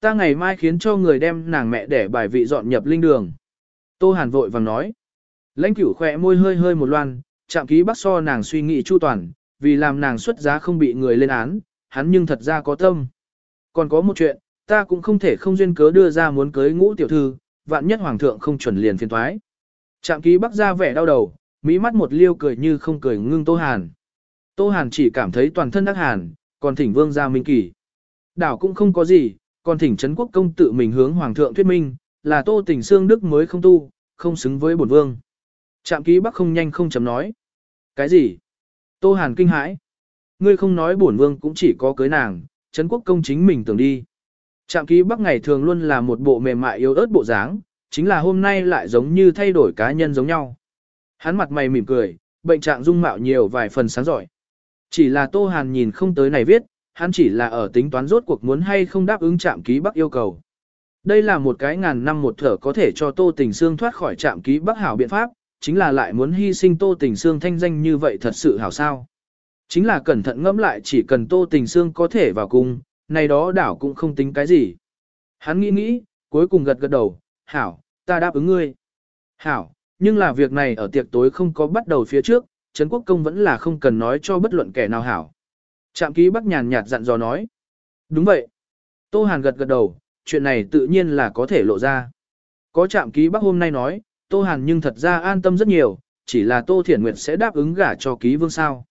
Ta ngày mai khiến cho người đem nàng mẹ để bài vị dọn nhập linh đường. Tô Hàn vội vàng nói. Lãnh cửu khỏe môi hơi hơi một loan, chạm ký bắc so nàng suy nghĩ chu toàn, vì làm nàng xuất giá không bị người lên án, hắn nhưng thật ra có tâm. Còn có một chuyện, ta cũng không thể không duyên cớ đưa ra muốn cưới ngũ tiểu thư, vạn nhất hoàng thượng không chuẩn liền phiền thoái. Trạm ký bắc ra vẻ đau đầu, mỹ mắt một liêu cười như không cười ngưng Tô Hàn. Tô Hàn chỉ cảm thấy toàn thân đắc hàn, còn thỉnh vương ra minh kỳ. Đảo cũng không có gì, còn thỉnh Trấn quốc công tự mình hướng hoàng thượng thuyết minh, là tô tỉnh xương đức mới không tu, không xứng với bổn vương. Trạm ký bắc không nhanh không chấm nói. Cái gì? Tô Hàn kinh hãi. Ngươi không nói bổn vương cũng chỉ có cưới nàng, Trấn quốc công chính mình tưởng đi. Trạm ký bắc ngày thường luôn là một bộ mềm mại yếu ớt bộ dáng, chính là hôm nay lại giống như thay đổi cá nhân giống nhau. Hắn mặt mày mỉm cười, bệnh trạng dung mạo nhiều vài phần sáng giỏi. Chỉ là Tô Hàn nhìn không tới này viết, hắn chỉ là ở tính toán rốt cuộc muốn hay không đáp ứng trạm ký bắc yêu cầu. Đây là một cái ngàn năm một thở có thể cho Tô Tình Sương thoát khỏi trạm ký bắc hảo biện pháp, chính là lại muốn hy sinh Tô Tình Sương thanh danh như vậy thật sự hảo sao. Chính là cẩn thận ngẫm lại chỉ cần Tô Tình Sương có thể vào cung, này đó đảo cũng không tính cái gì. Hắn nghĩ nghĩ, cuối cùng gật gật đầu, hảo, ta đáp ứng ngươi. Hảo, nhưng là việc này ở tiệc tối không có bắt đầu phía trước, Trấn Quốc Công vẫn là không cần nói cho bất luận kẻ nào hảo. Trạm ký bắc nhàn nhạt dặn dò nói. Đúng vậy. Tô Hàn gật gật đầu, chuyện này tự nhiên là có thể lộ ra. Có trạm ký bắc hôm nay nói, Tô Hàn nhưng thật ra an tâm rất nhiều, chỉ là Tô Thiển Nguyệt sẽ đáp ứng gả cho ký vương sao.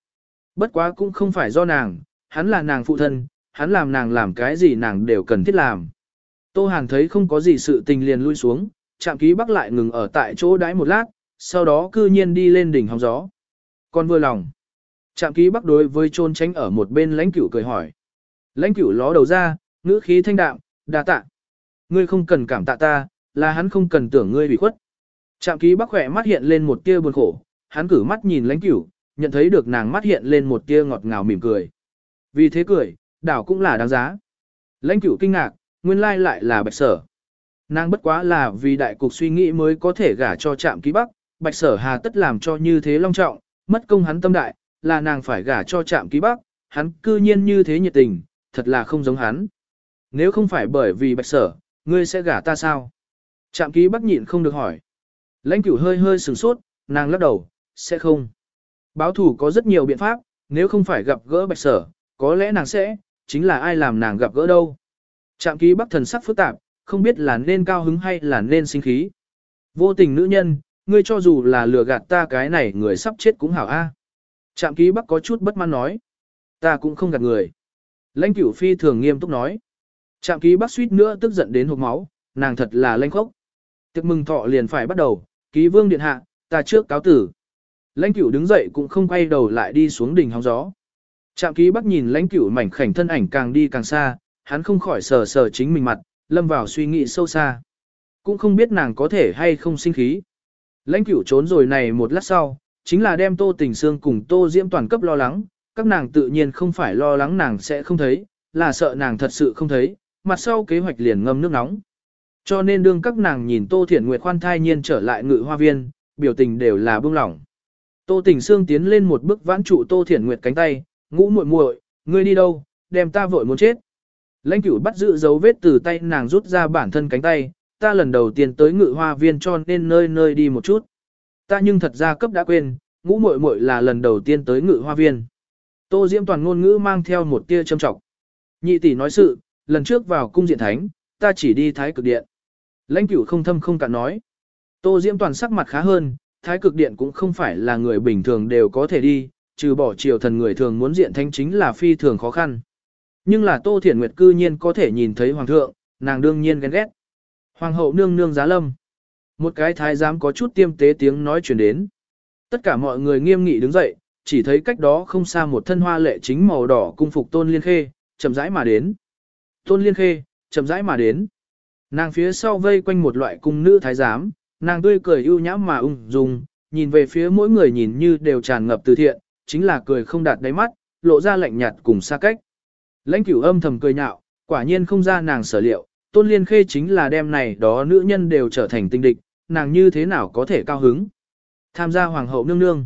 Bất quá cũng không phải do nàng, hắn là nàng phụ thân, hắn làm nàng làm cái gì nàng đều cần thiết làm. Tô Hàn thấy không có gì sự tình liền lui xuống, trạm ký bắc lại ngừng ở tại chỗ đái một lát, sau đó cư nhiên đi lên đỉnh hóng gió. Con vừa lòng. Trạm ký bắc đối với trôn tránh ở một bên lãnh cửu cười hỏi. Lãnh cửu ló đầu ra, ngữ khí thanh đạm, đa tạ. Ngươi không cần cảm tạ ta, là hắn không cần tưởng ngươi bị khuất. Trạm ký bắc khỏe mắt hiện lên một tia buồn khổ, hắn cử mắt nhìn lãnh cửu, nhận thấy được nàng mắt hiện lên một tia ngọt ngào mỉm cười. Vì thế cười, đảo cũng là đáng giá. Lãnh cửu kinh ngạc, nguyên lai lại là bạch sở. Nàng bất quá là vì đại cục suy nghĩ mới có thể gả cho trạm ký bắc, bạch sở hà tất làm cho như thế long trọng, mất công hắn tâm đại, là nàng phải gả cho trạm ký bắc, hắn cư nhiên như thế nhiệt tình, thật là không giống hắn. Nếu không phải bởi vì bạch sở, ngươi sẽ gả ta sao? Trạm ký bắc nhịn không được hỏi. Lãnh cửu hơi hơi sừng sốt, nàng lắc đầu, sẽ không. Báo thủ có rất nhiều biện pháp, nếu không phải gặp gỡ bạch sở, có lẽ nàng sẽ, chính là ai làm nàng gặp gỡ đâu. Trạm ký bắc thần sắc phức tạp, không biết là nên cao hứng hay là nên sinh khí. Vô tình nữ nhân, ngươi cho dù là lừa gạt ta cái này người sắp chết cũng hảo a. Trạm ký bắc có chút bất mãn nói. Ta cũng không gạt người. Lãnh cửu phi thường nghiêm túc nói. Trạm ký bắc suýt nữa tức giận đến hộp máu, nàng thật là lanh khốc. Tiệc mừng thọ liền phải bắt đầu, ký vương điện hạ, ta trước cáo tử. Lãnh cửu đứng dậy cũng không quay đầu lại đi xuống đỉnh hóng gió. Trạm ký bắc nhìn lãnh cửu mảnh khảnh thân ảnh càng đi càng xa, hắn không khỏi sờ sờ chính mình mặt, lâm vào suy nghĩ sâu xa. Cũng không biết nàng có thể hay không sinh khí. Lãnh cửu trốn rồi này một lát sau, chính là đem tô tình xương cùng tô diễm toàn cấp lo lắng, các nàng tự nhiên không phải lo lắng nàng sẽ không thấy, là sợ nàng thật sự không thấy, mặt sau kế hoạch liền ngâm nước nóng. Cho nên đương các nàng nhìn tô thiển nguyệt khoan thai nhiên trở lại ngự hoa viên, biểu tình đều là bưng lỏng. Tô tình xương tiến lên một bước vãn trụ tô thiển nguyệt cánh tay, ngũ muội muội, ngươi đi đâu, đem ta vội muốn chết. Lãnh cửu bắt giữ dấu vết từ tay nàng rút ra bản thân cánh tay, ta lần đầu tiên tới ngự hoa viên cho nên nơi nơi đi một chút. Ta nhưng thật ra cấp đã quên, ngũ muội muội là lần đầu tiên tới ngự hoa viên. Tô Diễm toàn ngôn ngữ mang theo một tia châm trọng. Nhị tỷ nói sự, lần trước vào cung diện thánh, ta chỉ đi thái cực điện. Lãnh cửu không thâm không cạn nói. Tô Diễm toàn sắc mặt khá hơn, thái cực điện cũng không phải là người bình thường đều có thể đi, trừ bỏ triều thần người thường muốn diện thánh chính là phi thường khó khăn. Nhưng là Tô Thiển Nguyệt cư nhiên có thể nhìn thấy hoàng thượng, nàng đương nhiên ghen ghét. Hoàng hậu nương nương giá lâm. Một cái thái giám có chút tiêm tế tiếng nói chuyển đến. Tất cả mọi người nghiêm nghị đứng dậy, chỉ thấy cách đó không xa một thân hoa lệ chính màu đỏ cung phục tôn liên khê, chậm rãi mà đến. Tôn liên khê, chậm rãi mà đến. Nàng phía sau vây quanh một loại cung nữ thái giám, nàng tươi cười ưu nhã mà ung dung, nhìn về phía mỗi người nhìn như đều tràn ngập từ thiện, chính là cười không đạt đáy mắt, lộ ra lạnh nhạt cùng xa cách. Lãnh cửu âm thầm cười nhạo, quả nhiên không ra nàng sở liệu, tôn liên khê chính là đem này đó nữ nhân đều trở thành tinh địch, nàng như thế nào có thể cao hứng. Tham gia hoàng hậu nương nương.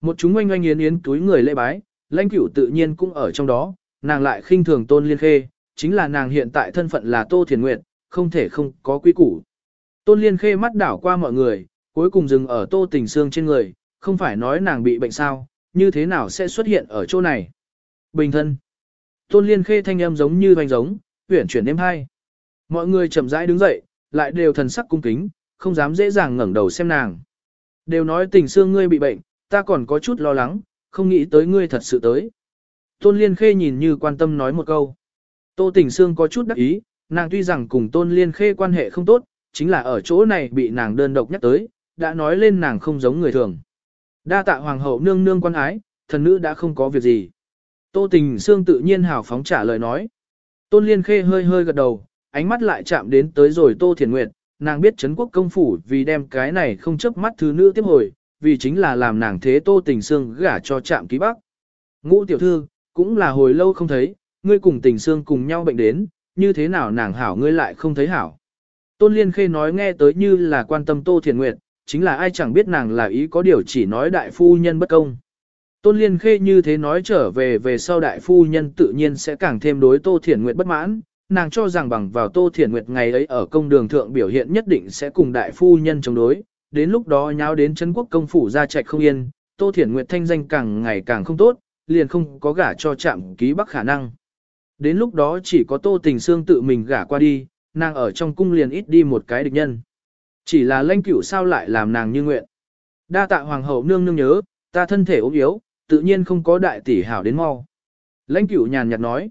Một chúng oanh oanh yến yến túi người lễ bái, lãnh cửu tự nhiên cũng ở trong đó, nàng lại khinh thường tôn liên khê, chính là nàng hiện tại thân phận là Tô Thiền Nguyệt, không thể không có quy củ. Tôn Liên Khê mắt đảo qua mọi người, cuối cùng dừng ở Tô Tình Sương trên người, không phải nói nàng bị bệnh sao, như thế nào sẽ xuất hiện ở chỗ này. Bình thân. Tôn Liên Khê thanh âm giống như vành giống, huyển chuyển đêm hai. Mọi người chậm rãi đứng dậy, lại đều thần sắc cung kính, không dám dễ dàng ngẩng đầu xem nàng. Đều nói tình xương ngươi bị bệnh, ta còn có chút lo lắng, không nghĩ tới ngươi thật sự tới. Tôn Liên Khê nhìn như quan tâm nói một câu. Tô Tình Sương có chút đắc ý, nàng tuy rằng cùng Tôn Liên Khê quan hệ không tốt, chính là ở chỗ này bị nàng đơn độc nhắc tới, đã nói lên nàng không giống người thường. Đa tạ hoàng hậu nương nương quan ái, thần nữ đã không có việc gì. Tô Tình Sương tự nhiên hào phóng trả lời nói. Tôn Liên Khê hơi hơi gật đầu, ánh mắt lại chạm đến tới rồi Tô Thiền Nguyệt, nàng biết Trấn quốc công phủ vì đem cái này không chấp mắt thứ nữ tiếp hồi, vì chính là làm nàng thế Tô Tình Sương gả cho trạm ký bắc. Ngũ tiểu thư, cũng là hồi lâu không thấy, ngươi cùng Tình Sương cùng nhau bệnh đến, như thế nào nàng hảo ngươi lại không thấy hảo. Tôn Liên Khê nói nghe tới như là quan tâm Tô Thiền Nguyệt, chính là ai chẳng biết nàng là ý có điều chỉ nói đại phu nhân bất công. Tôn Liên Khê như thế nói trở về về sau đại phu nhân tự nhiên sẽ càng thêm đối Tô Thiển Nguyệt bất mãn, nàng cho rằng bằng vào Tô Thiển Nguyệt ngày ấy ở công đường thượng biểu hiện nhất định sẽ cùng đại phu nhân chống đối, đến lúc đó nháo đến chân quốc công phủ ra trạch không yên, Tô Thiển Nguyệt thanh danh càng ngày càng không tốt, liền không có gả cho trạm ký bắc khả năng. Đến lúc đó chỉ có Tô Tình Sương tự mình gả qua đi, nàng ở trong cung liền ít đi một cái địch nhân. Chỉ là lãnh cửu sao lại làm nàng như nguyện. Đa tạ hoàng hậu nương nương nhớ, ta thân thể ốm yếu, tự nhiên không có đại tỷ hảo đến mau. Lãnh cửu nhàn nhạt nói.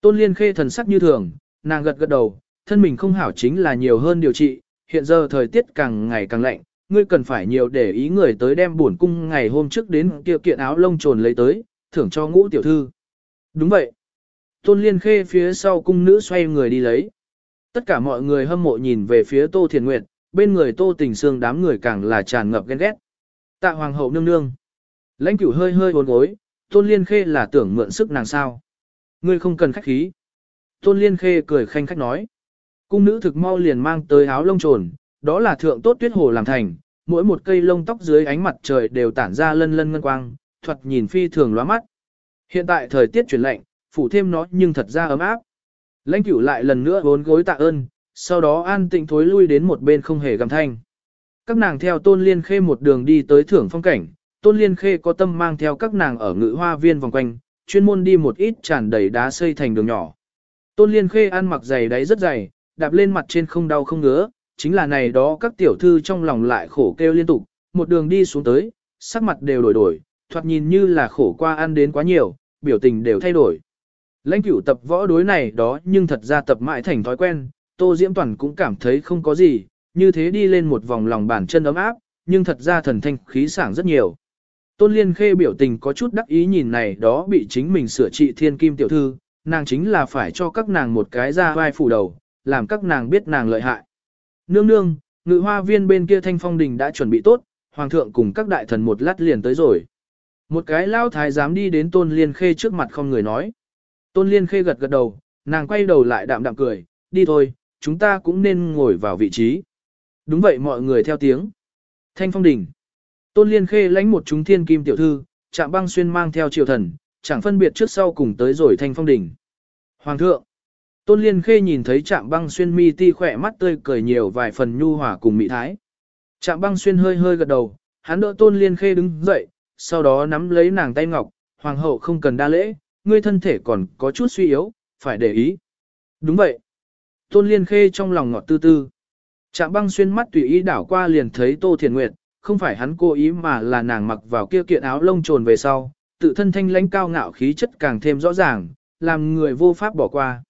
Tôn liên khê thần sắc như thường, nàng gật gật đầu, thân mình không hảo chính là nhiều hơn điều trị, hiện giờ thời tiết càng ngày càng lạnh, ngươi cần phải nhiều để ý người tới đem buồn cung ngày hôm trước đến kia kiện áo lông trồn lấy tới, thưởng cho ngũ tiểu thư. Đúng vậy. Tôn liên khê phía sau cung nữ xoay người đi lấy. Tất cả mọi người hâm mộ nhìn về phía Tô Thiền Nguyệt, bên người Tô Tình Sương đám người càng là tràn ngập ghen ghét. Tạ Hoàng hậu nương nương. Lãnh cửu hơi hơi uốn gối, Tôn Liên Khê là tưởng mượn sức nàng sao. Ngươi không cần khách khí. Tôn Liên Khê cười khanh khách nói. Cung nữ thực mau liền mang tới áo lông trồn, đó là thượng tốt tuyết hồ làm thành, mỗi một cây lông tóc dưới ánh mặt trời đều tản ra lân lân ngân quang, thuật nhìn phi thường lóa mắt. Hiện tại thời tiết chuyển lạnh, phủ thêm nó nhưng thật ra ấm áp. Lãnh cửu lại lần nữa bốn gối tạ ơn, sau đó an tịnh thối lui đến một bên không hề gầm thanh. Các nàng theo tôn liên khê một đường đi tới thưởng phong cảnh, tôn liên khê có tâm mang theo các nàng ở ngự hoa viên vòng quanh, chuyên môn đi một ít tràn đầy đá xây thành đường nhỏ. Tôn liên khê ăn mặc dày đáy rất dày, đạp lên mặt trên không đau không ngứa, chính là này đó các tiểu thư trong lòng lại khổ kêu liên tục, một đường đi xuống tới, sắc mặt đều đổi đổi, thoạt nhìn như là khổ qua ăn đến quá nhiều, biểu tình đều thay đổi. Lãnh cửu tập võ đối này đó nhưng thật ra tập mãi thành thói quen, Tô Diễm Toàn cũng cảm thấy không có gì, như thế đi lên một vòng lòng bàn chân ấm áp, nhưng thật ra thần thanh khí sảng rất nhiều. Tôn Liên Khê biểu tình có chút đắc ý nhìn này đó bị chính mình sửa trị thiên kim tiểu thư, nàng chính là phải cho các nàng một cái ra vai phủ đầu, làm các nàng biết nàng lợi hại. Nương nương, ngự hoa viên bên kia thanh phong đình đã chuẩn bị tốt, hoàng thượng cùng các đại thần một lát liền tới rồi. Một cái lao thái dám đi đến Tôn Liên Khê trước mặt không người nói. Tôn Liên Khê gật gật đầu, nàng quay đầu lại đạm đạm cười, đi thôi, chúng ta cũng nên ngồi vào vị trí. Đúng vậy mọi người theo tiếng. Thanh phong Đình. Tôn Liên Khê lãnh một chúng thiên kim tiểu thư, chạm băng xuyên mang theo triều thần, chẳng phân biệt trước sau cùng tới rồi thanh phong đỉnh. Hoàng thượng. Tôn Liên Khê nhìn thấy chạm băng xuyên mi ti khỏe mắt tươi cười nhiều vài phần nhu hòa cùng mỹ thái. Chạm băng xuyên hơi hơi gật đầu, hắn đỡ Tôn Liên Khê đứng dậy, sau đó nắm lấy nàng tay ngọc, hoàng hậu không cần đa lễ, ngươi thân thể còn có chút suy yếu, phải để ý. Đúng vậy. Tôn Liên Khê trong lòng ngọt tư tư. Trạm băng xuyên mắt tùy ý đảo qua liền thấy Tô Thiền Nguyệt, không phải hắn cố ý mà là nàng mặc vào kia kiện áo lông trồn về sau, tự thân thanh lãnh cao ngạo khí chất càng thêm rõ ràng, làm người vô pháp bỏ qua.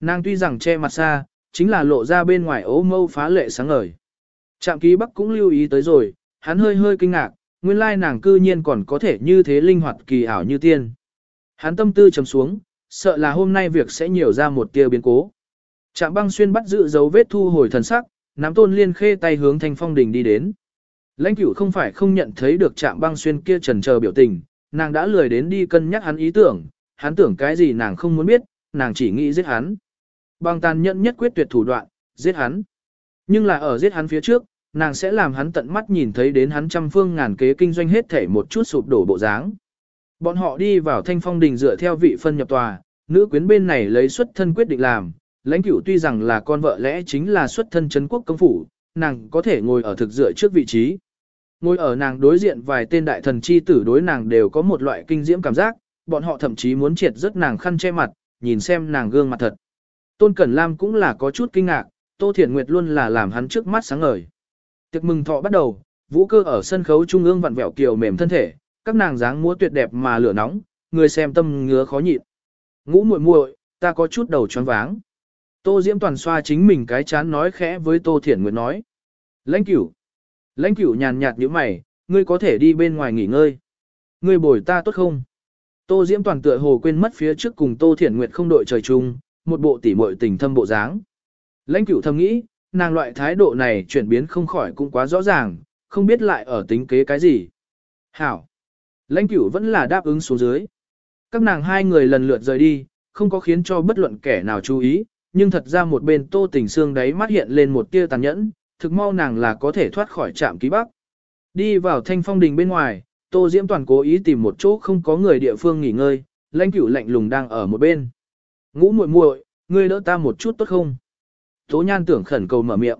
Nàng tuy rằng che mặt xa, chính là lộ ra bên ngoài ố mâu phá lệ sáng ngời. Trạm ký bắc cũng lưu ý tới rồi, hắn hơi hơi kinh ngạc, nguyên lai nàng cư nhiên còn có thể như thế linh hoạt kỳ ảo như tiên. Hắn tâm tư trầm xuống, sợ là hôm nay việc sẽ nhiều ra một tia biến cố. Trạm băng xuyên bắt giữ dấu vết thu hồi thần sắc, nắm tôn liên khê tay hướng thanh phong đình đi đến. Lãnh cửu không phải không nhận thấy được trạm băng xuyên kia trần chờ biểu tình, nàng đã lười đến đi cân nhắc hắn ý tưởng, hắn tưởng cái gì nàng không muốn biết, nàng chỉ nghĩ giết hắn. Băng tàn nhẫn nhất quyết tuyệt thủ đoạn, giết hắn. Nhưng là ở giết hắn phía trước, nàng sẽ làm hắn tận mắt nhìn thấy đến hắn trăm phương ngàn kế kinh doanh hết thể một chút sụp đổ bộ dáng. Bọn họ đi vào thanh phong đình dựa theo vị phân nhập tòa, nữ quyến bên này lấy xuất thân quyết định làm, lãnh cửu tuy rằng là con vợ lẽ chính là xuất thân chấn quốc công phủ, nàng có thể ngồi ở thực dựa trước vị trí. Ngồi ở nàng đối diện vài tên đại thần chi tử đối nàng đều có một loại kinh diễm cảm giác, bọn họ thậm chí muốn triệt rất nàng khăn che mặt, nhìn xem nàng gương mặt thật. Tôn Cẩn Lam cũng là có chút kinh ngạc, Tô Thiển Nguyệt luôn là làm hắn trước mắt sáng ngời. Tiệc mừng thọ bắt đầu, vũ cơ ở sân khấu trung ương vặn vẹo kiều mềm thân thể, các nàng dáng múa tuyệt đẹp mà lửa nóng, người xem tâm ngứa khó nhịn. Ngũ muội muội, ta có chút đầu choáng váng. Tô Diễm toàn xoa chính mình cái chán nói khẽ với Tô Thiển Nguyệt nói. Lãnh cửu. Lãnh cửu nhàn nhạt như mày, ngươi có thể đi bên ngoài nghỉ ngơi. Ngươi bồi ta tốt không? Tô Diễm toàn tựa hồ quên mất phía trước cùng Tô Thiển Nguyệt không đội trời chung, một bộ tỉ muội tình thâm bộ dáng. Lãnh cửu thầm nghĩ, nàng loại thái độ này chuyển biến không khỏi cũng quá rõ ràng, không biết lại ở tính kế cái gì. Hảo. Lãnh cửu vẫn là đáp ứng xuống dưới. Các nàng hai người lần lượt rời đi, không có khiến cho bất luận kẻ nào chú ý, nhưng thật ra một bên tô tình xương đấy mắt hiện lên một tia tàn nhẫn, thực mau nàng là có thể thoát khỏi trạm ký bắc. Đi vào thanh phong đình bên ngoài, tô diễm toàn cố ý tìm một chỗ không có người địa phương nghỉ ngơi, lãnh cửu lạnh lùng đang ở một bên. Ngũ muội muội, ngươi đỡ ta một chút tốt không? Tố nhan tưởng khẩn cầu mở miệng.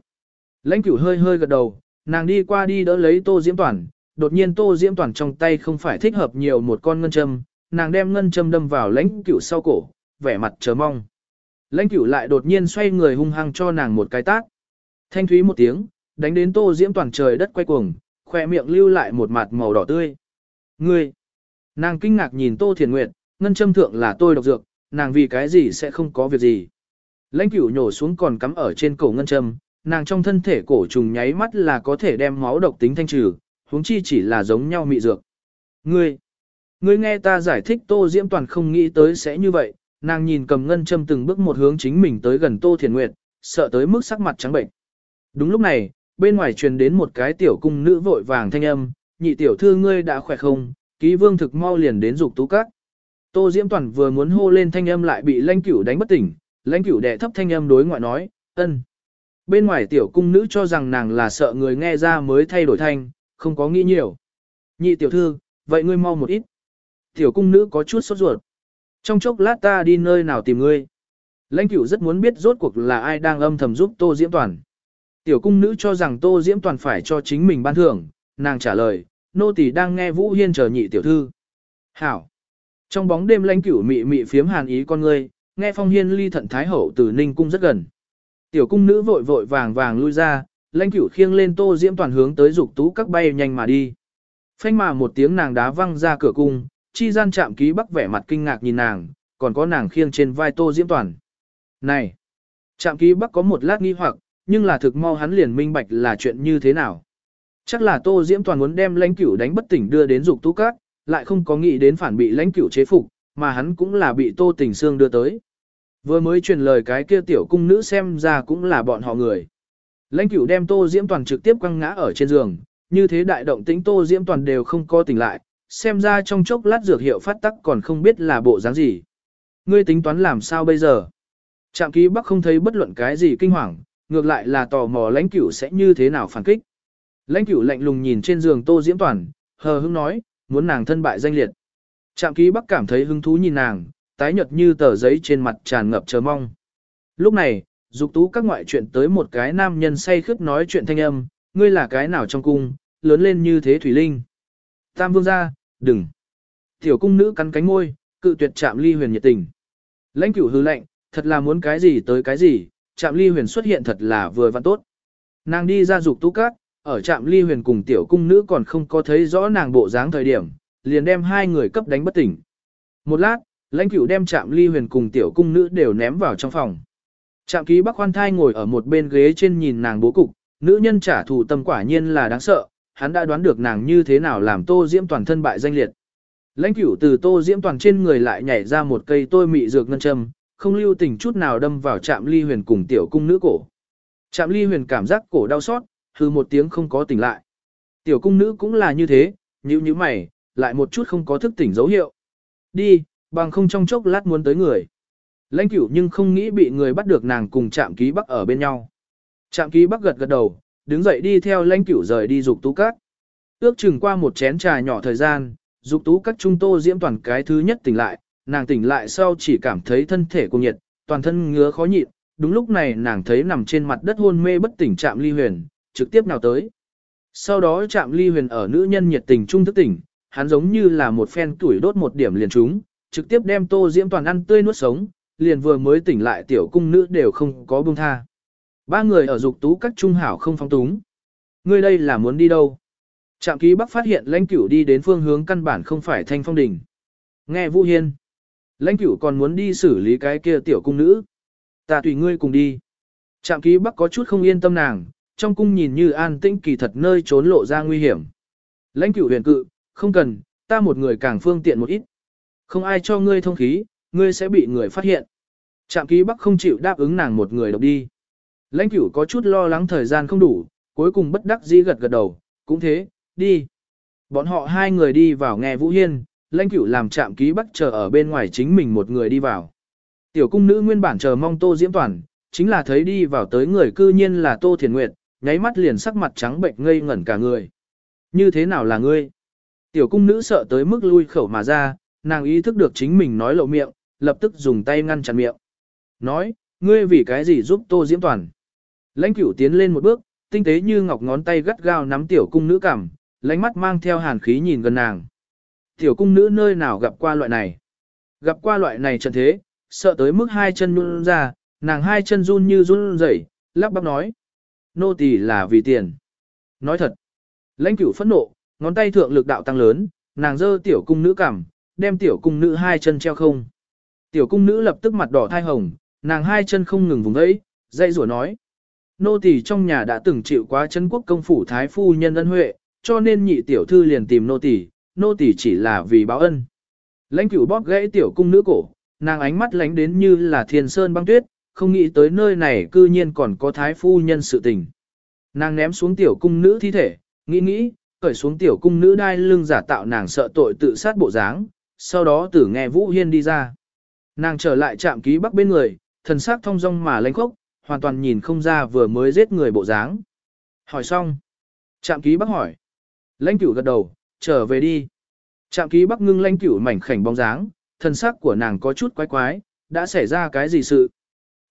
Lãnh cửu hơi hơi gật đầu, nàng đi qua đi đỡ lấy tô diễm toàn, đột nhiên tô diễm toàn trong tay không phải thích hợp nhiều một con ngân châm, nàng đem ngân châm đâm vào lãnh cửu sau cổ, vẻ mặt chờ mong. Lãnh cửu lại đột nhiên xoay người hung hăng cho nàng một cái tát. Thanh thúy một tiếng, đánh đến tô diễm toàn trời đất quay cuồng, khoe miệng lưu lại một mặt màu đỏ tươi. Ngươi! Nàng kinh ngạc nhìn tô thiền nguyệt, ngân châm thượng là tôi độc dược, nàng vì cái gì sẽ không có việc gì. Lãnh cửu nhổ xuống còn cắm ở trên cổ ngân châm, nàng trong thân thể cổ trùng nháy mắt là có thể đem máu độc tính thanh trừ, huống chi chỉ là giống nhau mị dược. Ngươi! Ngươi nghe ta giải thích Tô Diễm Toàn không nghĩ tới sẽ như vậy, nàng nhìn cầm ngân châm từng bước một hướng chính mình tới gần Tô Thiền Nguyệt, sợ tới mức sắc mặt trắng bệnh. Đúng lúc này, bên ngoài truyền đến một cái tiểu cung nữ vội vàng thanh âm, nhị tiểu thư ngươi đã khỏe không, ký vương thực mau liền đến dục tú các. Tô Diễm Toàn vừa muốn hô lên thanh âm lại bị lãnh cửu đánh bất tỉnh, lãnh cửu đẻ thấp thanh âm đối ngoại nói, ân. Bên ngoài tiểu cung nữ cho rằng nàng là sợ người nghe ra mới thay đổi thanh, không có nghĩ nhiều. Nhị tiểu thư, vậy ngươi mau một ít. Tiểu cung nữ có chút sốt ruột. Trong chốc lát ta đi nơi nào tìm ngươi. Lãnh cửu rất muốn biết rốt cuộc là ai đang âm thầm giúp Tô Diễm Toàn. Tiểu cung nữ cho rằng Tô Diễm Toàn phải cho chính mình ban thưởng, nàng trả lời, nô tỳ đang nghe Vũ Hiên chờ nhị tiểu thư. Hảo. Trong bóng đêm lãnh cửu mị mị phiếm hàn ý con ngươi, nghe phong hiên ly thận thái hậu từ ninh cung rất gần. Tiểu cung nữ vội vội vàng vàng lui ra, lãnh cửu khiêng lên Tô Diễm Toàn hướng tới dục tú các bay nhanh mà đi. Phanh mà một tiếng nàng đá văng ra cửa cung, chi gian chạm ký bắc vẻ mặt kinh ngạc nhìn nàng, còn có nàng khiêng trên vai tô diễm toàn. Này! Chạm ký bắc có một lát nghi hoặc, nhưng là thực mau hắn liền minh bạch là chuyện như thế nào. Chắc là tô diễm toàn muốn đem lãnh cửu đánh bất tỉnh đưa đến dục tú cát, lại không có nghĩ đến phản bị lãnh cửu chế phục, mà hắn cũng là bị tô tình xương đưa tới. Vừa mới truyền lời cái kia tiểu cung nữ xem ra cũng là bọn họ người. Lãnh cửu đem tô diễm toàn trực tiếp quăng ngã ở trên giường, như thế đại động tĩnh tô diễm toàn đều không có tỉnh lại, xem ra trong chốc lát dược hiệu phát tắc còn không biết là bộ dáng gì. Ngươi tính toán làm sao bây giờ? Trạm ký bắc không thấy bất luận cái gì kinh hoàng, ngược lại là tò mò lãnh cửu sẽ như thế nào phản kích. Lãnh cửu lạnh lùng nhìn trên giường tô diễm toàn, hờ hững nói, muốn nàng thân bại danh liệt. Trạm ký bắc cảm thấy hứng thú nhìn nàng, tái nhợt như tờ giấy trên mặt tràn ngập chờ mong. Lúc này, dục tú các ngoại chuyện tới một cái nam nhân say khướt nói chuyện thanh âm, ngươi là cái nào trong cung, lớn lên như thế thủy linh. Tam vương gia, đừng. Tiểu cung nữ cắn cánh môi, cự tuyệt chạm ly huyền nhiệt tình. Lãnh cửu hư lạnh, thật là muốn cái gì tới cái gì, Trạm ly huyền xuất hiện thật là vừa vặn tốt. Nàng đi ra dục tú cát, ở trạm ly huyền cùng tiểu cung nữ còn không có thấy rõ nàng bộ dáng thời điểm, liền đem hai người cấp đánh bất tỉnh. Một lát, lãnh cửu đem trạm ly huyền cùng tiểu cung nữ đều ném vào trong phòng. Trạm ký bắc khoan thai ngồi ở một bên ghế trên nhìn nàng bố cục, nữ nhân trả thù tâm quả nhiên là đáng sợ, hắn đã đoán được nàng như thế nào làm tô diễm toàn thân bại danh liệt. Lãnh cửu từ tô diễm toàn trên người lại nhảy ra một cây tôi mị dược ngân châm, không lưu tình chút nào đâm vào chạm ly huyền cùng tiểu cung nữ cổ. Chạm ly huyền cảm giác cổ đau xót, hư một tiếng không có tỉnh lại. Tiểu cung nữ cũng là như thế, nhíu nhíu mày, lại một chút không có thức tỉnh dấu hiệu. Đi, bằng không trong chốc lát muốn tới người. Lãnh cửu nhưng không nghĩ bị người bắt được nàng cùng chạm ký bắc ở bên nhau. Chạm ký bắc gật gật đầu, đứng dậy đi theo lãnh cửu rời đi dục tú cát. Ước chừng qua một chén trà nhỏ thời gian, dục tú cát trung tô diễm toàn cái thứ nhất tỉnh lại, nàng tỉnh lại sau chỉ cảm thấy thân thể cuồng nhiệt, toàn thân ngứa khó nhịn, đúng lúc này nàng thấy nằm trên mặt đất hôn mê bất tỉnh Trạm Ly Huyền, trực tiếp nào tới. Sau đó Trạm Ly Huyền ở nữ nhân nhiệt tình trung thức tỉnh, hắn giống như là một phen tuổi đốt một điểm liền trúng, trực tiếp đem Tô Diễm toàn ăn tươi nuốt sống, liền vừa mới tỉnh lại tiểu cung nữ đều không có buông tha. Ba người ở dục tú các trung hảo không phóng túng. Ngươi đây là muốn đi đâu? Trạm ký bắc phát hiện lãnh cửu đi đến phương hướng căn bản không phải thanh phong đỉnh. Nghe Vũ Hiên. Lãnh cửu còn muốn đi xử lý cái kia tiểu cung nữ. Ta tùy ngươi cùng đi. Trạm ký bắc có chút không yên tâm nàng, trong cung nhìn như an tĩnh kỳ thật nơi trốn lộ ra nguy hiểm. Lãnh cửu huyền cự, không cần, ta một người càng phương tiện một ít. Không ai cho ngươi thông khí, ngươi sẽ bị người phát hiện. Trạm ký bắc không chịu đáp ứng nàng một người độc đi. Lãnh cửu có chút lo lắng thời gian không đủ, cuối cùng bất đắc dĩ gật gật đầu, cũng thế, đi. Bọn họ hai người đi vào nghe Vũ Hiên, lãnh cửu làm trạm ký bắc chờ ở bên ngoài chính mình một người đi vào. Tiểu cung nữ nguyên bản chờ mong Tô Diễm Toàn, chính là thấy đi vào tới người cư nhiên là Tô Thiền Nguyệt, nháy mắt liền sắc mặt trắng bệnh ngây ngẩn cả người. Như thế nào là ngươi? Tiểu cung nữ sợ tới mức lui khẩu mà ra, nàng ý thức được chính mình nói lộ miệng, lập tức dùng tay ngăn chặn miệng. Nói, ngươi vì cái gì giúp Tô Diễm Toàn? Lãnh cửu tiến lên một bước, tinh tế như ngọc ngón tay gắt gao nắm tiểu cung nữ cằm, lánh mắt mang theo hàn khí nhìn gần nàng. Tiểu cung nữ nơi nào gặp qua loại này? Gặp qua loại này trận thế, sợ tới mức hai chân run ra, nàng hai chân run như run rẩy, lắp bắp nói. Nô tỳ là vì tiền. Nói thật. Lãnh cửu phẫn nộ, ngón tay thượng lực đạo tăng lớn, nàng giơ tiểu cung nữ cằm, đem tiểu cung nữ hai chân treo không. Tiểu cung nữ lập tức mặt đỏ thai hồng, nàng hai chân không ngừng vùng ấy, dây rủa nói. Nô tỳ trong nhà đã từng chịu quá chân quốc công phủ thái phu nhân ân huệ, cho nên nhị tiểu thư liền tìm nô tỳ, nô tỳ chỉ là vì báo ân. Lãnh cửu bóp gãy tiểu cung nữ cổ, nàng ánh mắt lánh đến như là thiên sơn băng tuyết, không nghĩ tới nơi này cư nhiên còn có thái phu nhân sự tình. Nàng ném xuống tiểu cung nữ thi thể, nghĩ nghĩ, cởi xuống tiểu cung nữ đai lưng giả tạo nàng sợ tội tự sát bộ dáng, sau đó tử nghe Vũ Hiên đi ra. Nàng trở lại trạm ký bắc bên người, thần sắc thông dong mà lãnh khốc, hoàn toàn nhìn không ra vừa mới giết người bộ dáng. Hỏi xong. Trạm ký bắc hỏi. Lãnh cửu gật đầu, trở về đi. Trạm ký bắc ngưng lãnh cửu mảnh khảnh bóng dáng, thân sắc của nàng có chút quái quái, đã xảy ra cái gì sự.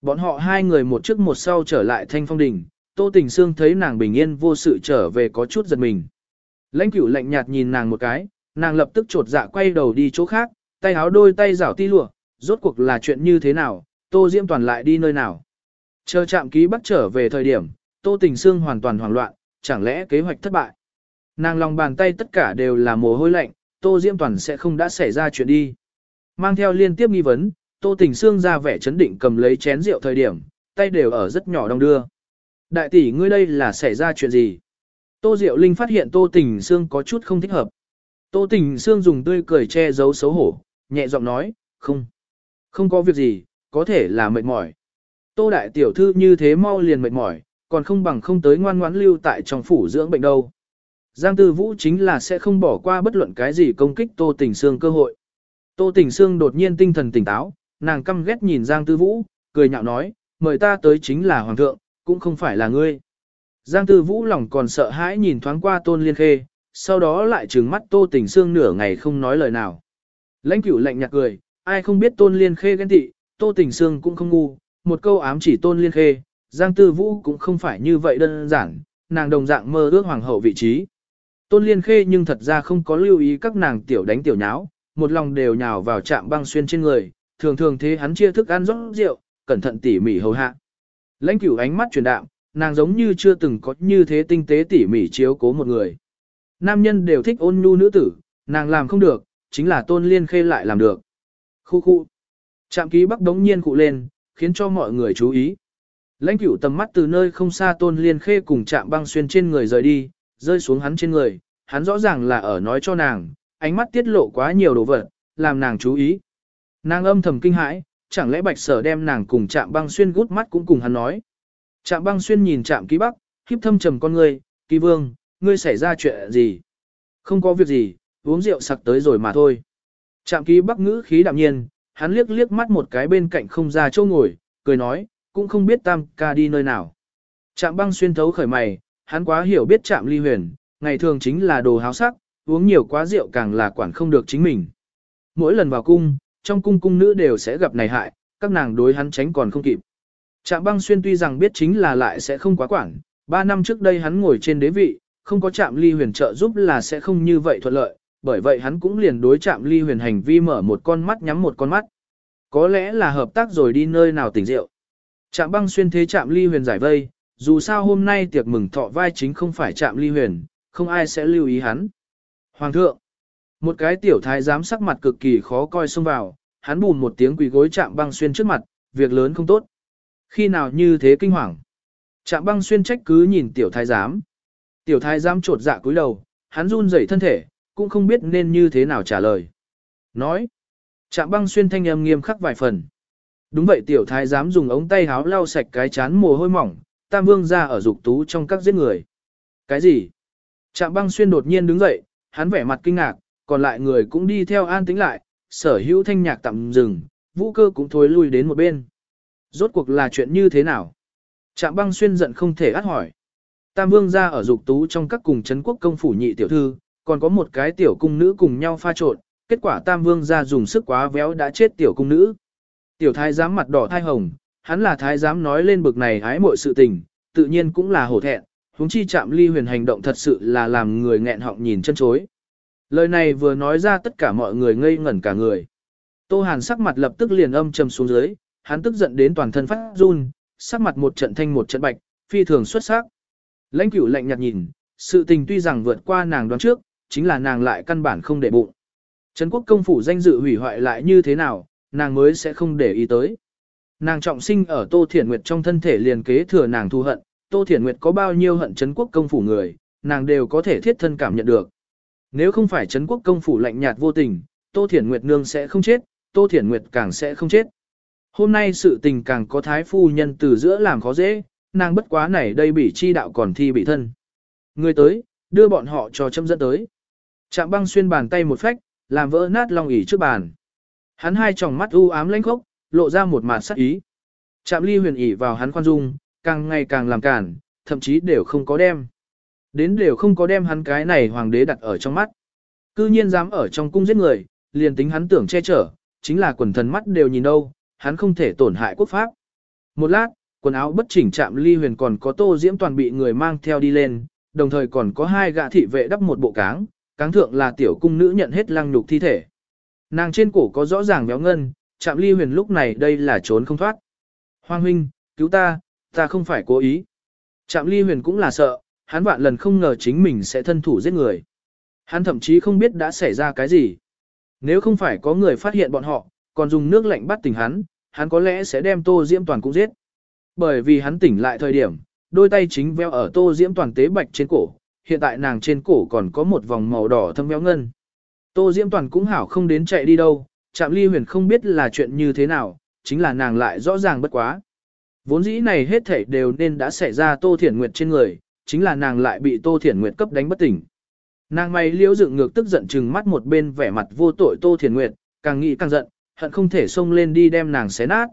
Bọn họ hai người một trước một sau trở lại thanh phong đình, Tô Tình Sương thấy nàng bình yên vô sự trở về có chút giật mình. Lãnh cửu lạnh nhạt nhìn nàng một cái, nàng lập tức trột dạ quay đầu đi chỗ khác, tay háo đôi tay rảo ti lụa, rốt cuộc là chuyện như thế nào, Tô Diễm Toàn lại đi nơi nào. Chờ Trạm ký bắt trở về thời điểm, Tô Tình Sương hoàn toàn hoảng loạn, chẳng lẽ kế hoạch thất bại. Nàng lòng bàn tay tất cả đều là mồ hôi lạnh, Tô Diễm Toàn sẽ không đã xảy ra chuyện đi. Mang theo liên tiếp nghi vấn, Tô Tình Sương ra vẻ chấn định cầm lấy chén rượu thời điểm, tay đều ở rất nhỏ đong đưa. Đại tỷ ngươi đây là xảy ra chuyện gì? Tô Diệu Linh phát hiện Tô Tình Sương có chút không thích hợp. Tô Tình Sương dùng tươi cười che giấu xấu hổ, nhẹ giọng nói, không. Không có việc gì, có thể là mệt mỏi. Tô Đại Tiểu Thư như thế mau liền mệt mỏi, còn không bằng không tới ngoan ngoãn lưu tại trong phủ dưỡng bệnh đâu. Giang Tư Vũ chính là sẽ không bỏ qua bất luận cái gì công kích Tô Tình Sương cơ hội. Tô Tình Sương đột nhiên tinh thần tỉnh táo, nàng căm ghét nhìn Giang Tư Vũ, cười nhạo nói, mời ta tới chính là Hoàng thượng, cũng không phải là ngươi. Giang Tư Vũ lòng còn sợ hãi nhìn thoáng qua Tôn Liên Khê, sau đó lại trừng mắt Tô Tình Sương nửa ngày không nói lời nào. Lãnh cửu lạnh nhạt cười, ai không biết Tôn Liên Khê ghen tị, Tô Tình Sương cũng không ngu, một câu ám chỉ Tôn Liên Khê, Giang Tư Vũ cũng không phải như vậy đơn giản, nàng đồng dạng mơ ước hoàng hậu vị trí. Tôn Liên Khê nhưng thật ra không có lưu ý các nàng tiểu đánh tiểu nháo, một lòng đều nhào vào chạm băng xuyên trên người, thường thường thế hắn chia thức ăn rót rượu, cẩn thận tỉ mỉ hầu hạ. Lãnh cửu ánh mắt truyền đạm, nàng giống như chưa từng có như thế tinh tế tỉ mỉ chiếu cố một người. Nam nhân đều thích ôn nhu nữ tử, nàng làm không được, chính là tôn liên khê lại làm được. Khu khu. Trạm ký bắc đống nhiên cụ lên, khiến cho mọi người chú ý. Lãnh cửu tầm mắt từ nơi không xa tôn liên khê cùng chạm băng xuyên trên người rời đi, rơi xuống hắn trên người, hắn rõ ràng là ở nói cho nàng, ánh mắt tiết lộ quá nhiều đồ vật, làm nàng chú ý. Nàng âm thầm kinh hãi, chẳng lẽ bạch sở đem nàng cùng chạm băng xuyên gút mắt cũng cùng hắn nói. Chạm băng xuyên nhìn chạm ký bắc, khiếp thâm trầm con ngươi, kỳ vương, ngươi xảy ra chuyện gì? Không có việc gì, uống rượu sặc tới rồi mà thôi. Chạm ký bắc ngữ khí đạm nhiên, hắn liếc liếc mắt một cái bên cạnh không ra chỗ ngồi, cười nói, cũng không biết tam ca đi nơi nào. Chạm băng xuyên thấu khởi mày, hắn quá hiểu biết chạm ly huyền, ngày thường chính là đồ háo sắc, uống nhiều quá rượu càng là quản không được chính mình. Mỗi lần vào cung, trong cung cung nữ đều sẽ gặp này hại, các nàng đối hắn tránh còn không kịp. Trạm băng xuyên tuy rằng biết chính là lại sẽ không quá quản, ba năm trước đây hắn ngồi trên đế vị, không có trạm ly huyền trợ giúp là sẽ không như vậy thuận lợi, bởi vậy hắn cũng liền đối trạm ly huyền hành vi mở một con mắt nhắm một con mắt. Có lẽ là hợp tác rồi đi nơi nào tỉnh rượu. Trạm băng xuyên thế trạm ly huyền giải vây, dù sao hôm nay tiệc mừng thọ vai chính không phải trạm ly huyền, không ai sẽ lưu ý hắn. Hoàng thượng, một cái tiểu thái giám sắc mặt cực kỳ khó coi xông vào, hắn bùn một tiếng quỳ gối chạm băng xuyên trước mặt, việc lớn không tốt. Khi nào như thế kinh hoàng. Trạm băng xuyên trách cứ nhìn tiểu thái giám. Tiểu thái giám trột dạ cúi đầu, hắn run rẩy thân thể, cũng không biết nên như thế nào trả lời. Nói. Trạm băng xuyên thanh âm nghiêm khắc vài phần. Đúng vậy tiểu thái giám dùng ống tay háo lau sạch cái chán mồ hôi mỏng, tam vương ra ở dục tú trong các giết người. Cái gì? Trạm băng xuyên đột nhiên đứng dậy, hắn vẻ mặt kinh ngạc, còn lại người cũng đi theo an tĩnh lại, sở hữu thanh nhạc tạm dừng, vũ cơ cũng thối lui đến một bên. Rốt cuộc là chuyện như thế nào? Trạm băng xuyên giận không thể át hỏi. Tam vương ra ở dục tú trong các cùng chấn quốc công phủ nhị tiểu thư, còn có một cái tiểu cung nữ cùng nhau pha trộn, kết quả tam vương ra dùng sức quá véo đã chết tiểu cung nữ. Tiểu thái giám mặt đỏ thai hồng, hắn là thái giám nói lên bực này hái mọi sự tình, tự nhiên cũng là hổ thẹn, huống chi chạm ly huyền hành động thật sự là làm người nghẹn họng nhìn chân chối. Lời này vừa nói ra tất cả mọi người ngây ngẩn cả người. Tô Hàn sắc mặt lập tức liền âm trầm xuống dưới, hắn tức giận đến toàn thân phát run, sắc mặt một trận thanh một trận bạch, phi thường xuất sắc. Lãnh cửu lạnh nhạt nhìn, sự tình tuy rằng vượt qua nàng đoán trước, chính là nàng lại căn bản không để bụng. Trấn quốc công phủ danh dự hủy hoại lại như thế nào, nàng mới sẽ không để ý tới. Nàng trọng sinh ở Tô Thiển Nguyệt trong thân thể liền kế thừa nàng thu hận, Tô Thiển Nguyệt có bao nhiêu hận Trấn quốc công phủ người, nàng đều có thể thiết thân cảm nhận được. Nếu không phải Trấn quốc công phủ lạnh nhạt vô tình, Tô Thiển Nguyệt nương sẽ không chết, Tô Thiển Nguyệt càng sẽ không chết. Hôm nay sự tình càng có thái phu nhân từ giữa làm khó dễ, nàng bất quá này đây bị chi đạo còn thi bị thân. Người tới, đưa bọn họ cho châm dẫn tới. Trạm băng xuyên bàn tay một phách, làm vỡ nát long ỉ trước bàn. Hắn hai tròng mắt u ám lãnh khốc, lộ ra một mạt sắc ý. Trạm ly huyền ỉ vào hắn khoan dung, càng ngày càng làm cản, thậm chí đều không có đem. Đến đều không có đem hắn cái này hoàng đế đặt ở trong mắt. Cư nhiên dám ở trong cung giết người, liền tính hắn tưởng che chở, chính là quần thần mắt đều nhìn đâu, hắn không thể tổn hại quốc pháp. Một lát, quần áo bất chỉnh chạm ly huyền còn có tô diễm toàn bị người mang theo đi lên, đồng thời còn có hai gã thị vệ đắp một bộ cáng, cáng thượng là tiểu cung nữ nhận hết lăng nhục thi thể. Nàng trên cổ có rõ ràng béo ngân, chạm ly huyền lúc này đây là trốn không thoát. Hoàng huynh, cứu ta, ta không phải cố ý. Trạm ly huyền cũng là sợ, hắn vạn lần không ngờ chính mình sẽ thân thủ giết người. Hắn thậm chí không biết đã xảy ra cái gì. Nếu không phải có người phát hiện bọn họ, còn dùng nước lạnh bắt tỉnh hắn, hắn có lẽ sẽ đem Tô Diễm Toàn cũng giết. Bởi vì hắn tỉnh lại thời điểm, đôi tay chính veo ở Tô Diễm Toàn tế bạch trên cổ, hiện tại nàng trên cổ còn có một vòng màu đỏ thâm veo ngân. Tô Diễm Toàn cũng hảo không đến chạy đi đâu, Trạm Ly Huyền không biết là chuyện như thế nào, chính là nàng lại rõ ràng bất quá. Vốn dĩ này hết thảy đều nên đã xảy ra Tô Thiển Nguyệt trên người, chính là nàng lại bị Tô Thiển Nguyệt cấp đánh bất tỉnh. Nàng mày liễu dựng ngược tức giận chừng mắt một bên vẻ mặt vô tội Tô Thiển Nguyệt, càng nghĩ càng giận, hận không thể xông lên đi đem nàng xé nát.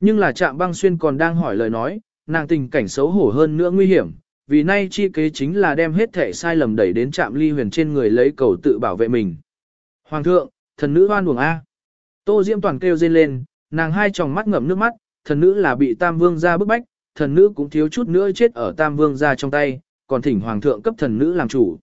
Nhưng là Trạm Băng Xuyên còn đang hỏi lời nói, nàng tình cảnh xấu hổ hơn nữa nguy hiểm, vì nay chi kế chính là đem hết thể sai lầm đẩy đến Trạm Ly Huyền trên người lấy cầu tự bảo vệ mình. Hoàng thượng, thần nữ hoan uổng a. Tô Diễm toàn kêu rên lên, nàng hai tròng mắt ngậm nước mắt, thần nữ là bị Tam Vương gia bức bách, thần nữ cũng thiếu chút nữa chết ở Tam Vương gia trong tay, còn thỉnh hoàng thượng cấp thần nữ làm chủ.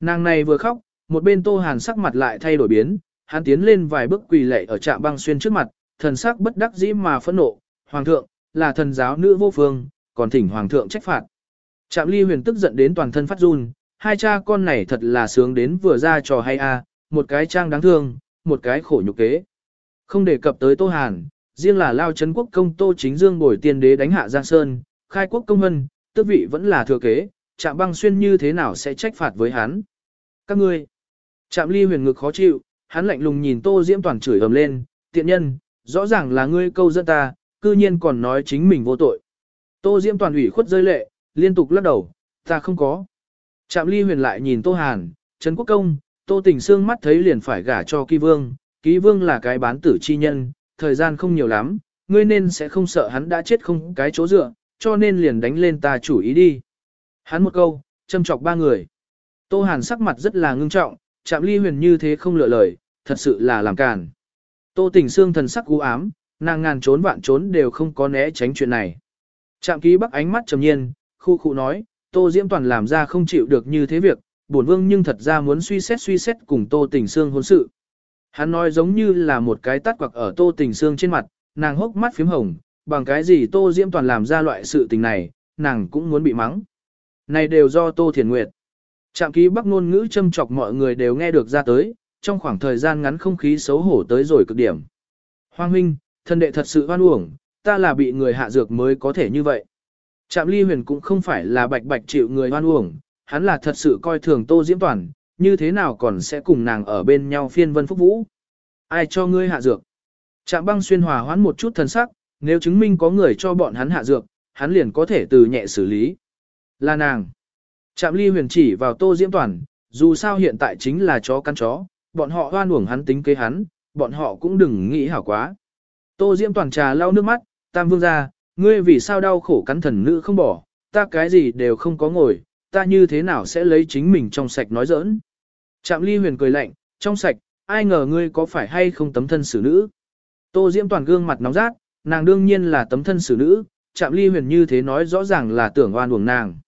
Nàng này vừa khóc, một bên Tô Hàn sắc mặt lại thay đổi biến, hắn tiến lên vài bước quỳ lệ ở trạm băng xuyên trước mặt, thần sắc bất đắc dĩ mà phẫn nộ, hoàng thượng, là thần giáo nữ vô phương, còn thỉnh hoàng thượng trách phạt. Trạm ly huyền tức giận đến toàn thân phát run, hai cha con này thật là sướng đến vừa ra trò hay a, một cái trang đáng thương, một cái khổ nhục kế. Không đề cập tới Tô Hàn, riêng là lao trấn quốc công Tô Chính Dương bồi tiên đế đánh hạ Giang Sơn, khai quốc công hân, tước vị vẫn là thừa kế, Trạm băng xuyên như thế nào sẽ trách phạt với hắn. Các ngươi, Trạm ly huyền ngực khó chịu, hắn lạnh lùng nhìn Tô Diễm Toàn chửi ầm lên, tiện nhân, rõ ràng là ngươi câu dẫn ta, cư nhiên còn nói chính mình vô tội. Tô Diễm Toàn ủy khuất rơi lệ, liên tục lắc đầu, ta không có. Trạm ly huyền lại nhìn Tô Hàn, Trấn Quốc Công, Tô Tình Sương mắt thấy liền phải gả cho Kỳ Vương, Kỳ Vương là cái bán tử chi nhân, thời gian không nhiều lắm, ngươi nên sẽ không sợ hắn đã chết không cái chỗ dựa, cho nên liền đánh lên ta chủ ý đi. Hắn một câu, châm chọc ba người. Tô Hàn sắc mặt rất là ngưng trọng, chạm ly huyền như thế không lựa lời, thật sự là làm càn. Tô Tình Sương thần sắc u ám, nàng ngàn trốn vạn trốn đều không có né tránh chuyện này. Trạm ký bắc ánh mắt trầm nhiên, khu khu nói, Tô Diễm Toàn làm ra không chịu được như thế việc, bổn vương nhưng thật ra muốn suy xét suy xét cùng Tô Tình Sương hôn sự. Hắn nói giống như là một cái tát quặc ở Tô Tình Sương trên mặt, nàng hốc mắt phím hồng, bằng cái gì Tô Diễm Toàn làm ra loại sự tình này, nàng cũng muốn bị mắng. Này đều do Tô Thiền Nguyệt. Trạm ký bắc ngôn ngữ châm chọc mọi người đều nghe được ra tới, trong khoảng thời gian ngắn không khí xấu hổ tới rồi cực điểm. Hoàng huynh, thân đệ thật sự hoan uổng, ta là bị người hạ dược mới có thể như vậy. Trạm ly huyền cũng không phải là bạch bạch chịu người hoan uổng, hắn là thật sự coi thường Tô Diễm Toàn, như thế nào còn sẽ cùng nàng ở bên nhau phiên vân phúc vũ. Ai cho ngươi hạ dược? Trạm băng xuyên hòa hoãn một chút thần sắc, nếu chứng minh có người cho bọn hắn hạ dược, hắn liền có thể từ nhẹ xử lý. Là nàng. Trạm ly huyền chỉ vào Tô Diễm Toàn, dù sao hiện tại chính là chó căn chó, bọn họ hoan uổng hắn tính kế hắn, bọn họ cũng đừng nghĩ hảo quá. Tô Diễm Toàn trà lau nước mắt, tam vương ra, ngươi vì sao đau khổ cắn thần nữ không bỏ, ta cái gì đều không có ngồi, ta như thế nào sẽ lấy chính mình trong sạch nói giỡn. Trạm ly huyền cười lạnh, trong sạch, ai ngờ ngươi có phải hay không tấm thân xử nữ. Tô Diễm Toàn gương mặt nóng rát, nàng đương nhiên là tấm thân xử nữ, chạm ly huyền như thế nói rõ ràng là tưởng oan uổng nàng.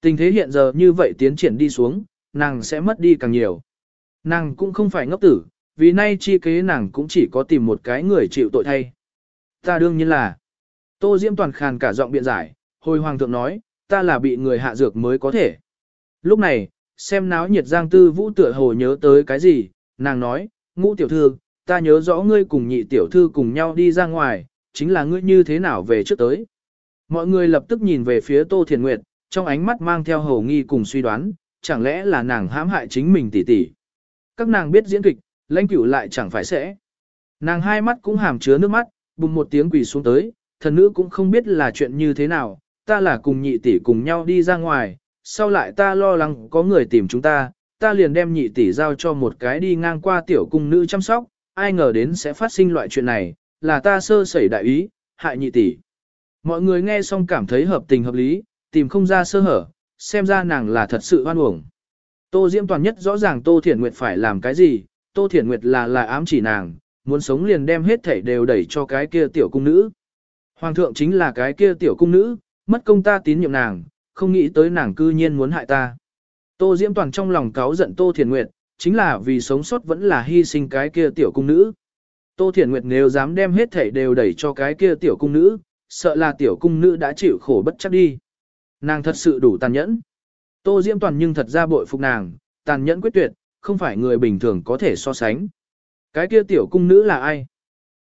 Tình thế hiện giờ như vậy tiến triển đi xuống, nàng sẽ mất đi càng nhiều. Nàng cũng không phải ngốc tử, vì nay chi kế nàng cũng chỉ có tìm một cái người chịu tội thay. Ta đương nhiên là. Tô Diễm toàn khàn cả giọng biện giải, hồi hoàng thượng nói, ta là bị người hạ dược mới có thể. Lúc này, xem náo nhiệt giang tư vũ tựa hồ nhớ tới cái gì, nàng nói, ngũ tiểu thư, ta nhớ rõ ngươi cùng nhị tiểu thư cùng nhau đi ra ngoài, chính là ngươi như thế nào về trước tới. Mọi người lập tức nhìn về phía Tô Thiền Nguyệt, trong ánh mắt mang theo hầu nghi cùng suy đoán, chẳng lẽ là nàng hãm hại chính mình tỷ tỷ. Các nàng biết diễn kịch, lãnh cửu lại chẳng phải sẽ. Nàng hai mắt cũng hàm chứa nước mắt, bùng một tiếng quỳ xuống tới, thần nữ cũng không biết là chuyện như thế nào, ta là cùng nhị tỷ cùng nhau đi ra ngoài, sau lại ta lo lắng có người tìm chúng ta, ta liền đem nhị tỷ giao cho một cái đi ngang qua tiểu cung nữ chăm sóc, ai ngờ đến sẽ phát sinh loại chuyện này, là ta sơ sẩy đại ý, hại nhị tỷ. Mọi người nghe xong cảm thấy hợp tình hợp lý, tìm không ra sơ hở, xem ra nàng là thật sự oan uổng. Tô Diễm toàn nhất rõ ràng Tô Thiển Nguyệt phải làm cái gì, Tô Thiển Nguyệt là là ám chỉ nàng, muốn sống liền đem hết thảy đều đẩy cho cái kia tiểu cung nữ. Hoàng thượng chính là cái kia tiểu cung nữ, mất công ta tín nhiệm nàng, không nghĩ tới nàng cư nhiên muốn hại ta. Tô Diễm toàn trong lòng cáu giận Tô Thiền Nguyệt, chính là vì sống sót vẫn là hy sinh cái kia tiểu cung nữ. Tô Thiền Nguyệt nếu dám đem hết thảy đều đẩy cho cái kia tiểu cung nữ, sợ là tiểu cung nữ đã chịu khổ bất chắc đi. Nàng thật sự đủ tàn nhẫn. Tô Diễm Toàn nhưng thật ra bội phục nàng, tàn nhẫn quyết tuyệt, không phải người bình thường có thể so sánh. Cái kia tiểu cung nữ là ai?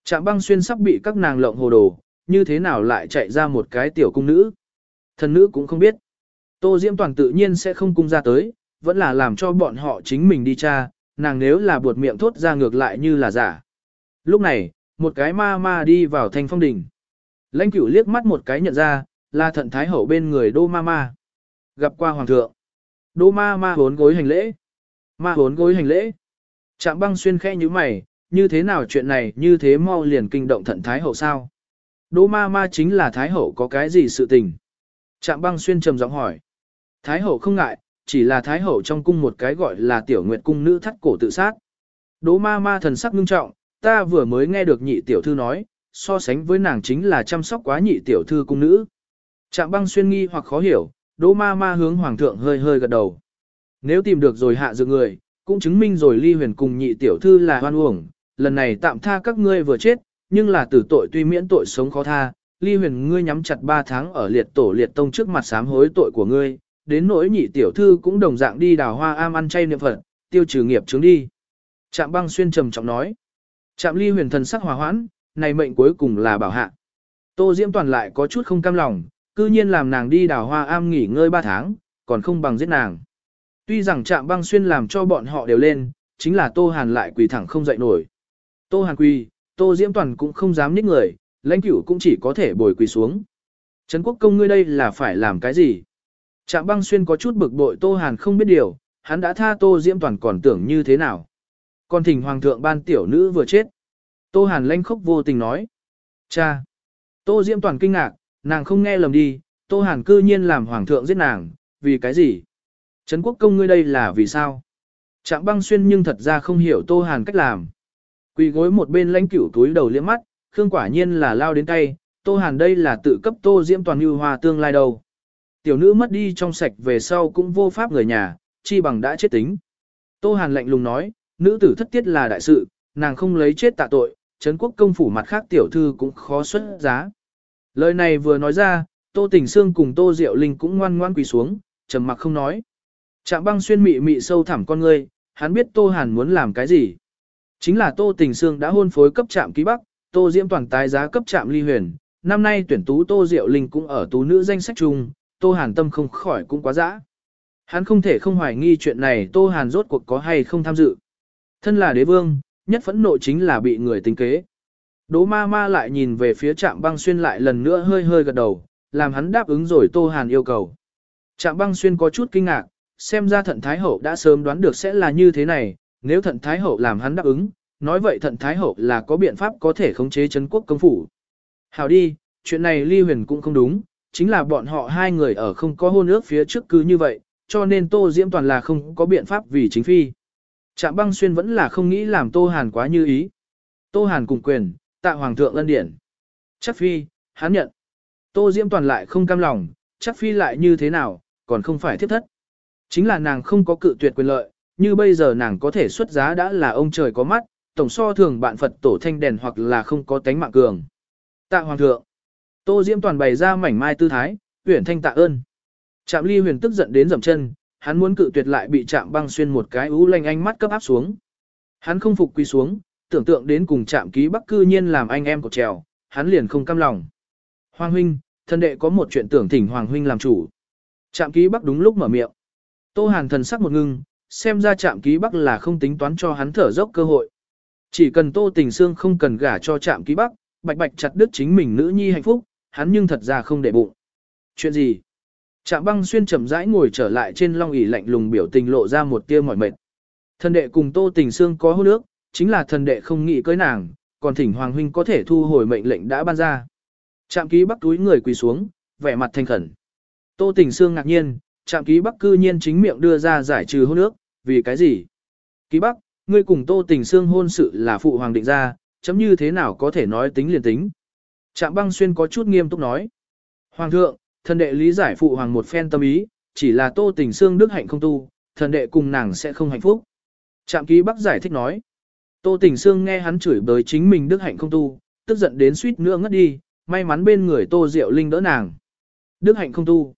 Trạm băng xuyên sắp bị các nàng lộng hồ đồ, như thế nào lại chạy ra một cái tiểu cung nữ? Thần nữ cũng không biết. Tô Diễm Toàn tự nhiên sẽ không cung ra tới, vẫn là làm cho bọn họ chính mình đi tra, nàng nếu là buột miệng thốt ra ngược lại như là giả. Lúc này, một cái ma ma đi vào thanh phong đỉnh. Lãnh cửu liếc mắt một cái nhận ra, là thận thái hậu bên người đô ma ma. Gặp qua hoàng thượng. Đô ma ma hốn gối hành lễ. Ma hốn gối hành lễ. Trạm băng xuyên khẽ như mày, như thế nào chuyện này như thế mau liền kinh động thận thái hậu sao? Đô ma ma chính là thái hậu có cái gì sự tình? Trạm băng xuyên trầm giọng hỏi. Thái hậu không ngại, chỉ là thái hậu trong cung một cái gọi là tiểu nguyệt cung nữ thắt cổ tự sát. Đỗ ma ma thần sắc ngưng trọng, ta vừa mới nghe được nhị tiểu thư nói, so sánh với nàng chính là chăm sóc quá nhị tiểu thư cung nữ. Trạm băng xuyên nghi hoặc khó hiểu, đỗ ma ma hướng hoàng thượng hơi hơi gật đầu. Nếu tìm được rồi hạ dự người, cũng chứng minh rồi ly huyền cùng nhị tiểu thư là hoan uổng, lần này tạm tha các ngươi vừa chết, nhưng là tử tội tuy miễn tội sống khó tha, ly huyền ngươi nhắm chặt 3 tháng ở liệt tổ liệt tông trước mặt sám hối tội của ngươi, đến nỗi nhị tiểu thư cũng đồng dạng đi đào hoa am ăn chay niệm phật, tiêu trừ nghiệp chứng đi. Trạm băng xuyên trầm trọng nói. Trạm ly huyền thần sắc hòa hoãn, này mệnh cuối cùng là bảo hạ. Tô Diễm toàn lại có chút không cam lòng, cư nhiên làm nàng đi đào hoa am nghỉ ngơi 3 tháng, còn không bằng giết nàng. Tuy rằng trạm băng xuyên làm cho bọn họ đều lên, chính là Tô Hàn lại quỳ thẳng không dậy nổi. Tô Hàn quỳ, Tô Diễm toàn cũng không dám nít người, lãnh cửu cũng chỉ có thể bồi quỳ xuống. Trấn quốc công ngươi đây là phải làm cái gì? Trạm băng xuyên có chút bực bội Tô Hàn không biết điều, hắn đã tha Tô Diễm toàn còn tưởng như thế nào. Còn thỉnh hoàng thượng ban tiểu nữ vừa chết. Tô Hàn lanh khốc vô tình nói. Cha! Tô Diễm toàn kinh ngạc, nàng không nghe lầm đi, Tô Hàn cư nhiên làm hoàng thượng giết nàng, vì cái gì? Trấn quốc công ngươi đây là vì sao? Trạm băng xuyên nhưng thật ra không hiểu Tô Hàn cách làm. Quỳ gối một bên lãnh cửu túi đầu liếc mắt, Khương quả nhiên là lao đến tay, Tô Hàn đây là tự cấp Tô Diễm toàn như hòa tương lai đầu. Tiểu nữ mất đi trong sạch về sau cũng vô pháp người nhà, chi bằng đã chết tính. Tô Hàn lạnh lùng nói, nữ tử thất tiết là đại sự, nàng không lấy chết tạ tội, Trấn quốc công phủ mặt khác tiểu thư cũng khó xuất giá. Lời này vừa nói ra, Tô Tình Sương cùng Tô Diệu Linh cũng ngoan ngoan quỳ xuống, trầm mặc không nói. Trạm băng xuyên mị mị sâu thẳm con ngươi, hắn biết Tô Hàn muốn làm cái gì. Chính là Tô Tình Sương đã hôn phối cấp trạm ký bắc, Tô Diễm toàn tái giá cấp trạm ly huyền. Năm nay tuyển tú Tô Diệu Linh cũng ở tú nữ danh sách chung, Tô Hàn tâm không khỏi cũng quá dã. Hắn không thể không hoài nghi chuyện này Tô Hàn rốt cuộc có hay không tham dự. Thân là đế vương, nhất phẫn nộ chính là bị người tính kế. Đỗ ma ma lại nhìn về phía trạm băng xuyên lại lần nữa hơi hơi gật đầu, làm hắn đáp ứng rồi Tô Hàn yêu cầu. Trạm băng xuyên có chút kinh ngạc, xem ra thận Thái Hậu đã sớm đoán được sẽ là như thế này, nếu thận Thái Hậu làm hắn đáp ứng, nói vậy thận Thái Hậu là có biện pháp có thể khống chế Trấn quốc công phủ. Hảo đi, chuyện này ly huyền cũng không đúng, chính là bọn họ hai người ở không có hôn ước phía trước cứ như vậy, cho nên Tô Diễm toàn là không có biện pháp vì chính phi. Trạm băng xuyên vẫn là không nghĩ làm Tô Hàn quá như ý. Tô Hàn cùng quyền, tạ Hoàng thượng ân điển. Chắc phi, hắn nhận. Tô Diễm toàn lại không cam lòng, chắc phi lại như thế nào, còn không phải thiết thất. Chính là nàng không có cự tuyệt quyền lợi, như bây giờ nàng có thể xuất giá đã là ông trời có mắt, tổng so thường bạn Phật tổ thanh đèn hoặc là không có tánh mạng cường. Tạ Hoàng thượng. Tô Diễm toàn bày ra mảnh mai tư thái, huyền thanh tạ ơn. Trạm ly huyền tức giận đến dậm chân, hắn muốn cự tuyệt lại bị chạm băng xuyên một cái u lanh ánh mắt cấp áp xuống. Hắn không phục quy xuống, tưởng tượng đến cùng chạm ký bắc cư nhiên làm anh em của trèo, hắn liền không cam lòng. Hoàng huynh, thân đệ có một chuyện tưởng thỉnh Hoàng huynh làm chủ. Trạm ký bắc đúng lúc mở miệng. Tô Hàn thần sắc một ngưng, xem ra trạm ký bắc là không tính toán cho hắn thở dốc cơ hội. Chỉ cần Tô Tình Sương không cần gả cho trạm ký bắc, bạch bạch chặt đứt chính mình nữ nhi hạnh phúc, hắn nhưng thật ra không để bụng. Chuyện gì? Trạm băng xuyên chậm rãi ngồi trở lại trên long ỷ lạnh lùng biểu tình lộ ra một tia mỏi mệt. Thần đệ cùng Tô Tình Sương có hôn ước, chính là thần đệ không nghĩ cưới nàng, còn thỉnh Hoàng huynh có thể thu hồi mệnh lệnh đã ban ra. Trạm ký bắc túi người quỳ xuống, vẻ mặt thanh khẩn. Tô Tình Sương ngạc nhiên, trạm ký bắc cư nhiên chính miệng đưa ra giải trừ hôn ước, vì cái gì? Ký bắc, ngươi cùng Tô Tình Sương hôn sự là phụ hoàng định ra, chấm như thế nào có thể nói tính liền tính. Trạm băng xuyên có chút nghiêm túc nói. Hoàng thượng, thần đệ lý giải phụ hoàng một phen tâm ý, chỉ là tô tình xương đức hạnh không tu, thần đệ cùng nàng sẽ không hạnh phúc. Trạm ký bắc giải thích nói. Tô tình xương nghe hắn chửi bới chính mình đức hạnh không tu, tức giận đến suýt nữa ngất đi, may mắn bên người tô diệu linh đỡ nàng. Đức hạnh không tu.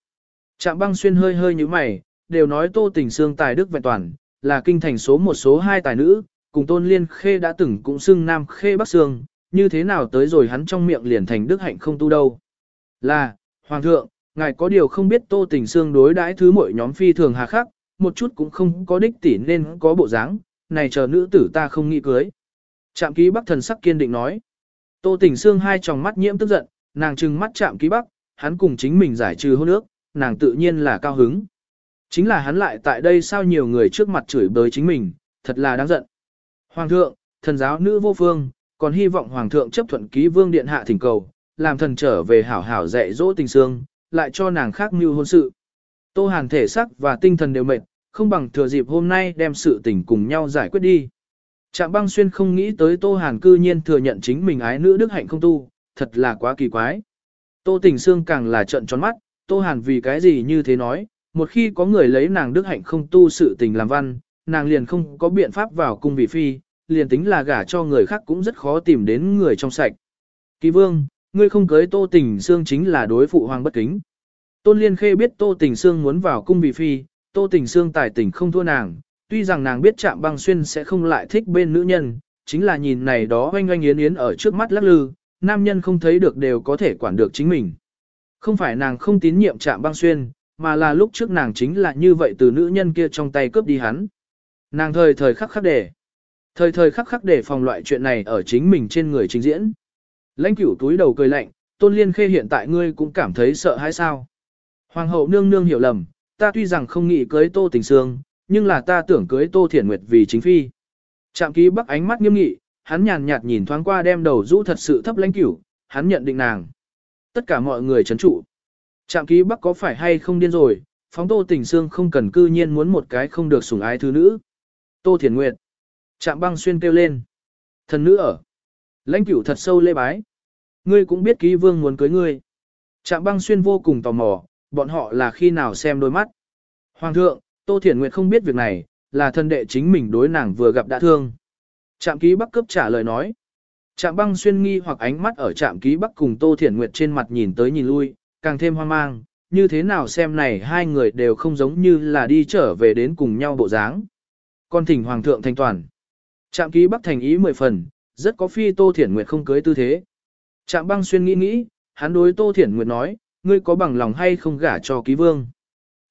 Trạm băng xuyên hơi hơi như mày, đều nói tô tình xương tài đức vẹn toàn, là kinh thành số một số hai tài nữ, cùng tôn liên khê đã từng cũng xưng nam khê bắc xương, như thế nào tới rồi hắn trong miệng liền thành đức hạnh không tu đâu. Là, Hoàng thượng, ngài có điều không biết tô tình xương đối đãi thứ mỗi nhóm phi thường hà khắc, một chút cũng không có đích tỉ nên có bộ dáng, này chờ nữ tử ta không nghĩ cưới. Trạm ký bắc thần sắc kiên định nói. Tô tình xương hai tròng mắt nhiễm tức giận, nàng trừng mắt chạm ký bắc, hắn cùng chính mình giải trừ hôn ước, nàng tự nhiên là cao hứng. Chính là hắn lại tại đây sao nhiều người trước mặt chửi bới chính mình, thật là đáng giận. Hoàng thượng, thần giáo nữ vô phương, còn hy vọng Hoàng thượng chấp thuận ký vương điện hạ thỉnh cầu, làm thần trở về hảo hảo dạy dỗ tình xương, lại cho nàng khác mưu hôn sự. Tô Hàn thể sắc và tinh thần đều mệt, không bằng thừa dịp hôm nay đem sự tình cùng nhau giải quyết đi. Trạm băng xuyên không nghĩ tới Tô Hàn cư nhiên thừa nhận chính mình ái nữ đức hạnh không tu, thật là quá kỳ quái. Tô tình sương càng là trận tròn mắt, Tô Hàn vì cái gì như thế nói, một khi có người lấy nàng đức hạnh không tu sự tình làm văn, nàng liền không có biện pháp vào cung vị phi, liền tính là gả cho người khác cũng rất khó tìm đến người trong sạch. Kỳ vương, ngươi không cưới Tô Tình xương chính là đối phụ hoàng bất kính. Tôn Liên Khê biết Tô Tình Sương muốn vào cung vị phi, Tô Tình Sương tài tình không thua nàng, tuy rằng nàng biết Trạm Băng Xuyên sẽ không lại thích bên nữ nhân, chính là nhìn này đó oanh oanh yến yến ở trước mắt lắc lư, nam nhân không thấy được đều có thể quản được chính mình. Không phải nàng không tín nhiệm Trạm Băng Xuyên, mà là lúc trước nàng chính là như vậy từ nữ nhân kia trong tay cướp đi hắn. Nàng thời thời khắc khắc để, thời thời khắc khắc để phòng loại chuyện này ở chính mình trên người trình diễn. Lãnh cửu túi đầu cười lạnh, tôn liên khê hiện tại ngươi cũng cảm thấy sợ hãi sao. Hoàng hậu nương nương hiểu lầm, ta tuy rằng không nghĩ cưới tô tình sương, nhưng là ta tưởng cưới tô thiển nguyệt vì chính phi. Trạm ký bắc ánh mắt nghiêm nghị, hắn nhàn nhạt nhìn thoáng qua đem đầu rũ thật sự thấp lãnh cửu, hắn nhận định nàng. Tất cả mọi người chấn trụ. Trạm ký bắc có phải hay không điên rồi, phóng tô tình xương không cần cư nhiên muốn một cái không được sủng ái thứ nữ. Tô thiển nguyệt. Trạm băng xuyên kêu lên. Thần nữ ở. Lãnh cửu thật sâu lê bái. Ngươi cũng biết ký vương muốn cưới ngươi. Trạm băng xuyên vô cùng tò mò, bọn họ là khi nào xem đôi mắt. Hoàng thượng, Tô Thiển Nguyệt không biết việc này, là thân đệ chính mình đối nàng vừa gặp đã thương. Trạm ký bắc cấp trả lời nói. Trạm băng xuyên nghi hoặc ánh mắt ở trạm ký bắc cùng Tô Thiển Nguyệt trên mặt nhìn tới nhìn lui, càng thêm hoang mang, như thế nào xem này hai người đều không giống như là đi trở về đến cùng nhau bộ dáng. Con thỉnh Hoàng thượng thanh toàn. Trạm ký bắc thành ý mười phần, rất có phi Tô Thiển Nguyệt không cưới tư thế. Trạm băng xuyên nghĩ nghĩ, hắn đối Tô Thiển Nguyệt nói, ngươi có bằng lòng hay không gả cho ký vương.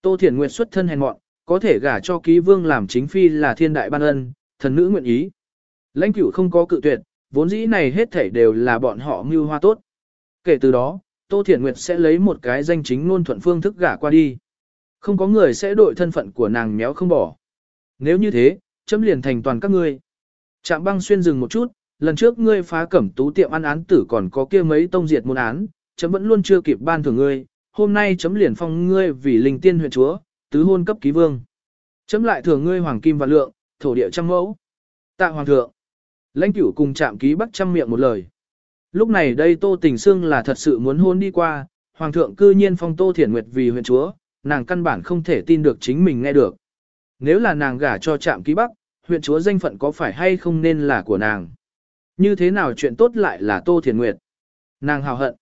Tô Thiển Nguyệt xuất thân hèn mọn, có thể gả cho ký vương làm chính phi là thiên đại ban ân, thần nữ nguyện ý. Lãnh cửu không có cự tuyệt, vốn dĩ này hết thảy đều là bọn họ mưu hoa tốt. Kể từ đó, Tô Thiển Nguyệt sẽ lấy một cái danh chính ngôn thuận phương thức gả qua đi. Không có người sẽ đội thân phận của nàng méo không bỏ. Nếu như thế, chấm liền thành toàn các ngươi. Trạm băng xuyên dừng một chút, lần trước ngươi phá cẩm tú tiệm ăn án tử còn có kia mấy tông diệt môn án, chấm vẫn luôn chưa kịp ban thưởng ngươi, hôm nay chấm liền phong ngươi vì linh tiên huyện chúa, tứ hôn cấp ký vương. Chấm lại thưởng ngươi hoàng kim và lượng, thổ địa trăm mẫu. Tạ hoàng thượng. Lãnh cửu cùng chạm ký bắt trăm miệng một lời. Lúc này đây Tô Tình Sương là thật sự muốn hôn đi qua, hoàng thượng cư nhiên phong Tô Thiển Nguyệt vì huyện chúa, nàng căn bản không thể tin được chính mình nghe được. Nếu là nàng gả cho trạm ký bắc, huyện chúa danh phận có phải hay không nên là của nàng. Như thế nào chuyện tốt lại là Tô Thiển Nguyệt. Nàng hào hận.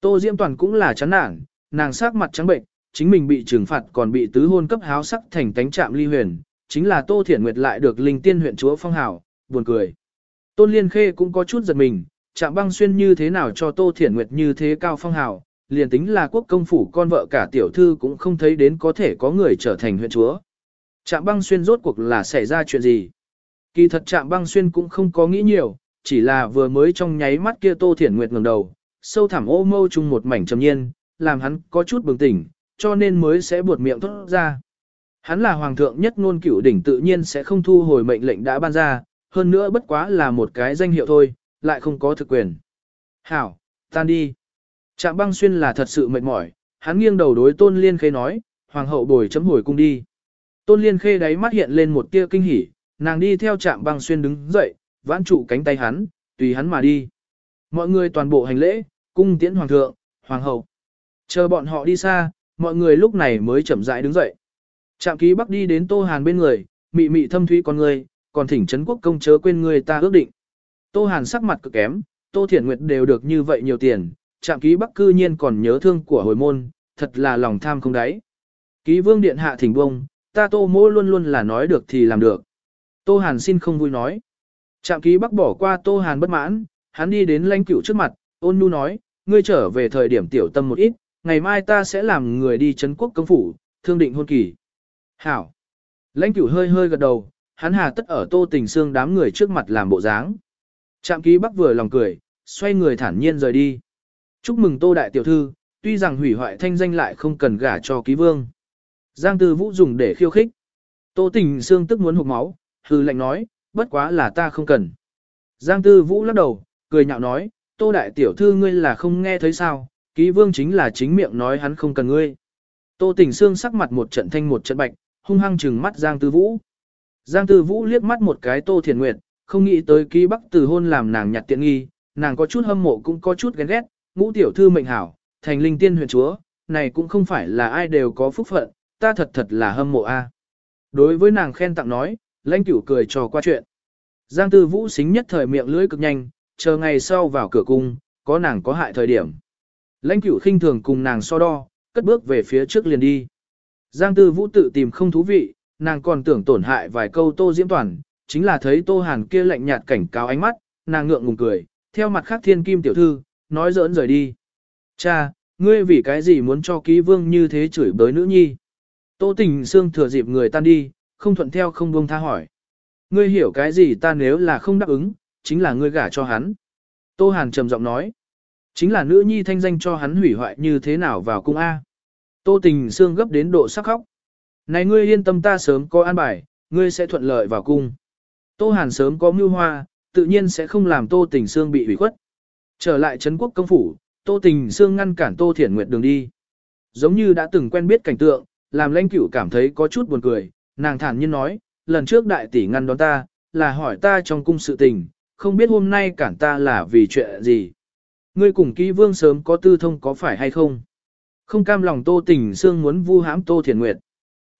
Tô Diễm Toàn cũng là chán nản, nàng sắc mặt trắng bệnh, chính mình bị trừng phạt còn bị tứ hôn cấp háo sắc thành tánh trạm ly huyền, chính là Tô Thiển Nguyệt lại được linh tiên huyện chúa phong hào, buồn cười. Tôn Liên Khê cũng có chút giật mình, trạm băng xuyên như thế nào cho Tô Thiển Nguyệt như thế cao phong hào, liền tính là quốc công phủ con vợ cả tiểu thư cũng không thấy đến có thể có người trở thành huyện chúa. Trạm băng xuyên rốt cuộc là xảy ra chuyện gì? Kỳ thật trạm băng xuyên cũng không có nghĩ nhiều, chỉ là vừa mới trong nháy mắt kia Tô Thiển Nguyệt ngẩng đầu, sâu thẳm ô mâu chung một mảnh trầm nhiên, làm hắn có chút bừng tỉnh, cho nên mới sẽ buột miệng thốt ra. Hắn là hoàng thượng nhất ngôn cửu đỉnh tự nhiên sẽ không thu hồi mệnh lệnh đã ban ra, hơn nữa bất quá là một cái danh hiệu thôi, lại không có thực quyền. Hảo, tan đi. Trạm băng xuyên là thật sự mệt mỏi, hắn nghiêng đầu đối tôn liên khê nói, hoàng hậu bồi chấm hồi cung đi. Tôn liên khê đáy mắt hiện lên một tia kinh hỉ, nàng đi theo trạm băng xuyên đứng dậy, vãn trụ cánh tay hắn, tùy hắn mà đi. Mọi người toàn bộ hành lễ, cung tiễn hoàng thượng, hoàng hậu. Chờ bọn họ đi xa, mọi người lúc này mới chậm rãi đứng dậy. Trạm ký bắc đi đến Tô Hàn bên người, mị mị thâm thúy con người, còn thỉnh trấn quốc công chớ quên người ta ước định. Tô Hàn sắc mặt cực kém, Tô Thiển Nguyệt đều được như vậy nhiều tiền, trạm ký bắc cư nhiên còn nhớ thương của hồi môn, thật là lòng tham không đáy. Ký vương điện hạ thỉnh bông, ta Tô mỗ luôn luôn là nói được thì làm được. Tô Hàn xin không vui nói. Trạm ký bắc bỏ qua Tô Hàn bất mãn, hắn đi đến lãnh cửu trước mặt, ôn nhu nói, ngươi trở về thời điểm tiểu tâm một ít, ngày mai ta sẽ làm người đi chấn quốc công phủ, thương định hôn kỳ. Hảo. Lãnh cửu hơi hơi gật đầu, hắn hà tất ở tô tình xương đám người trước mặt làm bộ dáng. Trạm ký bắc vừa lòng cười, xoay người thản nhiên rời đi. Chúc mừng tô đại tiểu thư, tuy rằng hủy hoại thanh danh lại không cần gả cho ký vương. Giang tư vũ dùng để khiêu khích. Tô tình xương tức muốn hụt máu, hư lệnh nói, bất quá là ta không cần. Giang tư vũ lắc đầu, cười nhạo nói, tô đại tiểu thư ngươi là không nghe thấy sao, ký vương chính là chính miệng nói hắn không cần ngươi. Tô tình xương sắc mặt một trận thanh một trận bạch, hung hăng trừng mắt Giang tư vũ. Giang tư vũ liếc mắt một cái tô thiền nguyệt, không nghĩ tới ký bắc từ hôn làm nàng nhặt tiện nghi, nàng có chút hâm mộ cũng có chút ghen ghét, ngũ tiểu thư mệnh hảo, thành linh tiên huyền chúa, này cũng không phải là ai đều có phúc phận, ta thật thật là hâm mộ a. Đối với nàng khen tặng nói, lãnh cửu cười trò qua chuyện. Giang tư vũ xính nhất thời miệng lưỡi cực nhanh, chờ ngày sau vào cửa cung, có nàng có hại thời điểm. Lãnh cửu khinh thường cùng nàng so đo, cất bước về phía trước liền đi. Giang tư vũ tự tìm không thú vị, nàng còn tưởng tổn hại vài câu tô diễm toàn, chính là thấy tô hàn kia lạnh nhạt cảnh cáo ánh mắt, nàng ngượng ngùng cười, theo mặt khác thiên kim tiểu thư, nói giỡn rời đi. Cha, ngươi vì cái gì muốn cho ký vương như thế chửi bới nữ nhi? Tô tình xương thừa dịp người tan đi, không thuận theo không buông tha hỏi. Ngươi hiểu cái gì ta nếu là không đáp ứng, chính là ngươi gả cho hắn. Tô Hàn trầm giọng nói. Chính là nữ nhi thanh danh cho hắn hủy hoại như thế nào vào cung A. Tô tình xương gấp đến độ sắc khóc. Này ngươi yên tâm ta sớm có an bài, ngươi sẽ thuận lợi vào cung. Tô Hàn sớm có mưu hoa, tự nhiên sẽ không làm Tô Tình Sương bị hủy khuất. Trở lại Trấn quốc công phủ, Tô Tình Sương ngăn cản Tô Thiển Nguyệt đường đi. Giống như đã từng quen biết cảnh tượng, làm lãnh cửu cảm thấy có chút buồn cười, nàng thản nhiên nói, lần trước đại tỷ ngăn đón ta, là hỏi ta trong cung sự tình, không biết hôm nay cản ta là vì chuyện gì. Ngươi cùng kỹ vương sớm có tư thông có phải hay không? Không cam lòng tô tình Sương muốn vu hãm tô thiền nguyệt.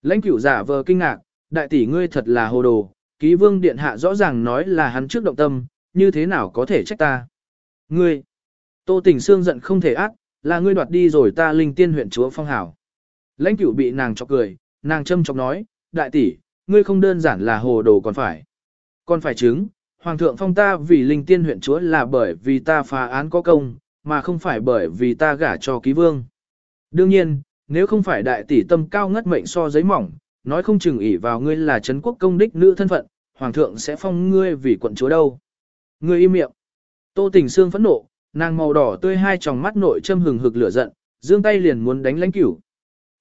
Lãnh cửu giả vờ kinh ngạc, đại tỷ ngươi thật là hồ đồ, ký vương điện hạ rõ ràng nói là hắn trước động tâm, như thế nào có thể trách ta? Ngươi! Tô tình xương giận không thể ác, là ngươi đoạt đi rồi ta linh tiên huyện chúa phong hảo. Lãnh cửu bị nàng chọc cười, nàng châm chọc nói, đại tỷ, ngươi không đơn giản là hồ đồ còn phải. Còn phải chứng, Hoàng thượng phong ta vì linh tiên huyện chúa là bởi vì ta phá án có công, mà không phải bởi vì ta gả cho ký vương. Đương nhiên, nếu không phải đại tỷ tâm cao ngất mệnh so giấy mỏng, nói không chừng ỷ vào ngươi là Trấn quốc công đích nữ thân phận, Hoàng thượng sẽ phong ngươi vì quận chúa đâu. Ngươi im miệng. Tô tình sương phẫn nộ, nàng màu đỏ tươi hai tròng mắt nội châm hừng hực lửa giận, giương tay liền muốn đánh lãnh cửu.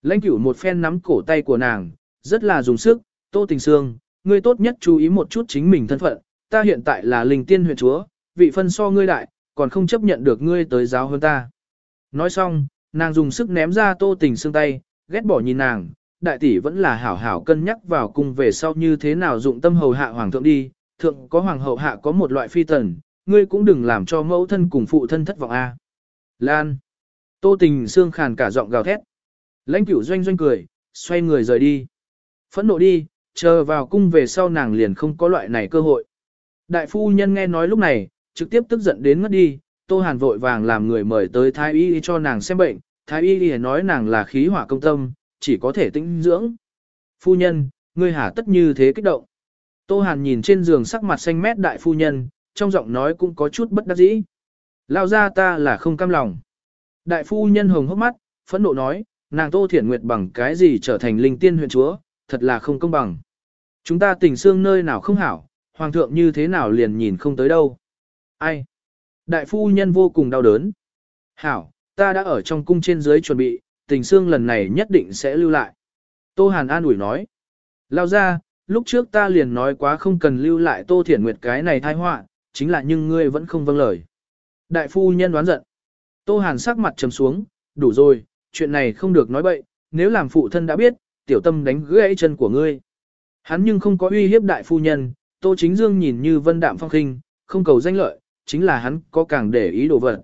Lãnh cửu một phen nắm cổ tay của nàng, rất là dùng sức, tô tình sương ngươi tốt nhất chú ý một chút chính mình thân phận, ta hiện tại là linh tiên huyện chúa, vị phân so ngươi đại, còn không chấp nhận được ngươi tới giáo hơn ta. Nói xong, nàng dùng sức ném ra tô tình sương tay, ghét bỏ nhìn nàng, đại tỷ vẫn là hảo hảo cân nhắc vào cung về sau như thế nào dụng tâm hầu hạ hoàng thượng đi, thượng có hoàng hậu hạ có một loại phi tần, ngươi cũng đừng làm cho mẫu thân cùng phụ thân thất vọng a. Lan. Tô tình xương khàn cả giọng gào thét. Lãnh cửu doanh doanh cười, xoay người rời đi. Phẫn nộ đi, chờ vào cung về sau nàng liền không có loại này cơ hội. Đại phu nhân nghe nói lúc này, trực tiếp tức giận đến ngất đi, Tô Hàn vội vàng làm người mời tới thái y cho nàng xem bệnh, thái y nói nàng là khí hỏa công tâm, chỉ có thể tĩnh dưỡng. Phu nhân, ngươi hả tất như thế kích động. Tô Hàn nhìn trên giường sắc mặt xanh mét đại phu nhân, trong giọng nói cũng có chút bất đắc dĩ. Lao ra ta là không cam lòng. Đại phu nhân hồng hốc mắt, phẫn nộ nói, nàng Tô Thiển Nguyệt bằng cái gì trở thành linh tiên huyện chúa, thật là không công bằng. Chúng ta tình xương nơi nào không hảo, hoàng thượng như thế nào liền nhìn không tới đâu. Ai? Đại phu nhân vô cùng đau đớn. Hảo, ta đã ở trong cung trên dưới chuẩn bị, tình xương lần này nhất định sẽ lưu lại. Tô Hàn an ủi nói. Lao ra, lúc trước ta liền nói quá không cần lưu lại Tô Thiển Nguyệt cái này thai họa, chính là nhưng ngươi vẫn không vâng lời. Đại phu nhân đoán giận. Tô Hàn sắc mặt trầm xuống, đủ rồi, chuyện này không được nói bậy, nếu làm phụ thân đã biết, tiểu tâm đánh gãy chân của ngươi. Hắn nhưng không có uy hiếp đại phu nhân, Tô Chính Dương nhìn như vân đạm phong khinh, không cầu danh lợi, chính là hắn có càng để ý đồ vật.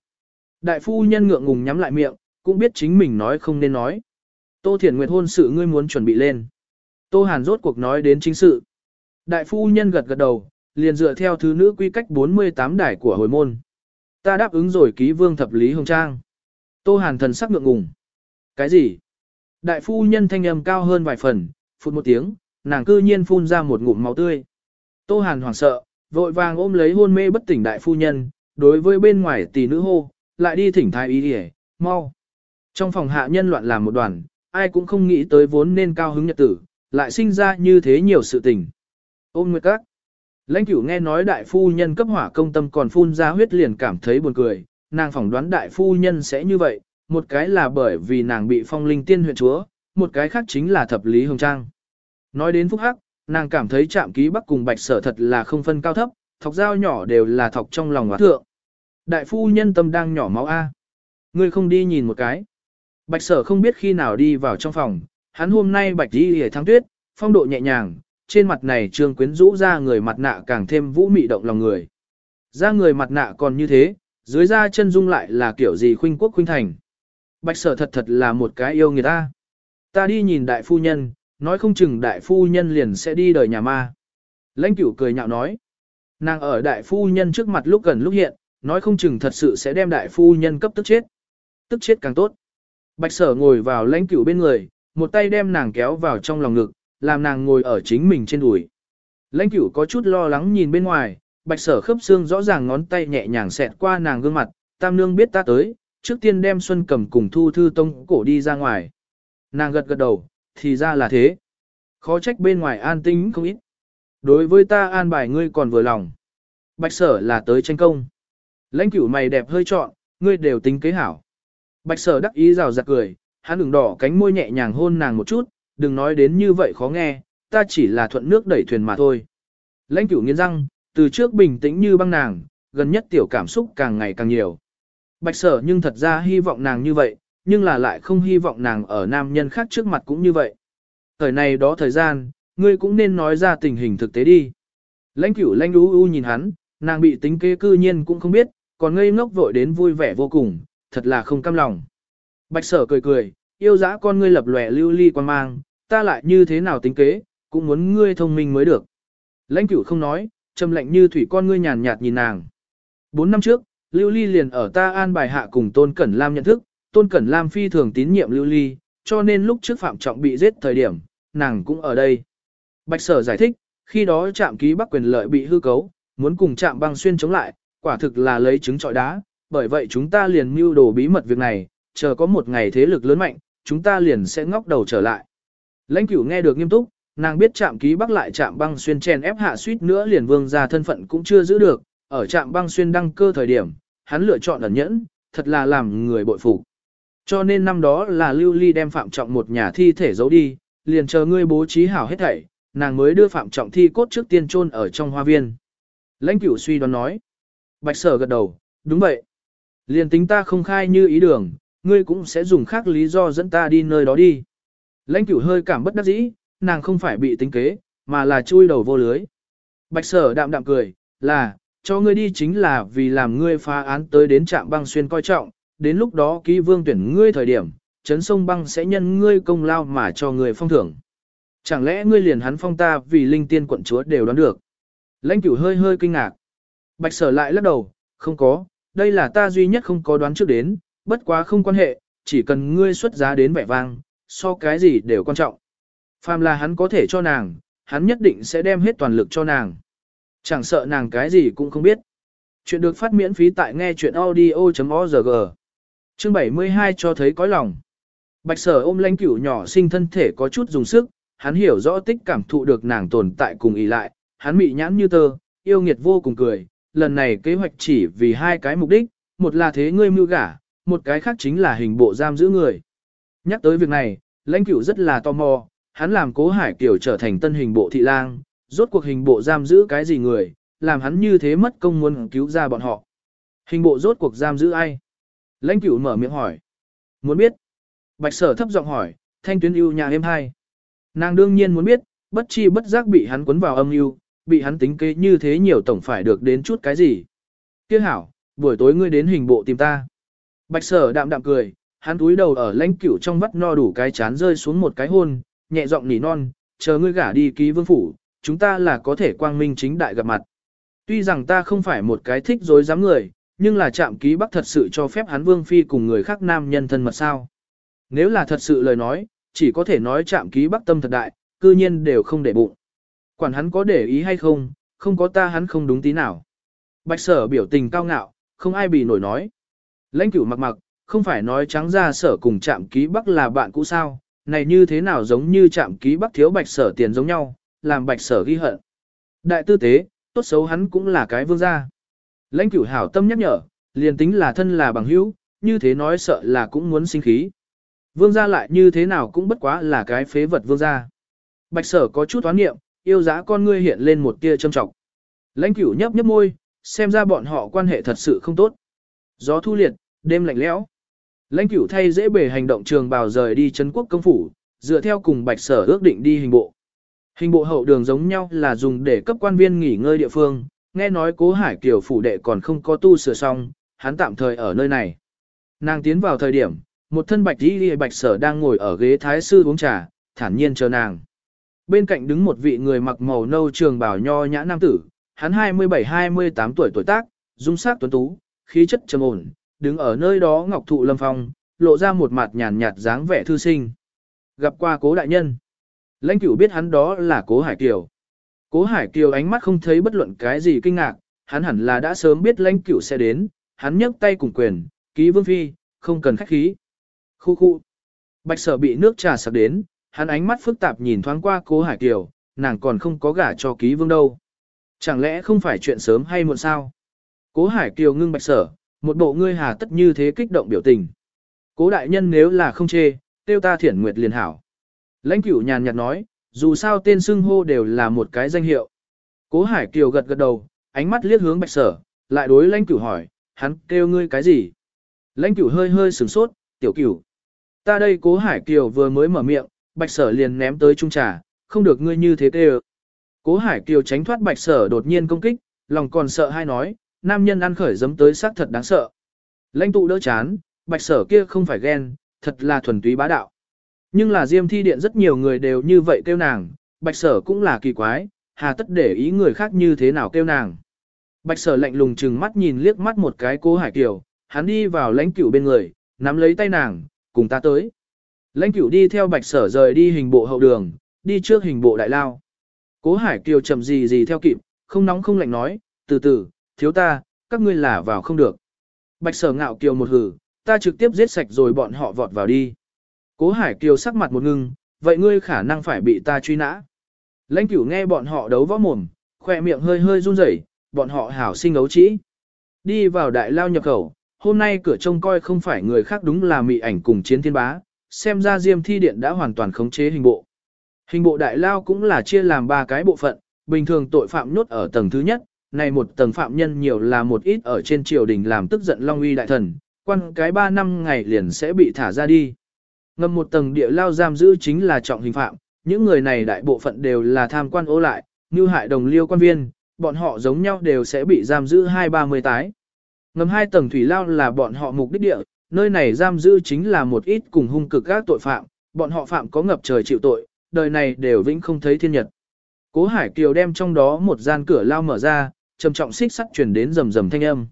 Đại phu nhân ngượng ngùng nhắm lại miệng, cũng biết chính mình nói không nên nói. Tô Thiển Nguyệt hôn sự ngươi muốn chuẩn bị lên. Tô Hàn rốt cuộc nói đến chính sự. Đại phu nhân gật gật đầu, liền dựa theo thứ nữ quy cách 48 đài của hồi môn. Ta đáp ứng rồi ký vương thập lý hồng trang. Tô Hàn thần sắc ngượng ngùng. Cái gì? Đại phu nhân thanh âm cao hơn vài phần, phút một tiếng, nàng cư nhiên phun ra một ngụm máu tươi. Tô Hàn hoảng sợ, vội vàng ôm lấy hôn mê bất tỉnh đại phu nhân, đối với bên ngoài tỷ nữ hô, lại đi thỉnh thái y đi mau. Trong phòng hạ nhân loạn làm một đoàn, ai cũng không nghĩ tới vốn nên cao hứng nhật tử, lại sinh ra như thế nhiều sự tình. Ôm nguyệt các. Lãnh cửu nghe nói đại phu nhân cấp hỏa công tâm còn phun ra huyết liền cảm thấy buồn cười, nàng phỏng đoán đại phu nhân sẽ như vậy, một cái là bởi vì nàng bị phong linh tiên huyện chúa, một cái khác chính là thập lý hồng trang. Nói đến phúc hắc, nàng cảm thấy chạm ký bắc cùng bạch sở thật là không phân cao thấp, thọc dao nhỏ đều là thọc trong lòng hóa thượng. Đại phu nhân tâm đang nhỏ máu A. Ngươi không đi nhìn một cái. Bạch sở không biết khi nào đi vào trong phòng, hắn hôm nay bạch đi hề thắng tuyết, phong độ nhẹ nhàng, trên mặt này trương quyến rũ ra người mặt nạ càng thêm vũ mị động lòng người. Ra người mặt nạ còn như thế, dưới da chân dung lại là kiểu gì khuynh quốc khuynh thành. Bạch sở thật thật là một cái yêu người ta. Ta đi nhìn đại phu nhân, nói không chừng đại phu nhân liền sẽ đi đời nhà ma. Lãnh cửu cười nhạo nói. Nàng ở đại phu nhân trước mặt lúc gần lúc hiện, nói không chừng thật sự sẽ đem đại phu nhân cấp tức chết. Tức chết càng tốt. Bạch sở ngồi vào lãnh cửu bên người, một tay đem nàng kéo vào trong lòng ngực, làm nàng ngồi ở chính mình trên đùi. Lãnh cửu có chút lo lắng nhìn bên ngoài, bạch sở khớp xương rõ ràng ngón tay nhẹ nhàng xẹt qua nàng gương mặt, tam nương biết ta tới, trước tiên đem Xuân cầm cùng thu thư tông cổ đi ra ngoài. Nàng gật gật đầu, thì ra là thế. Khó trách bên ngoài an tính không ít. Đối với ta an bài ngươi còn vừa lòng. Bạch sở là tới tranh công. Lãnh cửu mày đẹp hơi trọn, ngươi đều tính kế hảo. Bạch sở đắc ý rào rạc cười, hắn đường đỏ cánh môi nhẹ nhàng hôn nàng một chút, đừng nói đến như vậy khó nghe, ta chỉ là thuận nước đẩy thuyền mà thôi. Lãnh cửu nghiến răng, từ trước bình tĩnh như băng nàng, gần nhất tiểu cảm xúc càng ngày càng nhiều. Bạch sở nhưng thật ra hy vọng nàng như vậy, nhưng là lại không hy vọng nàng ở nam nhân khác trước mặt cũng như vậy. Thời này đó thời gian, ngươi cũng nên nói ra tình hình thực tế đi. Lãnh cửu lãnh u u nhìn hắn, nàng bị tính kế cư nhiên cũng không biết, còn ngây ngốc vội đến vui vẻ vô cùng, thật là không cam lòng. Bạch sở cười cười, yêu dã con ngươi lập lòe lưu ly quan mang, ta lại như thế nào tính kế, cũng muốn ngươi thông minh mới được. Lãnh cửu không nói, trầm lạnh như thủy con ngươi nhàn nhạt nhìn nàng. Bốn năm trước, Lưu Ly liền ở ta an bài hạ cùng Tôn Cẩn Lam nhận thức, Tôn Cẩn Lam phi thường tín nhiệm Lưu Ly, cho nên lúc trước Phạm Trọng bị giết thời điểm, nàng cũng ở đây. Bạch Sở giải thích, khi đó trạm ký bắc quyền lợi bị hư cấu, muốn cùng trạm băng xuyên chống lại, quả thực là lấy trứng trọi đá, bởi vậy chúng ta liền mưu đồ bí mật việc này, chờ có một ngày thế lực lớn mạnh, chúng ta liền sẽ ngóc đầu trở lại. Lãnh cửu nghe được nghiêm túc, nàng biết chạm ký bắc lại chạm băng xuyên chen ép hạ suýt nữa liền vương ra thân phận cũng chưa giữ được, ở trạm băng xuyên đăng cơ thời điểm, hắn lựa chọn ẩn nhẫn, thật là làm người bội phục. Cho nên năm đó là Lưu Ly đem Phạm Trọng một nhà thi thể giấu đi, liền chờ ngươi bố trí hảo hết thảy, nàng mới đưa Phạm Trọng thi cốt trước tiên chôn ở trong hoa viên. Lãnh cửu suy đoán nói. Bạch sở gật đầu, đúng vậy. Liền tính ta không khai như ý đường, ngươi cũng sẽ dùng khác lý do dẫn ta đi nơi đó đi. Lãnh cửu hơi cảm bất đắc dĩ, nàng không phải bị tính kế, mà là chui đầu vô lưới. Bạch sở đạm đạm cười, là, cho ngươi đi chính là vì làm ngươi phá án tới đến trạm băng xuyên coi trọng, đến lúc đó ký vương tuyển ngươi thời điểm, chấn sông băng sẽ nhân ngươi công lao mà cho ngươi phong thưởng. Chẳng lẽ ngươi liền hắn phong ta vì linh tiên quận chúa đều đoán được. Lãnh cửu hơi hơi kinh ngạc. Bạch sở lại lắc đầu, không có, đây là ta duy nhất không có đoán trước đến, bất quá không quan hệ, chỉ cần ngươi xuất giá đến vẻ vang, so cái gì đều quan trọng. Phàm là hắn có thể cho nàng, hắn nhất định sẽ đem hết toàn lực cho nàng. Chẳng sợ nàng cái gì cũng không biết. Chuyện được phát miễn phí tại nghe chuyện audio.org. Chương 72 cho thấy cõi lòng. Bạch sở ôm lãnh cửu nhỏ sinh thân thể có chút dùng sức, hắn hiểu rõ tích cảm thụ được nàng tồn tại cùng ý lại, hắn mị nhãn như tơ, yêu nghiệt vô cùng cười, lần này kế hoạch chỉ vì hai cái mục đích, một là thế ngươi mưu gả, một cái khác chính là hình bộ giam giữ người. Nhắc tới việc này, lãnh cửu rất là tò mò, hắn làm cố hải kiểu trở thành tân hình bộ thị lang, rốt cuộc hình bộ giam giữ cái gì người, làm hắn như thế mất công muốn cứu ra bọn họ. Hình bộ rốt cuộc giam giữ ai? Lãnh cửu mở miệng hỏi. Muốn biết? Bạch sở thấp giọng hỏi, thanh tuyến yêu nhà em hai. Nàng đương nhiên muốn biết, bất chi bất giác bị hắn cuốn vào âm yêu, bị hắn tính kế như thế nhiều tổng phải được đến chút cái gì. Tiếc hảo, buổi tối ngươi đến hình bộ tìm ta. Bạch sở đạm đạm cười, hắn túi đầu ở lãnh cửu trong vắt no đủ cái chán rơi xuống một cái hôn, nhẹ giọng nỉ non, chờ ngươi gả đi ký vương phủ, chúng ta là có thể quang minh chính đại gặp mặt. Tuy rằng ta không phải một cái thích dối dám người, nhưng là chạm ký bắc thật sự cho phép hắn vương phi cùng người khác nam nhân thân mật sao. Nếu là thật sự lời nói, chỉ có thể nói chạm ký bắc tâm thật đại, cư nhiên đều không để bụng. Quản hắn có để ý hay không, không có ta hắn không đúng tí nào. Bạch sở biểu tình cao ngạo, không ai bị nổi nói. Lãnh cửu mặc mặc, không phải nói trắng ra sở cùng chạm ký bắc là bạn cũ sao, này như thế nào giống như chạm ký bắc thiếu bạch sở tiền giống nhau, làm bạch sở ghi hận. Đại tư tế, tốt xấu hắn cũng là cái vương gia. Lãnh cửu hảo tâm nhắc nhở, liền tính là thân là bằng hữu, như thế nói sợ là cũng muốn sinh khí. Vương gia lại như thế nào cũng bất quá là cái phế vật vương gia. Bạch sở có chút toán nghiệm, yêu giá con ngươi hiện lên một tia châm trọng. Lãnh cửu nhấp nhấp môi, xem ra bọn họ quan hệ thật sự không tốt. Gió thu liệt, đêm lạnh lẽo. Lãnh cửu thay dễ bề hành động trường bào rời đi Trấn quốc công phủ, dựa theo cùng bạch sở ước định đi hình bộ. Hình bộ hậu đường giống nhau là dùng để cấp quan viên nghỉ ngơi địa phương, nghe nói cố hải kiều phủ đệ còn không có tu sửa xong, hắn tạm thời ở nơi này. Nàng tiến vào thời điểm, một thân bạch đi bạch sở đang ngồi ở ghế thái sư uống trà, thản nhiên chờ nàng. Bên cạnh đứng một vị người mặc màu nâu trường bảo nho nhã nam tử, hắn 27-28 tuổi tuổi tác, dung sắc tuấn tú, khí chất trầm ổn, đứng ở nơi đó ngọc thụ lâm phong, lộ ra một mặt nhàn nhạt dáng vẻ thư sinh. Gặp qua cố đại nhân. Lãnh cửu biết hắn đó là cố Hải Kiều. Cố Hải Kiều ánh mắt không thấy bất luận cái gì kinh ngạc, hắn hẳn là đã sớm biết lãnh cửu sẽ đến, hắn nhấc tay cùng quyền, ký vương phi, không cần khách khí. Khu khu. Bạch sở bị nước trà sặc đến, hắn ánh mắt phức tạp nhìn thoáng qua cố Hải Kiều, nàng còn không có gả cho ký vương đâu. Chẳng lẽ không phải chuyện sớm hay muộn sao? Cố Hải Kiều ngưng bạch sở, một bộ ngươi hà tất như thế kích động biểu tình. Cố đại nhân nếu là không chê, tiêu ta thiển nguyệt liền hảo. Lãnh cửu nhàn nhạt nói, dù sao tên xưng hô đều là một cái danh hiệu. Cố Hải Kiều gật gật đầu, ánh mắt liếc hướng bạch sở, lại đối lãnh cửu hỏi, hắn kêu ngươi cái gì? Lãnh cửu hơi hơi sửng sốt, tiểu cửu. Ta đây cố Hải Kiều vừa mới mở miệng, bạch sở liền ném tới trung trà, không được ngươi như thế kêu. Cố Hải Kiều tránh thoát bạch sở đột nhiên công kích, lòng còn sợ hay nói, nam nhân ăn khởi giấm tới xác thật đáng sợ. Lãnh tụ đỡ chán, bạch sở kia không phải ghen, thật là thuần túy bá đạo. Nhưng là diêm thi điện rất nhiều người đều như vậy kêu nàng, bạch sở cũng là kỳ quái, hà tất để ý người khác như thế nào kêu nàng. Bạch sở lạnh lùng chừng mắt nhìn liếc mắt một cái cố hải kiều, hắn đi vào lãnh cửu bên người, nắm lấy tay nàng, cùng ta tới. Lãnh cửu đi theo bạch sở rời đi hình bộ hậu đường, đi trước hình bộ đại lao. Cố hải kiều chậm gì gì theo kịp, không nóng không lạnh nói, từ từ, thiếu ta, các ngươi là vào không được. Bạch sở ngạo kiều một hử, ta trực tiếp giết sạch rồi bọn họ vọt vào đi. Cố hải kiều sắc mặt một ngưng, vậy ngươi khả năng phải bị ta truy nã. Lãnh cửu nghe bọn họ đấu võ mồm, khỏe miệng hơi hơi run rẩy, bọn họ hảo sinh ấu trĩ. Đi vào đại lao nhập khẩu, hôm nay cửa trông coi không phải người khác đúng là mị ảnh cùng chiến thiên bá, xem ra diêm thi điện đã hoàn toàn khống chế hình bộ. Hình bộ đại lao cũng là chia làm ba cái bộ phận, bình thường tội phạm nhốt ở tầng thứ nhất, này một tầng phạm nhân nhiều là một ít ở trên triều đình làm tức giận Long uy đại thần, quan cái ba năm ngày liền sẽ bị thả ra đi. Ngầm một tầng địa lao giam giữ chính là trọng hình phạm, những người này đại bộ phận đều là tham quan ô lại, như hại đồng liêu quan viên, bọn họ giống nhau đều sẽ bị giam giữ hai ba mươi tái. Ngầm hai tầng thủy lao là bọn họ mục đích địa, nơi này giam giữ chính là một ít cùng hung cực các tội phạm, bọn họ phạm có ngập trời chịu tội, đời này đều vĩnh không thấy thiên nhật. Cố Hải Kiều đem trong đó một gian cửa lao mở ra, trầm trọng xích sắt truyền đến rầm rầm thanh âm.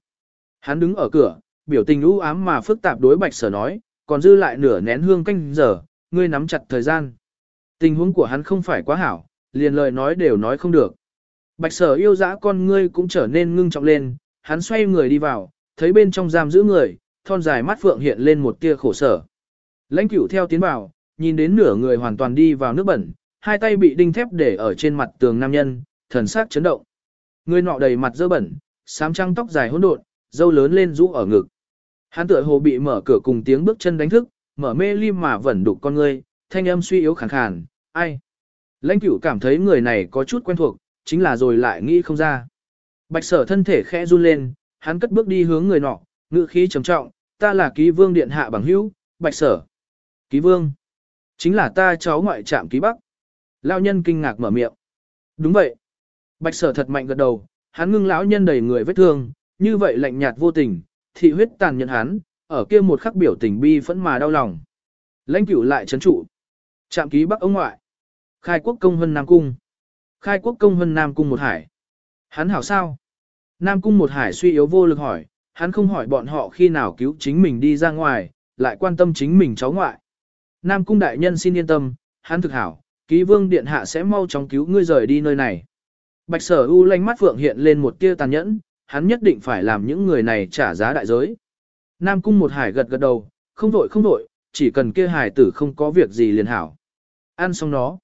Hắn đứng ở cửa, biểu tình u ám mà phức tạp đối Bạch Sở nói, còn dư lại nửa nén hương canh giờ, ngươi nắm chặt thời gian. Tình huống của hắn không phải quá hảo, liền lời nói đều nói không được. Bạch Sở yêu dã con ngươi cũng trở nên ngưng trọng lên, hắn xoay người đi vào, thấy bên trong giam giữ người, thon dài mắt phượng hiện lên một tia khổ sở. Lãnh cửu theo tiến vào, nhìn đến nửa người hoàn toàn đi vào nước bẩn, hai tay bị đinh thép để ở trên mặt tường nam nhân, thần sắc chấn động. Người nọ đầy mặt dơ bẩn, sám trăng tóc dài hỗn độn, dâu lớn lên rũ ở ngực. Hắn tựa hồ bị mở cửa cùng tiếng bước chân đánh thức, mở mê lim mà vẫn đục con ngươi, thanh âm suy yếu khàn khàn, ai. Lãnh cửu cảm thấy người này có chút quen thuộc, chính là rồi lại nghĩ không ra. Bạch sở thân thể khẽ run lên, hắn cất bước đi hướng người nọ, ngữ khí trầm trọng, ta là ký vương điện hạ bằng hữu, bạch sở. Ký vương. Chính là ta cháu ngoại trạm ký bắc. lao nhân kinh ngạc mở miệng. Đúng vậy. Bạch sở thật mạnh gật đầu, hắn ngưng lão nhân đầy người vết thương, như vậy lạnh nhạt vô tình, thị huyết tàn nhẫn hắn, ở kia một khắc biểu tình bi phẫn mà đau lòng. Lãnh cửu lại chấn trụ. Trạm ký bắc ông ngoại. Khai quốc công hân Nam Cung. Khai quốc công hân Nam Cung một hải. Hắn hảo sao? Nam Cung một hải suy yếu vô lực hỏi, hắn không hỏi bọn họ khi nào cứu chính mình đi ra ngoài, lại quan tâm chính mình cháu ngoại. Nam Cung đại nhân xin yên tâm, hắn thực hảo, ký vương điện hạ sẽ mau chóng cứu ngươi rời đi nơi này. Bạch sở u lanh mắt phượng hiện lên một tia tàn nhẫn, hắn nhất định phải làm những người này trả giá đại giới. Nam cung một hải gật gật đầu, không vội không vội, chỉ cần kia hải tử không có việc gì liền hảo. Ăn xong nó.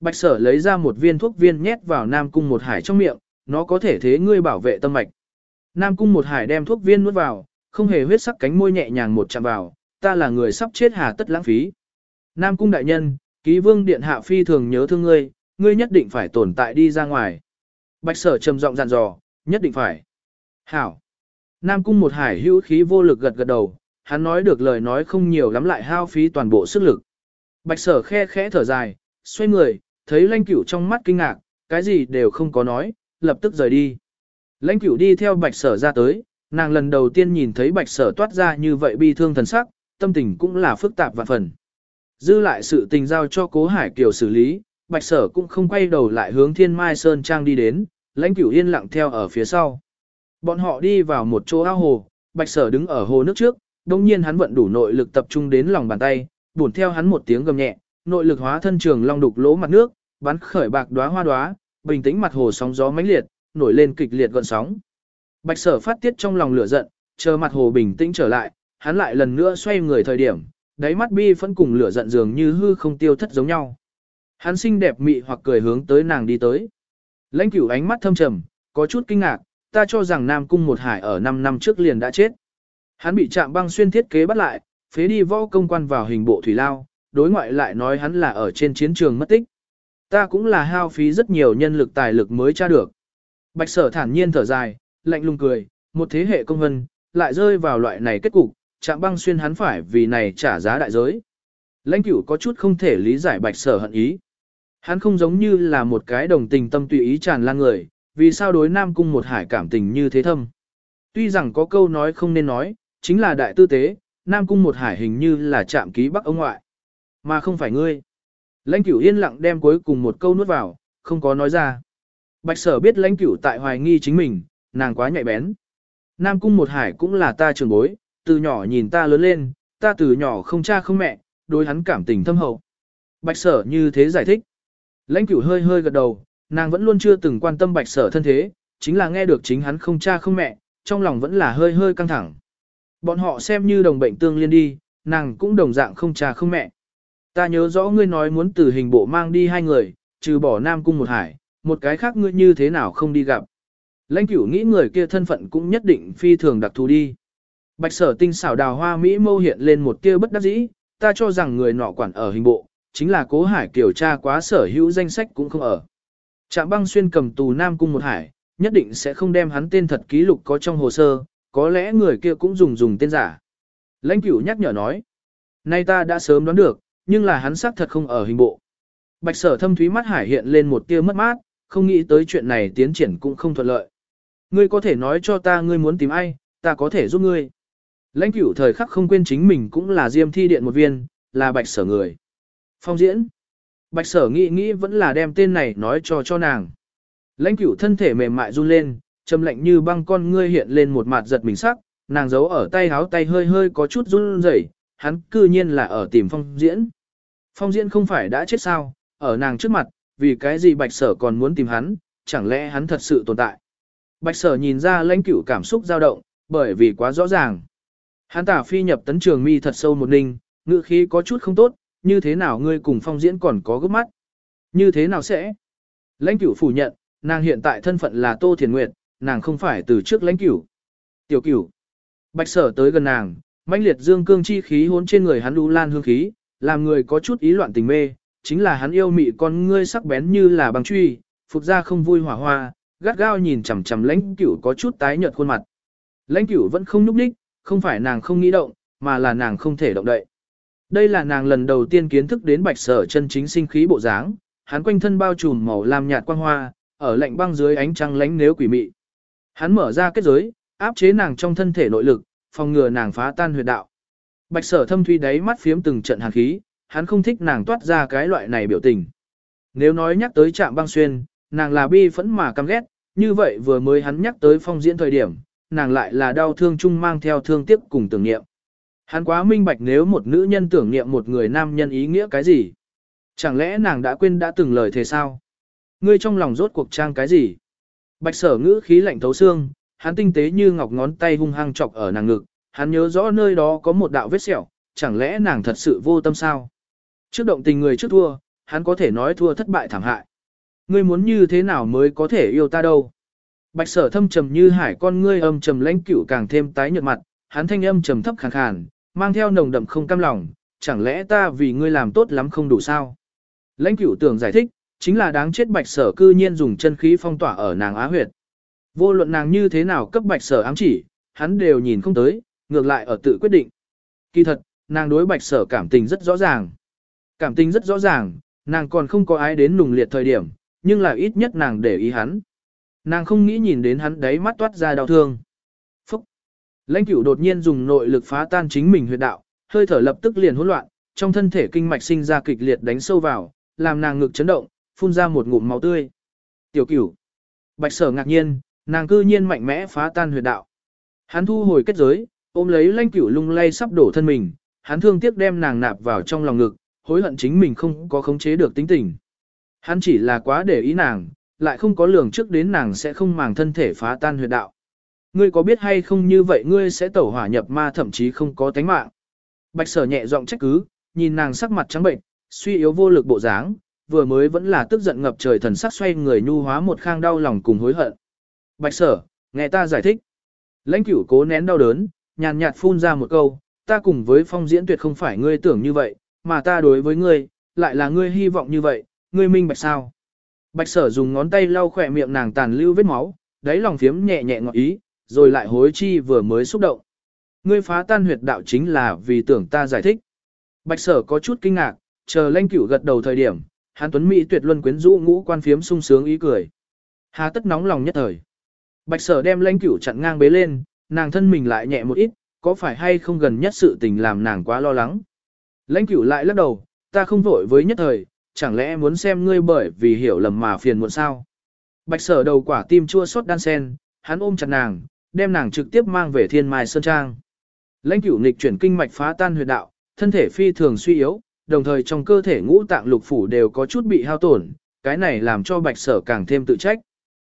Bạch sở lấy ra một viên thuốc viên nhét vào Nam cung một hải trong miệng, nó có thể thế ngươi bảo vệ tâm mạch. Nam cung một hải đem thuốc viên nuốt vào, không hề huyết sắc cánh môi nhẹ nhàng một chạm vào, ta là người sắp chết hà tất lãng phí. Nam cung đại nhân, ký vương điện hạ phi thường nhớ thương ngươi, ngươi nhất định phải tồn tại đi ra ngoài. Bạch sở trầm giọng dặn dò, nhất định phải. Hảo. Nam cung một hải hữu khí vô lực gật gật đầu, hắn nói được lời nói không nhiều lắm lại hao phí toàn bộ sức lực. Bạch sở khe khẽ thở dài, xoay người, thấy lanh cửu trong mắt kinh ngạc, cái gì đều không có nói, lập tức rời đi. Lãnh cửu đi theo bạch sở ra tới, nàng lần đầu tiên nhìn thấy bạch sở toát ra như vậy bi thương thần sắc, tâm tình cũng là phức tạp và phần. Dư lại sự tình giao cho cố hải kiều xử lý, bạch sở cũng không quay đầu lại hướng thiên mai sơn trang đi đến, lãnh cửu yên lặng theo ở phía sau. Bọn họ đi vào một chỗ ao hồ, bạch sở đứng ở hồ nước trước, đồng nhiên hắn vận đủ nội lực tập trung đến lòng bàn tay, buồn theo hắn một tiếng gầm nhẹ, nội lực hóa thân trường long đục lỗ mặt nước, bắn khởi bạc đóa hoa đóa, bình tĩnh mặt hồ sóng gió mãnh liệt, nổi lên kịch liệt gợn sóng. Bạch sở phát tiết trong lòng lửa giận, chờ mặt hồ bình tĩnh trở lại, hắn lại lần nữa xoay người thời điểm, đáy mắt bi phẫn cùng lửa giận dường như hư không tiêu thất giống nhau. Hắn xinh đẹp mị hoặc cười hướng tới nàng đi tới. Lãnh cửu ánh mắt thâm trầm, có chút kinh ngạc, ta cho rằng Nam Cung một hải ở 5 năm trước liền đã chết. Hắn bị chạm băng xuyên thiết kế bắt lại, phế đi võ công quan vào hình bộ thủy lao, đối ngoại lại nói hắn là ở trên chiến trường mất tích. Ta cũng là hao phí rất nhiều nhân lực tài lực mới tra được. Bạch sở thản nhiên thở dài, lạnh lùng cười, một thế hệ công vân, lại rơi vào loại này kết cục, chạm băng xuyên hắn phải vì này trả giá đại giới. Lãnh cửu có chút không thể lý giải bạch sở hận ý. Hắn không giống như là một cái đồng tình tâm tùy ý tràn lan người, vì sao đối Nam Cung một hải cảm tình như thế thâm. Tuy rằng có câu nói không nên nói, chính là đại tư tế, Nam Cung một hải hình như là chạm ký bắc ông ngoại, mà không phải ngươi. Lãnh cửu yên lặng đem cuối cùng một câu nuốt vào, không có nói ra. Bạch sở biết lãnh cửu tại hoài nghi chính mình, nàng quá nhạy bén. Nam Cung một hải cũng là ta trường bối, từ nhỏ nhìn ta lớn lên, ta từ nhỏ không cha không mẹ, đối hắn cảm tình thâm hậu. Bạch sở như thế giải thích. Lãnh cửu hơi hơi gật đầu, nàng vẫn luôn chưa từng quan tâm bạch sở thân thế, chính là nghe được chính hắn không cha không mẹ, trong lòng vẫn là hơi hơi căng thẳng. Bọn họ xem như đồng bệnh tương liên đi, nàng cũng đồng dạng không cha không mẹ. Ta nhớ rõ ngươi nói muốn từ hình bộ mang đi hai người, trừ bỏ Nam Cung một hải, một cái khác ngươi như thế nào không đi gặp. Lãnh cửu nghĩ người kia thân phận cũng nhất định phi thường đặc thù đi. Bạch sở tinh xảo đào hoa Mỹ mâu hiện lên một tia bất đắc dĩ, ta cho rằng người nọ quản ở hình bộ, chính là cố hải kiểu tra quá sở hữu danh sách cũng không ở. Trạm băng xuyên cầm tù Nam Cung một hải, nhất định sẽ không đem hắn tên thật ký lục có trong hồ sơ, có lẽ người kia cũng dùng dùng tên giả. Lãnh cửu nhắc nhở nói, nay ta đã sớm đoán được, nhưng là hắn xác thật không ở hình bộ. Bạch sở thâm thúy mắt hải hiện lên một tia mất mát, không nghĩ tới chuyện này tiến triển cũng không thuận lợi. Ngươi có thể nói cho ta ngươi muốn tìm ai, ta có thể giúp ngươi. Lãnh cửu thời khắc không quên chính mình cũng là diêm thi điện một viên, là bạch sở người. Phong diễn. Bạch sở nghĩ nghĩ vẫn là đem tên này nói cho cho nàng. Lãnh cửu thân thể mềm mại run lên, trầm lạnh như băng con ngươi hiện lên một mặt giật mình sắc, nàng giấu ở tay háo tay hơi hơi có chút run rẩy, hắn cư nhiên là ở tìm phong diễn. Phong diễn không phải đã chết sao, ở nàng trước mặt, vì cái gì bạch sở còn muốn tìm hắn, chẳng lẽ hắn thật sự tồn tại. Bạch sở nhìn ra lãnh cửu cảm xúc dao động, bởi vì quá rõ ràng. Hắn tả phi nhập tấn trường mi thật sâu một ninh, ngữ khí có chút không tốt, như thế nào ngươi cùng phong diễn còn có gấp mắt? Như thế nào sẽ? Lãnh cửu phủ nhận, nàng hiện tại thân phận là Tô Thiền Nguyệt, nàng không phải từ trước lãnh cửu. Tiểu cửu. Bạch sở tới gần nàng, mãnh liệt dương cương chi khí hốn trên người hắn đu lan hương khí, làm người có chút ý loạn tình mê, chính là hắn yêu mị con ngươi sắc bén như là băng truy, phục ra không vui hỏa hoa, gắt gao nhìn chằm chằm lãnh cửu có chút tái nhợt khuôn mặt. Lãnh cửu vẫn không nhúc đích, không phải nàng không nghĩ động, mà là nàng không thể động đậy. Đây là nàng lần đầu tiên kiến thức đến bạch sở chân chính sinh khí bộ dáng, hắn quanh thân bao trùm màu lam nhạt quang hoa, ở lạnh băng dưới ánh trăng lánh nếu quỷ mị. Hắn mở ra kết giới, áp chế nàng trong thân thể nội lực, phòng ngừa nàng phá tan huyệt đạo. Bạch sở thâm thuy đáy mắt phiếm từng trận hàn khí, hắn không thích nàng toát ra cái loại này biểu tình. Nếu nói nhắc tới trạm băng xuyên, nàng là bi phẫn mà căm ghét, như vậy vừa mới hắn nhắc tới phong diễn thời điểm, nàng lại là đau thương chung mang theo thương tiếc cùng tưởng niệm. Hắn quá minh bạch nếu một nữ nhân tưởng niệm một người nam nhân ý nghĩa cái gì. Chẳng lẽ nàng đã quên đã từng lời thề sao? Ngươi trong lòng rốt cuộc trang cái gì? Bạch sở ngữ khí lạnh thấu xương, hắn tinh tế như ngọc ngón tay hung hăng chọc ở nàng ngực, hắn nhớ rõ nơi đó có một đạo vết sẹo, chẳng lẽ nàng thật sự vô tâm sao? Trước động tình người trước thua, hắn có thể nói thua thất bại thảm hại. Ngươi muốn như thế nào mới có thể yêu ta đâu? Bạch sở thâm trầm như hải con ngươi âm trầm lãnh cửu càng thêm tái nhợt mặt, hắn thanh âm trầm thấp khàn khàn, mang theo nồng đậm không cam lòng, chẳng lẽ ta vì ngươi làm tốt lắm không đủ sao? Lãnh cửu tưởng giải thích, chính là đáng chết bạch sở cư nhiên dùng chân khí phong tỏa ở nàng á huyệt. Vô luận nàng như thế nào cấp bạch sở ám chỉ, hắn đều nhìn không tới, ngược lại ở tự quyết định. Kỳ thật, nàng đối bạch sở cảm tình rất rõ ràng. Cảm tình rất rõ ràng, nàng còn không có ai đến nùng liệt thời điểm, nhưng là ít nhất nàng để ý hắn. Nàng không nghĩ nhìn đến hắn đấy mắt toát ra đau thương. Phúc! Lãnh cửu đột nhiên dùng nội lực phá tan chính mình huyệt đạo, hơi thở lập tức liền hỗn loạn, trong thân thể kinh mạch sinh ra kịch liệt đánh sâu vào, làm nàng ngực chấn động, phun ra một ngụm máu tươi. Tiểu cửu! Bạch sở ngạc nhiên, nàng cư nhiên mạnh mẽ phá tan huyệt đạo. Hắn thu hồi kết giới, ôm lấy lãnh cửu lung lay sắp đổ thân mình, hắn thương tiếc đem nàng nạp vào trong lòng ngực, hối hận chính mình không có khống chế được tính tình. Hắn chỉ là quá để ý nàng, lại không có lường trước đến nàng sẽ không màng thân thể phá tan huyệt đạo. Ngươi có biết hay không như vậy ngươi sẽ tẩu hỏa nhập ma thậm chí không có tánh mạng. Bạch sở nhẹ giọng trách cứ, nhìn nàng sắc mặt trắng bệnh, suy yếu vô lực bộ dáng, vừa mới vẫn là tức giận ngập trời thần sắc xoay người nhu hóa một khang đau lòng cùng hối hận. Bạch sở, nghe ta giải thích. Lãnh cửu cố nén đau đớn, nhàn nhạt phun ra một câu, ta cùng với phong diễn tuyệt không phải ngươi tưởng như vậy, mà ta đối với ngươi, lại là ngươi hy vọng như vậy, ngươi minh bạch sao. Bạch sở dùng ngón tay lau khỏe miệng nàng tàn lưu vết máu, đáy lòng phiếm nhẹ nhẹ ngọt ý, rồi lại hối chi vừa mới xúc động. Ngươi phá tan huyệt đạo chính là vì tưởng ta giải thích. Bạch sở có chút kinh ngạc, chờ lanh cửu gật đầu thời điểm, hán tuấn mỹ tuyệt luân quyến rũ ngũ quan phiếm sung sướng ý cười. Hà tất nóng lòng nhất thời. Bạch sở đem lanh cửu chặn ngang bế lên, nàng thân mình lại nhẹ một ít, có phải hay không gần nhất sự tình làm nàng quá lo lắng. Lãnh cửu lại lắc đầu, ta không vội với nhất thời, chẳng lẽ muốn xem ngươi bởi vì hiểu lầm mà phiền muộn sao. Bạch sở đầu quả tim chua xót đan sen, hắn ôm chặt nàng, đem nàng trực tiếp mang về thiên mai sơn trang. Lãnh cửu nghịch chuyển kinh mạch phá tan huyệt đạo, thân thể phi thường suy yếu, đồng thời trong cơ thể ngũ tạng lục phủ đều có chút bị hao tổn, cái này làm cho bạch sở càng thêm tự trách.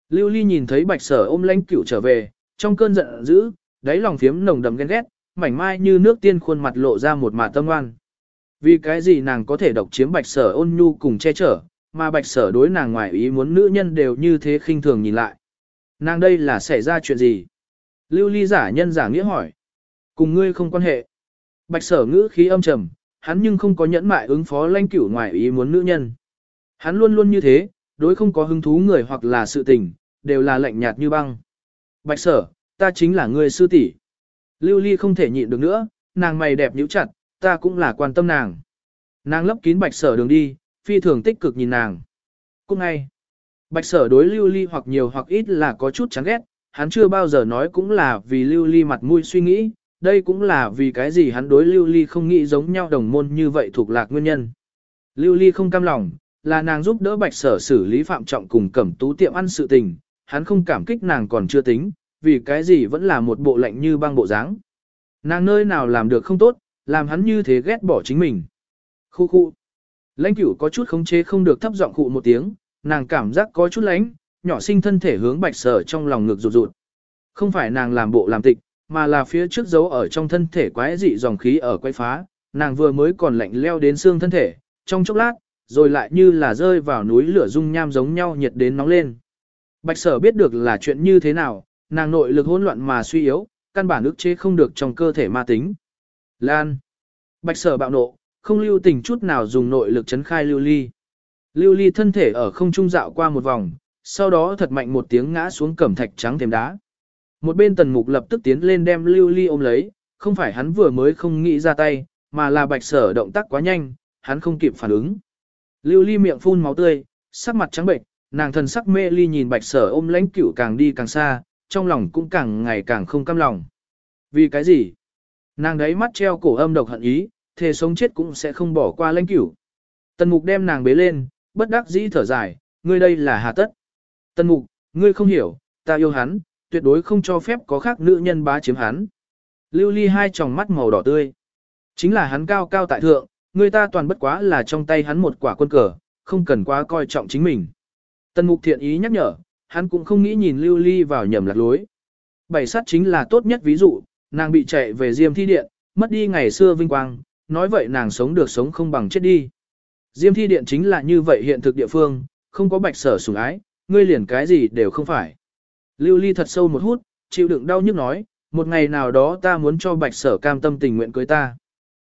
Lưu Ly nhìn thấy bạch sở ôm lãnh cửu trở về, trong cơn giận dữ, đáy lòng phiếm nồng đầm ghen ghét, mảnh mai như nước tiên khuôn mặt lộ ra một mạt tâm oan. Vì cái gì nàng có thể độc chiếm bạch sở ôn nhu cùng che chở, mà bạch sở đối nàng ngoài ý muốn nữ nhân đều như thế khinh thường nhìn lại. Nàng đây là xảy ra chuyện gì? Lưu ly giả nhân giả nghĩa hỏi. Cùng ngươi không quan hệ. Bạch sở ngữ khí âm trầm, hắn nhưng không có nhẫn mại ứng phó lanh cửu ngoài ý muốn nữ nhân. Hắn luôn luôn như thế, đối không có hứng thú người hoặc là sự tình, đều là lạnh nhạt như băng. Bạch sở, ta chính là người sư tỷ. Lưu ly không thể nhịn được nữa, nàng mày đẹp nhíu chặt, ta cũng là quan tâm nàng. Nàng lấp kín bạch sở đường đi, phi thường tích cực nhìn nàng. Cũng ngay, bạch sở đối lưu ly hoặc nhiều hoặc ít là có chút chán ghét, hắn chưa bao giờ nói cũng là vì lưu ly mặt mũi suy nghĩ, đây cũng là vì cái gì hắn đối lưu ly không nghĩ giống nhau đồng môn như vậy thuộc lạc nguyên nhân. Lưu ly không cam lòng, là nàng giúp đỡ bạch sở xử lý phạm trọng cùng cẩm tú tiệm ăn sự tình, hắn không cảm kích nàng còn chưa tính, vì cái gì vẫn là một bộ lạnh như băng bộ dáng. Nàng nơi nào làm được không tốt, làm hắn như thế ghét bỏ chính mình. Khu khu. Lãnh cửu có chút khống chế không được thấp giọng khụ một tiếng, nàng cảm giác có chút lánh, nhỏ sinh thân thể hướng bạch sở trong lòng ngực rụt rụt. Không phải nàng làm bộ làm tịch, mà là phía trước giấu ở trong thân thể quái dị dòng khí ở quay phá, nàng vừa mới còn lạnh leo đến xương thân thể, trong chốc lát, rồi lại như là rơi vào núi lửa dung nham giống nhau nhiệt đến nóng lên. Bạch sở biết được là chuyện như thế nào, nàng nội lực hỗn loạn mà suy yếu, căn bản ức chế không được trong cơ thể ma tính. Lan. Bạch sở bạo nộ, không lưu tình chút nào dùng nội lực chấn khai lưu ly. Lưu ly thân thể ở không trung dạo qua một vòng, sau đó thật mạnh một tiếng ngã xuống cẩm thạch trắng thềm đá. Một bên tần mục lập tức tiến lên đem lưu ly ôm lấy, không phải hắn vừa mới không nghĩ ra tay, mà là bạch sở động tác quá nhanh, hắn không kịp phản ứng. Lưu ly miệng phun máu tươi, sắc mặt trắng bệnh, nàng thần sắc mê ly nhìn bạch sở ôm lãnh cửu càng đi càng xa, trong lòng cũng càng ngày càng không cam lòng. Vì cái gì? Nàng đấy mắt treo cổ âm độc hận ý, thề sống chết cũng sẽ không bỏ qua lãnh cửu. Tần mục đem nàng bế lên, bất đắc dĩ thở dài, ngươi đây là hà tất. Tần mục, ngươi không hiểu, ta yêu hắn, tuyệt đối không cho phép có khác nữ nhân bá chiếm hắn. Lưu ly hai tròng mắt màu đỏ tươi. Chính là hắn cao cao tại thượng, người ta toàn bất quá là trong tay hắn một quả quân cờ, không cần quá coi trọng chính mình. Tần mục thiện ý nhắc nhở, hắn cũng không nghĩ nhìn lưu ly vào nhầm lạc lối. Bảy sát chính là tốt nhất ví dụ, nàng bị chạy về diêm thi điện, mất đi ngày xưa vinh quang, nói vậy nàng sống được sống không bằng chết đi. Diêm thi điện chính là như vậy hiện thực địa phương, không có bạch sở sủng ái, ngươi liền cái gì đều không phải. Lưu ly thật sâu một hút, chịu đựng đau nhức nói, một ngày nào đó ta muốn cho bạch sở cam tâm tình nguyện cưới ta.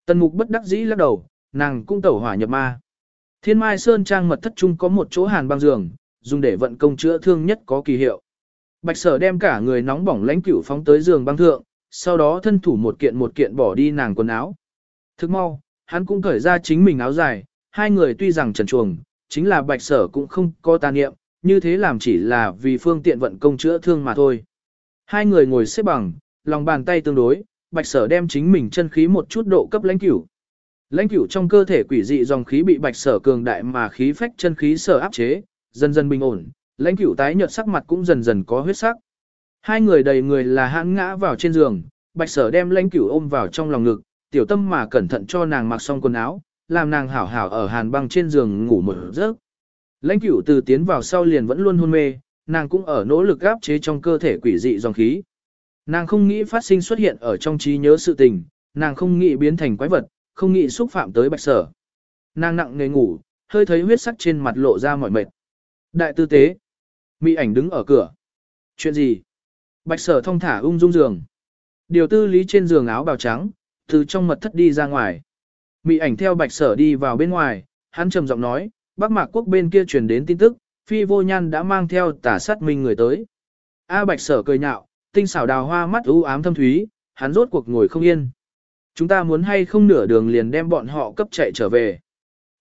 Tần mục bất đắc dĩ lắc đầu, nàng cũng tẩu hỏa nhập ma. Thiên mai sơn trang mật thất trung có một chỗ hàn băng giường, dùng để vận công chữa thương nhất có kỳ hiệu. Bạch sở đem cả người nóng bỏng lãnh cửu phóng tới giường băng thượng, sau đó thân thủ một kiện một kiện bỏ đi nàng quần áo. Thức mau, hắn cũng cởi ra chính mình áo dài, hai người tuy rằng trần chuồng, chính là bạch sở cũng không có tà niệm, như thế làm chỉ là vì phương tiện vận công chữa thương mà thôi. Hai người ngồi xếp bằng, lòng bàn tay tương đối, bạch sở đem chính mình chân khí một chút độ cấp lãnh cửu. Lãnh cửu trong cơ thể quỷ dị dòng khí bị bạch sở cường đại mà khí phách chân khí sở áp chế, dần dần bình ổn, lãnh cửu tái nhợt sắc mặt cũng dần dần có huyết sắc. Hai người đầy người là hãn ngã vào trên giường, bạch sở đem lãnh cửu ôm vào trong lòng ngực, tiểu tâm mà cẩn thận cho nàng mặc xong quần áo, làm nàng hảo hảo ở hàn băng trên giường ngủ một giấc. Lãnh cửu từ tiến vào sau liền vẫn luôn hôn mê, nàng cũng ở nỗ lực áp chế trong cơ thể quỷ dị dòng khí. Nàng không nghĩ phát sinh xuất hiện ở trong trí nhớ sự tình, nàng không nghĩ biến thành quái vật, không nghĩ xúc phạm tới bạch sở. Nàng nặng nề ngủ, hơi thấy huyết sắc trên mặt lộ ra mỏi mệt. Đại tư tế. Mỹ ảnh đứng ở cửa. Chuyện gì? Bạch sở thông thả ung dung giường. Điều tư lý trên giường áo bào trắng, từ trong mật thất đi ra ngoài. Mị ảnh theo bạch sở đi vào bên ngoài, hắn trầm giọng nói, Bắc Mạc quốc bên kia truyền đến tin tức, phi vô nhan đã mang theo tả sát minh người tới. A bạch sở cười nhạo, tinh xảo đào hoa mắt u ám thâm thúy, hắn rốt cuộc ngồi không yên. Chúng ta muốn hay không nửa đường liền đem bọn họ cấp chạy trở về.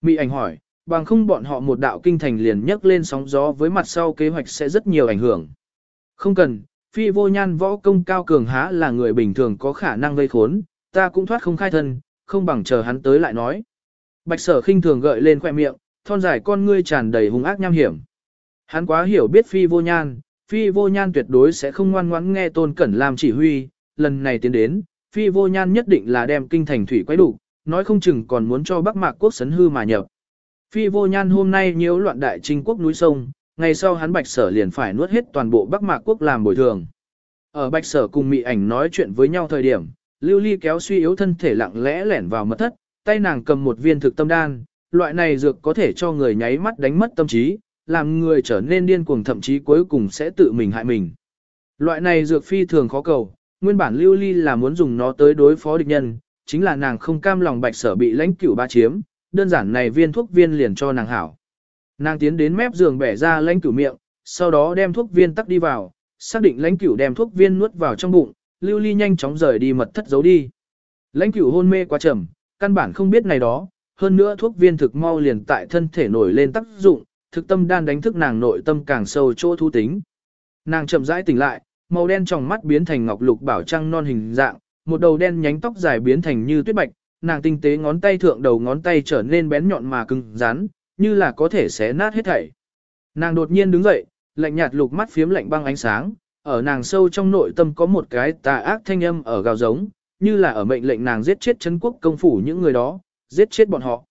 Mị ảnh hỏi, bằng không bọn họ một đạo kinh thành liền nhấc lên sóng gió với mặt sau kế hoạch sẽ rất nhiều ảnh hưởng. Không cần, phi vô nhan võ công cao cường há là người bình thường có khả năng gây khốn, ta cũng thoát không khai thân, không bằng chờ hắn tới lại nói. Bạch sở khinh thường gợi lên khoe miệng, thon dài con ngươi tràn đầy hung ác nham hiểm. Hắn quá hiểu biết phi vô nhan, phi vô nhan tuyệt đối sẽ không ngoan ngoãn nghe tôn cẩn làm chỉ huy, lần này tiến đến, phi vô nhan nhất định là đem kinh thành thủy quay đủ, nói không chừng còn muốn cho Bắc Mạc quốc sấn hư mà nhập. Phi vô nhan hôm nay nhiễu loạn đại trinh quốc núi sông, ngày sau hắn bạch sở liền phải nuốt hết toàn bộ Bắc Mạc quốc làm bồi thường. Ở bạch sở cùng mị ảnh nói chuyện với nhau thời điểm, lưu ly kéo suy yếu thân thể lặng lẽ lẻn vào mật thất, tay nàng cầm một viên thực tâm đan, loại này dược có thể cho người nháy mắt đánh mất tâm trí, làm người trở nên điên cuồng thậm chí cuối cùng sẽ tự mình hại mình. Loại này dược phi thường khó cầu, nguyên bản lưu ly là muốn dùng nó tới đối phó địch nhân, chính là nàng không cam lòng bạch sở bị lãnh cửu ba chiếm, đơn giản này viên thuốc viên liền cho nàng hảo. Nàng tiến đến mép giường bẻ ra lãnh cửu miệng, sau đó đem thuốc viên tắc đi vào, xác định lãnh cửu đem thuốc viên nuốt vào trong bụng, lưu ly nhanh chóng rời đi mật thất giấu đi. Lãnh cửu hôn mê quá trầm, căn bản không biết này đó, hơn nữa thuốc viên thực mau liền tại thân thể nổi lên tác dụng, thực tâm đan đánh thức nàng nội tâm càng sâu chỗ thu tính. Nàng chậm rãi tỉnh lại, màu đen trong mắt biến thành ngọc lục bảo trăng non hình dạng, một đầu đen nhánh tóc dài biến thành như tuyết bạch, nàng tinh tế ngón tay thượng đầu ngón tay trở nên bén nhọn mà cứng rắn, như là có thể xé nát hết thảy. Nàng đột nhiên đứng dậy, lạnh nhạt lục mắt phiếm lạnh băng ánh sáng, ở nàng sâu trong nội tâm có một cái tà ác thanh âm ở gào giống, như là ở mệnh lệnh nàng giết chết chân quốc công phủ những người đó, giết chết bọn họ.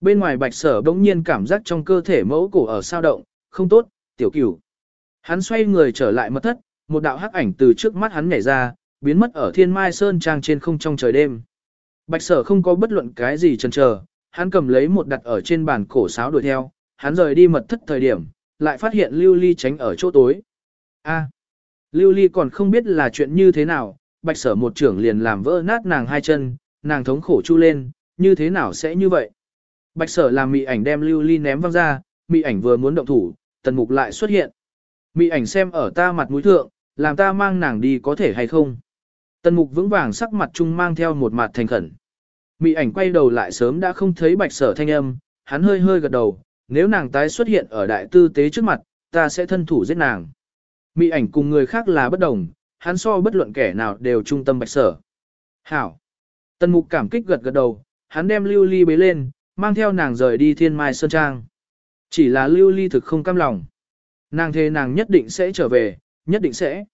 Bên ngoài bạch sở bỗng nhiên cảm giác trong cơ thể mẫu cổ ở sao động, không tốt, tiểu cửu. Hắn xoay người trở lại mật thất, một đạo hắc ảnh từ trước mắt hắn nhảy ra, biến mất ở thiên mai sơn trang trên không trong trời đêm. Bạch sở không có bất luận cái gì chần chờ, hắn cầm lấy một đặt ở trên bàn cổ sáo đuổi theo, hắn rời đi mật thất thời điểm, lại phát hiện lưu ly tránh ở chỗ tối. A, lưu ly còn không biết là chuyện như thế nào, bạch sở một trưởng liền làm vỡ nát nàng hai chân, nàng thống khổ chu lên, như thế nào sẽ như vậy? Bạch sở làm mị ảnh đem lưu ly ném văng ra, mị ảnh vừa muốn động thủ, tần mục lại xuất hiện. Mị ảnh xem ở ta mặt mũi thượng, làm ta mang nàng đi có thể hay không? Tần mục vững vàng sắc mặt trung mang theo một mặt thành khẩn. Mị ảnh quay đầu lại sớm đã không thấy bạch sở thanh âm, hắn hơi hơi gật đầu, nếu nàng tái xuất hiện ở đại tư tế trước mặt, ta sẽ thân thủ giết nàng. Mị ảnh cùng người khác là bất đồng, hắn so bất luận kẻ nào đều trung tâm bạch sở. Hảo. Tần mục cảm kích gật gật đầu, hắn đem lưu ly bế lên, mang theo nàng rời đi thiên mai sơn trang. Chỉ là lưu ly thực không cam lòng. Nàng thề nàng nhất định sẽ trở về, nhất định sẽ.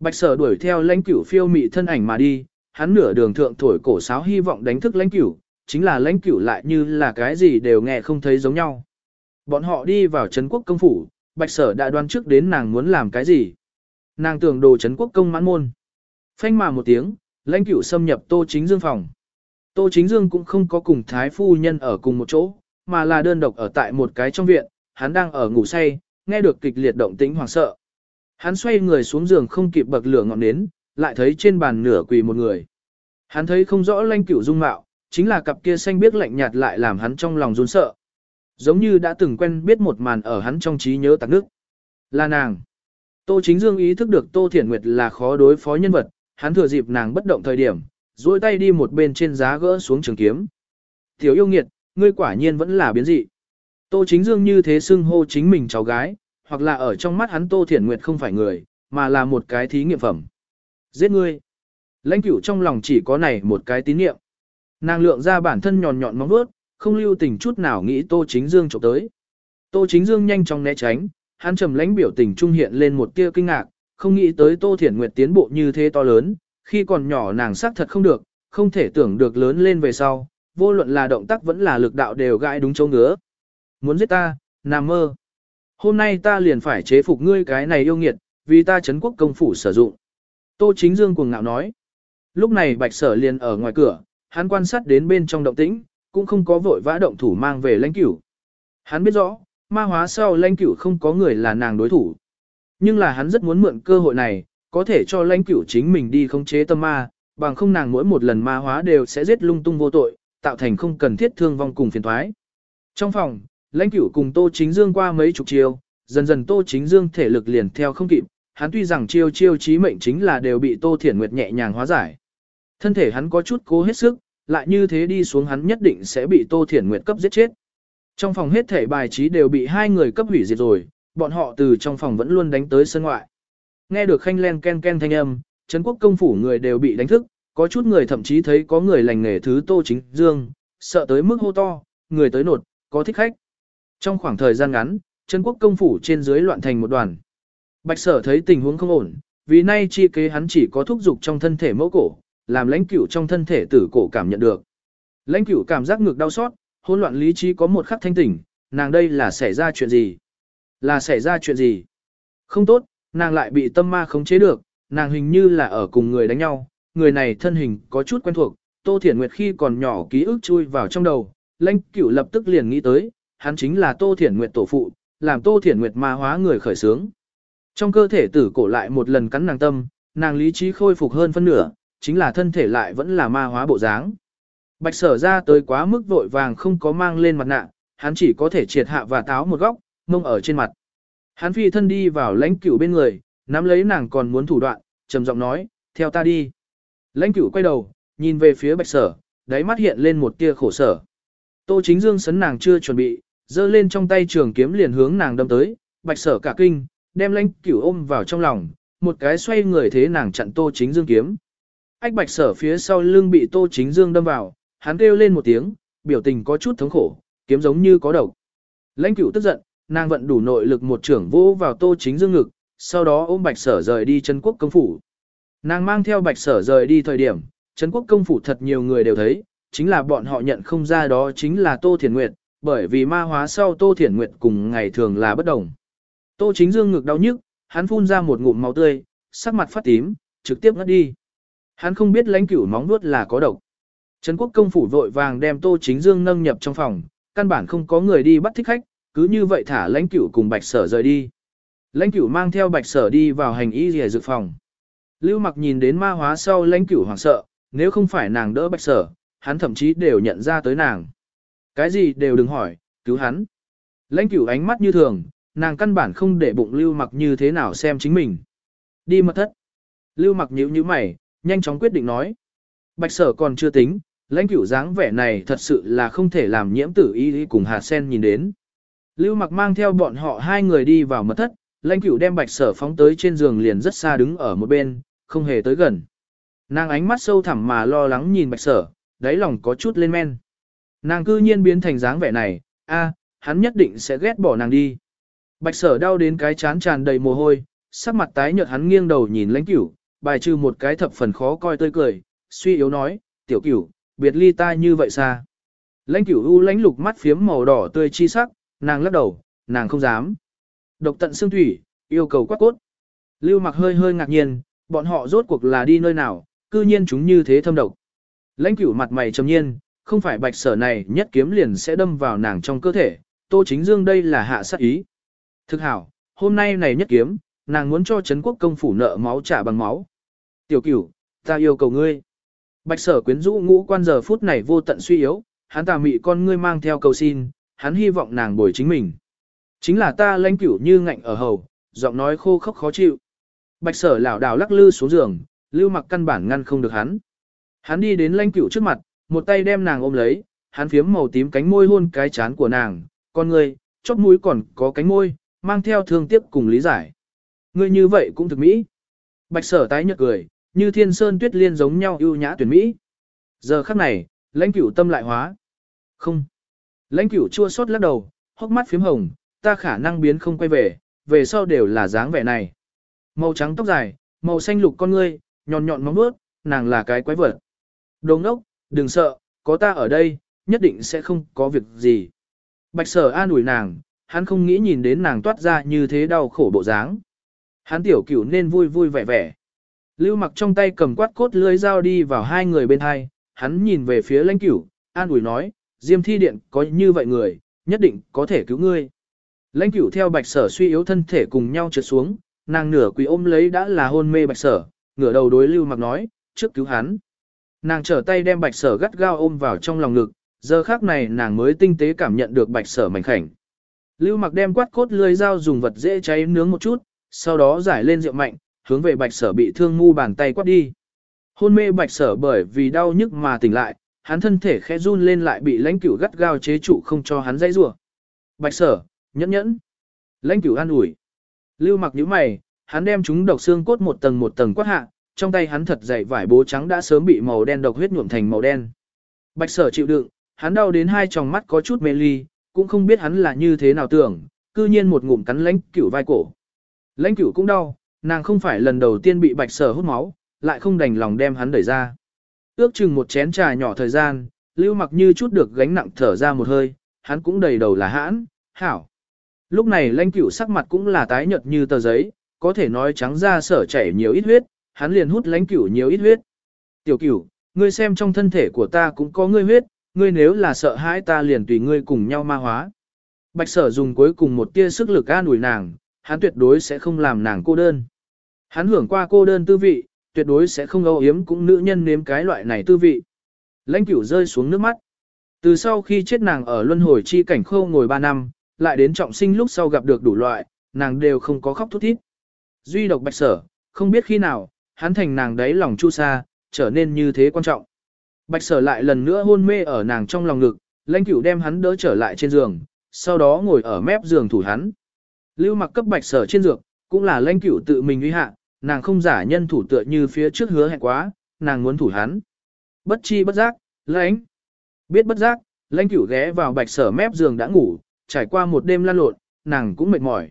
Bạch sở đuổi theo lãnh cửu phiêu mị thân ảnh mà đi, hắn nửa đường thượng thổi cổ sáo hy vọng đánh thức lãnh cửu, chính là lãnh cửu lại như là cái gì đều nghe không thấy giống nhau. Bọn họ đi vào Trấn quốc công phủ, bạch sở đã đoán trước đến nàng muốn làm cái gì. Nàng tưởng đồ Trấn quốc công mãn môn. Phanh mà một tiếng, lãnh cửu xâm nhập tô chính dương phòng. Tô chính dương cũng không có cùng thái phu nhân ở cùng một chỗ, mà là đơn độc ở tại một cái trong viện, hắn đang ở ngủ say, nghe được kịch liệt động tĩnh hoảng sợ. Hắn xoay người xuống giường không kịp bậc lửa ngọn nến, lại thấy trên bàn nửa quỳ một người. Hắn thấy không rõ lanh cửu dung mạo, chính là cặp kia xanh biết lạnh nhạt lại làm hắn trong lòng run sợ. Giống như đã từng quen biết một màn ở hắn trong trí nhớ tạc nước. Là nàng. Tô chính dương ý thức được Tô Thiển Nguyệt là khó đối phó nhân vật, hắn thừa dịp nàng bất động thời điểm, duỗi tay đi một bên trên giá gỡ xuống trường kiếm. Tiểu yêu nghiệt, ngươi quả nhiên vẫn là biến dị. Tô chính dương như thế xưng hô chính mình cháu gái, hoặc là ở trong mắt hắn Tô Thiển Nguyệt không phải người, mà là một cái thí nghiệm phẩm. Giết ngươi. Lãnh cửu trong lòng chỉ có này một cái tín niệm. Nàng lượng ra bản thân nhọn nhọn móng vuốt, không lưu tình chút nào nghĩ Tô Chính Dương chụp tới. Tô Chính Dương nhanh chóng né tránh, hắn trầm lãnh biểu tình trung hiện lên một tia kinh ngạc, không nghĩ tới Tô Thiển Nguyệt tiến bộ như thế to lớn, khi còn nhỏ nàng xác thật không được, không thể tưởng được lớn lên về sau, vô luận là động tác vẫn là lực đạo đều gãi đúng chỗ ngứa. Muốn giết ta, nằm mơ. Hôm nay ta liền phải chế phục ngươi cái này yêu nghiệt, vì ta chấn quốc công phủ sử dụng. Tô Chính Dương cuồng ngạo nói. Lúc này Bạch Sở liền ở ngoài cửa, hắn quan sát đến bên trong động tĩnh, cũng không có vội vã động thủ mang về lãnh cửu. Hắn biết rõ, ma hóa sau lãnh cửu không có người là nàng đối thủ. Nhưng là hắn rất muốn mượn cơ hội này, có thể cho lãnh cửu chính mình đi khống chế tâm ma, bằng không nàng mỗi một lần ma hóa đều sẽ giết lung tung vô tội, tạo thành không cần thiết thương vong cùng phiền thoái. Trong phòng, lãnh cửu cùng Tô Chính Dương qua mấy chục chiều, dần dần Tô Chính Dương thể lực liền theo không kịp, hắn tuy rằng chiêu chiêu chí mệnh chính là đều bị Tô Thiển Nguyệt nhẹ nhàng hóa giải. Thân thể hắn có chút cố hết sức, lại như thế đi xuống hắn nhất định sẽ bị Tô Thiển Nguyệt cấp giết chết. Trong phòng hết thể bài trí đều bị hai người cấp hủy diệt rồi, bọn họ từ trong phòng vẫn luôn đánh tới sân ngoại. Nghe được khanh len ken ken thanh âm, Trấn quốc công phủ người đều bị đánh thức, có chút người thậm chí thấy có người lành nghề thứ tô chính dương, sợ tới mức hô to, người tới nột, có thích khách. Trong khoảng thời gian ngắn, Trấn quốc công phủ trên dưới loạn thành một đoàn. Bạch sở thấy tình huống không ổn, vì nay chi kế hắn chỉ có thúc dục trong thân thể mẫu cổ, làm lãnh cửu trong thân thể tử cổ cảm nhận được. Lãnh cửu cảm giác ngược đau xót, hỗn loạn lý trí có một khắc thanh tỉnh, nàng đây là xảy ra chuyện gì? Là xảy ra chuyện gì? Không tốt, nàng lại bị tâm ma khống chế được, nàng hình như là ở cùng người đánh nhau, người này thân hình có chút quen thuộc, Tô Thiển Nguyệt khi còn nhỏ ký ức chui vào trong đầu, lãnh cửu lập tức liền nghĩ tới, hắn chính là Tô Thiển Nguyệt tổ phụ, làm Tô Thiển Nguyệt ma hóa người khởi sướng. Trong cơ thể tử cổ lại một lần cắn nàng tâm, nàng lý trí khôi phục hơn phân nửa, chính là thân thể lại vẫn là ma hóa bộ dáng. Bạch sở ra tới quá mức vội vàng không có mang lên mặt nạ, hắn chỉ có thể triệt hạ và táo một góc, mông ở trên mặt. Hắn phi thân đi vào lãnh cửu bên người, nắm lấy nàng còn muốn thủ đoạn, trầm giọng nói, theo ta đi. Lãnh cửu quay đầu, nhìn về phía bạch sở, đáy mắt hiện lên một tia khổ sở. Tô chính dương sấn nàng chưa chuẩn bị, giơ lên trong tay trường kiếm liền hướng nàng đâm tới, bạch sở cả kinh, đem lãnh cửu ôm vào trong lòng, một cái xoay người thế nàng chặn tô chính dương kiếm. Ách bạch sở phía sau lưng bị tô chính dương đâm vào, hắn kêu lên một tiếng, biểu tình có chút thống khổ, kiếm giống như có độc. Lãnh cửu tức giận, nàng vận đủ nội lực một trưởng vỗ vào tô chính dương ngực, sau đó ôm bạch sở rời đi chân quốc công phủ. Nàng mang theo bạch sở rời đi thời điểm, chân quốc công phủ thật nhiều người đều thấy, chính là bọn họ nhận không ra đó chính là tô thiền nguyệt, bởi vì ma hóa sau tô thiền nguyệt cùng ngày thường là bất đồng. Tô chính dương ngực đau nhức, hắn phun ra một ngụm máu tươi, sắc mặt phát tím, trực tiếp ngất đi. Hắn không biết lãnh cửu móng nuốt là có độc. Trấn quốc công phủ vội vàng đem Tô Chính Dương nâng nhập trong phòng, căn bản không có người đi bắt thích khách, cứ như vậy thả lãnh cửu cùng bạch sở rời đi. Lãnh cửu mang theo bạch sở đi vào hành y rìa dược phòng. Lưu mặc nhìn đến ma hóa sau lãnh cửu hoảng sợ, nếu không phải nàng đỡ bạch sở, hắn thậm chí đều nhận ra tới nàng. Cái gì đều đừng hỏi, cứu hắn. Lãnh cửu ánh mắt như thường, nàng căn bản không để bụng lưu mặc như thế nào xem chính mình. Đi mật thất. Lưu mặc nhíu nhíu mày, nhanh chóng quyết định nói. Bạch sở còn chưa tính, lãnh cửu dáng vẻ này thật sự là không thể làm nhiễm tử y cùng Hà Sen nhìn đến. Lưu mặc mang theo bọn họ hai người đi vào mật thất, lãnh cửu đem bạch sở phóng tới trên giường liền rất xa đứng ở một bên, không hề tới gần. Nàng ánh mắt sâu thẳm mà lo lắng nhìn bạch sở, đáy lòng có chút lên men. Nàng cư nhiên biến thành dáng vẻ này, a, hắn nhất định sẽ ghét bỏ nàng đi. Bạch sở đau đến cái chán tràn đầy mồ hôi, sắc mặt tái nhợt hắn nghiêng đầu nhìn lãnh cửu, bài trừ một cái thập phần khó coi tươi cười, suy yếu nói, tiểu cửu, biệt ly ta như vậy xa. Lãnh cửu u lãnh lục mắt phiếm màu đỏ tươi chi sắc, nàng lắc đầu, nàng không dám. Độc tận xương thủy, yêu cầu quát cốt. Lưu mặc hơi hơi ngạc nhiên, bọn họ rốt cuộc là đi nơi nào, cư nhiên chúng như thế thâm độc. Lãnh cửu mặt mày trầm nhiên, không phải bạch sở này nhất kiếm liền sẽ đâm vào nàng trong cơ thể, tô chính dương đây là hạ sát ý. Thực hảo, hôm nay này nhất kiếm, nàng muốn cho Trấn quốc công phủ nợ máu trả bằng máu. Tiểu cửu, ta yêu cầu ngươi. Bạch sở quyến rũ ngũ quan giờ phút này vô tận suy yếu, hắn tà mị con ngươi mang theo cầu xin, hắn hy vọng nàng bồi chính mình. Chính là ta lãnh cửu như ngạnh ở hầu, giọng nói khô khốc khó chịu. Bạch sở lảo đảo lắc lư xuống giường, lưu mặc căn bản ngăn không được hắn. Hắn đi đến lãnh cửu trước mặt, một tay đem nàng ôm lấy, hắn phiếm màu tím cánh môi hôn cái chán của nàng, con ngươi, chóp mũi còn có cánh môi, mang theo thương tiếc cùng lý giải. Ngươi như vậy cũng thực mỹ. Bạch sở tái nhợt cười, như thiên sơn tuyết liên giống nhau ưu nhã tuyển mỹ. Giờ khắc này, lãnh cửu tâm lại hóa. Không. Lãnh cửu chua xót lắc đầu, hốc mắt phím hồng, ta khả năng biến không quay về, về sau đều là dáng vẻ này. Màu trắng tóc dài, màu xanh lục con ngươi, nhọn nhọn móng vuốt, nàng là cái quái vật. Đồ ngốc, đừng sợ, có ta ở đây, nhất định sẽ không có việc gì. Bạch sở an ủi nàng, hắn không nghĩ nhìn đến nàng toát ra như thế đau khổ bộ dáng. Hắn tiểu cửu nên vui vui vẻ vẻ. Lưu mặc trong tay cầm quát cốt lưới dao đi vào hai người bên hai, hắn nhìn về phía lãnh cửu, an ủi nói, Diêm thi điện có như vậy người, nhất định có thể cứu ngươi. Lãnh cửu theo bạch sở suy yếu thân thể cùng nhau trượt xuống, nàng nửa quỳ ôm lấy đã là hôn mê bạch sở, ngửa đầu đối lưu mặc nói, trước cứu hắn. Nàng trở tay đem bạch sở gắt gao ôm vào trong lòng ngực, giờ khác này nàng mới tinh tế cảm nhận được bạch sở mảnh khảnh. Lưu mặc đem quát cốt lưới dao dùng vật dễ cháy nướng một chút, sau đó giải lên rượu mạnh, hướng về bạch sở bị thương ngu bàn tay quát đi. Hôn mê bạch sở bởi vì đau nhức mà tỉnh lại, hắn thân thể khẽ run lên lại bị lãnh cửu gắt gao chế trụ không cho hắn dãy rủa. Bạch sở, nhẫn nhẫn. Lãnh cửu an ủi. Lưu mặc nhíu mày, hắn đem chúng độc xương cốt một tầng một tầng quát hạ, trong tay hắn thật dày vải bố trắng đã sớm bị màu đen độc huyết nhuộm thành màu đen. Bạch sở chịu đựng, hắn đau đến hai tròng mắt có chút mê ly, cũng không biết hắn là như thế nào tưởng, cư nhiên một ngụm cắn lãnh cửu vai cổ. Lãnh cửu cũng đau, nàng không phải lần đầu tiên bị bạch sở hút máu, lại không đành lòng đem hắn đẩy ra. Ước chừng một chén trà nhỏ thời gian, lưu mặc như chút được gánh nặng thở ra một hơi, hắn cũng đầy đầu là hãn, hảo. Lúc này lãnh cửu sắc mặt cũng là tái nhợt như tờ giấy, có thể nói trắng ra sở chảy nhiều ít huyết, hắn liền hút lãnh cửu nhiều ít huyết. Tiểu cửu, ngươi xem trong thân thể của ta cũng có ngươi huyết, ngươi nếu là sợ hãi ta liền tùy ngươi cùng nhau ma hóa. Bạch sở dùng cuối cùng một tia sức lực an ủi nàng, hắn tuyệt đối sẽ không làm nàng cô đơn. Hắn hưởng qua cô đơn tư vị, tuyệt đối sẽ không âu yếm cũng nữ nhân nếm cái loại này tư vị. Lãnh cửu rơi xuống nước mắt. Từ sau khi chết nàng ở luân hồi chi cảnh khâu ngồi 3 năm, lại đến trọng sinh lúc sau gặp được đủ loại, nàng đều không có khóc thút thít. Duy độc bạch sở, không biết khi nào, hắn thành nàng đấy lòng chu sa, trở nên như thế quan trọng. Bạch sở lại lần nữa hôn mê ở nàng trong lòng ngực, lãnh cửu đem hắn đỡ trở lại trên giường, sau đó ngồi ở mép giường thủ hắn. Lưu mặc cấp bạch sở trên dược, cũng là lãnh cửu tự mình uy hạ, nàng không giả nhân thủ tựa như phía trước hứa hẹn quá, nàng muốn thủ hắn. Bất chi bất giác, lãnh. Biết bất giác, lãnh cửu ghé vào bạch sở mép giường đã ngủ, trải qua một đêm lan lộn, nàng cũng mệt mỏi.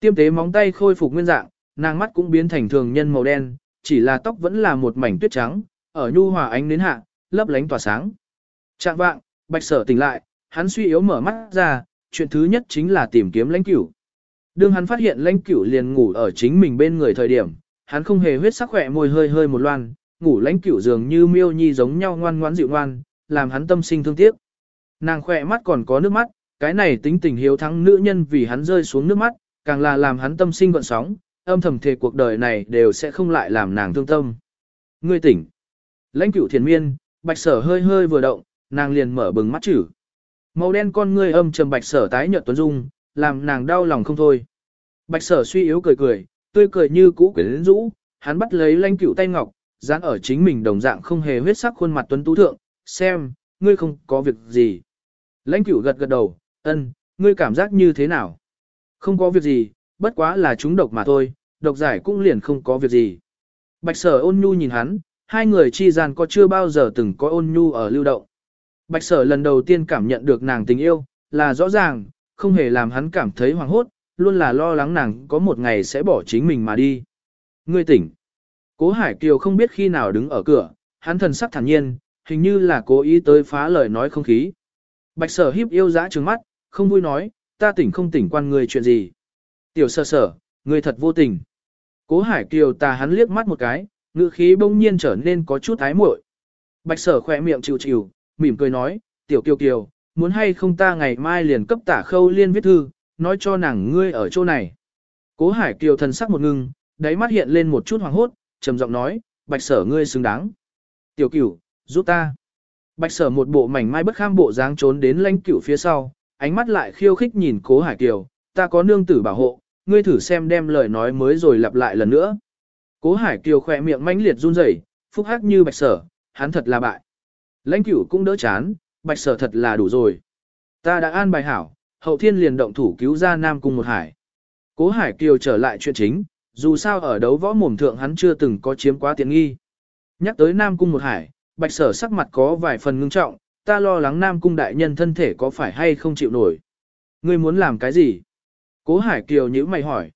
Tiêm tế móng tay khôi phục nguyên dạng, nàng mắt cũng biến thành thường nhân màu đen, chỉ là tóc vẫn là một mảnh tuyết trắng, ở nhu hòa ánh đến hạ, lấp lánh tỏa sáng. Trạng vạng, bạch sở tỉnh lại, hắn suy yếu mở mắt ra, chuyện thứ nhất chính là tìm kiếm lãnh cửu. Đương hắn phát hiện lãnh cửu liền ngủ ở chính mình bên người thời điểm, hắn không hề huyết sắc khỏe môi hơi hơi một loan, ngủ lãnh cửu dường như miêu nhi giống nhau ngoan ngoãn dịu ngoan, làm hắn tâm sinh thương tiếc. Nàng khỏe mắt còn có nước mắt, cái này tính tình hiếu thắng nữ nhân vì hắn rơi xuống nước mắt, càng là làm hắn tâm sinh gợn sóng, âm thầm thề cuộc đời này đều sẽ không lại làm nàng thương tâm. Ngươi tỉnh. Lãnh cửu thiền miên, bạch sở hơi hơi vừa động, nàng liền mở bừng mắt chữ. Màu đen con ngươi âm trầm bạch sở tái nhợt tuấn dung, làm nàng đau lòng không thôi. Bạch sở suy yếu cười cười, tươi cười như cũ quyến rũ, hắn bắt lấy lãnh cựu tay ngọc, dán ở chính mình đồng dạng không hề huyết sắc khuôn mặt tuấn tú thượng, xem, ngươi không có việc gì. Lãnh cửu gật gật đầu, ân, ngươi cảm giác như thế nào? Không có việc gì, bất quá là chúng độc mà thôi, độc giải cũng liền không có việc gì. Bạch sở ôn nhu nhìn hắn, hai người chi gian có chưa bao giờ từng có ôn nhu ở lưu động. Bạch sở lần đầu tiên cảm nhận được nàng tình yêu, là rõ ràng, không hề làm hắn cảm thấy hoảng hốt, luôn là lo lắng nàng có một ngày sẽ bỏ chính mình mà đi. Ngươi tỉnh. Cố Hải Kiều không biết khi nào đứng ở cửa, hắn thần sắc thản nhiên, hình như là cố ý tới phá lời nói không khí. Bạch sở hiếp yêu dã trừng mắt, không vui nói, ta tỉnh không tỉnh quan người chuyện gì. Tiểu sở sở, người thật vô tình. Cố Hải Kiều ta hắn liếc mắt một cái, ngữ khí bỗng nhiên trở nên có chút ái muội. Bạch sở khỏe miệng chịu chịu, mỉm cười nói, tiểu kiều kiều, muốn hay không ta ngày mai liền cấp tả khâu liên viết thư, nói cho nàng ngươi ở chỗ này. Cố Hải Kiều thần sắc một ngưng, đáy mắt hiện lên một chút hoàng hốt, trầm giọng nói, bạch sở ngươi xứng đáng. Tiểu cửu, giúp ta. Bạch sở một bộ mảnh mai bất kham bộ dáng trốn đến lãnh cửu phía sau, ánh mắt lại khiêu khích nhìn cố Hải Kiều, ta có nương tử bảo hộ, ngươi thử xem đem lời nói mới rồi lặp lại lần nữa. Cố Hải Kiều khỏe miệng mãnh liệt run rẩy, phúc hắc như bạch sở, hắn thật là bại. Lãnh cửu cũng đỡ chán, bạch sở thật là đủ rồi. Ta đã an bài hảo, hậu thiên liền động thủ cứu ra Nam Cung một hải. Cố Hải Kiều trở lại chuyện chính, dù sao ở đấu võ mồm thượng hắn chưa từng có chiếm quá tiện nghi. Nhắc tới Nam Cung một hải, bạch sở sắc mặt có vài phần ngưng trọng, ta lo lắng Nam Cung đại nhân thân thể có phải hay không chịu nổi. Ngươi muốn làm cái gì? Cố Hải Kiều nhíu mày hỏi.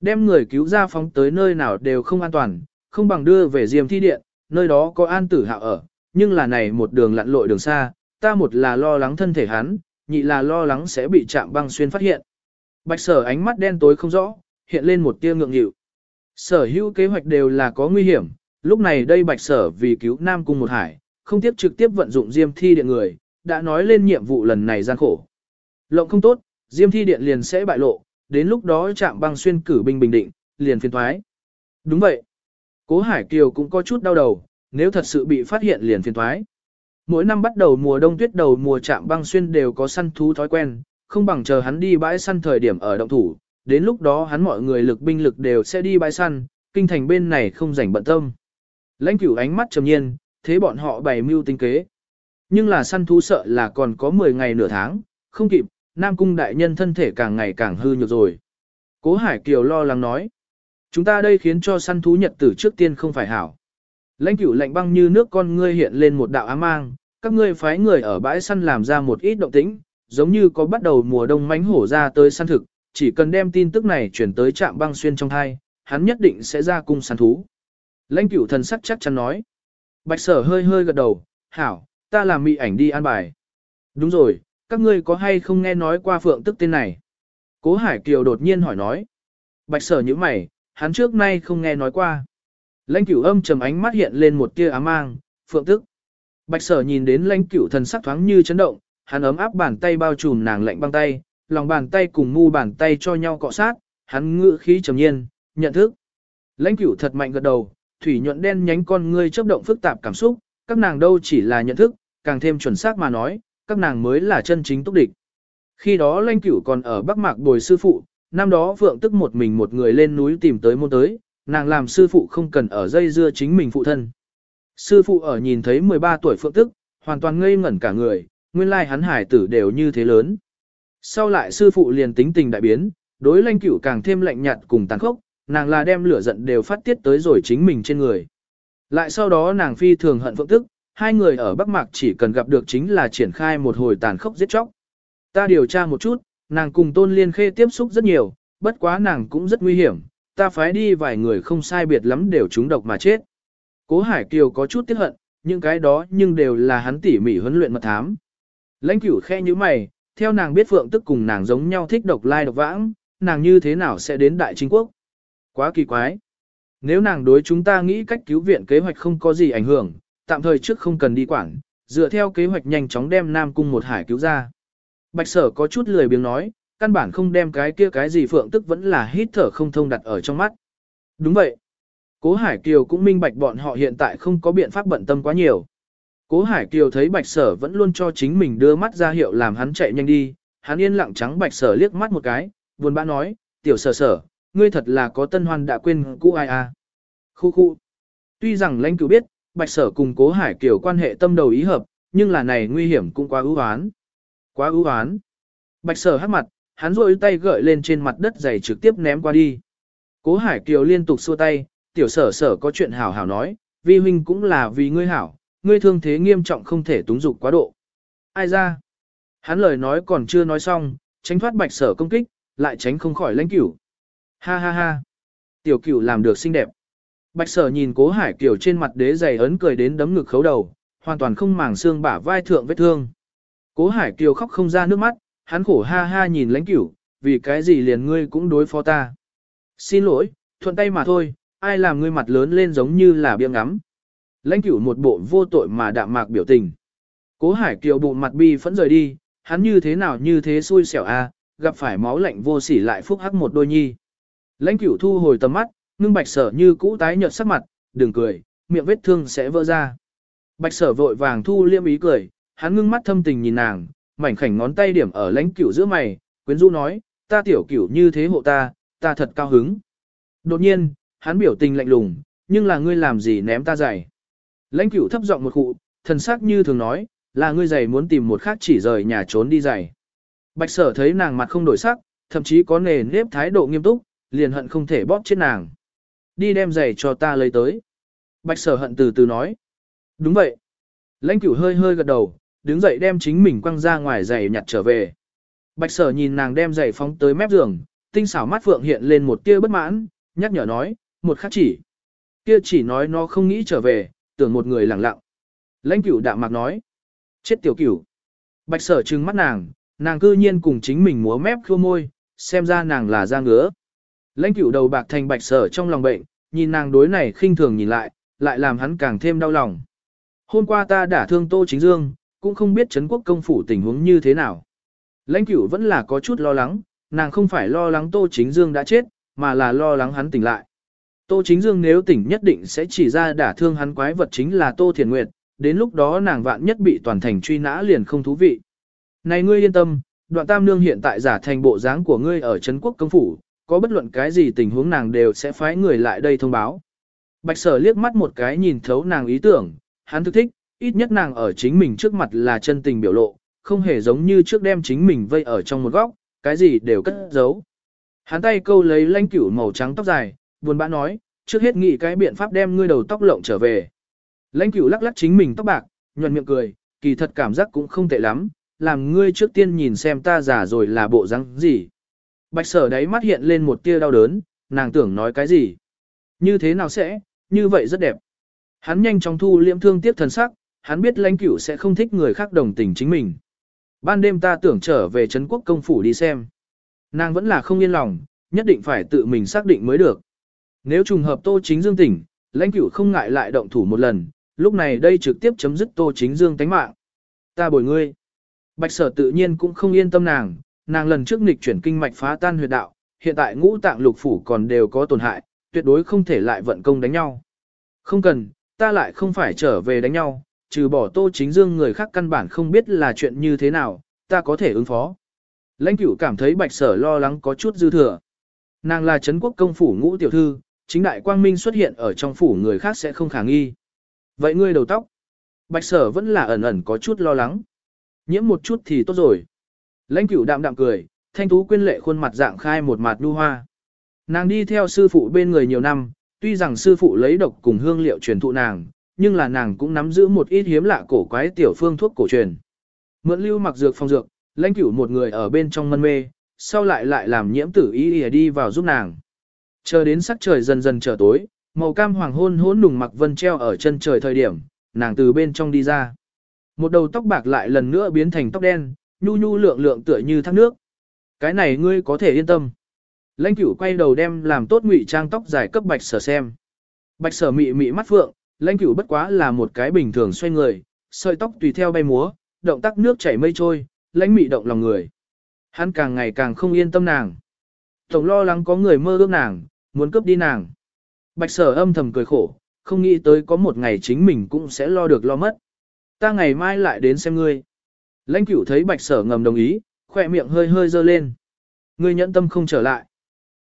Đem người cứu ra phóng tới nơi nào đều không an toàn, không bằng đưa về Diêm Thi Điện, nơi đó có an tử hạo ở, nhưng là này một đường lặn lội đường xa, ta một là lo lắng thân thể hắn, nhị là lo lắng sẽ bị chạm băng xuyên phát hiện. Bạch sở ánh mắt đen tối không rõ, hiện lên một tia ngượng nghịu. Sở hữu kế hoạch đều là có nguy hiểm, lúc này đây bạch sở vì cứu Nam Cung một hải, không tiếp trực tiếp vận dụng diêm thi điện người, đã nói lên nhiệm vụ lần này gian khổ. Lộng không tốt, diêm thi điện liền sẽ bại lộ, đến lúc đó chạm băng xuyên cử binh bình định, liền phiền thoái. Đúng vậy. Cố Hải Kiều cũng có chút đau đầu, nếu thật sự bị phát hiện liền phiền thoái. Mỗi năm bắt đầu mùa đông tuyết đầu mùa chạm băng xuyên đều có săn thú thói quen, không bằng chờ hắn đi bãi săn thời điểm ở động thủ, đến lúc đó hắn mọi người lực binh lực đều sẽ đi bãi săn, kinh thành bên này không rảnh bận tâm. Lãnh cửu ánh mắt trầm nhiên, thế bọn họ bày mưu tính kế. Nhưng là săn thú sợ là còn có 10 ngày nửa tháng, không kịp, Nam Cung đại nhân thân thể càng ngày càng hư nhược rồi. Cố Hải Kiều lo lắng nói. Chúng ta đây khiến cho săn thú nhật tử trước tiên không phải hảo. Lãnh cửu lạnh băng như nước con ngươi hiện lên một đạo ám mang, các ngươi phái người ở bãi săn làm ra một ít động tĩnh, giống như có bắt đầu mùa đông mánh hổ ra tới săn thực, chỉ cần đem tin tức này chuyển tới trạm băng xuyên trong thai, hắn nhất định sẽ ra cung săn thú. Lãnh cửu thần sắc chắc chắn nói. Bạch sở hơi hơi gật đầu, hảo, ta làm mị ảnh đi an bài. Đúng rồi, các ngươi có hay không nghe nói qua phượng tức tên này? Cố Hải Kiều đột nhiên hỏi nói. Bạch sở như mày, hắn trước nay không nghe nói qua. Lãnh cửu âm trầm ánh mắt hiện lên một tia ám mang, phượng tức. Bạch sở nhìn đến lãnh cửu thần sắc thoáng như chấn động, hắn ấm áp bàn tay bao trùm nàng lạnh băng tay, lòng bàn tay cùng mu bàn tay cho nhau cọ sát, hắn ngự khí trầm nhiên, nhận thức. Lãnh cửu thật mạnh gật đầu, thủy nhuận đen nhánh con ngươi chớp động phức tạp cảm xúc, các nàng đâu chỉ là nhận thức, càng thêm chuẩn xác mà nói, các nàng mới là chân chính túc địch. Khi đó lanh cửu còn ở Bắc Mạc bồi sư phụ, năm đó Phượng tức một mình một người lên núi tìm tới môn tới, nàng làm sư phụ không cần ở dây dưa chính mình phụ thân. Sư phụ ở nhìn thấy 13 tuổi Phượng tức, hoàn toàn ngây ngẩn cả người, nguyên lai hắn hải tử đều như thế lớn. Sau lại sư phụ liền tính tình đại biến, đối lanh cửu càng thêm lạnh nhạt cùng tàn khốc, nàng là đem lửa giận đều phát tiết tới rồi chính mình trên người. Lại sau đó nàng phi thường hận Phượng tức, hai người ở Bắc Mạc chỉ cần gặp được chính là triển khai một hồi tàn khốc giết chóc. Ta điều tra một chút, nàng cùng Tôn Liên Khê tiếp xúc rất nhiều, bất quá nàng cũng rất nguy hiểm, ta phái đi vài người không sai biệt lắm đều trúng độc mà chết. Cố Hải Kiều có chút tiếc hận, những cái đó nhưng đều là hắn tỉ mỉ huấn luyện mật thám. Lãnh cửu khe như mày, theo nàng biết Phượng tức cùng nàng giống nhau thích độc lai độc vãng, nàng như thế nào sẽ đến Đại Chính Quốc? Quá kỳ quái. Nếu nàng đối chúng ta nghĩ cách cứu viện kế hoạch không có gì ảnh hưởng, tạm thời trước không cần đi quản, dựa theo kế hoạch nhanh chóng đem Nam Cung một hải cứu ra. Bạch sở có chút lười biếng nói, căn bản không đem cái kia cái gì phượng tức vẫn là hít thở không thông đặt ở trong mắt. Đúng vậy. Cố Hải Kiều cũng minh bạch bọn họ hiện tại không có biện pháp bận tâm quá nhiều. Cố Hải Kiều thấy Bạch Sở vẫn luôn cho chính mình đưa mắt ra hiệu làm hắn chạy nhanh đi, hắn yên lặng trắng Bạch Sở liếc mắt một cái, buồn bã nói, tiểu sở sở, ngươi thật là có tân hoan đã quên cũ ai à. Khu khu. Tuy rằng lãnh cửu biết, Bạch Sở cùng Cố Hải Kiều quan hệ tâm đầu ý hợp, nhưng là này nguy hiểm cũng quá ưu hoán. Quá ưu hoán. Bạch Sở hắc mặt, hắn rôi tay gợi lên trên mặt đất dày trực tiếp ném qua đi. Cố Hải Kiều liên tục xua tay, tiểu sở sở có chuyện hảo hảo nói, vi huynh cũng là vì ngươi hảo, ngươi thương thế nghiêm trọng không thể túng dục quá độ. Ai ra? Hắn lời nói còn chưa nói xong, tránh thoát bạch sở công kích, lại tránh không khỏi lãnh cửu. Ha ha ha. Tiểu cửu làm được xinh đẹp. Bạch sở nhìn cố hải kiều trên mặt đế dày ấn cười đến đấm ngực khấu đầu, hoàn toàn không màng xương bả vai thượng vết thương. Cố hải kiều khóc không ra nước mắt, hắn khổ ha ha nhìn lãnh cửu, vì cái gì liền ngươi cũng đối phó ta. Xin lỗi, thuận tay mà thôi, ai làm ngươi mặt lớn lên giống như là biếng ngắm. Lãnh cửu một bộ vô tội mà đạm mạc biểu tình. Cố hải kiều bụng mặt bi phẫn rời đi, hắn như thế nào như thế xui xẻo a, gặp phải máu lạnh vô sỉ lại phúc hắc một đôi nhi. Lãnh cửu thu hồi tầm mắt, ngưng bạch sở như cũ tái nhợt sắc mặt, đừng cười, miệng vết thương sẽ vỡ ra. Bạch sở vội vàng thu liêm ý cười, hắn ngưng mắt thâm tình nhìn nàng, mảnh khảnh ngón tay điểm ở lãnh cửu giữa mày, quyến rũ nói, ta tiểu cửu như thế hộ ta, ta thật cao hứng. Đột nhiên, hắn biểu tình lạnh lùng, nhưng là ngươi làm gì ném ta giày. Lãnh cửu thấp giọng một cụ, thần sắc như thường nói, là ngươi giày muốn tìm một khác chỉ rời nhà trốn đi giày. Bạch sở thấy nàng mặt không đổi sắc, thậm chí có nề nếp thái độ nghiêm túc, liền hận không thể bóp chết nàng. Đi đem giày cho ta lấy tới. Bạch sở hận từ từ nói. Đúng vậy. Lãnh cửu hơi hơi gật đầu, đứng dậy đem chính mình quăng ra ngoài giày nhặt trở về. Bạch sở nhìn nàng đem giày phóng tới mép giường, tinh xảo mắt phượng hiện lên một tia bất mãn, nhắc nhở nói, một khắc chỉ. Kia chỉ nói nó không nghĩ trở về, tưởng một người lặng lặng. Lãnh cửu đạm mạc nói. Chết tiểu cửu. Bạch sở trừng mắt nàng, nàng cư nhiên cùng chính mình múa mép khô môi, xem ra nàng là da ngứa. Lãnh cửu đầu bạc thành bạch sở trong lòng bệnh, nhìn nàng đối này khinh thường nhìn lại, lại làm hắn càng thêm đau lòng. Hôm qua ta đã thương Tô Chính Dương, cũng không biết Trấn quốc công phủ tình huống như thế nào. Lãnh cửu vẫn là có chút lo lắng, nàng không phải lo lắng Tô Chính Dương đã chết, mà là lo lắng hắn tỉnh lại. Tô Chính Dương nếu tỉnh nhất định sẽ chỉ ra đả thương hắn quái vật chính là Tô Thiền Nguyệt, đến lúc đó nàng vạn nhất bị toàn thành truy nã liền không thú vị. Này ngươi yên tâm, đoạn tam nương hiện tại giả thành bộ dáng của ngươi ở Trấn quốc công phủ, có bất luận cái gì tình huống nàng đều sẽ phái người lại đây thông báo. Bạch sở liếc mắt một cái nhìn thấu nàng ý tưởng, hắn thực thích, ít nhất nàng ở chính mình trước mặt là chân tình biểu lộ, không hề giống như trước đem chính mình vây ở trong một góc, cái gì đều cất giấu. Hắn tay câu lấy lãnh cửu màu trắng tóc dài, buồn bã nói, trước hết nghĩ cái biện pháp đem ngươi đầu tóc lộng trở về. Lãnh cửu lắc lắc chính mình tóc bạc, nhuận miệng cười, kỳ thật cảm giác cũng không tệ lắm, làm ngươi trước tiên nhìn xem ta già rồi là bộ răng gì. Bạch sở đáy mắt hiện lên một tia đau đớn, nàng tưởng nói cái gì. Như thế nào sẽ, như vậy rất đẹp. Hắn nhanh chóng thu liễm thương tiếc thần sắc, hắn biết lãnh cửu sẽ không thích người khác đồng tình chính mình. Ban đêm ta tưởng trở về Trấn quốc công phủ đi xem. Nàng vẫn là không yên lòng, nhất định phải tự mình xác định mới được. Nếu trùng hợp Tô Chính Dương tỉnh, lãnh cửu không ngại lại động thủ một lần, lúc này đây trực tiếp chấm dứt Tô Chính Dương tánh mạng. Ta bồi ngươi. Bạch sở tự nhiên cũng không yên tâm nàng, nàng lần trước nghịch chuyển kinh mạch phá tan huyệt đạo, hiện tại ngũ tạng lục phủ còn đều có tổn hại, tuyệt đối không thể lại vận công đánh nhau. Không cần, ta lại không phải trở về đánh nhau, trừ bỏ Tô Chính Dương người khác căn bản không biết là chuyện như thế nào, ta có thể ứng phó. Lãnh cửu cảm thấy bạch sở lo lắng có chút dư thừa. Nàng là Trấn quốc công phủ ngũ tiểu thư, chính đại quang minh xuất hiện ở trong phủ người khác sẽ không khả nghi. Vậy ngươi đầu tóc? Bạch sở vẫn là ẩn ẩn có chút lo lắng. Nhiễm một chút thì tốt rồi. Lãnh cửu đạm đạm cười, thanh tú quyên lệ khuôn mặt dạng khai một mặt nu hoa. Nàng đi theo sư phụ bên người nhiều năm, tuy rằng sư phụ lấy độc cùng hương liệu truyền thụ nàng, nhưng là nàng cũng nắm giữ một ít hiếm lạ cổ quái tiểu phương thuốc cổ truyền. Mượn lưu mặc dược phong dược, lãnh cửu một người ở bên trong mân mê, sau lại lại làm nhiễm tử y y đi vào giúp nàng. Chờ đến sắc trời dần dần trở tối, màu cam hoàng hôn hỗn nùng mặc vân treo ở chân trời thời điểm, nàng từ bên trong đi ra. Một đầu tóc bạc lại lần nữa biến thành tóc đen, nhu nhu lượng lượng tựa như thác nước. Cái này ngươi có thể yên tâm. Lãnh cửu quay đầu đem làm tốt ngụy trang tóc dài cấp bạch sở xem. Bạch sở mị mị mắt phượng, lãnh cửu bất quá là một cái bình thường xoay người, sợi tóc tùy theo bay múa, động tác nước chảy mây trôi, lãnh mị động lòng người. Hắn càng ngày càng không yên tâm nàng. Tổng lo lắng có người mơ ước nàng, muốn cướp đi nàng. Bạch sở âm thầm cười khổ, không nghĩ tới có một ngày chính mình cũng sẽ lo được lo mất. Ta ngày mai lại đến xem ngươi. Lãnh cửu thấy bạch sở ngầm đồng ý, khỏe miệng hơi hơi dơ lên. Ngươi nhẫn tâm không trở lại.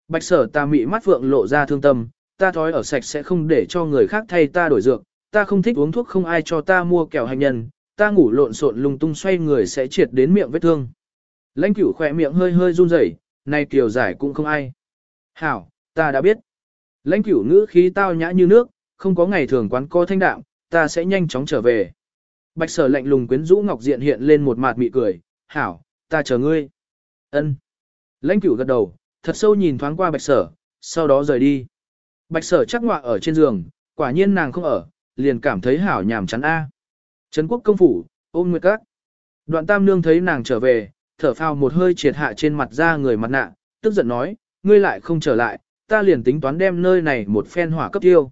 Bạch sở ta mị mắt vượng lộ ra thương tâm, ta thói ở sạch sẽ không để cho người khác thay ta đổi dược, ta không thích uống thuốc không ai cho ta mua kẹo hành nhân, ta ngủ lộn xộn lung tung xoay người sẽ triệt đến miệng vết thương. Lãnh cửu khỏe miệng hơi hơi run rẩy, nay kiều giải cũng không ai. Hảo, ta đã biết. Lãnh cửu ngữ khí tao nhã như nước, không có ngày thường quán co thanh đạm, ta sẽ nhanh chóng trở về. Bạch sở lạnh lùng quyến rũ ngọc diện hiện lên một mặt mị cười, hảo, ta chờ ngươi. Ân. Lãnh cửu gật đầu, thật sâu nhìn thoáng qua bạch sở, sau đó rời đi. Bạch sở chắc ngọa ở trên giường, quả nhiên nàng không ở, liền cảm thấy hảo nhàm chán a. Trấn quốc công phủ, ôm nguyệt các. Đoạn tam nương thấy nàng trở về, thở phào một hơi triệt hạ trên mặt ra người mặt nạ, tức giận nói, ngươi lại không trở lại, ta liền tính toán đem nơi này một phen hỏa cấp tiêu.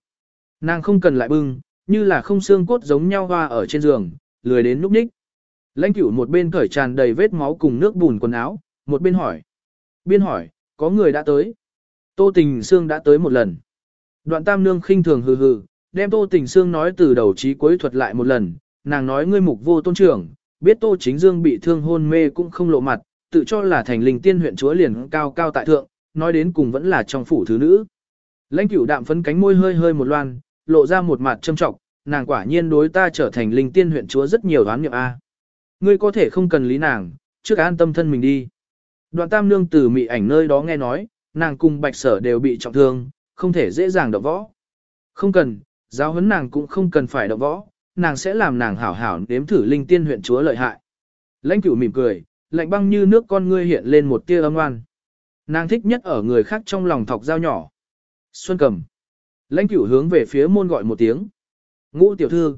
Nàng không cần lại bưng, như là không xương cốt giống nhau hoa ở trên giường, lười đến núp ních. Lãnh cửu một bên cởi tràn đầy vết máu cùng nước bùn quần áo, một bên hỏi. Biên hỏi, có người đã tới. Tô Tình xương đã tới một lần. Đoạn tam nương khinh thường hừ hừ, đem Tô Tình xương nói từ đầu chí cuối thuật lại một lần, nàng nói ngươi mục vô tôn trưởng, biết Tô Chính Dương bị thương hôn mê cũng không lộ mặt, tự cho là thành linh tiên huyện chúa liền cao cao tại thượng, nói đến cùng vẫn là trong phủ thứ nữ. Lãnh cửu đạm phấn cánh môi hơi hơi một loan, lộ ra một mặt châm trọng, nàng quả nhiên đối ta trở thành linh tiên huyện chúa rất nhiều đoán nghiệm A. Ngươi có thể không cần lý nàng, trước an tâm thân mình đi. Đoạn tam nương từ mị ảnh nơi đó nghe nói, nàng cùng bạch sở đều bị trọng thương, không thể dễ dàng động võ. Không cần, giáo huấn nàng cũng không cần phải động võ, nàng sẽ làm nàng hảo hảo nếm thử linh tiên huyện chúa lợi hại. Lãnh cửu mỉm cười, lạnh băng như nước con ngươi hiện lên một tia âm oan. Nàng thích nhất ở người khác trong lòng thọc dao nhỏ. Xuân cầm. Lãnh cửu hướng về phía môn gọi một tiếng. Ngũ tiểu thư.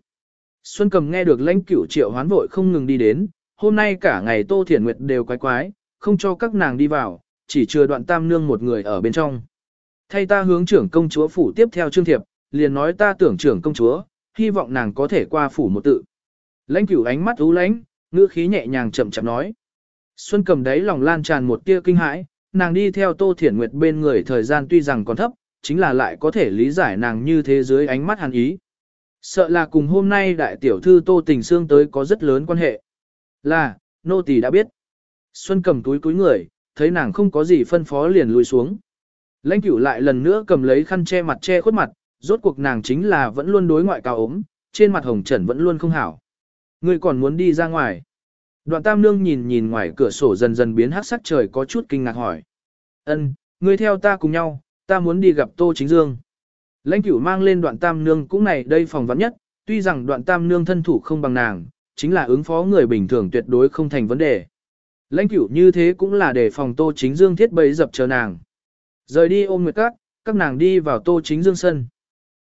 Xuân cầm nghe được lãnh cửu triệu hoán vội không ngừng đi đến, hôm nay cả ngày Tô Thiển Nguyệt đều quái quái, không cho các nàng đi vào, chỉ chừa đoạn tam nương một người ở bên trong. Thay ta hướng trưởng công chúa phủ tiếp theo chương thiệp, liền nói ta tưởng trưởng công chúa, hy vọng nàng có thể qua phủ một tự. Lãnh cửu ánh mắt ú lãnh, ngữ khí nhẹ nhàng chậm chậm nói. Xuân cầm đấy lòng lan tràn một tia kinh hãi, nàng đi theo Tô Thiển Nguyệt bên người thời gian tuy rằng còn thấp, chính là lại có thể lý giải nàng như thế dưới ánh mắt hàn ý. Sợ là cùng hôm nay đại tiểu thư Tô Tình Sương tới có rất lớn quan hệ. Là, nô tỳ đã biết. Xuân cầm túi túi người, thấy nàng không có gì phân phó liền lùi xuống. Lãnh cửu lại lần nữa cầm lấy khăn che mặt che khuất mặt, rốt cuộc nàng chính là vẫn luôn đối ngoại cao ốm, trên mặt hồng trần vẫn luôn không hảo. Ngươi còn muốn đi ra ngoài. Đoạn tam nương nhìn nhìn ngoài cửa sổ dần dần biến hắc sắc trời có chút kinh ngạc hỏi. ân ngươi theo ta cùng nhau, ta muốn đi gặp Tô Chính Dương. Lãnh cửu mang lên đoạn tam nương cũng này đây phòng vắn nhất, tuy rằng đoạn tam nương thân thủ không bằng nàng, chính là ứng phó người bình thường tuyệt đối không thành vấn đề. Lãnh cửu như thế cũng là để phòng Tô Chính Dương thiết bấy dập chờ nàng. Rời đi ôm nguyệt các, các nàng đi vào Tô Chính Dương sân.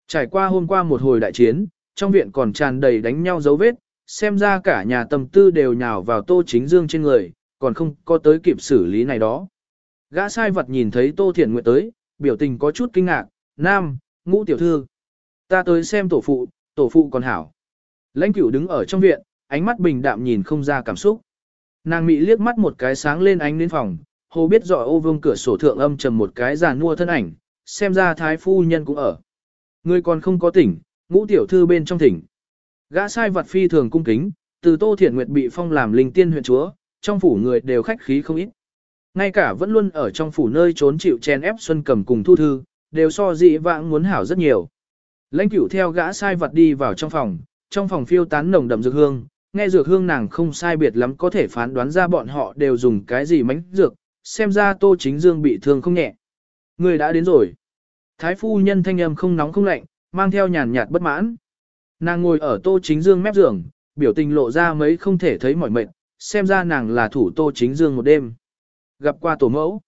Trải qua hôm qua một hồi đại chiến, trong viện còn tràn đầy đánh nhau dấu vết, xem ra cả nhà tâm tư đều nhào vào Tô Chính Dương trên người, còn không có tới kịp xử lý này đó. Gã sai vật nhìn thấy Tô Thiển Nguyệt tới, biểu tình có chút kinh ngạc, nam, ngũ tiểu thư. Ta tới xem tổ phụ, tổ phụ còn hảo. Lãnh cửu đứng ở trong viện, ánh mắt bình đạm nhìn không ra cảm xúc. Nàng mị liếc mắt một cái sáng lên ánh đến phòng, hồ biết rõ ô vương cửa sổ thượng âm trầm một cái giàn mua thân ảnh, xem ra thái phu nhân cũng ở. Người còn không có tỉnh, ngũ tiểu thư bên trong thỉnh. Gã sai vật phi thường cung kính, từ Tô Thiển Nguyệt bị phong làm linh tiên huyện chúa, trong phủ người đều khách khí không ít. Ngay cả vẫn luôn ở trong phủ nơi trốn chịu chen ép Xuân Cầm cùng Thu Thư, đều so dị vãng muốn hảo rất nhiều. Lãnh cửu theo gã sai vật đi vào trong phòng, trong phòng phiêu tán nồng đậm dược hương, nghe dược hương nàng không sai biệt lắm có thể phán đoán ra bọn họ đều dùng cái gì mánh dược, xem ra Tô Chính Dương bị thương không nhẹ. Người đã đến rồi. Thái phu nhân thanh âm không nóng không lạnh, mang theo nhàn nhạt bất mãn. Nàng ngồi ở Tô Chính Dương mép giường, biểu tình lộ ra mấy không thể thấy mỏi mệt, xem ra nàng là thủ Tô Chính Dương một đêm. Gặp qua tổ mẫu.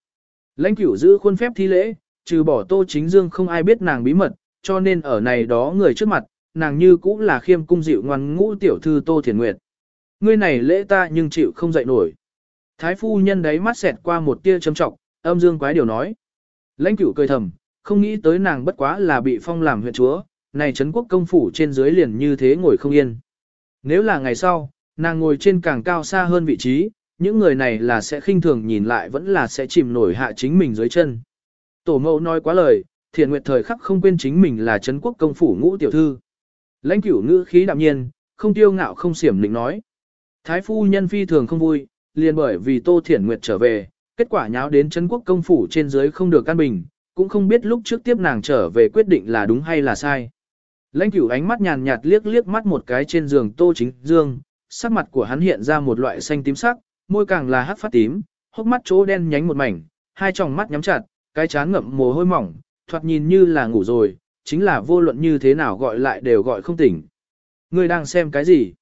Lãnh cửu giữ khuôn phép thi lễ, trừ bỏ Tô Chính Dương không ai biết nàng bí mật, cho nên ở này đó người trước mặt, nàng như cũng là khiêm cung dịu ngoan ngũ tiểu thư Tô Thiền Nguyệt. Ngươi này lễ ta nhưng chịu không dậy nổi. Thái phu nhân đấy mắt xẹt qua một tia châm trọng, âm dương quái điều nói. Lãnh cửu cười thầm, không nghĩ tới nàng bất quá là bị phong làm huyện chúa, này Trấn quốc công phủ trên dưới liền như thế ngồi không yên. Nếu là ngày sau, nàng ngồi trên càng cao xa hơn vị trí, những người này là sẽ khinh thường nhìn lại vẫn là sẽ chìm nổi hạ chính mình dưới chân. Tổ mẫu nói quá lời, thiền nguyệt thời khắc không quên chính mình là Trấn quốc công phủ ngũ tiểu thư. Lãnh cửu ngữ khí đạm nhiên, không tiêu ngạo không xiểm định nói. Thái phu nhân phi thường không vui, liền bởi vì Tô thiền Nguyệt trở về, kết quả nháo đến Trấn quốc công phủ trên dưới không được căn bình, cũng không biết lúc trước tiếp nàng trở về quyết định là đúng hay là sai. Lãnh cửu ánh mắt nhàn nhạt liếc liếc mắt một cái trên giường Tô Chính Dương, sắc mặt của hắn hiện ra một loại xanh tím sắc, môi càng là hắc phát tím, hốc mắt chỗ đen nhánh một mảnh, hai tròng mắt nhắm chặt, cái chán ngậm mồ hôi mỏng, thoạt nhìn như là ngủ rồi, chính là vô luận như thế nào gọi lại đều gọi không tỉnh. Ngươi đang xem cái gì?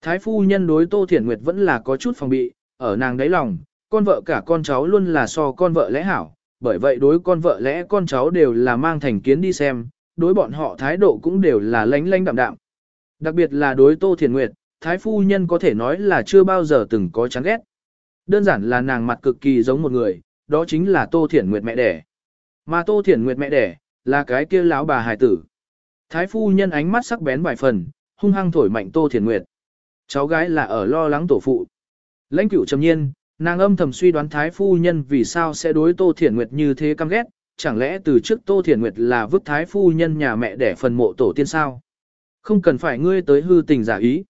Thái phu nhân đối Tô Thiển Nguyệt vẫn là có chút phòng bị, ở nàng đáy lòng, con vợ cả con cháu luôn là so con vợ lẽ hảo, bởi vậy đối con vợ lẽ con cháu đều là mang thành kiến đi xem, đối bọn họ thái độ cũng đều là lánh lánh đạm đạm. Đặc biệt là đối Tô Thiển Nguyệt, thái phu nhân có thể nói là chưa bao giờ từng có chán ghét. Đơn giản là nàng mặt cực kỳ giống một người, đó chính là Tô Thiển Nguyệt mẹ đẻ. Mà Tô Thiển Nguyệt mẹ đẻ, là cái kia lão bà hài tử. Thái phu nhân ánh mắt sắc bén vài phần, hung hăng thổi mạnh Tô Thiển Nguyệt. Cháu gái là ở lo lắng tổ phụ. Lãnh cửu trầm nhiên, nàng âm thầm suy đoán Thái phu nhân vì sao sẽ đối Tô Thiển Nguyệt như thế căm ghét, chẳng lẽ từ trước Tô Thiển Nguyệt là vứt thái phu nhân nhà mẹ để phần mộ tổ tiên sao? Không cần phải ngươi tới hư tình giả ý.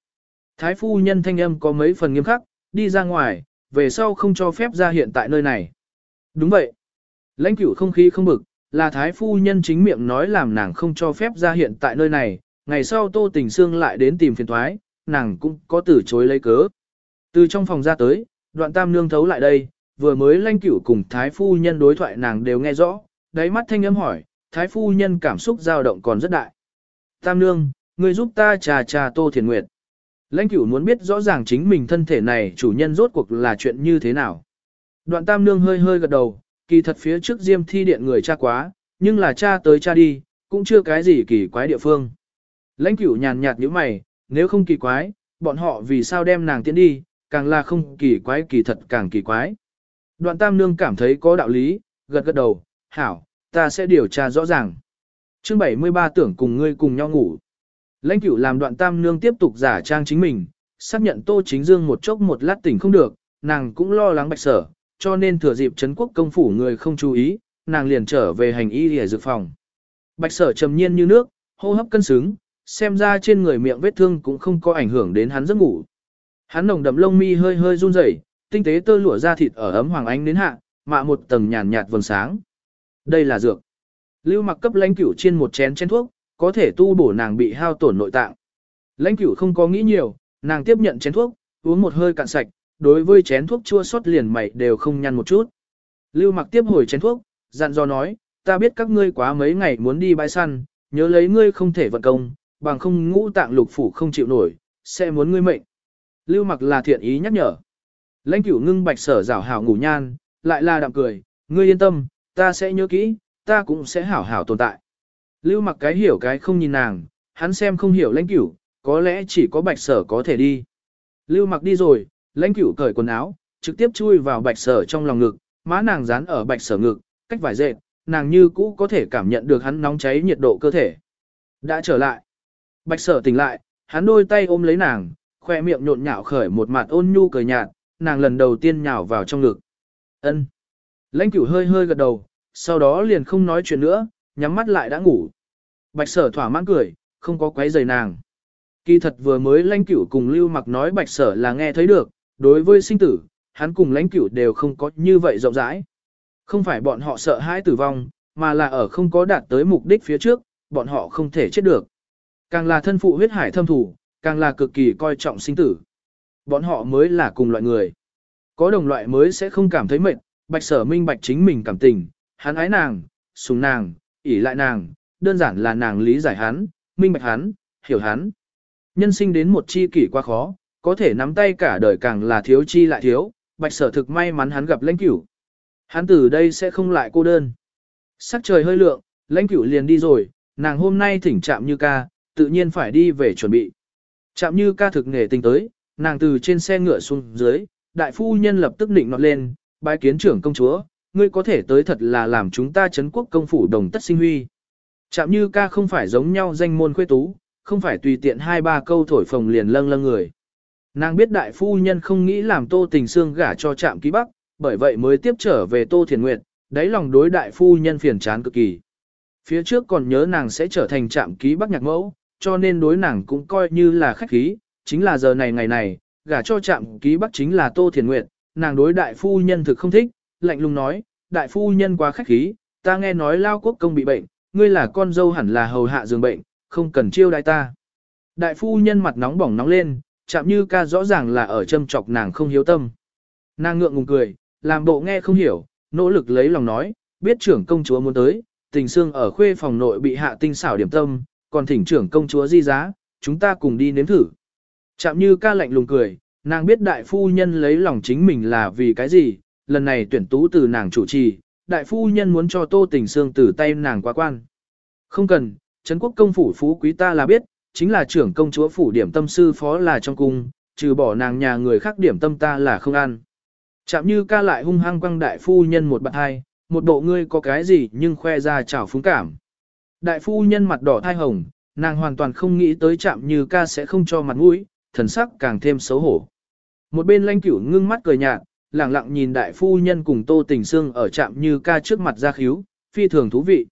Thái phu nhân thanh âm có mấy phần nghiêm khắc, đi ra ngoài, về sau không cho phép ra hiện tại nơi này. Đúng vậy. Lãnh cửu không khí không bực, là thái phu nhân chính miệng nói làm nàng không cho phép ra hiện tại nơi này, ngày sau Tô Tình Sương lại đến tìm phiền thoái, nàng cũng có từ chối lấy cớ. Từ trong phòng ra tới, đoạn tam nương thấu lại đây, vừa mới lãnh cửu cùng thái phu nhân đối thoại nàng đều nghe rõ, đáy mắt thanh âm hỏi, thái phu nhân cảm xúc dao động còn rất đại. Tam nương, người giúp ta trà trà tô thiền nguyệt. Lãnh cửu muốn biết rõ ràng chính mình thân thể này chủ nhân rốt cuộc là chuyện như thế nào. Đoạn tam nương hơi hơi gật đầu, kỳ thật phía trước diêm thi điện người cha quá, nhưng là cha tới cha đi, cũng chưa cái gì kỳ quái địa phương. Lãnh cửu nhàn nhạt như mày, nếu không kỳ quái, bọn họ vì sao đem nàng tiến đi, càng là không kỳ quái kỳ thật càng kỳ quái. Đoạn tam nương cảm thấy có đạo lý, gật gật đầu, hảo, ta sẽ điều tra rõ ràng. Chương 73 tưởng cùng ngươi cùng nhau ngủ. Lãnh cửu làm đoạn tam nương tiếp tục giả trang chính mình, xác nhận tô chính dương một chốc một lát tỉnh không được, nàng cũng lo lắng bạch sở, cho nên thừa dịp Trấn quốc công phủ người không chú ý, nàng liền trở về hành y để dược phòng. Bạch sở trầm nhiên như nước, hô hấp cân xứng, xem ra trên người miệng vết thương cũng không có ảnh hưởng đến hắn giấc ngủ. Hắn nồng đậm lông mi hơi hơi run rẩy, tinh tế tơ lụa da thịt ở ấm hoàng ánh đến hạ, mạ một tầng nhàn nhạt vầng sáng. Đây là dược. Lưu mặc cấp lãnh cửu trên một chén chén thuốc, có thể tu bổ nàng bị hao tổn nội tạng. Lãnh cửu không có nghĩ nhiều, nàng tiếp nhận chén thuốc, uống một hơi cạn sạch, đối với chén thuốc chua xót liền mày đều không nhăn một chút. Lưu mặc tiếp hồi chén thuốc, dặn dò nói, ta biết các ngươi quá mấy ngày muốn đi bãi săn, nhớ lấy ngươi không thể vận công, bằng không ngũ tạng lục phủ không chịu nổi, sẽ muốn ngươi mệnh. Lưu mặc là thiện ý nhắc nhở. Lãnh cửu ngưng bạch sở rảo hảo ngủ nhan, lại là đạm cười, ngươi yên tâm, ta sẽ nhớ kỹ, ta cũng sẽ hảo hảo tồn tại. Lưu mặc cái hiểu cái không nhìn nàng, hắn xem không hiểu lãnh cửu, có lẽ chỉ có bạch sở có thể đi. Lưu mặc đi rồi, lãnh cửu cởi quần áo, trực tiếp chui vào bạch sở trong lòng ngực, má nàng dán ở bạch sở ngực, cách vải dệt, nàng như cũ có thể cảm nhận được hắn nóng cháy nhiệt độ cơ thể. Đã trở lại. Bạch sở tỉnh lại, hắn đôi tay ôm lấy nàng, khoe miệng nhộn nhạo khởi một mặt ôn nhu cười nhạt, nàng lần đầu tiên nhào vào trong ngực. Ân. Lãnh cửu hơi hơi gật đầu, sau đó liền không nói chuyện nữa, nhắm mắt lại đã ngủ. Bạch sở thỏa mãn cười, không có quấy giày nàng. Kỳ thật vừa mới lãnh cửu cùng lưu mặc nói bạch sở là nghe thấy được, đối với sinh tử, hắn cùng lãnh cửu đều không có như vậy rộng rãi. Không phải bọn họ sợ hãi tử vong, mà là ở không có đạt tới mục đích phía trước, bọn họ không thể chết được. Càng là thân phụ huyết hải thâm thủ, càng là cực kỳ coi trọng sinh tử. Bọn họ mới là cùng loại người. Có đồng loại mới sẽ không cảm thấy mệt, bạch sở minh bạch chính mình cảm tình, hắn ái nàng, sùng nàng, ỷ lại nàng, đơn giản là nàng lý giải hắn, minh bạch hắn, hiểu hắn. Nhân sinh đến một chi kỷ quá khó, có thể nắm tay cả đời càng là thiếu chi lại thiếu, bạch sở thực may mắn hắn gặp lãnh cửu. Hắn từ đây sẽ không lại cô đơn. Sắc trời hơi lượng, lãnh cửu liền đi rồi, nàng hôm nay thỉnh chạm như ca, tự nhiên phải đi về chuẩn bị. Chạm như ca thực nghề tình tới, nàng từ trên xe ngựa xuống dưới, đại phu nhân lập tức định nọt lên, bái kiến trưởng công chúa, ngươi có thể tới thật là làm chúng ta chấn quốc công phủ đồng tất sinh huy. Chạm như ca không phải giống nhau danh môn khuê tú, không phải tùy tiện hai ba câu thổi phồng liền lâng lâng người. Nàng biết đại phu nhân không nghĩ làm tô tình xương gả cho trạm ký bắc, bởi vậy mới tiếp trở về tô thiền nguyệt, đáy lòng đối đại phu nhân phiền chán cực kỳ. Phía trước còn nhớ nàng sẽ trở thành trạm ký bắc nhạc mẫu, cho nên đối nàng cũng coi như là khách khí, chính là giờ này ngày này, gả cho trạm ký bắc chính là tô thiền nguyệt, nàng đối đại phu nhân thực không thích, lạnh lùng nói, đại phu nhân quá khách khí, ta nghe nói lao quốc công bị bệnh, ngươi là con dâu hẳn là hầu hạ giường bệnh, không cần chiêu đại ta. Đại phu nhân mặt nóng bỏng nóng lên, chạm như ca rõ ràng là ở châm chọc nàng không hiếu tâm. Nàng ngượng ngùng cười, làm bộ nghe không hiểu, nỗ lực lấy lòng nói, biết trưởng công chúa muốn tới, tình xương ở khuê phòng nội bị hạ tinh xảo điểm tâm, còn thỉnh trưởng công chúa di giá, chúng ta cùng đi nếm thử. Chạm như ca lạnh lùng cười, nàng biết đại phu nhân lấy lòng chính mình là vì cái gì, lần này tuyển tú từ nàng chủ trì, đại phu nhân muốn cho tô tình sương từ tay nàng qua quan. Không cần, Trấn quốc công phủ phú quý ta là biết, chính là trưởng công chúa phủ điểm tâm sư phó là trong cung, trừ bỏ nàng nhà người khác điểm tâm ta là không ăn. Chạm như ca lại hung hăng quăng đại phu nhân một bạn hai, một bộ ngươi có cái gì nhưng khoe ra chảo phúng cảm. Đại phu nhân mặt đỏ thai hồng, nàng hoàn toàn không nghĩ tới chạm như ca sẽ không cho mặt mũi, thần sắc càng thêm xấu hổ. Một bên lanh cửu ngưng mắt cười nhạt, lặng lặng nhìn đại phu nhân cùng tô tình sương ở chạm như ca trước mặt ra khíu, phi thường thú vị.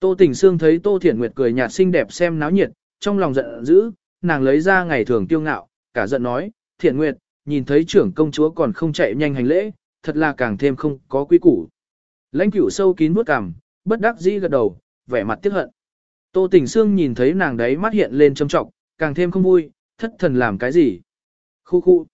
Tô Tình Sương thấy Tô Thiển Nguyệt cười nhạt xinh đẹp xem náo nhiệt, trong lòng giận dữ, nàng lấy ra ngày thường tiêu ngạo, cả giận nói, Thiển Nguyệt, nhìn thấy trưởng công chúa còn không chạy nhanh hành lễ, thật là càng thêm không có quý củ. Lãnh cửu sâu kín bước cằm, bất đắc dĩ gật đầu, vẻ mặt tiếc hận. Tô Tình Sương nhìn thấy nàng đấy mắt hiện lên trầm trọng, càng thêm không vui, thất thần làm cái gì. Khu khu.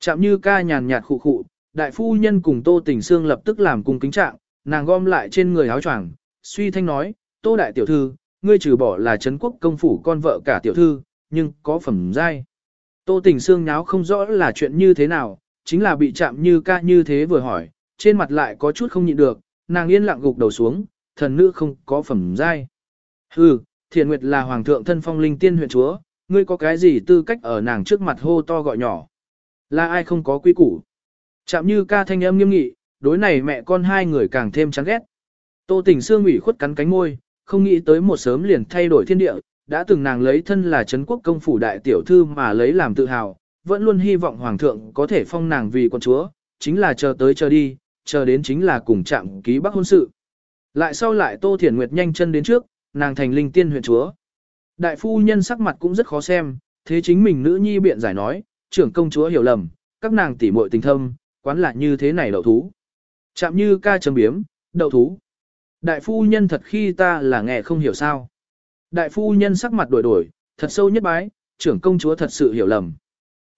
Chạm như ca nhàn nhạt khu khu, đại phu nhân cùng Tô Tình Sương lập tức làm cung kính trạng, nàng gom lại trên người áo choàng, suy thanh nói, tô đại tiểu thư, ngươi trừ bỏ là Trấn quốc công phủ con vợ cả tiểu thư, nhưng có phẩm giai. Tô tình sương nháo không rõ là chuyện như thế nào, chính là bị chạm như ca như thế vừa hỏi, trên mặt lại có chút không nhịn được, nàng yên lặng gục đầu xuống, thần nữ không có phẩm giai. Hừ, thiền nguyệt là hoàng thượng thân phong linh tiên huyện chúa, ngươi có cái gì tư cách ở nàng trước mặt hô to gọi nhỏ. Là ai không có quy củ. Chạm như ca thanh âm nghiêm nghị, đối này mẹ con hai người càng thêm chán ghét. Tô Tình Sương ủy khuất cắn cánh môi, không nghĩ tới một sớm liền thay đổi thiên địa, đã từng nàng lấy thân là Trấn quốc công phủ đại tiểu thư mà lấy làm tự hào, vẫn luôn hy vọng hoàng thượng có thể phong nàng vì con chúa, chính là chờ tới chờ đi, chờ đến chính là cùng chạm ký bắc hôn sự. Lại sau lại Tô Thiển Nguyệt nhanh chân đến trước, nàng thành linh tiên huyện chúa. Đại phu nhân sắc mặt cũng rất khó xem, thế chính mình nữ nhi biện giải nói, trưởng công chúa hiểu lầm, các nàng tỉ muội tình thâm, quán là như thế này đậu thú. Chạm như ca chấm biếm, đậu thú. Đại phu nhân thật khi ta là nghe không hiểu sao. Đại phu nhân sắc mặt đổi đổi, thật sâu nhất bái, trưởng công chúa thật sự hiểu lầm.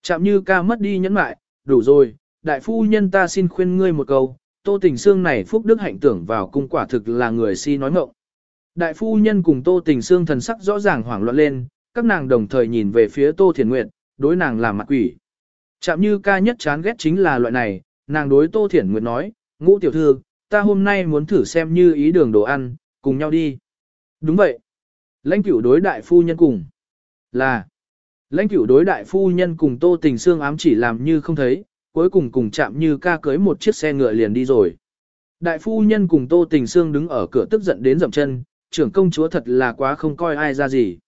Chạm như ca mất đi nhẫn mại, đủ rồi, đại phu nhân ta xin khuyên ngươi một câu, Tô Tình Sương này phúc đức hạnh tưởng vào cung quả thực là người si nói ngọng. Đại phu nhân cùng Tô Tình Sương thần sắc rõ ràng hoảng loạn lên, các nàng đồng thời nhìn về phía Tô Thiền Nguyệt, đối nàng làm mặt quỷ. Chạm như ca nhất chán ghét chính là loại này, nàng đối Tô Thiển Nguyệt nói, ngũ tiểu thư, ta hôm nay muốn thử xem như ý đường đồ ăn, cùng nhau đi. Đúng vậy. Lãnh cửu đối đại phu nhân cùng. Là. Lãnh cửu đối đại phu nhân cùng Tô Tình Sương ám chỉ làm như không thấy, cuối cùng cùng chạm như ca cưới một chiếc xe ngựa liền đi rồi. Đại phu nhân cùng Tô Tình Sương đứng ở cửa tức giận đến dậm chân, trưởng công chúa thật là quá không coi ai ra gì.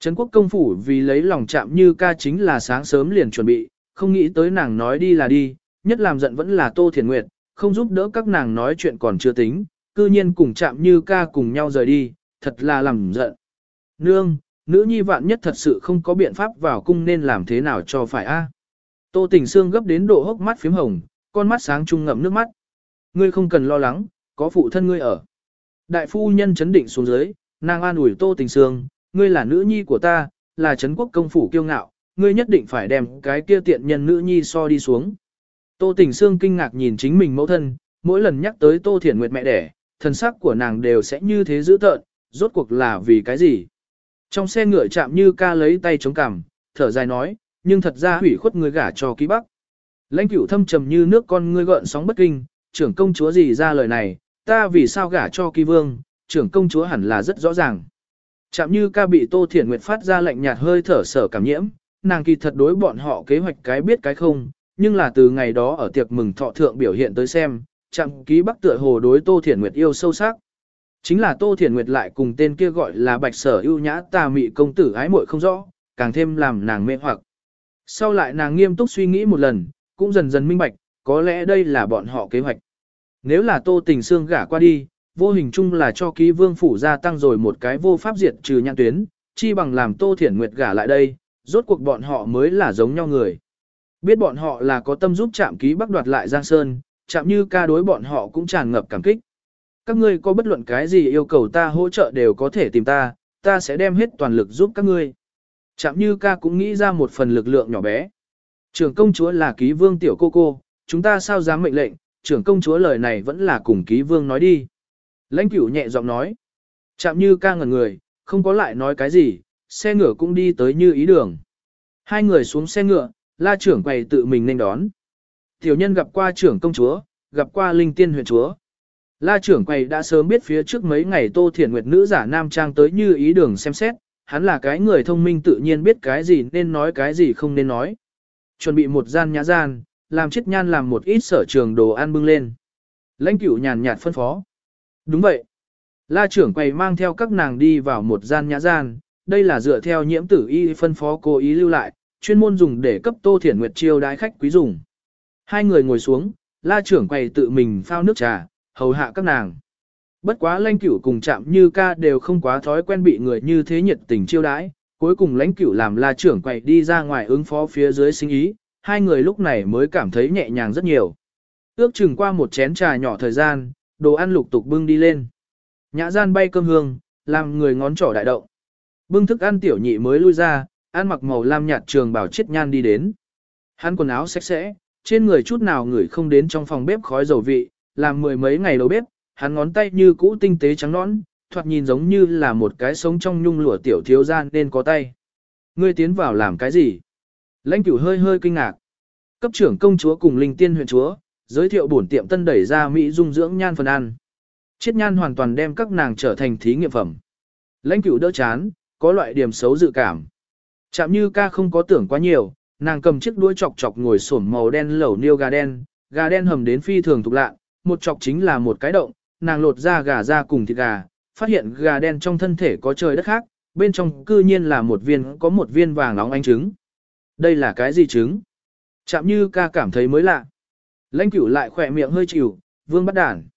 Trấn quốc công phủ vì lấy lòng chạm như ca chính là sáng sớm liền chuẩn bị, không nghĩ tới nàng nói đi là đi, nhất làm giận vẫn là Tô Thiền Nguyệt, không giúp đỡ các nàng nói chuyện còn chưa tính, cư nhiên cùng chạm như ca cùng nhau rời đi, thật là làm giận. Nương, nữ nhi vạn nhất thật sự không có biện pháp vào cung nên làm thế nào cho phải a? Tô Tình Sương gấp đến độ hốc mắt phím hồng, con mắt sáng trung ngậm nước mắt. Ngươi không cần lo lắng, có phụ thân ngươi ở. Đại phu nhân chấn định xuống dưới, nàng an ủi Tô Tình Sương, ngươi là nữ nhi của ta, là chấn quốc công phủ kiêu ngạo, ngươi nhất định phải đem cái kia tiện nhân nữ nhi so đi xuống. Tô Tình Sương kinh ngạc nhìn chính mình mẫu thân, mỗi lần nhắc tới Tô Thiển Nguyệt mẹ đẻ, thần sắc của nàng đều sẽ như thế dữ tợn, rốt cuộc là vì cái gì? Trong xe ngựa chạm như ca lấy tay chống cằm, thở dài nói, nhưng thật ra hủy khuất người gả cho ký bắc. Lãnh cửu thâm trầm như nước con ngươi gợn sóng bất kinh, trưởng công chúa gì ra lời này, ta vì sao gả cho kỳ vương, trưởng công chúa hẳn là rất rõ ràng. Chạm như ca bị Tô Thiển Nguyệt phát ra lạnh nhạt hơi thở sở cảm nhiễm, nàng kỳ thật đối bọn họ kế hoạch cái biết cái không, nhưng là từ ngày đó ở tiệc mừng thọ thượng biểu hiện tới xem, chạm ký bắc tựa hồ đối Tô Thiển Nguyệt yêu sâu sắc. Chính là Tô Thiển Nguyệt lại cùng tên kia gọi là bạch sở ưu nhã tà mị công tử ái muội không rõ, càng thêm làm nàng mê hoặc. Sau lại nàng nghiêm túc suy nghĩ một lần, cũng dần dần minh bạch, có lẽ đây là bọn họ kế hoạch. Nếu là Tô Tình Sương gả qua đi, vô hình chung là cho ký vương phủ gia tăng rồi một cái vô pháp diệt trừ nhãn tuyến, chi bằng làm Tô Thiển Nguyệt gả lại đây, rốt cuộc bọn họ mới là giống nhau người. Biết bọn họ là có tâm giúp chạm ký bắc đoạt lại Giang Sơn, chạm như ca đối bọn họ cũng tràn ngập cảm kích. Các ngươi có bất luận cái gì yêu cầu ta hỗ trợ đều có thể tìm ta, ta sẽ đem hết toàn lực giúp các ngươi. Chạm như ca cũng nghĩ ra một phần lực lượng nhỏ bé. Trưởng công chúa là ký vương tiểu cô cô, chúng ta sao dám mệnh lệnh, trưởng công chúa lời này vẫn là cùng ký vương nói đi. Lãnh cửu nhẹ giọng nói. Chạm như ca ngẩn người, không có lại nói cái gì, xe ngựa cũng đi tới như ý đường. Hai người xuống xe ngựa, la trưởng quầy tự mình nên đón. Tiểu nhân gặp qua trưởng công chúa, gặp qua linh tiên huyện chúa. La trưởng quầy đã sớm biết phía trước mấy ngày Tô Thiển Nguyệt nữ giả nam trang tới như ý đường xem xét, hắn là cái người thông minh tự nhiên biết cái gì nên nói cái gì không nên nói. Chuẩn bị một gian nhã gian, làm chết nhan làm một ít sở trường đồ ăn bưng lên. Lãnh cửu nhàn nhạt phân phó. Đúng vậy. La trưởng quầy mang theo các nàng đi vào một gian nhã gian, đây là dựa theo nhiễm tử y phân phó cố ý lưu lại, chuyên môn dùng để cấp Tô Thiển Nguyệt chiêu đái khách quý dùng. Hai người ngồi xuống, la trưởng quầy tự mình phao nước trà, hầu hạ các nàng. Bất quá lãnh cửu cùng chạm như ca đều không quá thói quen bị người như thế nhiệt tình chiêu đãi, cuối cùng lãnh cửu làm la trưởng quầy đi ra ngoài ứng phó phía dưới sinh ý, hai người lúc này mới cảm thấy nhẹ nhàng rất nhiều. Ước chừng qua một chén trà nhỏ thời gian, đồ ăn lục tục bưng đi lên. Nhã gian bay cơm hương, làm người ngón trỏ đại động. Bưng thức ăn tiểu nhị mới lui ra, ăn mặc màu lam nhạt trường bảo chiết nhan đi đến. Hắn quần áo sạch sẽ, trên người chút nào người không đến trong phòng bếp khói dầu vị, làm mười mấy ngày đầu bếp, hắn ngón tay như cũ tinh tế trắng nõn, thoạt nhìn giống như là một cái sống trong nhung lụa tiểu thiếu gian nên có tay. Ngươi tiến vào làm cái gì? Lãnh cửu hơi hơi kinh ngạc. Cấp trưởng công chúa cùng linh tiên huyện chúa, giới thiệu bổn tiệm tân đẩy ra Mỹ dung dưỡng nhan phần ăn. Chiết nhan hoàn toàn đem các nàng trở thành thí nghiệm phẩm. Lãnh cửu đỡ chán, có loại điểm xấu dự cảm. Chạm như ca không có tưởng quá nhiều, nàng cầm chiếc đuôi chọc chọc ngồi sổm màu đen lẩu niêu gà đen, gà đen hầm đến phi thường tục lạ, một chọc chính là một cái động, nàng lột ra gà ra cùng thịt gà, phát hiện gà đen trong thân thể có trời đất khác, bên trong cư nhiên là một viên có một viên vàng nóng ánh trứng. Đây là cái gì trứng? Chạm như ca cảm thấy mới lạ. Lãnh cửu lại khỏe miệng hơi chịu, vương bắt đản.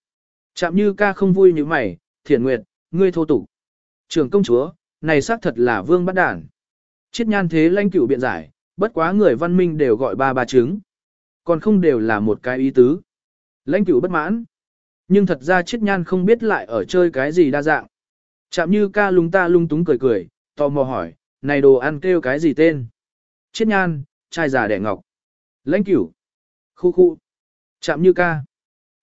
Chạm như ca không vui như mày, thiền nguyệt, ngươi thô tục. Trường công chúa, này xác thật là vương bắt đản. Chiết nhan thế lãnh cửu biện giải, bất quá người văn minh đều gọi ba ba trứng. Còn không đều là một cái ý tứ. Lãnh cửu bất mãn. Nhưng thật ra chiết nhan không biết lại ở chơi cái gì đa dạng. Chạm như ca lung ta lung túng cười cười, tò mò hỏi, này đồ ăn kêu cái gì tên? Chiết nhan, trai già đẻ ngọc. Lãnh cửu. Khu khu. Chạm như ca.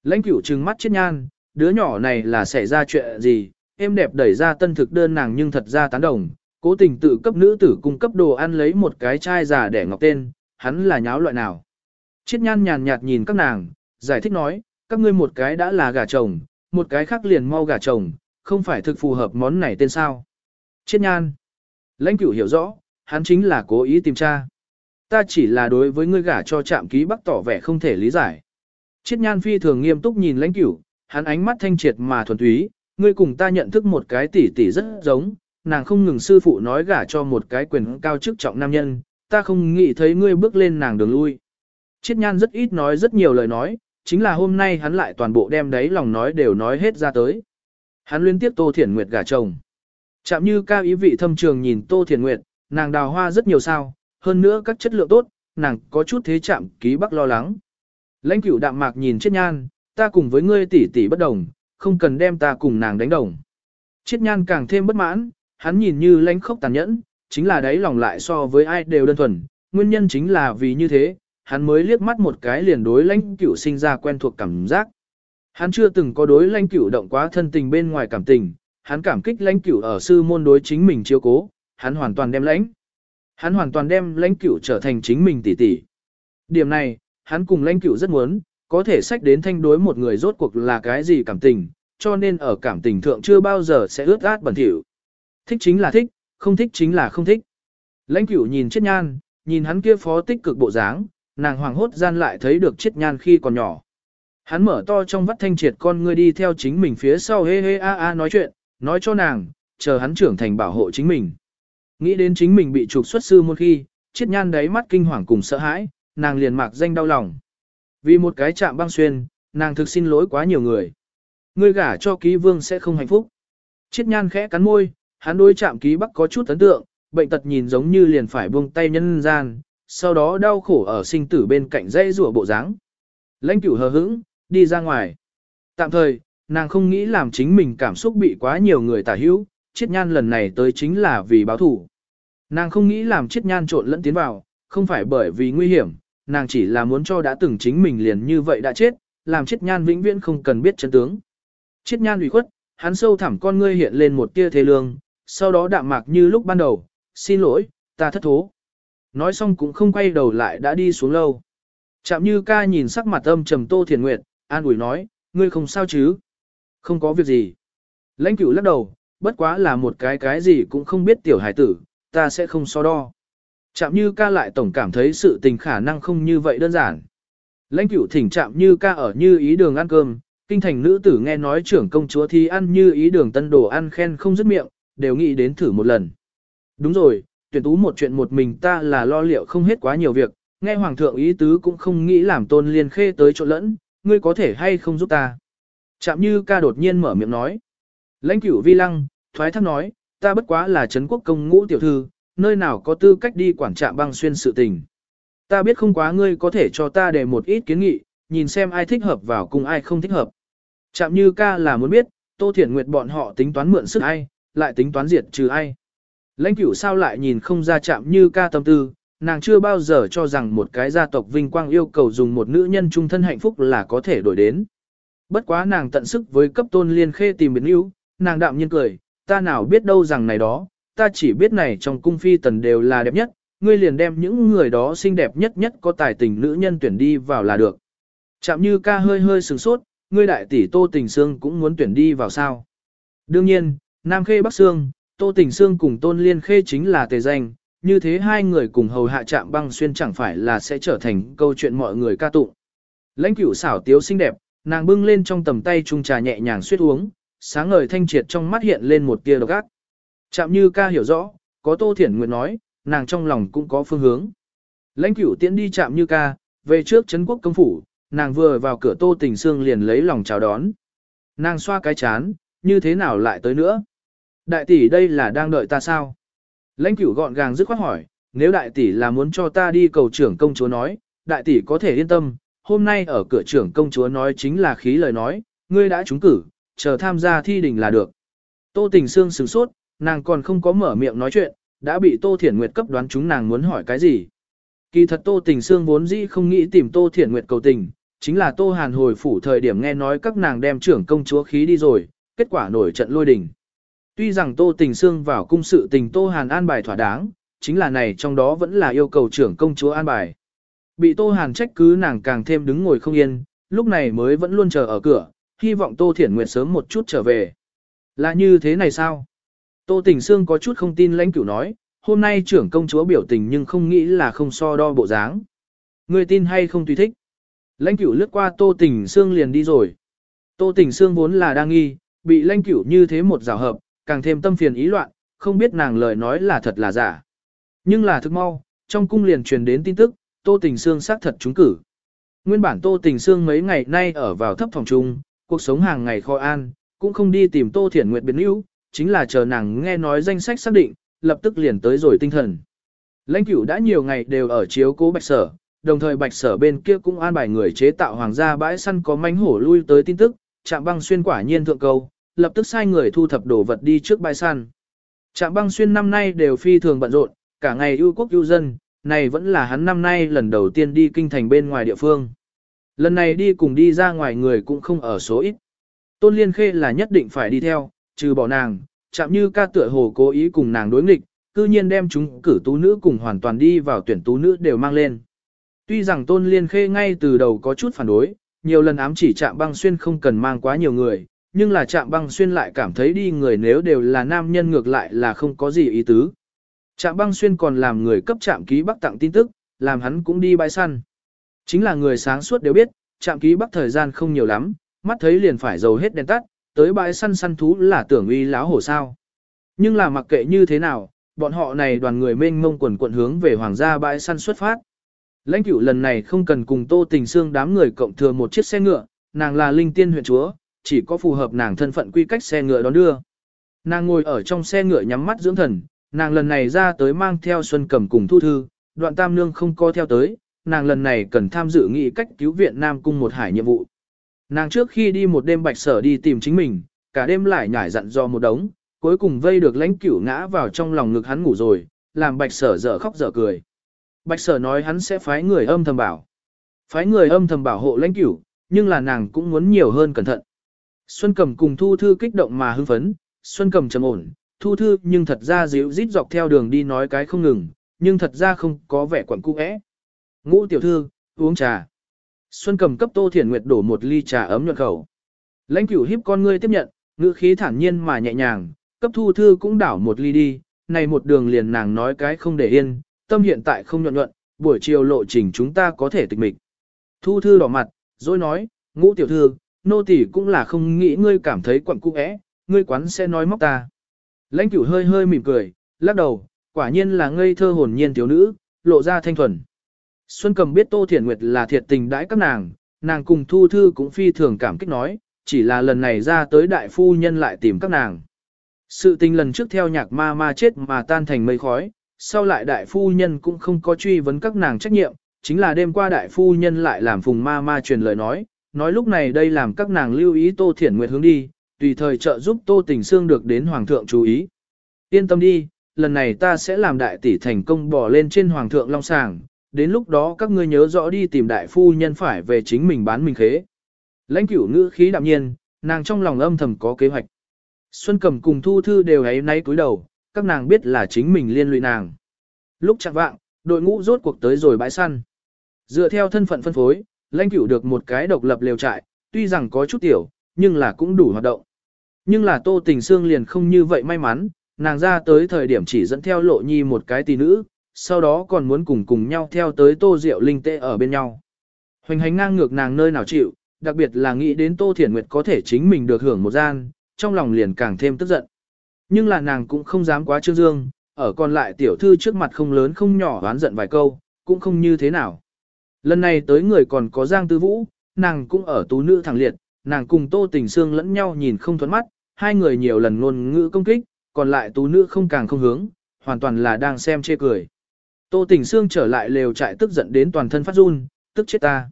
Lãnh cửu trừng mắt chiết nhan, đứa nhỏ này là xảy ra chuyện gì, em đẹp đẩy ra tân thực đơn nàng nhưng thật ra tán đồng, cố tình tự cấp nữ tử cung cấp đồ ăn lấy một cái chai giả để ngọc tên, hắn là nháo loại nào. Chiết nhan nhàn nhạt nhìn các nàng, giải thích nói, các ngươi một cái đã là gà chồng, một cái khác liền mau gà chồng, không phải thực phù hợp món này tên sao. Chiết nhan. Lãnh cửu hiểu rõ, hắn chính là cố ý tìm tra. Ta chỉ là đối với ngươi gả cho trạm ký bắc tỏ vẻ không thể lý giải. Chiết nhan phi thường nghiêm túc nhìn lãnh cửu, hắn ánh mắt thanh triệt mà thuần túy, ngươi cùng ta nhận thức một cái tỷ tỷ rất giống, nàng không ngừng sư phụ nói gả cho một cái quyền cao chức trọng nam nhân, ta không nghĩ thấy ngươi bước lên nàng đường lui. Chiết nhan rất ít nói rất nhiều lời nói, chính là hôm nay hắn lại toàn bộ đem đấy lòng nói đều nói hết ra tới. Hắn liên tiếp Tô Thiển Nguyệt gả chồng. Chạm như cao ý vị thâm trường nhìn Tô Thiển Nguyệt, nàng đào hoa rất nhiều sao, hơn nữa các chất lượng tốt, nàng có chút thế chạm ký bắc lo lắng. Lãnh cửu đạm mạc nhìn chết nhan, ta cùng với ngươi tỷ tỷ bất đồng, không cần đem ta cùng nàng đánh đồng. Chiết nhan càng thêm bất mãn, hắn nhìn như lãnh khốc tàn nhẫn, chính là đấy lòng lại so với ai đều đơn thuần, nguyên nhân chính là vì như thế, hắn mới liếc mắt một cái liền đối lãnh cửu sinh ra quen thuộc cảm giác. Hắn chưa từng có đối lãnh cửu động quá thân tình bên ngoài cảm tình, hắn cảm kích lãnh cửu ở sư môn đối chính mình chiếu cố, hắn hoàn toàn đem lãnh. Hắn hoàn toàn đem lãnh cửu trở thành chính mình tỷ tỷ. Điểm này, hắn cùng lãnh cửu rất muốn, có thể sách đến thanh đối một người rốt cuộc là cái gì cảm tình, cho nên ở cảm tình thượng chưa bao giờ sẽ ướt át bẩn thỉu. Thích chính là thích, không thích chính là không thích. Lãnh cửu nhìn chết nhan, nhìn hắn kia phó tích cực bộ dáng, nàng hoàng hốt gian lại thấy được chết nhan khi còn nhỏ. Hắn mở to trong vắt thanh triệt con ngươi đi theo chính mình phía sau hê hê a a nói chuyện, nói cho nàng, chờ hắn trưởng thành bảo hộ chính mình. Nghĩ đến chính mình bị trục xuất sư một khi, chết nhan đáy mắt kinh hoàng cùng sợ hãi, nàng liền mạc danh đau lòng. Vì một cái chạm băng xuyên, nàng thực xin lỗi quá nhiều người. Ngươi gả cho ký vương sẽ không hạnh phúc. Chiết nhan khẽ cắn môi, hắn đối chạm ký bắc có chút ấn tượng, bệnh tật nhìn giống như liền phải buông tay nhân gian, sau đó đau khổ ở sinh tử bên cạnh dây rùa bộ dáng. Lãnh cửu hờ hững, đi ra ngoài. Tạm thời, nàng không nghĩ làm chính mình cảm xúc bị quá nhiều người tả hữu, chiết nhan lần này tới chính là vì báo thủ. Nàng không nghĩ làm chiết nhan trộn lẫn tiến vào, không phải bởi vì nguy hiểm, nàng chỉ là muốn cho đã từng chính mình liền như vậy đã chết, làm chết nhan vĩnh viễn không cần biết chân tướng. chết nhan ủy khuất, hắn sâu thẳm con ngươi hiện lên một tia thế lương, sau đó đạm mạc như lúc ban đầu, xin lỗi, ta thất thố. Nói xong cũng không quay đầu lại đã đi xuống lâu. Chạm như ca nhìn sắc mặt âm trầm tô thiền nguyệt, an ủi nói, ngươi không sao chứ? Không có việc gì. Lãnh cửu lắc đầu, bất quá là một cái cái gì cũng không biết tiểu hải tử, ta sẽ không so đo. Chạm như ca lại tổng cảm thấy sự tình khả năng không như vậy đơn giản. Lãnh cửu thỉnh chạm như ca ở như ý đường ăn cơm, kinh thành nữ tử nghe nói trưởng công chúa thì ăn như ý đường tân đồ ăn khen không dứt miệng, đều nghĩ đến thử một lần. Đúng rồi, tuyển tú một chuyện một mình ta là lo liệu không hết quá nhiều việc, nghe hoàng thượng ý tứ cũng không nghĩ làm tôn liên khê tới chỗ lẫn, ngươi có thể hay không giúp ta. Chạm như ca đột nhiên mở miệng nói. Lãnh cửu vi lăng, thoái thác nói, ta bất quá là Trấn quốc công ngũ tiểu thư, nơi nào có tư cách đi quản trạm băng xuyên sự tình. Ta biết không quá ngươi có thể cho ta để một ít kiến nghị, nhìn xem ai thích hợp vào cùng ai không thích hợp. Trạm như ca là muốn biết, Tô Thiển Nguyệt bọn họ tính toán mượn sức ai, lại tính toán diệt trừ ai. Lãnh cửu sao lại nhìn không ra chạm như ca tâm tư, nàng chưa bao giờ cho rằng một cái gia tộc vinh quang yêu cầu dùng một nữ nhân trung thân hạnh phúc là có thể đổi đến. Bất quá nàng tận sức với cấp tôn liên khê tìm biến yếu, nàng đạm nhiên cười, ta nào biết đâu rằng này đó, ta chỉ biết này trong cung phi tần đều là đẹp nhất, ngươi liền đem những người đó xinh đẹp nhất nhất có tài tình nữ nhân tuyển đi vào là được. Chạm như ca hơi hơi sừng sốt, ngươi đại tỷ Tô Tình Sương cũng muốn tuyển đi vào sao. Đương nhiên, Nam Khê Bắc Sương, Tô Tình Sương cùng Tôn Liên Khê chính là tề danh, như thế hai người cùng hầu hạ chạm băng xuyên chẳng phải là sẽ trở thành câu chuyện mọi người ca tụng. Lãnh cửu xảo tiếu xinh đẹp, nàng bưng lên trong tầm tay chung trà nhẹ nhàng suyết uống, sáng ngời thanh triệt trong mắt hiện lên một tia độc ác. Chạm như ca hiểu rõ, có Tô Thiển Nguyệt nói, nàng trong lòng cũng có phương hướng. Lãnh cửu tiễn đi chạm như ca, về trước Trấn quốc công phủ, nàng vừa vào cửa Tô Tình Sương liền lấy lòng chào đón. Nàng xoa cái chán, như thế nào lại tới nữa? Đại tỷ đây là đang đợi ta sao? Lãnh cửu gọn gàng dứt khoát hỏi, nếu đại tỷ là muốn cho ta đi cầu trưởng công chúa nói, đại tỷ có thể yên tâm, hôm nay ở cửa trưởng công chúa nói chính là khí lời nói, ngươi đã trúng cử, chờ tham gia thi đình là được. Tô Tình Sương sửng sốt, nàng còn không có mở miệng nói chuyện, đã bị Tô Thiển Nguyệt cấp đoán chúng nàng muốn hỏi cái gì. Kỳ thật Tô Tình Sương vốn dĩ không nghĩ tìm Tô Thiển Nguyệt cầu tình, chính là Tô Hàn hồi phủ thời điểm nghe nói các nàng đem trưởng công chúa khí đi rồi, kết quả nổi trận lôi đình. Tuy rằng Tô Tình Sương vào cung sự tình Tô Hàn an bài thỏa đáng, chính là này trong đó vẫn là yêu cầu trưởng công chúa an bài. Bị Tô Hàn trách cứ nàng càng thêm đứng ngồi không yên, lúc này mới vẫn luôn chờ ở cửa, hy vọng Tô Thiển Nguyệt sớm một chút trở về. Là như thế này sao? Tô Tình Sương có chút không tin lãnh cửu nói, hôm nay trưởng công chúa biểu tình nhưng không nghĩ là không so đo bộ dáng. Người tin hay không tùy thích. Lãnh cửu lướt qua Tô Tình Sương liền đi rồi. Tô Tình Sương vốn là đang nghi, bị lãnh cửu như thế một rào hợp, càng thêm tâm phiền ý loạn, không biết nàng lời nói là thật là giả. Nhưng là thức mau, trong cung liền truyền đến tin tức, Tô Tình Sương xác thật trúng cử. Nguyên bản Tô Tình Sương mấy ngày nay ở vào thấp phòng trung, cuộc sống hàng ngày khó an, cũng không đi tìm Tô Thiển Nguyệt biến yếu, chính là chờ nàng nghe nói danh sách xác định, lập tức liền tới rồi tinh thần. Lãnh cửu đã nhiều ngày đều ở chiếu cố bạch sở, đồng thời bạch sở bên kia cũng an bài người chế tạo hoàng gia bãi săn có mánh hổ lui tới tin tức, chạm băng xuyên quả nhiên thượng câu, lập tức sai người thu thập đồ vật đi trước bãi săn. Trạm băng xuyên năm nay đều phi thường bận rộn, cả ngày ưu quốc ưu dân, này vẫn là hắn năm nay lần đầu tiên đi kinh thành bên ngoài địa phương. Lần này đi cùng đi ra ngoài người cũng không ở số ít. Tôn Liên Khê là nhất định phải đi theo, trừ bỏ nàng, chạm như ca tựa hồ cố ý cùng nàng đối nghịch, cư nhiên đem chúng cử tú nữ cùng hoàn toàn đi vào tuyển tú nữ đều mang lên. Tuy rằng Tôn Liên Khê ngay từ đầu có chút phản đối, nhiều lần ám chỉ chạm băng xuyên không cần mang quá nhiều người, nhưng là chạm băng xuyên lại cảm thấy đi người nếu đều là nam nhân ngược lại là không có gì ý tứ. Trạm băng xuyên còn làm người cấp trạm ký bắc tặng tin tức, làm hắn cũng đi bãi săn. Chính là người sáng suốt đều biết, trạm ký bắc thời gian không nhiều lắm, mắt thấy liền phải dầu hết đèn tắt, tới bãi săn săn thú là tưởng uy láo hổ sao. Nhưng là mặc kệ như thế nào, bọn họ này đoàn người mênh mông quần quận hướng về hoàng gia bãi săn xuất phát. Lãnh cửu lần này không cần cùng tô tình xương đám người cộng thừa một chiếc xe ngựa, nàng là linh tiên huyện chúa, chỉ có phù hợp nàng thân phận quy cách xe ngựa đón đưa. Nàng ngồi ở trong xe ngựa nhắm mắt dưỡng thần, nàng lần này ra tới mang theo Xuân Cẩm cùng Thu Thư, đoạn tam nương không có theo tới, nàng lần này cần tham dự nghị cách cứu viện Nam Cung một hải nhiệm vụ. Nàng trước khi đi một đêm bạch sở đi tìm chính mình, cả đêm lại nhảy dặn do một đống, cuối cùng vây được lãnh cửu ngã vào trong lòng ngực hắn ngủ rồi, làm bạch sở dở khóc dở cười. Bạch sở nói hắn sẽ phái người âm thầm bảo. Phái người âm thầm bảo hộ lãnh cửu, nhưng là nàng cũng muốn nhiều hơn cẩn thận. Xuân Cầm cùng Thu Thư kích động mà hưng phấn, Xuân Cầm trầm ổn, Thu Thư nhưng thật ra dịu rít dọc theo đường đi nói cái không ngừng, nhưng thật ra không có vẻ quẩn cung ẽ. Ngũ tiểu thư, uống trà. Xuân cầm cấp Tô Thiển Nguyệt đổ một ly trà ấm nhuận khẩu. Lãnh cửu hiếp con ngươi tiếp nhận, ngữ khí thản nhiên mà nhẹ nhàng, cấp Thu Thư cũng đảo một ly đi, này một đường liền nàng nói cái không để yên, tâm hiện tại không nhuận nhuận, buổi chiều lộ trình chúng ta có thể tịch mịch. Thu Thư đỏ mặt, rồi nói, ngũ tiểu thư, nô tỳ cũng là không nghĩ ngươi cảm thấy quặn cung ẽ, ngươi quán sẽ nói móc ta. Lãnh cửu hơi hơi mỉm cười, lắc đầu, quả nhiên là ngây thơ hồn nhiên thiếu nữ, lộ ra thanh thuần. Xuân cầm biết Tô Thiển Nguyệt là thiệt tình đãi các nàng, nàng cùng Thu Thư cũng phi thường cảm kích nói, chỉ là lần này ra tới đại phu nhân lại tìm các nàng. Sự tình lần trước theo nhạc ma ma chết mà tan thành mây khói, sau lại đại phu nhân cũng không có truy vấn các nàng trách nhiệm, chính là đêm qua đại phu nhân lại làm phùng ma ma truyền lời nói, nói lúc này đây làm các nàng lưu ý Tô Thiển Nguyệt hướng đi, tùy thời trợ giúp Tô Tình Sương được đến Hoàng thượng chú ý. Yên tâm đi, lần này ta sẽ làm đại tỷ thành công bỏ lên trên Hoàng thượng Long Sàng, đến lúc đó các ngươi nhớ rõ đi tìm đại phu nhân phải về chính mình bán mình khế. Lãnh cửu ngữ khí đạm nhiên, nàng trong lòng âm thầm có kế hoạch. Xuân Cầm cùng Thu Thư đều ấy nay cúi đầu, các nàng biết là chính mình liên lụy nàng. Lúc chặt vạng, đội ngũ rốt cuộc tới rồi bãi săn. Dựa theo thân phận phân phối, lãnh cửu được một cái độc lập lều trại, tuy rằng có chút tiểu, nhưng là cũng đủ hoạt động. Nhưng là Tô Tình Sương liền không như vậy may mắn, nàng ra tới thời điểm chỉ dẫn theo lộ nhi một cái tỷ nữ, sau đó còn muốn cùng cùng nhau theo tới Tô Diệu Linh tệ ở bên nhau. Hoành hành ngang ngược nàng nơi nào chịu, đặc biệt là nghĩ đến Tô Thiển Nguyệt có thể chính mình được hưởng một gian, trong lòng liền càng thêm tức giận. Nhưng là nàng cũng không dám quá trương dương, ở còn lại tiểu thư trước mặt không lớn không nhỏ oán giận vài câu, cũng không như thế nào. Lần này tới người còn có Giang Tư Vũ, nàng cũng ở tú nữ thẳng liệt, nàng cùng Tô Tình Sương lẫn nhau nhìn không thuẫn mắt, hai người nhiều lần ngôn ngữ công kích, còn lại tú nữ không càng không hướng, hoàn toàn là đang xem chê cười. Tô Tình Sương trở lại lều trại tức giận đến toàn thân phát run, tức chết ta.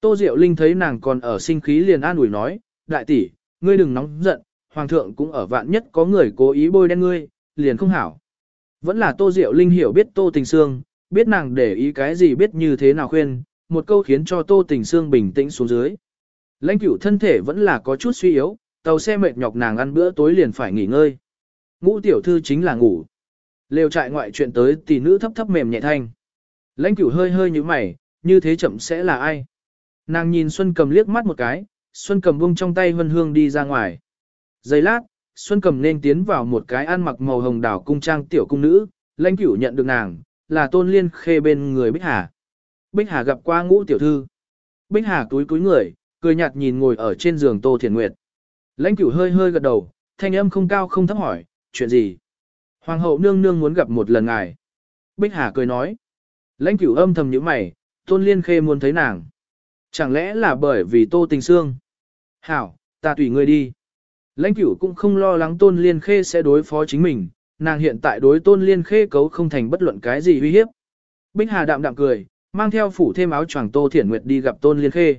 Tô Diệu Linh thấy nàng còn ở sinh khí liền an ủi nói, đại tỷ, ngươi đừng nóng giận, hoàng thượng cũng ở vạn nhất có người cố ý bôi đen ngươi, liền không hảo. Vẫn là Tô Diệu Linh hiểu biết Tô Tình Sương, biết nàng để ý cái gì biết như thế nào khuyên, một câu khiến cho Tô Tình Sương bình tĩnh xuống dưới. Lãnh cửu thân thể vẫn là có chút suy yếu, tàu xe mệt nhọc nàng ăn bữa tối liền phải nghỉ ngơi. Ngũ tiểu thư chính là ngủ. Lều trại ngoại chuyện tới tỷ nữ thấp thấp mềm nhẹ thanh. Lãnh cửu hơi hơi như mày, như thế chậm sẽ là ai? Nàng nhìn Xuân cầm liếc mắt một cái, Xuân cầm buông trong tay vân hương đi ra ngoài. Giây lát, Xuân cầm nên tiến vào một cái ăn mặc màu hồng đảo cung trang tiểu cung nữ, lãnh cửu nhận được nàng, là tôn liên khê bên người Bích Hà. Bích Hà gặp qua ngũ tiểu thư. Bích Hà túi cúi người, cười nhạt nhìn ngồi ở trên giường Tô Thiền Nguyệt. Lãnh cửu hơi hơi gật đầu, thanh âm không cao không thấp hỏi, chuyện gì? Hoàng hậu nương nương muốn gặp một lần ngài. Bích Hà cười nói. Lãnh cửu âm thầm nhíu mày, tôn liên khê muốn thấy nàng. Chẳng lẽ là bởi vì tô tình xương? Hảo, ta tùy ngươi đi. Lãnh cửu cũng không lo lắng tôn liên khê sẽ đối phó chính mình, nàng hiện tại đối tôn liên khê cấu không thành bất luận cái gì uy hiếp. Bích Hà đạm đạm cười, mang theo phủ thêm áo choàng tô thiển nguyệt đi gặp tôn liên khê.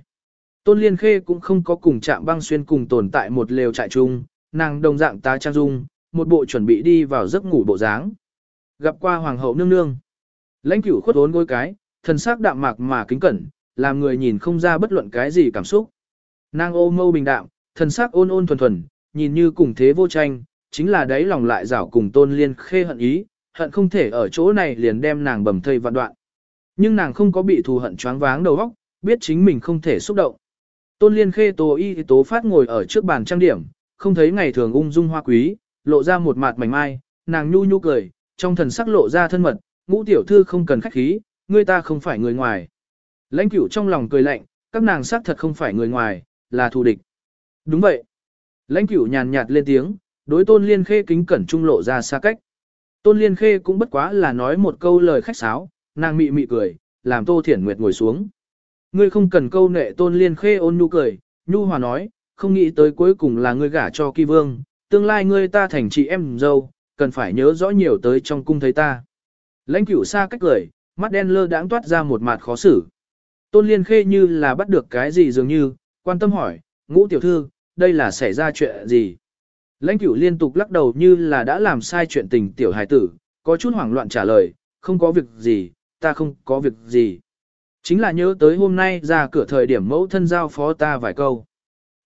Tôn liên khê cũng không có cùng chạm băng xuyên cùng tồn tại một lều trại chung, nàng đồng dạng tá trang dung, một bộ chuẩn bị đi vào giấc ngủ bộ dáng. Gặp qua hoàng hậu nương nương. Lãnh cửu khuất ốn gối cái, thần sắc đạm mạc mà kính cẩn, làm người nhìn không ra bất luận cái gì cảm xúc. Nàng ô mâu bình đạm, thần sắc ôn ôn thuần thuần, nhìn như cùng thế vô tranh, chính là đấy lòng lại rảo cùng tôn liên khê hận ý, hận không thể ở chỗ này liền đem nàng bầm thây vạn đoạn. Nhưng nàng không có bị thù hận choáng váng đầu óc, biết chính mình không thể xúc động. Tôn liên khê tố y tố phát ngồi ở trước bàn trang điểm, không thấy ngày thường ung dung hoa quý, lộ ra một mặt mảnh mai, nàng nhu nhu cười, trong thần sắc lộ ra thân mật, ngũ tiểu thư không cần khách khí, ngươi ta không phải người ngoài. Lãnh cửu trong lòng cười lạnh, các nàng xác thật không phải người ngoài, là thù địch. Đúng vậy. Lãnh cửu nhàn nhạt lên tiếng, đối tôn liên khê kính cẩn trung lộ ra xa cách. Tôn liên khê cũng bất quá là nói một câu lời khách sáo, nàng mị mị cười, làm tô thiển nguyệt ngồi xuống. Ngươi không cần câu nệ tôn liên khê ôn nhu cười, nhu hòa nói, không nghĩ tới cuối cùng là ngươi gả cho kỳ vương, tương lai ngươi ta thành chị em dâu, cần phải nhớ rõ nhiều tới trong cung thấy ta. Lãnh cửu xa cách cười, mắt đen lơ đãng toát ra một mặt khó xử. Tôn liên khê như là bắt được cái gì dường như, quan tâm hỏi, ngũ tiểu thư, đây là xảy ra chuyện gì? Lãnh cửu liên tục lắc đầu như là đã làm sai chuyện tình tiểu hài tử, có chút hoảng loạn trả lời, không có việc gì, ta không có việc gì. Chính là nhớ tới hôm nay ra cửa thời điểm mẫu thân giao phó ta vài câu.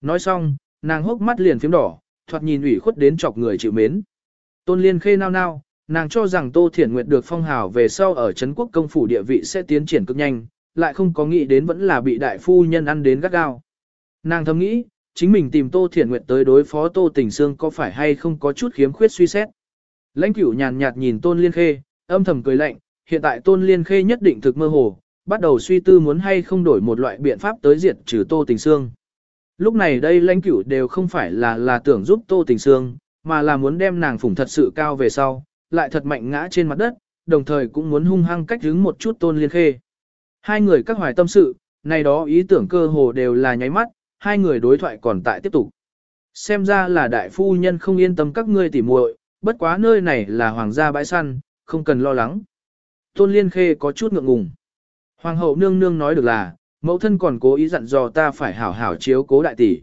Nói xong, nàng hốc mắt liền phím đỏ, thoạt nhìn ủy khuất đến chọc người chịu mến. Tôn Liên khê nao nao, nàng cho rằng Tô Thiển Nguyệt được phong hào về sau ở Trấn quốc công phủ địa vị sẽ tiến triển cực nhanh, lại không có nghĩ đến vẫn là bị đại phu nhân ăn đến gắt gao. Nàng thầm nghĩ, chính mình tìm Tô Thiển Nguyệt tới đối phó Tô Tình Sương có phải hay không có chút khiếm khuyết suy xét. Lãnh cửu nhàn nhạt nhìn Tôn Liên Khê, âm thầm cười lạnh, hiện tại Tôn Liên Khê nhất định thực mơ hồ, bắt đầu suy tư muốn hay không đổi một loại biện pháp tới diệt trừ Tô Tình Sương. Lúc này đây lãnh cửu đều không phải là là tưởng giúp Tô Tình Sương, mà là muốn đem nàng phủng thật sự cao về sau, lại thật mạnh ngã trên mặt đất, đồng thời cũng muốn hung hăng cách hứng một chút Tôn Liên Khê. Hai người các hoài tâm sự, này đó ý tưởng cơ hồ đều là nháy mắt, hai người đối thoại còn tại tiếp tục. Xem ra là đại phu nhân không yên tâm các ngươi tỉ muội, bất quá nơi này là hoàng gia bãi săn, không cần lo lắng. Tôn Liên Khê có chút ngượng ngùng. Hoàng hậu nương nương nói được là, mẫu thân còn cố ý dặn dò ta phải hảo hảo chiếu cố đại tỷ.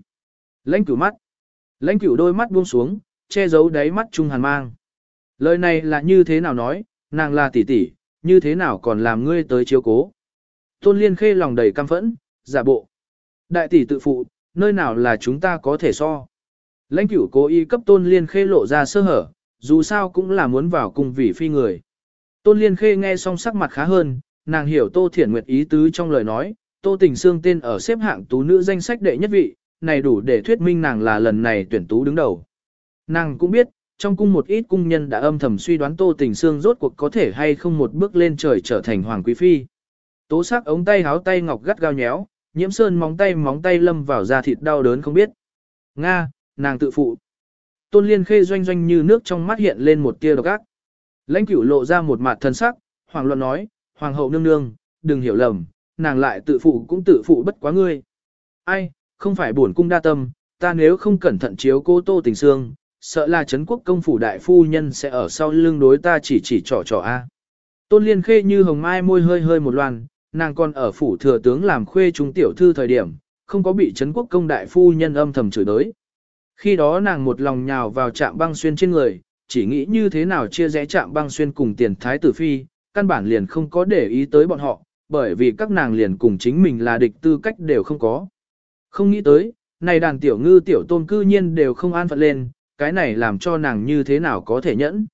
Lãnh cửu mắt. Lãnh cửu đôi mắt buông xuống, che giấu đáy mắt trung hàn mang. Lời này là như thế nào nói, nàng là tỷ tỷ, như thế nào còn làm ngươi tới chiếu cố. Tôn Liên Khê lòng đầy căm phẫn, giả bộ. Đại tỷ tự phụ, nơi nào là chúng ta có thể so. Lãnh cửu cố ý cấp Tôn Liên Khê lộ ra sơ hở, dù sao cũng là muốn vào cùng vị phi người. Tôn Liên Khê nghe xong sắc mặt khá hơn, nàng hiểu Tô Thiển Nguyệt ý tứ trong lời nói, Tô Tình Sương tên ở xếp hạng tú nữ danh sách đệ nhất vị, này đủ để thuyết minh nàng là lần này tuyển tú đứng đầu. Nàng cũng biết, trong cung một ít cung nhân đã âm thầm suy đoán Tô Tình Sương rốt cuộc có thể hay không một bước lên trời trở thành hoàng quý phi. Tố sắc ống tay háo tay ngọc gắt gao nhéo, nhiễm sơn móng tay móng tay lâm vào da thịt đau đớn không biết. Nga, nàng tự phụ. Tôn liên khê doanh doanh như nước trong mắt hiện lên một tia độc ác. Lãnh cửu lộ ra một mặt thân sắc, hoàng luận nói, hoàng hậu nương nương, đừng hiểu lầm, nàng lại tự phụ cũng tự phụ bất quá ngươi. Ai, không phải buồn cung đa tâm, ta nếu không cẩn thận chiếu cô tô tình xương, sợ là Trấn quốc công phủ đại phu nhân sẽ ở sau lưng đối ta chỉ chỉ trò trò a. Tôn liên khê như hồng mai môi hơi hơi một loàn, nàng còn ở phủ thừa tướng làm khuê chúng tiểu thư thời điểm, không có bị Trấn quốc công đại phu nhân âm thầm chửi đới. Khi đó nàng một lòng nhào vào trạm băng xuyên trên người, chỉ nghĩ như thế nào chia rẽ trạm băng xuyên cùng tiền thái tử phi, căn bản liền không có để ý tới bọn họ, bởi vì các nàng liền cùng chính mình là địch tư cách đều không có. Không nghĩ tới, này đàn tiểu ngư tiểu tôn cư nhiên đều không an phận lên, cái này làm cho nàng như thế nào có thể nhẫn.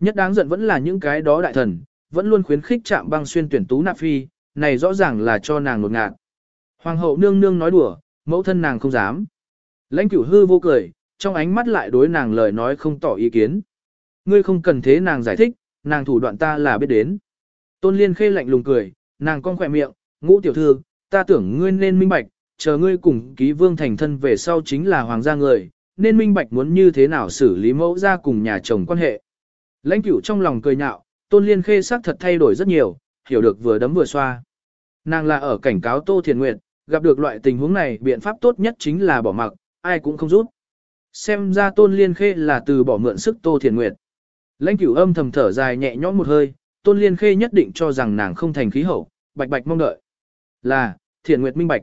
Nhất đáng giận vẫn là những cái đó đại thần, vẫn luôn khuyến khích chạm băng xuyên tuyển tú nạp phi, này rõ ràng là cho nàng nột ngạt. Hoàng hậu nương nương nói đùa, mẫu thân nàng không dám. Lãnh cửu hư vô cười, trong ánh mắt lại đối nàng lời nói không tỏ ý kiến. Ngươi không cần thế nàng giải thích, nàng thủ đoạn ta là biết đến. Tôn liên khê lạnh lùng cười, nàng con khỏe miệng, ngũ tiểu thư, ta tưởng ngươi nên minh bạch, chờ ngươi cùng ký vương thành thân về sau chính là hoàng gia người, nên minh bạch muốn như thế nào xử lý mẫu ra cùng nhà chồng quan hệ. Lãnh cửu trong lòng cười nhạo, tôn liên khê sắc thật thay đổi rất nhiều, hiểu được vừa đấm vừa xoa. Nàng là ở cảnh cáo Tô Thiền Nguyệt, gặp được loại tình huống này biện pháp tốt nhất chính là bỏ mặc, ai cũng không rút. Xem ra tôn liên khê là từ bỏ mượn sức Tô Thiền Nguyệt. Lãnh cửu âm thầm thở dài nhẹ nhõm một hơi, tôn liên khê nhất định cho rằng nàng không thành khí hậu, bạch bạch mong đợi. Là, Thiền Nguyệt minh bạch.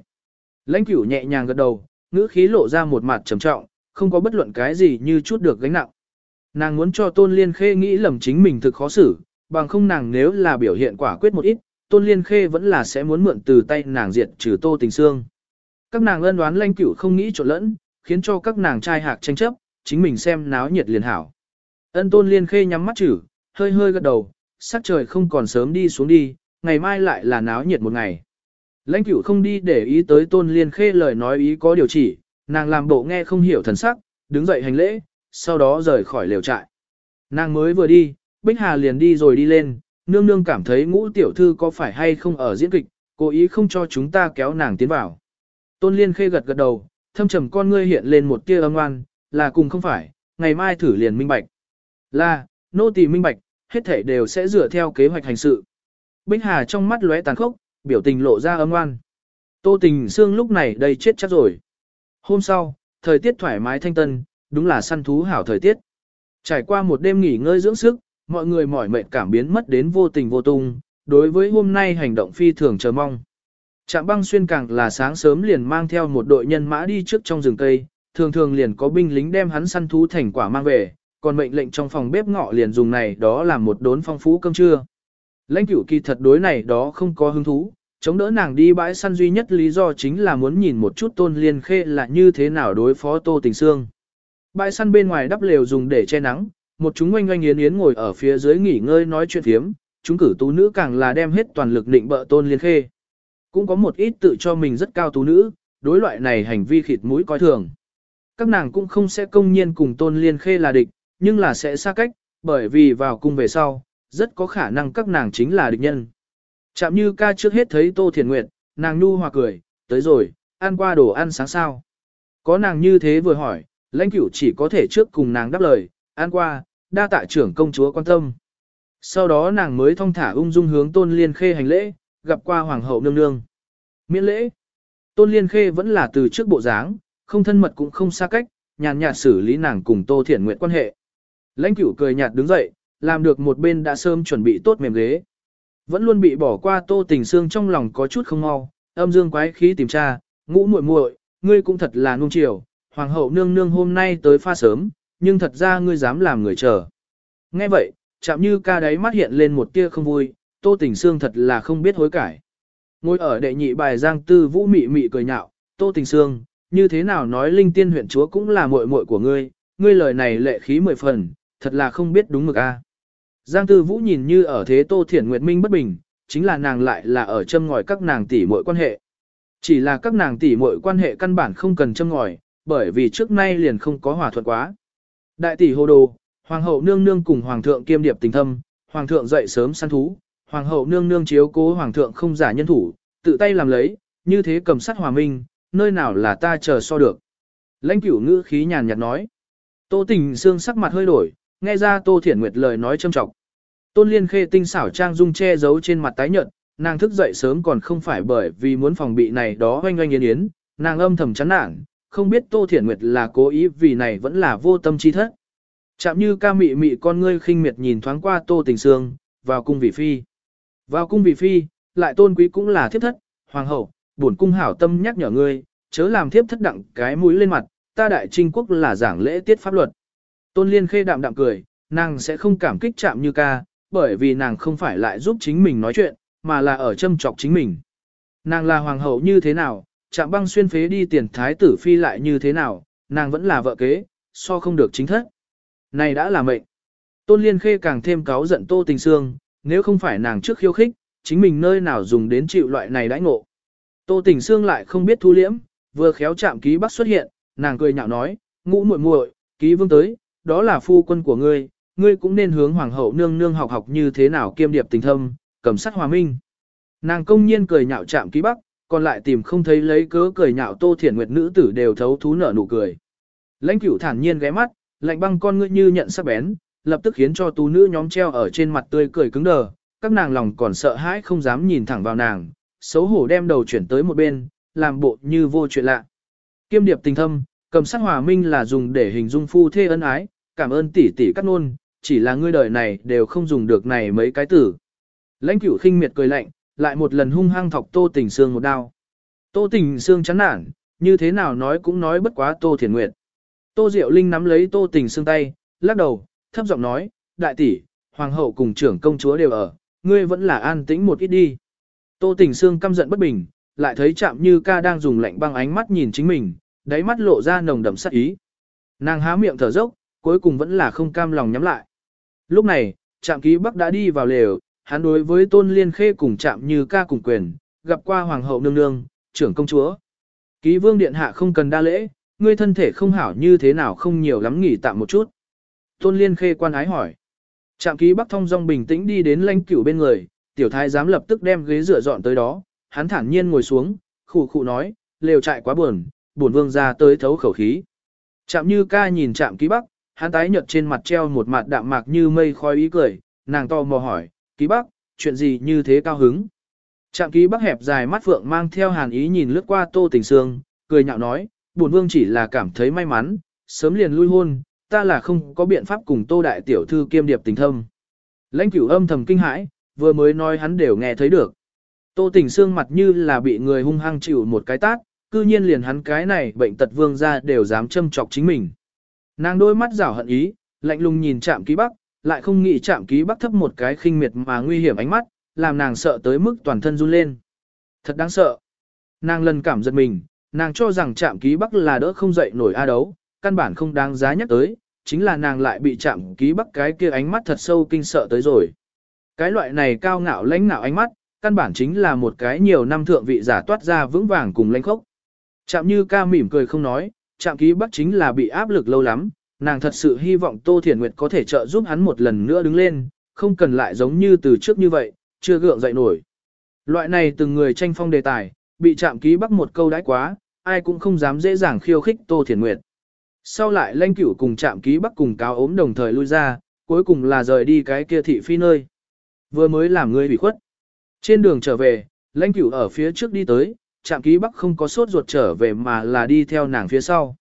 Lãnh cửu nhẹ nhàng gật đầu, ngữ khí lộ ra một mặt trầm trọng, không có bất luận cái gì như chút được gánh nặng. Nàng muốn cho tôn liên khê nghĩ lầm chính mình thực khó xử, bằng không nàng nếu là biểu hiện quả quyết một ít, tôn liên khê vẫn là sẽ muốn mượn từ tay nàng diệt trừ tô tình xương. Các nàng ân đoán lãnh cửu không nghĩ trộn lẫn, khiến cho các nàng trai hạc tranh chấp, chính mình xem náo nhiệt liền hảo. Ân tôn liên khê nhắm mắt chử, hơi hơi gật đầu, sắc trời không còn sớm đi xuống đi, ngày mai lại là náo nhiệt một ngày. Lãnh cửu không đi để ý tới tôn liên khê lời nói ý có điều chỉ, nàng làm bộ nghe không hiểu thần sắc, đứng dậy hành lễ, sau đó rời khỏi lều trại. Nàng mới vừa đi, Bích Hà liền đi rồi đi lên, nương nương cảm thấy ngũ tiểu thư có phải hay không ở diễn kịch, cố ý không cho chúng ta kéo nàng tiến vào. Tôn liên khê gật gật đầu, thâm trầm con ngươi hiện lên một tia âm ngoan, là cùng không phải, ngày mai thử liền minh bạch. Là, nô tỳ minh bạch, hết thể đều sẽ dựa theo kế hoạch hành sự. Bích Hà trong mắt lóe tàn khốc, biểu tình lộ ra âm ngoan. Tô tình xương lúc này đây chết chắc rồi. Hôm sau, thời tiết thoải mái thanh tân, đúng là săn thú hảo thời tiết. Trải qua một đêm nghỉ ngơi dưỡng sức, mọi người mỏi mệt cảm biến mất đến vô tình vô tung, đối với hôm nay hành động phi thường chờ mong. Trạm băng xuyên càng là sáng sớm liền mang theo một đội nhân mã đi trước trong rừng cây, thường thường liền có binh lính đem hắn săn thú thành quả mang về, còn mệnh lệnh trong phòng bếp ngọ liền dùng này đó làm một đốn phong phú cơm trưa. Lãnh cửu kỳ thật đối này đó không có hứng thú, chống đỡ nàng đi bãi săn duy nhất lý do chính là muốn nhìn một chút tôn liên khê là như thế nào đối phó tô tình xương. Bãi săn bên ngoài đắp lều dùng để che nắng, một chúng oanh oanh yến yến ngồi ở phía dưới nghỉ ngơi nói chuyện thiếm, chúng cử tú nữ càng là đem hết toàn lực định bợ tôn liên khê. Cũng có một ít tự cho mình rất cao tú nữ, đối loại này hành vi khịt mũi coi thường. Các nàng cũng không sẽ công nhiên cùng tôn liên khê là địch, nhưng là sẽ xa cách, bởi vì vào cung về sau, rất có khả năng các nàng chính là địch nhân. Chạm như ca trước hết thấy Tô Thiền Nguyệt, nàng nu hòa cười, tới rồi, ăn qua đồ ăn sáng sao. Có nàng như thế vừa hỏi, lãnh cửu chỉ có thể trước cùng nàng đáp lời, ăn qua, đa tạ trưởng công chúa quan tâm. Sau đó nàng mới thong thả ung dung hướng tôn liên khê hành lễ, gặp qua hoàng hậu nương nương. Miễn lễ, tôn liên khê vẫn là từ trước bộ dáng, không thân mật cũng không xa cách, nhàn nhạt xử lý nàng cùng tô thiển nguyện quan hệ. Lãnh cửu cười nhạt đứng dậy, làm được một bên đã sớm chuẩn bị tốt mềm ghế. Vẫn luôn bị bỏ qua tô tình xương trong lòng có chút không mau, âm dương quái khí tìm tra, ngũ muội muội, ngươi cũng thật là nung chiều, hoàng hậu nương nương hôm nay tới pha sớm, nhưng thật ra ngươi dám làm người chờ. Nghe vậy, chạm như ca đáy mắt hiện lên một tia không vui, tô tình xương thật là không biết hối cải. Ngồi ở đệ nhị bài giang tư vũ mị mị cười nhạo, tô tình xương, như thế nào nói linh tiên huyện chúa cũng là muội muội của ngươi, ngươi lời này lệ khí mười phần, thật là không biết đúng mực a. Giang Tư Vũ nhìn như ở thế Tô Thiển Nguyệt Minh bất bình, chính là nàng lại là ở châm ngòi các nàng tỷ muội quan hệ. Chỉ là các nàng tỷ muội quan hệ căn bản không cần châm ngòi, bởi vì trước nay liền không có hòa thuận quá. Đại tỷ hồ đồ, hoàng hậu nương nương cùng hoàng thượng kiêm điệp tình thâm, hoàng thượng dậy sớm săn thú, hoàng hậu nương nương chiếu cố hoàng thượng không giả nhân thủ, tự tay làm lấy, như thế cầm sắt hòa minh, nơi nào là ta chờ so được. Lãnh cửu ngữ khí nhàn nhạt nói. Tô tình xương sắc mặt hơi đổi, nghe ra Tô Thiển Nguyệt lời nói châm trọng. Tôn Liên Khê tinh xảo trang dung che giấu trên mặt tái nhợt, nàng thức dậy sớm còn không phải bởi vì muốn phòng bị này đó oanh oanh yến yến, nàng âm thầm chán nản, không biết Tô Thiển Nguyệt là cố ý vì này vẫn là vô tâm chi thất. Chạm như ca mị mị con ngươi khinh miệt nhìn thoáng qua Tô Tình Sương, vào cung vị phi. Vào cung vị phi, lại tôn quý cũng là thiếp thất, hoàng hậu, bổn cung hảo tâm nhắc nhở ngươi, chớ làm thiếp thất đặng cái mũi lên mặt, ta đại trinh quốc là giảng lễ tiết pháp luật. Tôn Liên Khê đạm đạm cười, nàng sẽ không cảm kích chạm như ca, bởi vì nàng không phải lại giúp chính mình nói chuyện, mà là ở châm chọc chính mình. Nàng là hoàng hậu như thế nào, chạm băng xuyên phế đi tiền thái tử phi lại như thế nào, nàng vẫn là vợ kế, so không được chính thất. Này đã là mệnh. Tôn Liên Khê càng thêm cáo giận Tô Tình Sương, nếu không phải nàng trước khiêu khích, chính mình nơi nào dùng đến chịu loại này đãi ngộ. Tô Tình Sương lại không biết thu liễm, vừa khéo chạm ký bắc xuất hiện, nàng cười nhạo nói, ngũ muội muội, ký vương tới, đó là phu quân của ngươi, ngươi cũng nên hướng hoàng hậu nương nương học học như thế nào kiêm điệp tình thâm, cầm sát hòa minh. Nàng công nhiên cười nhạo chạm ký bắc, còn lại tìm không thấy lấy cớ cười nhạo tô thiển nguyệt nữ tử đều thấu thú nở nụ cười. Lãnh cửu thản nhiên ghé mắt, lạnh băng con ngươi như nhận sắc bén, lập tức khiến cho tú nữ nhóm treo ở trên mặt tươi cười cứng đờ, các nàng lòng còn sợ hãi không dám nhìn thẳng vào nàng, xấu hổ đem đầu chuyển tới một bên, làm bộ như vô chuyện lạ. Kiêm điệp tình thâm, cầm sắc hòa minh là dùng để hình dung phu thê ân ái, cảm ơn tỷ tỷ cắt nôn, chỉ là ngươi đời này đều không dùng được này mấy cái tử. Lãnh cửu khinh miệt cười lạnh, lại một lần hung hăng thọc tô tình xương một đao. Tô tình xương chán nản, như thế nào nói cũng nói bất quá tô thiền nguyệt. Tô Diệu Linh nắm lấy tô tình xương tay, lắc đầu, thấp giọng nói, đại tỷ, hoàng hậu cùng trưởng công chúa đều ở, ngươi vẫn là an tĩnh một ít đi. Tô tình xương căm giận bất bình, lại thấy chạm như ca đang dùng lạnh băng ánh mắt nhìn chính mình, đáy mắt lộ ra nồng đậm sát ý. Nàng há miệng thở dốc, cuối cùng vẫn là không cam lòng nhắm lại. Lúc này, trạm ký bắc đã đi vào lều, hắn đối với tôn liên khê cùng trạm như ca cùng quyền, gặp qua hoàng hậu nương nương, trưởng công chúa. Ký vương điện hạ không cần đa lễ, ngươi thân thể không hảo như thế nào không nhiều lắm nghỉ tạm một chút. Tôn liên khê quan ái hỏi. Trạm ký bắc thông dong bình tĩnh đi đến lãnh cửu bên người, tiểu thái giám lập tức đem ghế rửa dọn tới đó, hắn thản nhiên ngồi xuống, khụ khụ nói, lều trại quá buồn, buồn vương ra tới thấu khẩu khí. Trạm như ca nhìn trạm ký bắc, hắn tái nhợt trên mặt treo một mặt đạm mạc như mây khói ý cười, nàng to mò hỏi, ký bắc, chuyện gì như thế cao hứng. Trạm ký bắc hẹp dài mắt phượng mang theo hàn ý nhìn lướt qua tô tình sương, cười nhạo nói, buồn vương chỉ là cảm thấy may mắn, sớm liền lui hôn, ta là không có biện pháp cùng tô đại tiểu thư kiêm điệp tình thâm. Lãnh cửu âm thầm kinh hãi, vừa mới nói hắn đều nghe thấy được. Tô tình xương mặt như là bị người hung hăng chịu một cái tát, cư nhiên liền hắn cái này bệnh tật vương ra đều dám châm chọc chính mình. Nàng đôi mắt rảo hận ý, lạnh lùng nhìn chạm ký bắc, lại không nghĩ chạm ký bắc thấp một cái khinh miệt mà nguy hiểm ánh mắt, làm nàng sợ tới mức toàn thân run lên. Thật đáng sợ. Nàng lần cảm giật mình, nàng cho rằng chạm ký bắc là đỡ không dậy nổi a đấu, căn bản không đáng giá nhắc tới, chính là nàng lại bị chạm ký bắc cái kia ánh mắt thật sâu kinh sợ tới rồi. Cái loại này cao ngạo lãnh ngạo ánh mắt, căn bản chính là một cái nhiều năm thượng vị giả toát ra vững vàng cùng lãnh khốc. Chạm như ca mỉm cười không nói, Trạm ký bắc chính là bị áp lực lâu lắm, nàng thật sự hy vọng Tô Thiển Nguyệt có thể trợ giúp hắn một lần nữa đứng lên, không cần lại giống như từ trước như vậy, chưa gượng dậy nổi. Loại này từng người tranh phong đề tài, bị trạm ký bắc một câu đãi quá, ai cũng không dám dễ dàng khiêu khích Tô Thiển Nguyệt. Sau lại lanh cửu cùng trạm ký bắc cùng cáo ốm đồng thời lui ra, cuối cùng là rời đi cái kia thị phi nơi. Vừa mới làm người bị khuất. Trên đường trở về, lãnh cửu ở phía trước đi tới, trạm ký bắc không có sốt ruột trở về mà là đi theo nàng phía sau.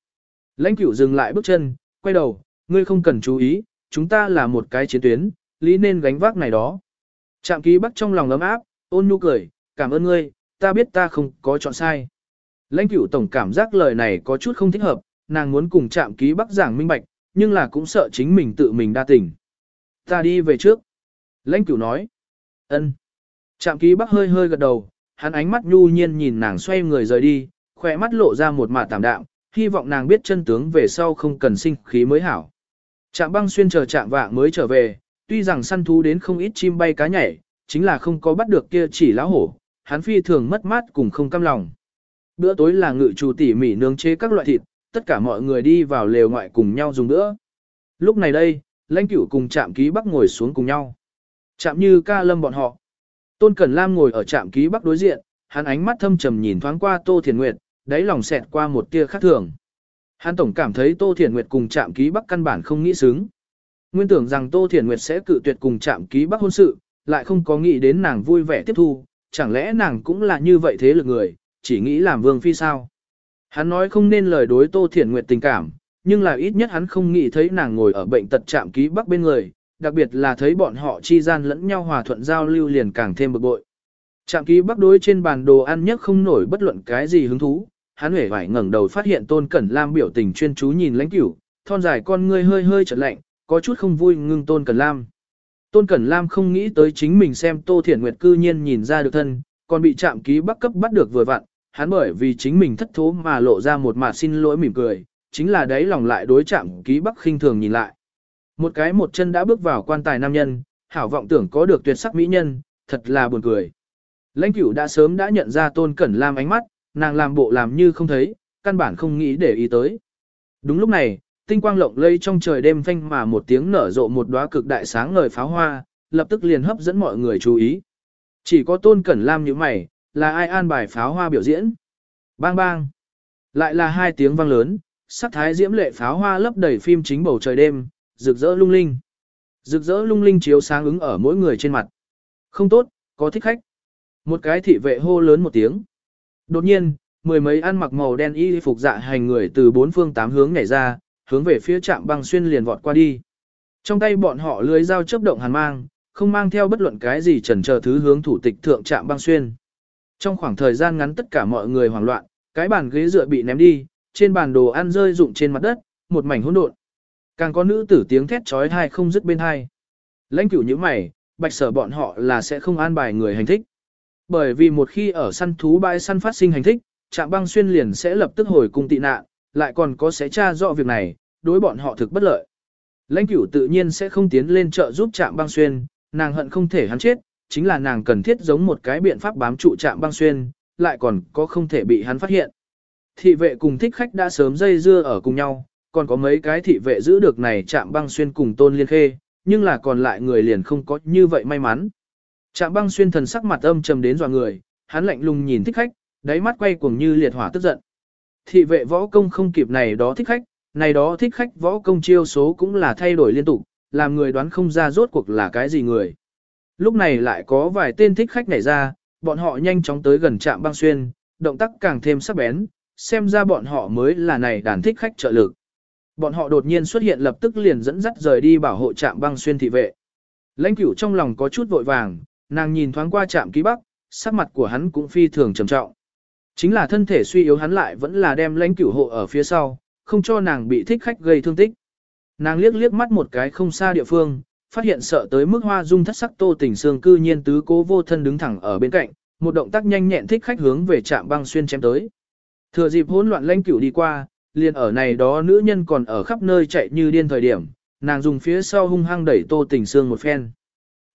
Lãnh cửu dừng lại bước chân, quay đầu, ngươi không cần chú ý, chúng ta là một cái chiến tuyến, lý nên gánh vác này đó. Trạm ký bắc trong lòng ấm áp, ôn nhu cười, cảm ơn ngươi, ta biết ta không có chọn sai. Lãnh cửu tổng cảm giác lời này có chút không thích hợp, nàng muốn cùng trạm ký bắc giảng minh bạch, nhưng là cũng sợ chính mình tự mình đa tình. Ta đi về trước. Lãnh cửu nói. ân. Trạm ký bắc hơi hơi gật đầu, hắn ánh mắt nhu nhiên nhìn nàng xoay người rời đi, khỏe mắt lộ ra một mạt tạm đạm, hy vọng nàng biết chân tướng về sau không cần sinh khí mới hảo. Trạm băng xuyên chờ trạm vạng mới trở về, tuy rằng săn thú đến không ít chim bay cá nhảy, chính là không có bắt được kia chỉ lão hổ, hắn phi thường mất mát cùng không cam lòng. Bữa tối là ngự chủ tỉ mỉ nướng chế các loại thịt, tất cả mọi người đi vào lều ngoại cùng nhau dùng bữa. Lúc này đây, lãnh cửu cùng trạm ký bắc ngồi xuống cùng nhau. trạm như ca lâm bọn họ. Tôn Cẩn Lam ngồi ở trạm ký bắc đối diện, hắn ánh mắt thâm trầm nhìn thoáng qua Tô Thiền Nguyệt, đáy lòng xẹt qua một tia khác thường. Hắn tổng cảm thấy Tô Thiền Nguyệt cùng trạm ký bắc căn bản không nghĩ xứng. Nguyên tưởng rằng Tô Thiền Nguyệt sẽ cự tuyệt cùng trạm ký bắc hôn sự, lại không có nghĩ đến nàng vui vẻ tiếp thu, chẳng lẽ nàng cũng là như vậy thế lực người, chỉ nghĩ làm vương phi sao. Hắn nói không nên lời đối Tô Thiền Nguyệt tình cảm, nhưng là ít nhất hắn không nghĩ thấy nàng ngồi ở bệnh tật trạm ký bắc bên người, đặc biệt là thấy bọn họ chi gian lẫn nhau hòa thuận giao lưu liền càng thêm bực bội. Trạm ký bắc đối trên bàn đồ ăn nhất không nổi bất luận cái gì hứng thú, hắn hể vải ngẩng đầu phát hiện tôn cẩn lam biểu tình chuyên chú nhìn lãnh cửu, thon dài con ngươi hơi hơi chợt lạnh, có chút không vui ngưng tôn cẩn lam. Tôn Cẩn Lam không nghĩ tới chính mình xem Tô Thiển Nguyệt cư nhiên nhìn ra được thân, còn bị trạm ký bắc cấp bắt được vừa vặn, hắn bởi vì chính mình thất thố mà lộ ra một mặt xin lỗi mỉm cười, chính là đấy lòng lại đối trạm ký bắc khinh thường nhìn lại. Một cái một chân đã bước vào quan tài nam nhân, hảo vọng tưởng có được tuyệt sắc mỹ nhân, thật là buồn cười. Lãnh cửu đã sớm đã nhận ra Tôn Cẩn Lam ánh mắt, nàng làm bộ làm như không thấy, căn bản không nghĩ để ý tới. Đúng lúc này, tinh quang lộng lây trong trời đêm phanh mà một tiếng nở rộ một đóa cực đại sáng ngời pháo hoa, lập tức liền hấp dẫn mọi người chú ý. Chỉ có Tôn Cẩn Lam như mày, là ai an bài pháo hoa biểu diễn? Bang bang. Lại là hai tiếng vang lớn, sắc thái diễm lệ pháo hoa lấp đầy phim chính bầu trời đêm, rực rỡ lung linh. Rực rỡ lung linh chiếu sáng ứng ở mỗi người trên mặt. Không tốt, có thích khách. Một cái thị vệ hô lớn một tiếng. Đột nhiên, mười mấy ăn mặc màu đen y phục dạ hành người từ bốn phương tám hướng nhảy ra, hướng về phía trạm băng xuyên liền vọt qua đi. Trong tay bọn họ lưới dao chớp động hàn mang, không mang theo bất luận cái gì chần chờ thứ hướng thủ tịch thượng trạm băng xuyên. Trong khoảng thời gian ngắn tất cả mọi người hoảng loạn, cái bàn ghế dựa bị ném đi, trên bàn đồ ăn rơi rụng trên mặt đất, một mảnh hỗn độn. Càng có nữ tử tiếng thét chói tai không dứt bên hai. Lãnh cửu như mày, bạch sở bọn họ là sẽ không an bài người hành thích. Bởi vì một khi ở săn thú bãi săn phát sinh hành thích, trạm băng xuyên liền sẽ lập tức hồi cung tị nạn, lại còn có sẽ tra rõ việc này, đối bọn họ thực bất lợi. Lãnh cửu tự nhiên sẽ không tiến lên trợ giúp trạm băng xuyên, nàng hận không thể hắn chết, chính là nàng cần thiết giống một cái biện pháp bám trụ trạm băng xuyên, lại còn có không thể bị hắn phát hiện. Thị vệ cùng thích khách đã sớm dây dưa ở cùng nhau, còn có mấy cái thị vệ giữ được này chạm băng xuyên cùng tôn liên khê, nhưng là còn lại người liền không có như vậy may mắn. chạm băng xuyên thần sắc mặt âm trầm đến dọa người, hắn lạnh lùng nhìn thích khách, đáy mắt quay cuồng như liệt hỏa tức giận. Thị vệ võ công không kịp này đó thích khách, này đó thích khách võ công chiêu số cũng là thay đổi liên tục, làm người đoán không ra rốt cuộc là cái gì người. Lúc này lại có vài tên thích khách nảy ra, bọn họ nhanh chóng tới gần trạm băng xuyên, động tác càng thêm sắc bén, xem ra bọn họ mới là này đàn thích khách trợ lực. Bọn họ đột nhiên xuất hiện lập tức liền dẫn dắt rời đi bảo hộ trạm băng xuyên thị vệ. Lãnh cửu trong lòng có chút vội vàng, nàng nhìn thoáng qua trạm ký bắc, sắc mặt của hắn cũng phi thường trầm trọng. Chính là thân thể suy yếu hắn lại vẫn là đem lãnh cửu hộ ở phía sau, không cho nàng bị thích khách gây thương tích. Nàng liếc liếc mắt một cái không xa địa phương, phát hiện sợ tới mức hoa dung thất sắc tô tình xương cư nhiên tứ cố vô thân đứng thẳng ở bên cạnh, một động tác nhanh nhẹn thích khách hướng về trạm băng xuyên chém tới. Thừa dịp hỗn loạn lãnh cửu đi qua, liền ở này đó nữ nhân còn ở khắp nơi chạy như điên thời điểm, nàng dùng phía sau hung hăng đẩy tô tình sương một phen.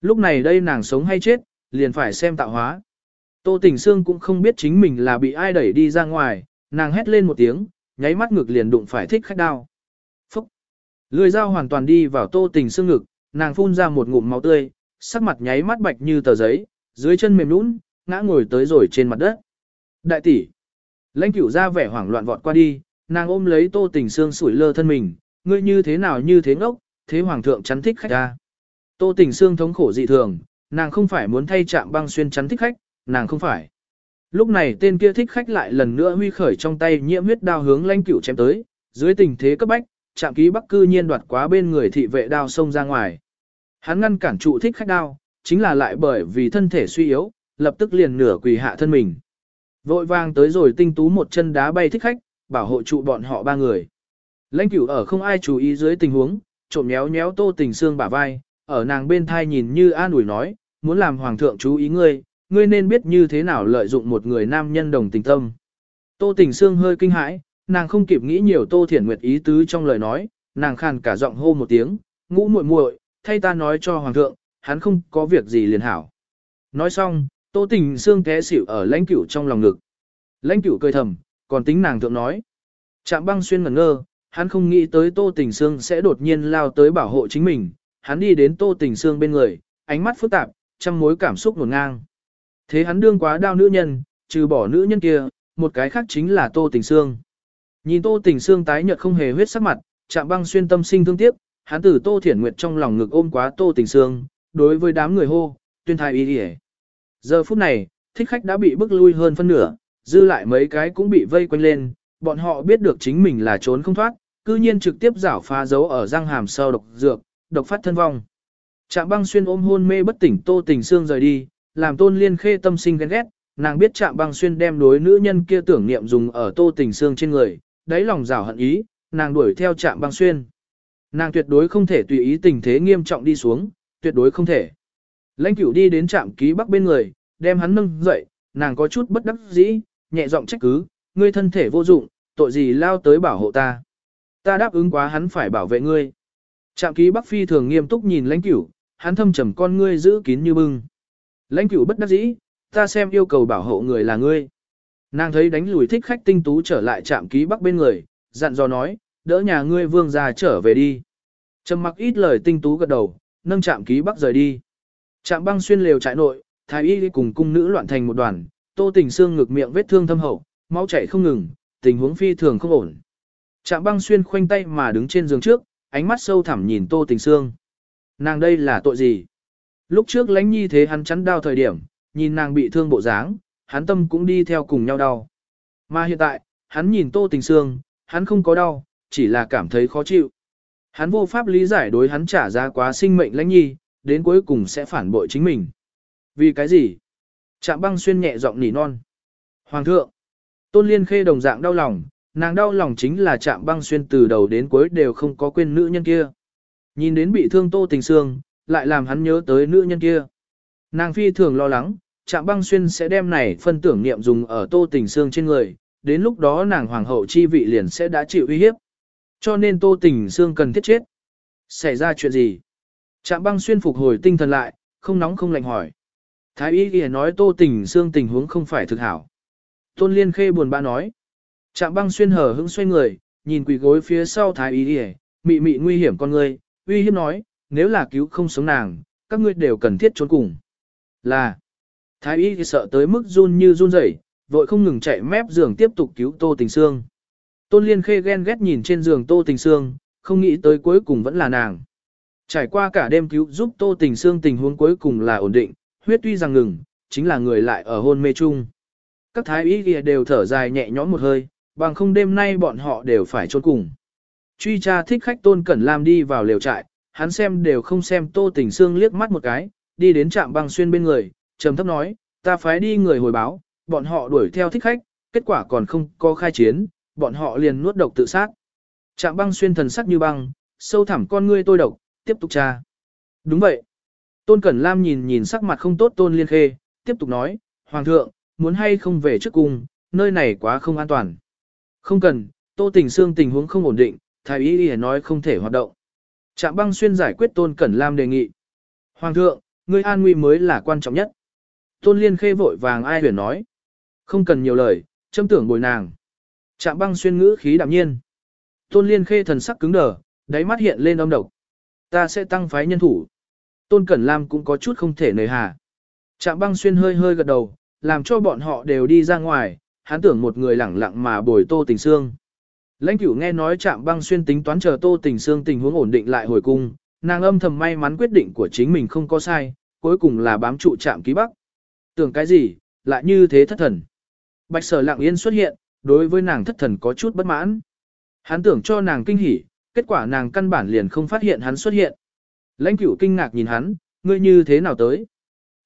Lúc này đây nàng sống hay chết, liền phải xem tạo hóa. Tô tình sương cũng không biết chính mình là bị ai đẩy đi ra ngoài, nàng hét lên một tiếng, nháy mắt ngực liền đụng phải thích khách đao. Phúc! Lưỡi dao hoàn toàn đi vào tô tình sương ngực, nàng phun ra một ngụm máu tươi, sắc mặt nháy mắt bạch như tờ giấy, dưới chân mềm nũng, ngã ngồi tới rồi trên mặt đất. Đại tỷ! Lãnh cửu ra vẻ hoảng loạn vọt qua đi, nàng ôm lấy tô tình xương sủi lơ thân mình, ngươi như thế nào như thế ngốc, thế hoàng thượng chắn thích khách ra. Tô tình xương thống khổ dị thường, nàng không phải muốn thay chạm băng xuyên chắn thích khách, nàng không phải. Lúc này tên kia thích khách lại lần nữa huy khởi trong tay nhiễm huyết đao hướng lãnh cửu chém tới, dưới tình thế cấp bách, chạm ký bắc cư nhiên đoạt quá bên người thị vệ đao xông ra ngoài. Hắn ngăn cản trụ thích khách đao, chính là lại bởi vì thân thể suy yếu, lập tức liền nửa quỳ hạ thân mình. Vội vàng tới rồi tinh tú một chân đá bay thích khách, bảo hộ trụ bọn họ ba người. Lãnh cửu ở không ai chú ý dưới tình huống, trộm nhéo nhéo tô tình xương bả vai, ở nàng bên thai nhìn như an ủi nói, muốn làm hoàng thượng chú ý ngươi, ngươi nên biết như thế nào lợi dụng một người nam nhân đồng tình tâm. Tô tình xương hơi kinh hãi, nàng không kịp nghĩ nhiều tô thiển nguyệt ý tứ trong lời nói, nàng khàn cả giọng hô một tiếng, ngũ muội muội, thay ta nói cho hoàng thượng, hắn không có việc gì liền hảo. Nói xong, tô tình xương té xỉu ở lãnh cửu trong lòng ngực. Lãnh cửu cười thầm, còn tính nàng thượng nói. Trạm băng xuyên ngẩn ngơ, hắn không nghĩ tới tô tình sương sẽ đột nhiên lao tới bảo hộ chính mình, hắn đi đến tô tình sương bên người, ánh mắt phức tạp, trăm mối cảm xúc ngổn ngang. Thế hắn đương quá đau nữ nhân, trừ bỏ nữ nhân kia, một cái khác chính là tô tình sương, Nhìn tô tình sương tái nhợt không hề huyết sắc mặt, trạm băng xuyên tâm sinh thương tiếc, hắn từ tô thiển nguyệt trong lòng ngực ôm quá tô tình sương, đối với đám người hô, tuyên thai ý đi Giờ phút này, thích khách đã bị bức lui hơn phân nửa, dư lại mấy cái cũng bị vây quanh lên, bọn họ biết được chính mình là trốn không thoát, cư nhiên trực tiếp giảo phá dấu ở răng hàm sau độc dược, độc phát thân vong. Trạm băng xuyên ôm hôn mê bất tỉnh tô tình xương rời đi, làm tôn liên khê tâm sinh ghen ghét, nàng biết trạm băng xuyên đem đối nữ nhân kia tưởng niệm dùng ở tô tình xương trên người, đáy lòng rào hận ý, nàng đuổi theo trạm băng xuyên. Nàng tuyệt đối không thể tùy ý tình thế nghiêm trọng đi xuống, tuyệt đối không thể. Lãnh cửu đi đến trạm ký bắc bên người, đem hắn nâng dậy, nàng có chút bất đắc dĩ, nhẹ giọng trách cứ, ngươi thân thể vô dụng, tội gì lao tới bảo hộ ta. Ta đáp ứng quá hắn phải bảo vệ ngươi. Trạm ký bắc phi thường nghiêm túc nhìn lãnh cửu, hắn thâm trầm con ngươi giữ kín như bưng. Lãnh cửu bất đắc dĩ, ta xem yêu cầu bảo hộ người là ngươi. Nàng thấy đánh lùi thích khách tinh tú trở lại trạm ký bắc bên người, dặn dò nói, đỡ nhà ngươi vương già trở về đi. Trầm mặc ít lời tinh tú gật đầu, nâng trạm ký bắc rời đi. Trạm băng xuyên lều trại nội, thái y cùng cung nữ loạn thành một đoàn, tô tình xương ngực miệng vết thương thâm hậu, máu chảy không ngừng, tình huống phi thường không ổn. Trạm băng xuyên khoanh tay mà đứng trên giường trước, ánh mắt sâu thẳm nhìn tô tình xương. Nàng đây là tội gì? Lúc trước lánh nhi thế hắn chắn đau thời điểm, nhìn nàng bị thương bộ dáng, hắn tâm cũng đi theo cùng nhau đau. Mà hiện tại, hắn nhìn tô tình xương, hắn không có đau, chỉ là cảm thấy khó chịu. Hắn vô pháp lý giải đối hắn trả giá quá sinh mệnh lãnh nhi, đến cuối cùng sẽ phản bội chính mình. Vì cái gì? Trạm băng xuyên nhẹ giọng nỉ non. Hoàng thượng! Tôn liên khê đồng dạng đau lòng, nàng đau lòng chính là trạm băng xuyên từ đầu đến cuối đều không có quên nữ nhân kia. Nhìn đến bị thương tô tình xương, lại làm hắn nhớ tới nữ nhân kia. Nàng phi thường lo lắng, trạm băng xuyên sẽ đem này phân tưởng niệm dùng ở tô tình xương trên người, đến lúc đó nàng hoàng hậu chi vị liền sẽ đã chịu uy hiếp. Cho nên tô tình xương cần thiết chết. Xảy ra chuyện gì? Trạm băng xuyên phục hồi tinh thần lại, không nóng không lạnh hỏi. Thái y ghi nói tô tình xương tình huống không phải thực hảo. Tôn liên khê buồn bã nói. Trạm băng xuyên hở hững xoay người, nhìn quỷ gối phía sau thái y ghi mị mị nguy hiểm con ngươi, uy hiếp nói, nếu là cứu không sống nàng, các ngươi đều cần thiết trốn cùng. Là, thái y thì sợ tới mức run như run rẩy, vội không ngừng chạy mép giường tiếp tục cứu tô tình xương. Tôn liên khê ghen ghét nhìn trên giường tô tình xương, không nghĩ tới cuối cùng vẫn là nàng. Trải qua cả đêm cứu giúp tô tình xương tình huống cuối cùng là ổn định, huyết tuy rằng ngừng, chính là người lại ở hôn mê chung. Các thái y kia đều thở dài nhẹ nhõm một hơi, bằng không đêm nay bọn họ đều phải trốn cùng. Truy tra thích khách Tôn Cẩn Lam đi vào lều trại, hắn xem đều không xem Tô Tình Sương liếc mắt một cái, đi đến trạm băng xuyên bên người, trầm thấp nói, ta phái đi người hồi báo, bọn họ đuổi theo thích khách, kết quả còn không có khai chiến, bọn họ liền nuốt độc tự sát. Trạm băng xuyên thần sắc như băng, sâu thẳm con ngươi tôi độc, tiếp tục tra. Đúng vậy. Tôn Cẩn Lam nhìn nhìn sắc mặt không tốt Tôn Liên Khê, tiếp tục nói, Hoàng thượng, muốn hay không về trước cung, nơi này quá không an toàn. Không cần, Tô Tình Sương tình huống không ổn định, thái y y nói không thể hoạt động. Trạm băng xuyên giải quyết Tôn Cẩn Lam đề nghị. Hoàng thượng, ngươi an nguy mới là quan trọng nhất. Tôn Liên Khê vội vàng ai huyền nói. Không cần nhiều lời, châm tưởng bồi nàng. Trạm băng xuyên ngữ khí đạm nhiên. Tôn Liên Khê thần sắc cứng đờ, đáy mắt hiện lên âm độc. Ta sẽ tăng phái nhân thủ. Tôn Cẩn Lam cũng có chút không thể nời hà. Trạm băng xuyên hơi hơi gật đầu, làm cho bọn họ đều đi ra ngoài, hắn tưởng một người lẳng lặng mà bồi tô tình xương. Lãnh cửu nghe nói Trạm băng xuyên tính toán chờ tô tình xương tình huống ổn định lại hồi cung, nàng âm thầm may mắn quyết định của chính mình không có sai, cuối cùng là bám trụ Trạm ký bắc. Tưởng cái gì, lại như thế thất thần. Bạch sở lặng yên xuất hiện, đối với nàng thất thần có chút bất mãn. Hắn tưởng cho nàng kinh hỉ, kết quả nàng căn bản liền không phát hiện hắn xuất hiện. Lãnh cửu kinh ngạc nhìn hắn, ngươi như thế nào tới?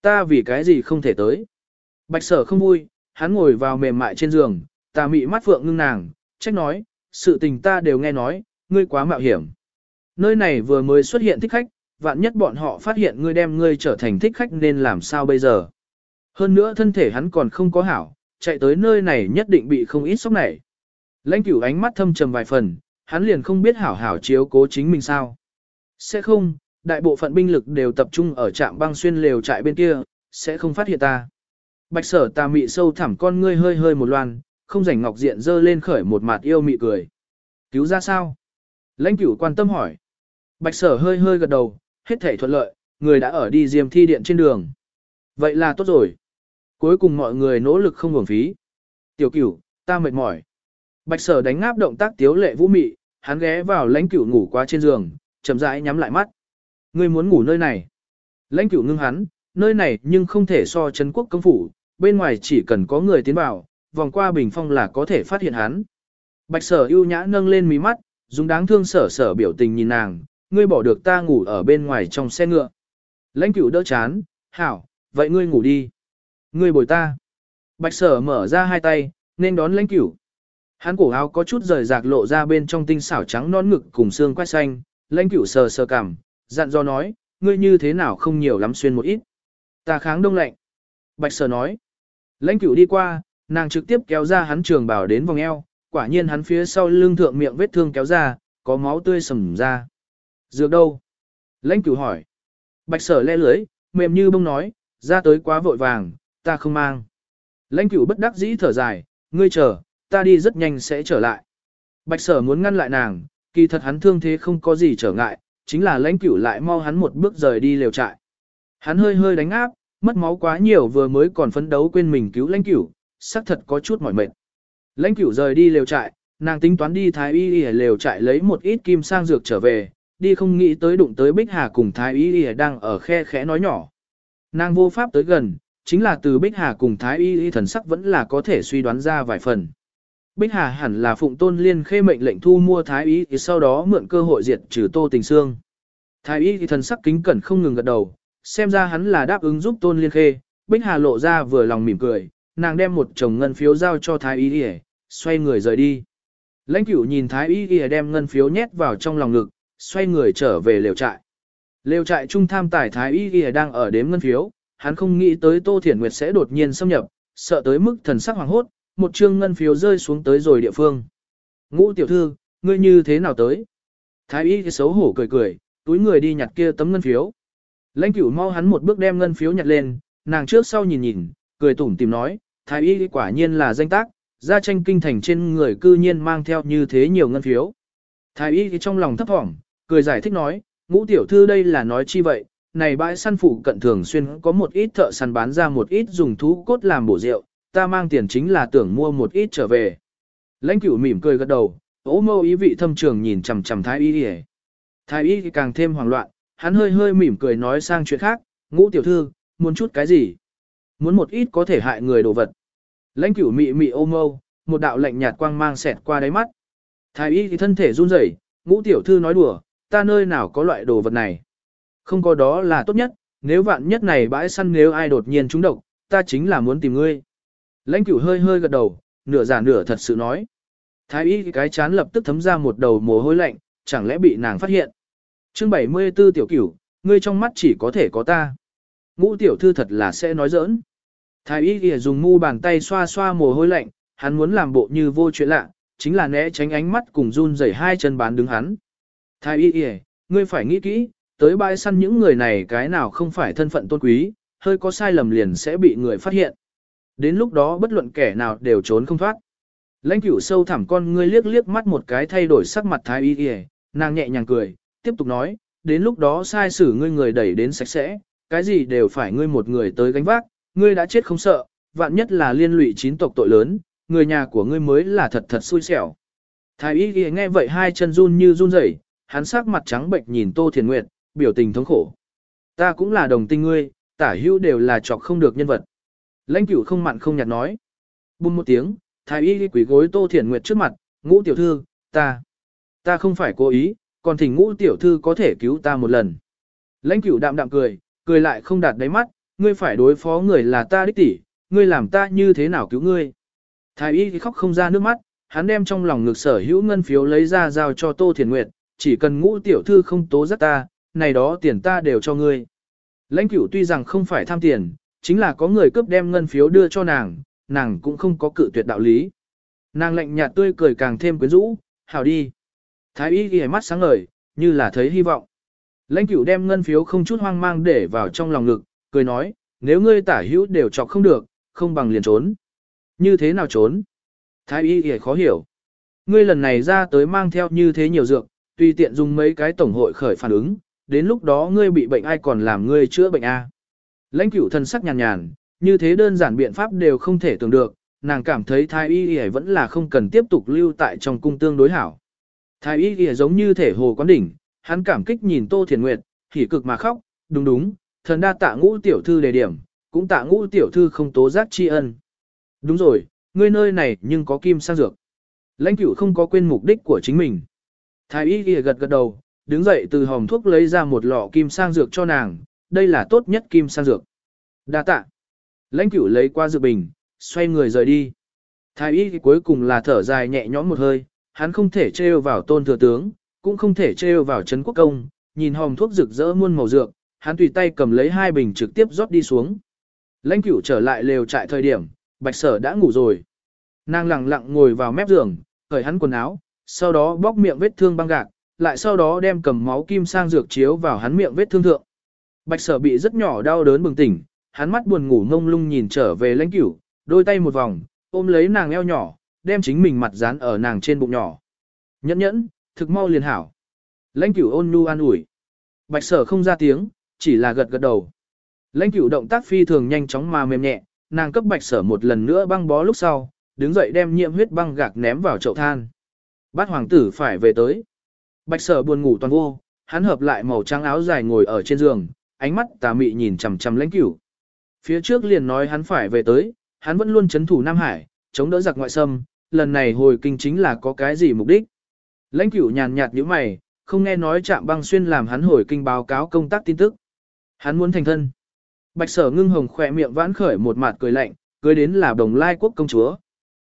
Ta vì cái gì không thể tới? Bạch sở không vui, hắn ngồi vào mềm mại trên giường, ta mị mắt phượng ngưng nàng, trách nói, sự tình ta đều nghe nói, ngươi quá mạo hiểm. Nơi này vừa mới xuất hiện thích khách, vạn nhất bọn họ phát hiện ngươi đem ngươi trở thành thích khách nên làm sao bây giờ. Hơn nữa thân thể hắn còn không có hảo, chạy tới nơi này nhất định bị không ít sốc này. Lãnh cửu ánh mắt thâm trầm vài phần, hắn liền không biết hảo hảo chiếu cố chính mình sao. Sẽ không, đại bộ phận binh lực đều tập trung ở trạm băng xuyên lều trại bên kia, sẽ không phát hiện ta. Bạch sở ta mị sâu thẳm con ngươi hơi hơi một loan, không rảnh ngọc diện dơ lên khởi một mặt yêu mị cười. Cứu ra sao? Lãnh cửu quan tâm hỏi. Bạch sở hơi hơi gật đầu, hết thể thuận lợi, người đã ở đi diêm thi điện trên đường. Vậy là tốt rồi. Cuối cùng mọi người nỗ lực không hưởng phí. Tiểu cửu, ta mệt mỏi. Bạch sở đánh ngáp động tác tiếu lệ vũ mị, hắn ghé vào lãnh cửu ngủ qua trên giường, chậm rãi nhắm lại mắt. Ngươi muốn ngủ nơi này. Lãnh cửu ngưng hắn, nơi này nhưng không thể so chấn quốc công phủ, bên ngoài chỉ cần có người tiến vào, vòng qua bình phong là có thể phát hiện hắn. Bạch sở ưu nhã nâng lên mí mắt, dùng đáng thương sở sở biểu tình nhìn nàng, ngươi bỏ được ta ngủ ở bên ngoài trong xe ngựa. Lãnh cửu đỡ chán, hảo, vậy ngươi ngủ đi. Ngươi bồi ta. Bạch sở mở ra hai tay, nên đón lãnh cửu. Hắn cổ áo có chút rời rạc lộ ra bên trong tinh xảo trắng non ngực cùng xương quai xanh, lãnh cửu sờ sờ cằm, dặn dò nói, ngươi như thế nào không nhiều lắm xuyên một ít. Ta kháng đông lạnh. Bạch sở nói. Lãnh cửu đi qua, nàng trực tiếp kéo ra hắn trường bảo đến vòng eo, quả nhiên hắn phía sau lưng thượng miệng vết thương kéo ra, có máu tươi sầm ra. Dược đâu? Lãnh cửu hỏi. Bạch sở le lưới, mềm như bông nói, ra tới quá vội vàng, ta không mang. Lãnh cửu bất đắc dĩ thở dài, ngươi chờ, ta đi rất nhanh sẽ trở lại. Bạch sở muốn ngăn lại nàng, kỳ thật hắn thương thế không có gì trở ngại, chính là lãnh cửu lại mau hắn một bước rời đi lều trại. Hắn hơi hơi đánh áp, mất máu quá nhiều vừa mới còn phấn đấu quên mình cứu lãnh cửu, xác thật có chút mỏi mệt. Lãnh cửu rời đi lều trại, nàng tính toán đi thái y y lều trại lấy một ít kim sang dược trở về, đi không nghĩ tới đụng tới Bích Hà cùng thái y y đang ở khe khẽ nói nhỏ. Nàng vô pháp tới gần, chính là từ Bích Hà cùng thái y y thần sắc vẫn là có thể suy đoán ra vài phần. Bích Hà hẳn là phụng tôn liên khê mệnh lệnh thu mua thái y thì sau đó mượn cơ hội diệt trừ tô tình xương. Thái y thì thần sắc kính cẩn không ngừng gật đầu, xem ra hắn là đáp ứng giúp tôn liên khê, Bích Hà lộ ra vừa lòng mỉm cười, nàng đem một chồng ngân phiếu giao cho thái y thì xoay người rời đi. Lãnh cửu nhìn thái y thì đem ngân phiếu nhét vào trong lòng ngực, xoay người trở về lều trại. Lều trại trung tham tài thái y thì đang ở đếm ngân phiếu, hắn không nghĩ tới Tô Thiển Nguyệt sẽ đột nhiên xâm nhập, sợ tới mức thần sắc hoàng hốt, một trương ngân phiếu rơi xuống tới rồi địa phương. Ngũ tiểu thư, ngươi như thế nào tới? Thái y xấu hổ cười cười, túi người đi nhặt kia tấm ngân phiếu. Lãnh cửu mau hắn một bước đem ngân phiếu nhặt lên, nàng trước sau nhìn nhìn, cười tủm tìm nói, thái y quả nhiên là danh tác, ra tranh kinh thành trên người cư nhiên mang theo như thế nhiều ngân phiếu. Thái y trong lòng thấp thỏm, cười giải thích nói, ngũ tiểu thư đây là nói chi vậy, này bãi săn phụ cận thường xuyên có một ít thợ săn bán ra một ít dùng thú cốt làm bổ rượu, ta mang tiền chính là tưởng mua một ít trở về. Lãnh cửu mỉm cười gật đầu, ố mâu ý vị thâm trường nhìn chằm chằm thái y đi Thái y càng thêm hoảng loạn, hắn hơi hơi mỉm cười nói sang chuyện khác, ngũ tiểu thư, muốn chút cái gì? Muốn một ít có thể hại người đồ vật. Lãnh cửu mị mị ô mâu, một đạo lạnh nhạt quang mang xẹt qua đáy mắt. Thái y thì thân thể run rẩy, ngũ tiểu thư nói đùa, ta nơi nào có loại đồ vật này. Không có đó là tốt nhất, nếu vạn nhất này bãi săn nếu ai đột nhiên trúng độc, ta chính là muốn tìm ngươi. Lãnh cửu hơi hơi gật đầu, nửa giả nửa thật sự nói. Thái y cái chán lập tức thấm ra một đầu mồ hôi lạnh, chẳng lẽ bị nàng phát hiện. chương 74 tiểu cửu, ngươi trong mắt chỉ có thể có ta. Ngũ tiểu thư thật là sẽ nói giỡn. Thái y kìa dùng ngu bàn tay xoa xoa mồ hôi lạnh, hắn muốn làm bộ như vô chuyện lạ, chính là né tránh ánh mắt cùng run rẩy hai chân bán đứng hắn. Thái y kìa, ngươi phải nghĩ kỹ, tới bãi săn những người này cái nào không phải thân phận tôn quý, hơi có sai lầm liền sẽ bị người phát hiện. Đến lúc đó bất luận kẻ nào đều trốn không thoát. Lãnh cửu sâu thẳm con ngươi liếc liếc mắt một cái thay đổi sắc mặt thái y y, nàng nhẹ nhàng cười, tiếp tục nói, đến lúc đó sai xử ngươi người đẩy đến sạch sẽ, cái gì đều phải ngươi một người tới gánh vác, ngươi đã chết không sợ, vạn nhất là liên lụy chín tộc tội lớn, người nhà của ngươi mới là thật thật xui xẻo. Thái y y nghe vậy hai chân run như run rẩy, hắn sắc mặt trắng bệnh nhìn Tô Thiền Nguyệt, biểu tình thống khổ. Ta cũng là đồng tình ngươi, tả hữu đều là chọc không được nhân vật. Lãnh cửu không mặn không nhạt nói. Bùm một tiếng, thái y quỷ gối Tô Thiển Nguyệt trước mặt, ngũ tiểu thư, ta, ta không phải cố ý, còn thỉnh ngũ tiểu thư có thể cứu ta một lần. Lãnh cửu đạm đạm cười, cười lại không đạt đáy mắt, ngươi phải đối phó người là ta đích tỷ, ngươi làm ta như thế nào cứu ngươi. Thái y khóc không ra nước mắt, hắn đem trong lòng ngực sở hữu ngân phiếu lấy ra giao cho Tô Thiển Nguyệt, chỉ cần ngũ tiểu thư không tố giác ta, này đó tiền ta đều cho ngươi. Lãnh cửu tuy rằng không phải tham tiền, chính là có người cướp đem ngân phiếu đưa cho nàng, nàng cũng không có cự tuyệt đạo lý. Nàng lạnh nhạt tươi cười càng thêm quyến rũ, hảo đi. Thái y ghi mắt sáng ngời, như là thấy hy vọng. Lãnh cửu đem ngân phiếu không chút hoang mang để vào trong lòng ngực, cười nói, nếu ngươi tả hữu đều chọc không được, không bằng liền trốn. Như thế nào trốn? Thái y ghi khó hiểu. Ngươi lần này ra tới mang theo như thế nhiều dược, tùy tiện dùng mấy cái tổng hội khởi phản ứng, đến lúc đó ngươi bị bệnh ai còn làm ngươi chữa bệnh a? Lãnh cửu thần sắc nhàn nhàn, như thế đơn giản biện pháp đều không thể tưởng được, nàng cảm thấy thái y y vẫn là không cần tiếp tục lưu tại trong cung tương đối hảo. Thái y y giống như thể hồ quán đỉnh, hắn cảm kích nhìn Tô Thiền Nguyệt, hỉ cực mà khóc, đúng đúng, thần đa tạ ngũ tiểu thư đề điểm, cũng tạ ngũ tiểu thư không tố giác tri ân. Đúng rồi, ngươi nơi này nhưng có kim sang dược. Lãnh cửu không có quên mục đích của chính mình. Thái y y gật gật đầu, đứng dậy từ hòm thuốc lấy ra một lọ kim sang dược cho nàng, đây là tốt nhất kim sang dược. Đa tạ. Lãnh cửu lấy qua dược bình, xoay người rời đi. Thái y cuối cùng là thở dài nhẹ nhõm một hơi, hắn không thể trêu vào tôn thừa tướng, cũng không thể trêu vào Trấn quốc công, nhìn hòm thuốc rực rỡ muôn màu dược, hắn tùy tay cầm lấy hai bình trực tiếp rót đi xuống. Lãnh cửu trở lại lều trại thời điểm, bạch sở đã ngủ rồi. Nàng lặng lặng ngồi vào mép giường, cởi hắn quần áo, sau đó bóc miệng vết thương băng gạc, lại sau đó đem cầm máu kim sang dược chiếu vào hắn miệng vết thương thượng. Bạch sở bị rất nhỏ đau đớn bừng tỉnh, hắn mắt buồn ngủ ngông lung nhìn trở về lãnh cửu, đôi tay một vòng, ôm lấy nàng eo nhỏ, đem chính mình mặt dán ở nàng trên bụng nhỏ. Nhẫn nhẫn, thực mau liền hảo. Lãnh cửu ôn nhu an ủi. Bạch sở không ra tiếng, chỉ là gật gật đầu. Lãnh cửu động tác phi thường nhanh chóng mà mềm nhẹ, nàng cấp bạch sở một lần nữa băng bó lúc sau, đứng dậy đem nhiễm huyết băng gạc ném vào chậu than. Bát hoàng tử phải về tới. Bạch sở buồn ngủ toàn vô, hắn hợp lại màu trắng áo dài ngồi ở trên giường, ánh mắt tà mị nhìn chằm chằm lãnh cửu. Phía trước liền nói hắn phải về tới, hắn vẫn luôn chấn thủ Nam Hải, chống đỡ giặc ngoại xâm, lần này hồi kinh chính là có cái gì mục đích. Lãnh cửu nhàn nhạt như mày, không nghe nói chạm băng xuyên làm hắn hồi kinh báo cáo công tác tin tức. Hắn muốn thành thân. Bạch sở ngưng hồng khỏe miệng vãn khởi một mặt cười lạnh, cưới đến là đồng lai quốc công chúa.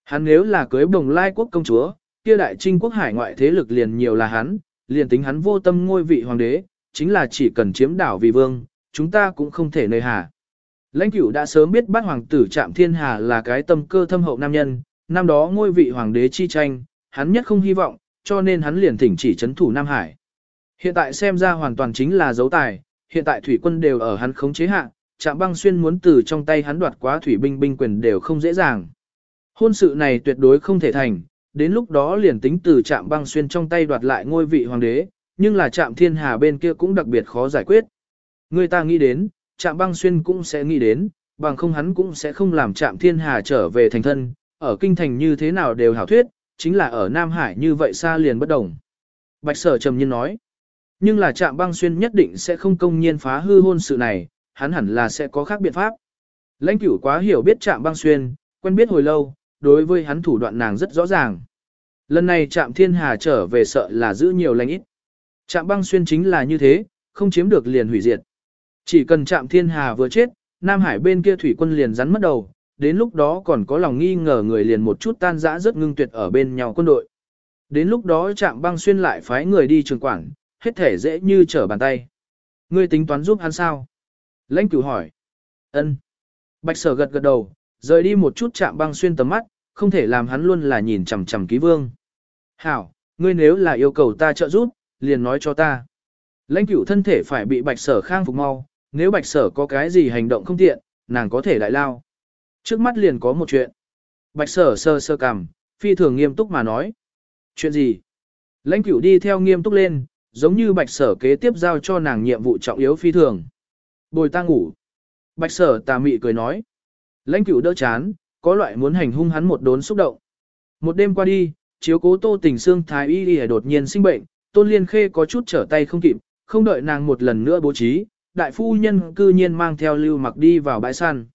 Hắn nếu là cưới đồng lai quốc công chúa, kia đại trinh quốc hải ngoại thế lực liền nhiều là hắn, liền tính hắn vô tâm ngôi vị hoàng đế, chính là chỉ cần chiếm đảo vì vương, chúng ta cũng không thể nơi hà. Lãnh cửu đã sớm biết bát hoàng tử Trạm Thiên Hà là cái tâm cơ thâm hậu nam nhân, năm đó ngôi vị hoàng đế chi tranh, hắn nhất không hy vọng, cho nên hắn liền thỉnh chỉ chấn thủ Nam Hải. Hiện tại xem ra hoàn toàn chính là dấu tài, hiện tại thủy quân đều ở hắn khống chế hạ, Trạm Băng Xuyên muốn từ trong tay hắn đoạt quá thủy binh binh quyền đều không dễ dàng. Hôn sự này tuyệt đối không thể thành, đến lúc đó liền tính từ Trạm Băng Xuyên trong tay đoạt lại ngôi vị hoàng đế, nhưng là Trạm Thiên Hà bên kia cũng đặc biệt khó giải quyết. Người ta nghĩ đến, Trạm Băng Xuyên cũng sẽ nghĩ đến, bằng không hắn cũng sẽ không làm Trạm Thiên Hà trở về thành thân, ở kinh thành như thế nào đều hảo thuyết, chính là ở Nam Hải như vậy xa liền bất đồng. Bạch Sở trầm nhiên nói, nhưng là Trạm Băng Xuyên nhất định sẽ không công nhiên phá hư hôn sự này, hắn hẳn là sẽ có khác biện pháp. Lãnh cửu quá hiểu biết Trạm Băng Xuyên, quen biết hồi lâu, đối với hắn thủ đoạn nàng rất rõ ràng. Lần này Trạm Thiên Hà trở về sợ là giữ nhiều lãnh ít. Trạm Băng Xuyên chính là như thế, không chiếm được liền hủy diệt. Chỉ cần Trạm Thiên Hà vừa chết, Nam Hải bên kia thủy quân liền rắn mất đầu, đến lúc đó còn có lòng nghi ngờ người liền một chút tan rã rất ngưng tuyệt ở bên nhau quân đội. Đến lúc đó Trạm Băng Xuyên lại phái người đi trường quảng, hết thể dễ như trở bàn tay. Ngươi tính toán giúp hắn sao? Lãnh cửu hỏi. ân. Bạch sở gật gật đầu, rời đi một chút chạm băng xuyên tầm mắt, không thể làm hắn luôn là nhìn chằm chằm ký vương. Hảo, ngươi nếu là yêu cầu ta trợ giúp, liền nói cho ta. Lãnh cửu thân thể phải bị bạch sở khang phục mau, nếu bạch sở có cái gì hành động không tiện, nàng có thể đại lao. Trước mắt liền có một chuyện. Bạch sở sơ sơ cằm, phi thường nghiêm túc mà nói. Chuyện gì? Lãnh cửu đi theo nghiêm túc lên, giống như bạch sở kế tiếp giao cho nàng nhiệm vụ trọng yếu phi thường. Bồi ta ngủ. Bạch sở tà mị cười nói. Lãnh cửu đỡ chán, có loại muốn hành hung hắn một đốn xúc động. Một đêm qua đi, chiếu cố tô tình xương thái y y đột nhiên sinh bệnh, tôn liên khê có chút trở tay không kịp, không đợi nàng một lần nữa bố trí, đại phu nhân cư nhiên mang theo lưu mặc đi vào bãi săn.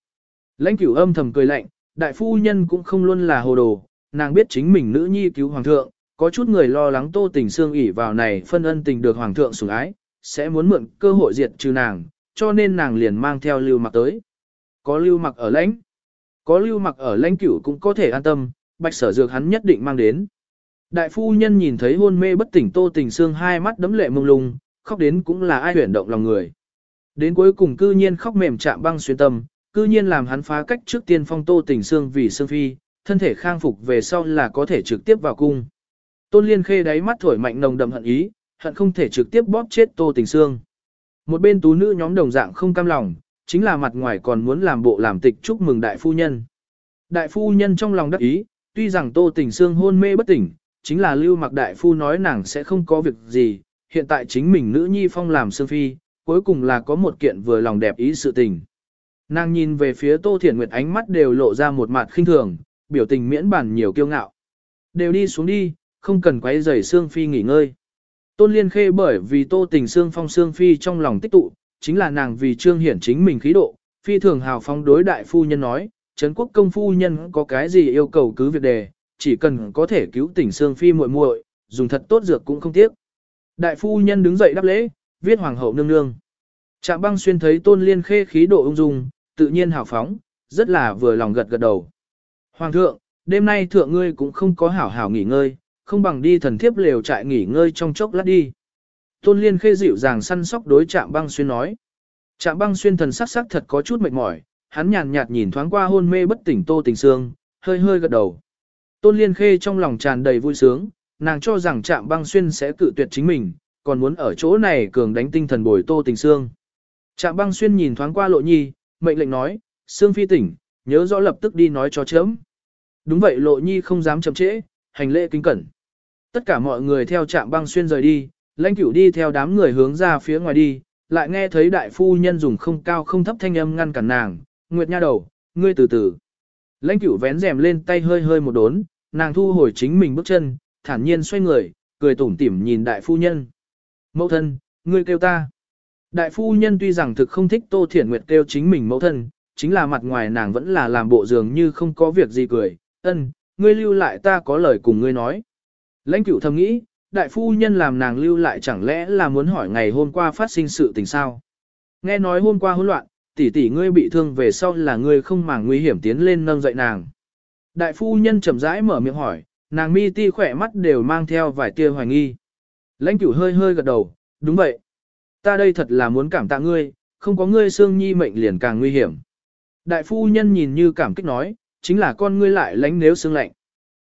Lãnh cửu âm thầm cười lạnh, đại phu nhân cũng không luôn là hồ đồ, nàng biết chính mình nữ nhi cứu hoàng thượng, có chút người lo lắng tô tình xương ỉ vào này phân ân tình được hoàng thượng sủng ái, sẽ muốn mượn cơ hội diệt trừ nàng, cho nên nàng liền mang theo lưu mặc tới. Có lưu mặc ở lãnh, có lưu mặc ở lãnh cửu cũng có thể an tâm, bạch sở dược hắn nhất định mang đến. Đại phu nhân nhìn thấy hôn mê bất tỉnh tô tình Sương hai mắt đấm lệ mông lung, khóc đến cũng là ai huyển động lòng người. Đến cuối cùng cư nhiên khóc mềm chạm băng xuyên tâm, cư nhiên làm hắn phá cách trước tiên phong tô tình Sương vì Sương phi, thân thể khang phục về sau là có thể trực tiếp vào cung. Tôn liên khê đáy mắt thổi mạnh nồng đậm hận ý, hận không thể trực tiếp bóp chết tô tình Sương. Một bên tú nữ nhóm đồng dạng không cam lòng, chính là mặt ngoài còn muốn làm bộ làm tịch chúc mừng đại phu nhân. Đại phu nhân trong lòng đắc ý, tuy rằng tô tình Sương hôn mê bất tỉnh, chính là lưu mặc đại phu nói nàng sẽ không có việc gì, hiện tại chính mình nữ nhi phong làm sương phi, cuối cùng là có một kiện vừa lòng đẹp ý sự tình. Nàng nhìn về phía tô thiển nguyệt ánh mắt đều lộ ra một mặt khinh thường, biểu tình miễn bản nhiều kiêu ngạo. Đều đi xuống đi, không cần quấy rầy sương phi nghỉ ngơi. Tôn Liên Khê bởi vì Tô Tình Sương phong Sương Phi trong lòng tích tụ, chính là nàng vì trương hiển chính mình khí độ, phi thường hào phóng đối đại phu nhân nói, Trấn quốc công phu nhân có cái gì yêu cầu cứ việc đề, chỉ cần có thể cứu tỉnh Sương Phi muội muội, dùng thật tốt dược cũng không tiếc. Đại phu nhân đứng dậy đáp lễ, viết hoàng hậu nương nương. Trạm băng xuyên thấy Tôn Liên Khê khí độ ung dung, tự nhiên hào phóng, rất là vừa lòng gật gật đầu. Hoàng thượng, đêm nay thượng ngươi cũng không có hảo hảo nghỉ ngơi, không bằng đi thần thiếp lều trại nghỉ ngơi trong chốc lát đi. Tôn Liên khê dịu dàng săn sóc đối chạm băng xuyên nói. Trạm băng xuyên thần sắc sắc thật có chút mệt mỏi, hắn nhàn nhạt nhìn thoáng qua hôn mê bất tỉnh Tô Tình Sương, hơi hơi gật đầu. Tôn Liên Khê trong lòng tràn đầy vui sướng, nàng cho rằng Trạm băng xuyên sẽ cự tuyệt chính mình, còn muốn ở chỗ này cường đánh tinh thần bồi Tô Tình Sương. Trạm băng xuyên nhìn thoáng qua lộ nhi, mệnh lệnh nói, Sương phi tỉnh, nhớ rõ lập tức đi nói cho chấm. Đúng vậy lộ nhi không dám chậm trễ, hành lễ kính cẩn. Tất cả mọi người theo trạm băng xuyên rời đi, lãnh cửu đi theo đám người hướng ra phía ngoài đi, lại nghe thấy đại phu nhân dùng không cao không thấp thanh âm ngăn cản nàng, nguyệt nha đầu, ngươi từ từ. Lãnh cửu vén rèm lên tay hơi hơi một đốn, nàng thu hồi chính mình bước chân, thản nhiên xoay người, cười tủm tỉm nhìn đại phu nhân. Mẫu thân, ngươi kêu ta. Đại phu nhân tuy rằng thực không thích Tô Thiển Nguyệt kêu chính mình mẫu thân, chính là mặt ngoài nàng vẫn là làm bộ dường như không có việc gì cười, ân, ngươi lưu lại ta có lời cùng ngươi nói. Lãnh cửu thầm nghĩ, đại phu nhân làm nàng lưu lại chẳng lẽ là muốn hỏi ngày hôm qua phát sinh sự tình sao? Nghe nói hôm qua hỗn loạn, tỷ tỷ ngươi bị thương về sau là ngươi không màng nguy hiểm tiến lên nâng dậy nàng. Đại phu nhân chậm rãi mở miệng hỏi, nàng mi ti khỏe mắt đều mang theo vài tia hoài nghi. Lãnh cửu hơi hơi gật đầu, đúng vậy. Ta đây thật là muốn cảm tạ ngươi, không có ngươi xương nhi mệnh liền càng nguy hiểm. Đại phu nhân nhìn như cảm kích nói, chính là con ngươi lại lánh nếu xương lạnh.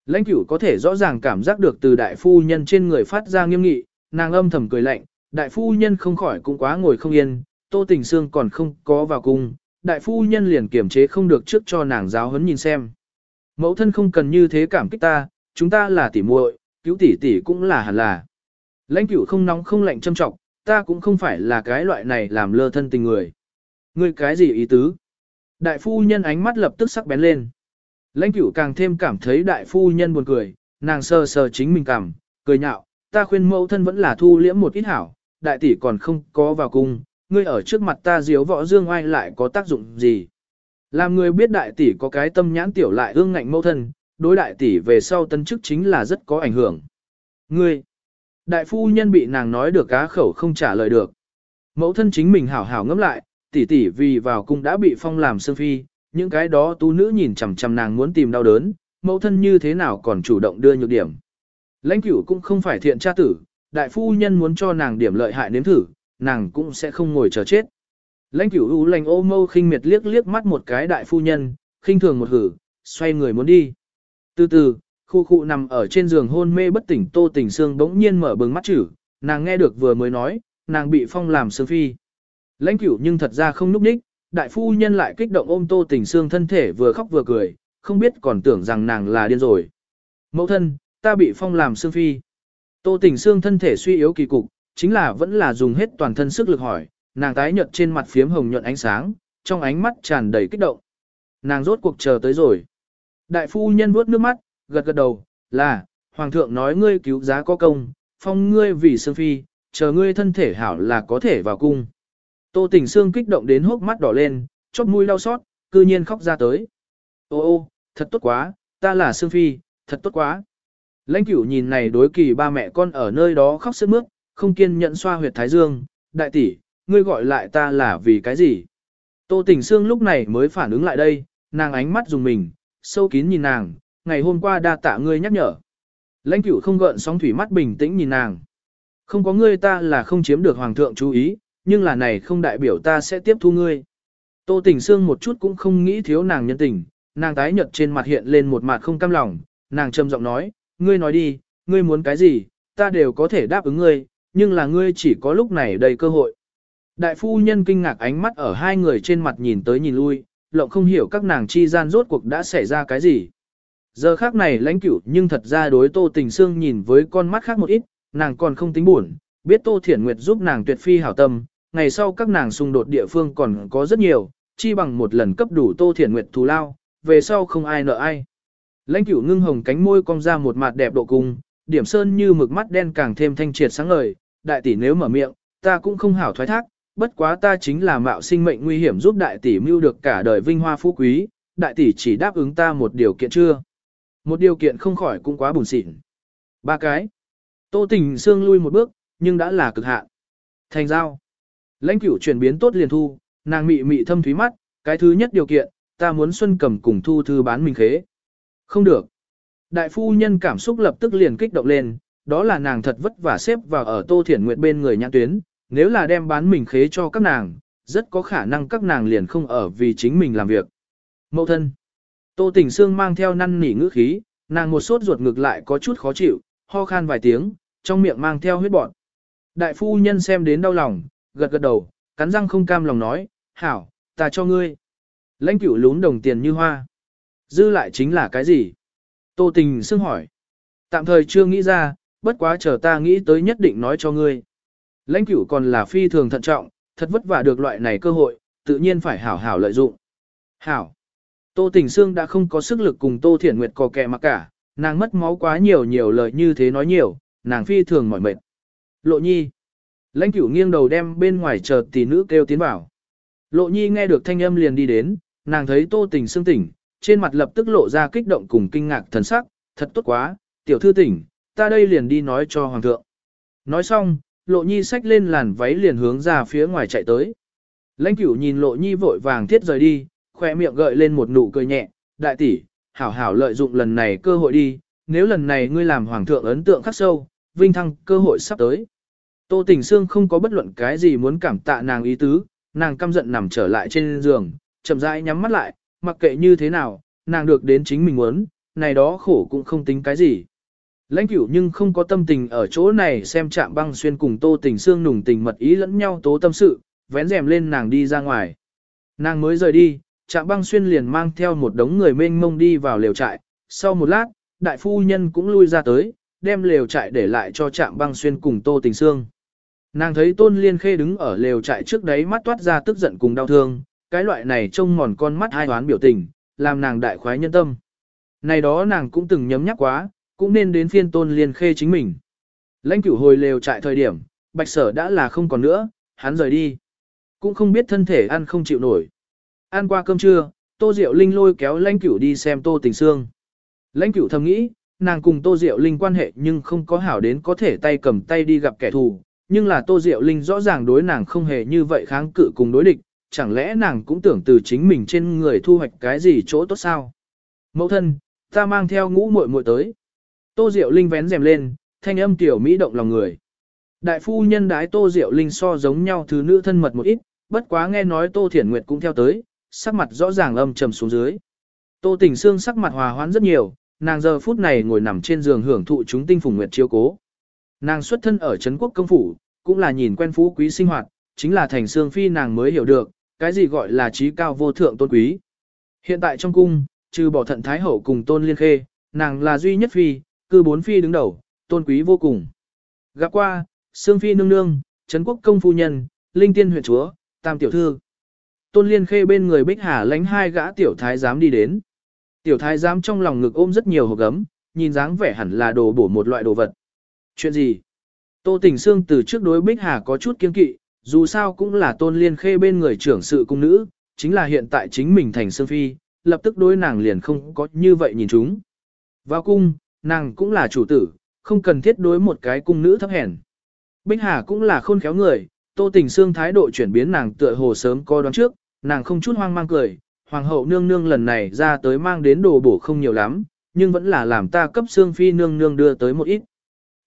Lãnh cửu có thể rõ ràng cảm giác được từ đại phu nhân trên người phát ra nghiêm nghị, nàng âm thầm cười lạnh, đại phu nhân không khỏi cũng quá ngồi không yên, tô tình sương còn không có vào cung, đại phu nhân liền kiểm chế không được trước cho nàng giáo huấn nhìn xem. Mẫu thân không cần như thế cảm kích ta, chúng ta là tỉ muội, cứu tỷ tỷ cũng là hẳn là. Lãnh cửu không nóng không lạnh châm trọng, ta cũng không phải là cái loại này làm lơ thân tình người. Ngươi cái gì ý tứ? Đại phu nhân ánh mắt lập tức sắc bén lên. Lãnh cửu càng thêm cảm thấy đại phu nhân buồn cười, nàng sờ sờ chính mình cảm, cười nhạo, ta khuyên mẫu thân vẫn là thu liễm một ít hảo, đại tỷ còn không có vào cung, ngươi ở trước mặt ta diếu võ dương oai lại có tác dụng gì. Làm người biết đại tỷ có cái tâm nhãn tiểu lại ương ngạnh mẫu thân, đối đại tỷ về sau tân chức chính là rất có ảnh hưởng. Ngươi, đại phu nhân bị nàng nói được cá khẩu không trả lời được. Mẫu thân chính mình hảo hảo ngẫm lại, tỷ tỷ vì vào cung đã bị phong làm sương phi, những cái đó tu nữ nhìn chằm chằm nàng muốn tìm đau đớn, mẫu thân như thế nào còn chủ động đưa nhược điểm. Lãnh cửu cũng không phải thiện tra tử, đại phu nhân muốn cho nàng điểm lợi hại nếm thử, nàng cũng sẽ không ngồi chờ chết. Lãnh cửu u lành ô mâu khinh miệt liếc liếc mắt một cái đại phu nhân, khinh thường một hử, xoay người muốn đi. Từ từ, khu khu nằm ở trên giường hôn mê bất tỉnh tô tỉnh xương bỗng nhiên mở bừng mắt chữ, nàng nghe được vừa mới nói, nàng bị phong làm sương phi. Lãnh cửu nhưng thật ra không núp đích, đại phu nhân lại kích động ôm tô tình xương thân thể vừa khóc vừa cười, không biết còn tưởng rằng nàng là điên rồi. Mẫu thân, ta bị phong làm sương phi. Tô tình xương thân thể suy yếu kỳ cục, chính là vẫn là dùng hết toàn thân sức lực hỏi, nàng tái nhợt trên mặt phiếm hồng nhuận ánh sáng, trong ánh mắt tràn đầy kích động. Nàng rốt cuộc chờ tới rồi. Đại phu nhân vuốt nước mắt, gật gật đầu, là, hoàng thượng nói ngươi cứu giá có công, phong ngươi vì sương phi, chờ ngươi thân thể hảo là có thể vào cung. Tô Tình Sương kích động đến hốc mắt đỏ lên, chóp mũi đau xót, cư nhiên khóc ra tới. Ô ô, thật tốt quá, ta là Sương Phi, thật tốt quá. Lãnh cửu nhìn này đối kỳ ba mẹ con ở nơi đó khóc sướt mướt, không kiên nhẫn xoa huyệt thái dương, đại tỷ, ngươi gọi lại ta là vì cái gì? Tô Tình Sương lúc này mới phản ứng lại đây, nàng ánh mắt dùng mình, sâu kín nhìn nàng, ngày hôm qua đa tạ ngươi nhắc nhở. Lãnh cửu không gợn sóng thủy mắt bình tĩnh nhìn nàng. Không có ngươi ta là không chiếm được hoàng thượng chú ý, nhưng là này không đại biểu ta sẽ tiếp thu ngươi. Tô Tình Sương một chút cũng không nghĩ thiếu nàng nhân tình, nàng tái nhợt trên mặt hiện lên một mặt không cam lòng, nàng trầm giọng nói, ngươi nói đi, ngươi muốn cái gì, ta đều có thể đáp ứng ngươi, nhưng là ngươi chỉ có lúc này đầy cơ hội. Đại phu nhân kinh ngạc ánh mắt ở hai người trên mặt nhìn tới nhìn lui, lộng không hiểu các nàng chi gian rốt cuộc đã xảy ra cái gì. Giờ khác này lãnh cửu nhưng thật ra đối Tô Tình xương nhìn với con mắt khác một ít, nàng còn không tính buồn, biết Tô Thiển Nguyệt giúp nàng tuyệt phi hảo tâm, ngày sau các nàng xung đột địa phương còn có rất nhiều, chi bằng một lần cấp đủ Tô Thiển Nguyệt thù lao, về sau không ai nợ ai. Lãnh cửu ngưng hồng cánh môi cong ra một mặt đẹp độ cung, điểm sơn như mực mắt đen càng thêm thanh triệt sáng ngời, đại tỷ nếu mở miệng, ta cũng không hảo thoái thác, bất quá ta chính là mạo sinh mệnh nguy hiểm giúp đại tỷ mưu được cả đời vinh hoa phú quý, đại tỷ chỉ đáp ứng ta một điều kiện chưa. Một điều kiện không khỏi cũng quá buồn xịn. Ba cái. Tô tình xương lui một bước, nhưng đã là cực hạn. Thành giao. Lãnh cửu chuyển biến tốt liền thu, nàng mị mị thâm thúy mắt, cái thứ nhất điều kiện, ta muốn Xuân Cầm cùng thu thư bán mình khế. Không được. Đại phu nhân cảm xúc lập tức liền kích động lên, đó là nàng thật vất vả xếp vào ở Tô Thiển Nguyệt bên người nhãn tuyến, nếu là đem bán mình khế cho các nàng, rất có khả năng các nàng liền không ở vì chính mình làm việc. Mậu thân. Tô Tình Sương mang theo năn nỉ ngữ khí, nàng một sốt ruột ngược lại có chút khó chịu, ho khan vài tiếng, trong miệng mang theo huyết bọt. Đại phu nhân xem đến đau lòng, gật gật đầu, cắn răng không cam lòng nói, hảo, ta cho ngươi. Lãnh cửu lún đồng tiền như hoa. Dư lại chính là cái gì? Tô Tình xương hỏi. Tạm thời chưa nghĩ ra, bất quá chờ ta nghĩ tới nhất định nói cho ngươi. Lãnh cửu còn là phi thường thận trọng, thật vất vả được loại này cơ hội, tự nhiên phải hảo hảo lợi dụng. Hảo. Tô Tình Sương đã không có sức lực cùng Tô Thiển Nguyệt cò kẹ mà cả, nàng mất máu quá nhiều nhiều lời như thế nói nhiều, nàng phi thường mỏi mệt. Lộ nhi. Lãnh cửu nghiêng đầu đem bên ngoài chờ tỷ nữ kêu tiến vào. Lộ nhi nghe được thanh âm liền đi đến, nàng thấy Tô Tình Sương tỉnh, trên mặt lập tức lộ ra kích động cùng kinh ngạc thần sắc, thật tốt quá, tiểu thư tỉnh, ta đây liền đi nói cho hoàng thượng. Nói xong, lộ nhi xách lên làn váy liền hướng ra phía ngoài chạy tới. Lãnh cửu nhìn lộ nhi vội vàng thiết rời đi, khoe miệng gợi lên một nụ cười nhẹ, đại tỷ, hảo hảo lợi dụng lần này cơ hội đi, nếu lần này ngươi làm hoàng thượng ấn tượng khắc sâu, vinh thăng cơ hội sắp tới. Tô Tình Sương không có bất luận cái gì muốn cảm tạ nàng ý tứ, nàng căm giận nằm trở lại trên giường, chậm rãi nhắm mắt lại, mặc kệ như thế nào, nàng được đến chính mình muốn, này đó khổ cũng không tính cái gì. Lãnh cửu nhưng không có tâm tình ở chỗ này xem chạm băng xuyên cùng tô tình xương nùng tình mật ý lẫn nhau tố tâm sự, vén rèm lên nàng đi ra ngoài. Nàng mới rời đi, chạm băng xuyên liền mang theo một đống người mênh mông đi vào lều trại. Sau một lát, đại phu nhân cũng lui ra tới, đem lều trại để lại cho chạm băng xuyên cùng tô tình xương. Nàng thấy tôn liên khê đứng ở lều trại trước đấy mắt toát ra tức giận cùng đau thương, cái loại này trông mòn con mắt hai hoán biểu tình, làm nàng đại khoái nhân tâm. Này đó nàng cũng từng nhấm nhắc quá, cũng nên đến phiên tôn liên khê chính mình. Lãnh cửu hồi lều trại thời điểm, bạch sở đã là không còn nữa, hắn rời đi. Cũng không biết thân thể ăn không chịu nổi. Ăn qua cơm trưa, tô diệu linh lôi kéo lãnh cửu đi xem tô tình xương. Lãnh cửu thầm nghĩ, nàng cùng tô diệu linh quan hệ nhưng không có hảo đến có thể tay cầm tay đi gặp kẻ thù. Nhưng là tô diệu linh rõ ràng đối nàng không hề như vậy kháng cự cùng đối địch, chẳng lẽ nàng cũng tưởng từ chính mình trên người thu hoạch cái gì chỗ tốt sao? Mẫu thân, ta mang theo ngũ muội muội tới. Tô Diệu Linh vén rèm lên, thanh âm tiểu mỹ động lòng người. Đại phu nhân đái Tô Diệu Linh so giống nhau thứ nữ thân mật một ít, bất quá nghe nói Tô Thiển Nguyệt cũng theo tới, sắc mặt rõ ràng âm trầm xuống dưới. Tô Tình Sương sắc mặt hòa hoãn rất nhiều, nàng giờ phút này ngồi nằm trên giường hưởng thụ chúng tinh phùng nguyệt chiếu cố. Nàng xuất thân ở Trấn Quốc công phủ, cũng là nhìn quen phú quý sinh hoạt, chính là thành xương phi nàng mới hiểu được, cái gì gọi là trí cao vô thượng tôn quý. Hiện tại trong cung, trừ bỏ thận thái hậu cùng tôn liên khê, nàng là duy nhất phi, cư bốn phi đứng đầu, tôn quý vô cùng. Gặp qua, Sương Phi nương nương, Trấn Quốc công phu nhân, Linh Tiên huyện chúa, Tam tiểu thư. Tôn Liên Khê bên người Bích Hà lánh hai gã tiểu thái giám đi đến. Tiểu thái giám trong lòng ngực ôm rất nhiều hộp gấm, nhìn dáng vẻ hẳn là đồ bổ một loại đồ vật. Chuyện gì? Tô Tình Sương từ trước đối Bích Hà có chút kiên kỵ, dù sao cũng là Tôn Liên Khê bên người trưởng sự cung nữ, chính là hiện tại chính mình thành Sương Phi, lập tức đối nàng liền không có như vậy nhìn chúng. Vào cung, nàng cũng là chủ tử, không cần thiết đối một cái cung nữ thấp hèn. Bích Hà cũng là khôn khéo người, Tô Tình Sương thái độ chuyển biến nàng tựa hồ sớm có đoán trước, nàng không chút hoang mang cười, hoàng hậu nương nương lần này ra tới mang đến đồ bổ không nhiều lắm, nhưng vẫn là làm ta cấp Sương phi nương nương đưa tới một ít.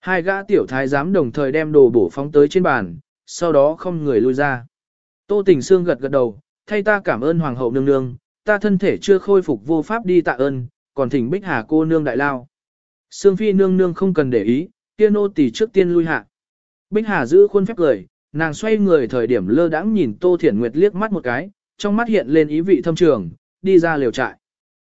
Hai gã tiểu thái giám đồng thời đem đồ bổ phóng tới trên bàn, sau đó không người lui ra. Tô Tình Sương gật gật đầu, thay ta cảm ơn hoàng hậu nương nương, ta thân thể chưa khôi phục vô pháp đi tạ ơn, còn thỉnh Bích Hà cô nương đại lao. Sương Phi nương nương không cần để ý, kia nô tỳ trước tiên lui hạ. Bích Hà giữ khuôn phép cười, nàng xoay người thời điểm lơ đãng nhìn Tô Thiển Nguyệt liếc mắt một cái, trong mắt hiện lên ý vị thâm trường, đi ra liều trại.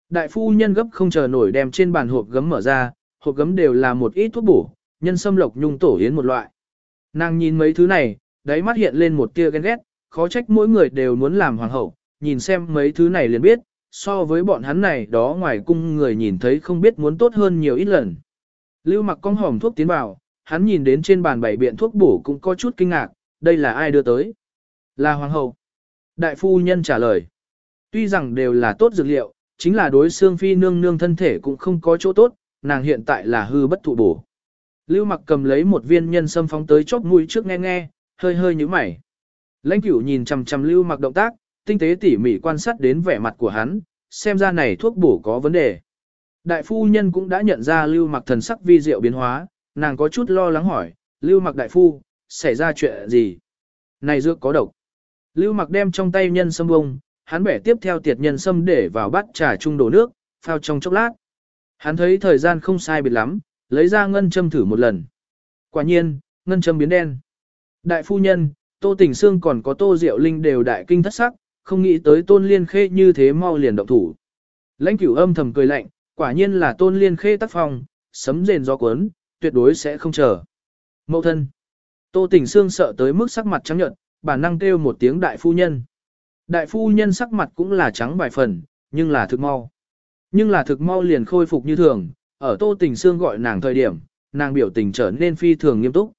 Đại phu nhân gấp không chờ nổi đem trên bàn hộp gấm mở ra, hộp gấm đều là một ít thuốc bổ, nhân sâm lộc nhung tổ yến một loại. Nàng nhìn mấy thứ này, đáy mắt hiện lên một tia ghen ghét, khó trách mỗi người đều muốn làm hoàng hậu, nhìn xem mấy thứ này liền biết, so với bọn hắn này đó ngoài cung người nhìn thấy không biết muốn tốt hơn nhiều ít lần. Lưu mặc con hòm thuốc tiến vào, hắn nhìn đến trên bàn bảy biện thuốc bổ cũng có chút kinh ngạc, đây là ai đưa tới? Là hoàng hậu. Đại phu nhân trả lời. Tuy rằng đều là tốt dược liệu, chính là đối xương phi nương nương thân thể cũng không có chỗ tốt, nàng hiện tại là hư bất thụ bổ. Lưu mặc cầm lấy một viên nhân sâm phóng tới chóp mũi trước nghe nghe, hơi hơi như mày. Lãnh cửu nhìn chằm chằm lưu mặc động tác, tinh tế tỉ mỉ quan sát đến vẻ mặt của hắn, xem ra này thuốc bổ có vấn đề. Đại phu nhân cũng đã nhận ra lưu mặc thần sắc vi diệu biến hóa, nàng có chút lo lắng hỏi, lưu mặc đại phu, xảy ra chuyện gì? Này dược có độc. Lưu mặc đem trong tay nhân sâm bông, hắn bẻ tiếp theo tiệt nhân sâm để vào bát trà chung đổ nước, phao trong chốc lát. Hắn thấy thời gian không sai biệt lắm, lấy ra ngân châm thử một lần. Quả nhiên, ngân châm biến đen. Đại phu nhân, Tô Tình Sương còn có Tô Diệu Linh đều đại kinh thất sắc, không nghĩ tới Tôn Liên Khê như thế mau liền động thủ. Lãnh cửu âm thầm cười lạnh, quả nhiên là Tôn Liên Khê tác phong, sấm rền gió cuốn, tuyệt đối sẽ không chờ. Mậu thân. Tô Tình xương sợ tới mức sắc mặt trắng nhợt, bản năng kêu một tiếng đại phu nhân. Đại phu nhân sắc mặt cũng là trắng vài phần, nhưng là thực mau. Nhưng là thực mau liền khôi phục như thường, ở Tô Tình xương gọi nàng thời điểm, nàng biểu tình trở nên phi thường nghiêm túc.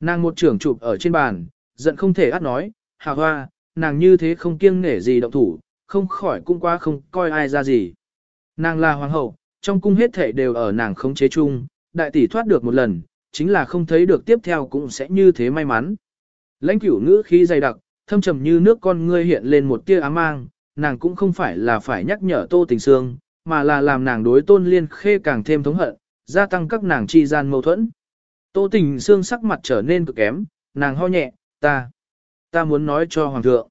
Nàng một trưởng chụp ở trên bàn, giận không thể át nói, hà hoa, nàng như thế không kiêng nể gì động thủ, không khỏi cũng quá không coi ai ra gì. Nàng là hoàng hậu, trong cung hết thể đều ở nàng khống chế chung, đại tỷ thoát được một lần, chính là không thấy được tiếp theo cũng sẽ như thế may mắn. Lãnh cửu ngữ khí dày đặc, thâm trầm như nước con ngươi hiện lên một tia ám mang, nàng cũng không phải là phải nhắc nhở tô tình sương, mà là làm nàng đối tôn liên khê càng thêm thống hận, gia tăng các nàng chi gian mâu thuẫn. Tô tình sương sắc mặt trở nên cực kém, nàng ho nhẹ, ta, ta muốn nói cho hoàng thượng.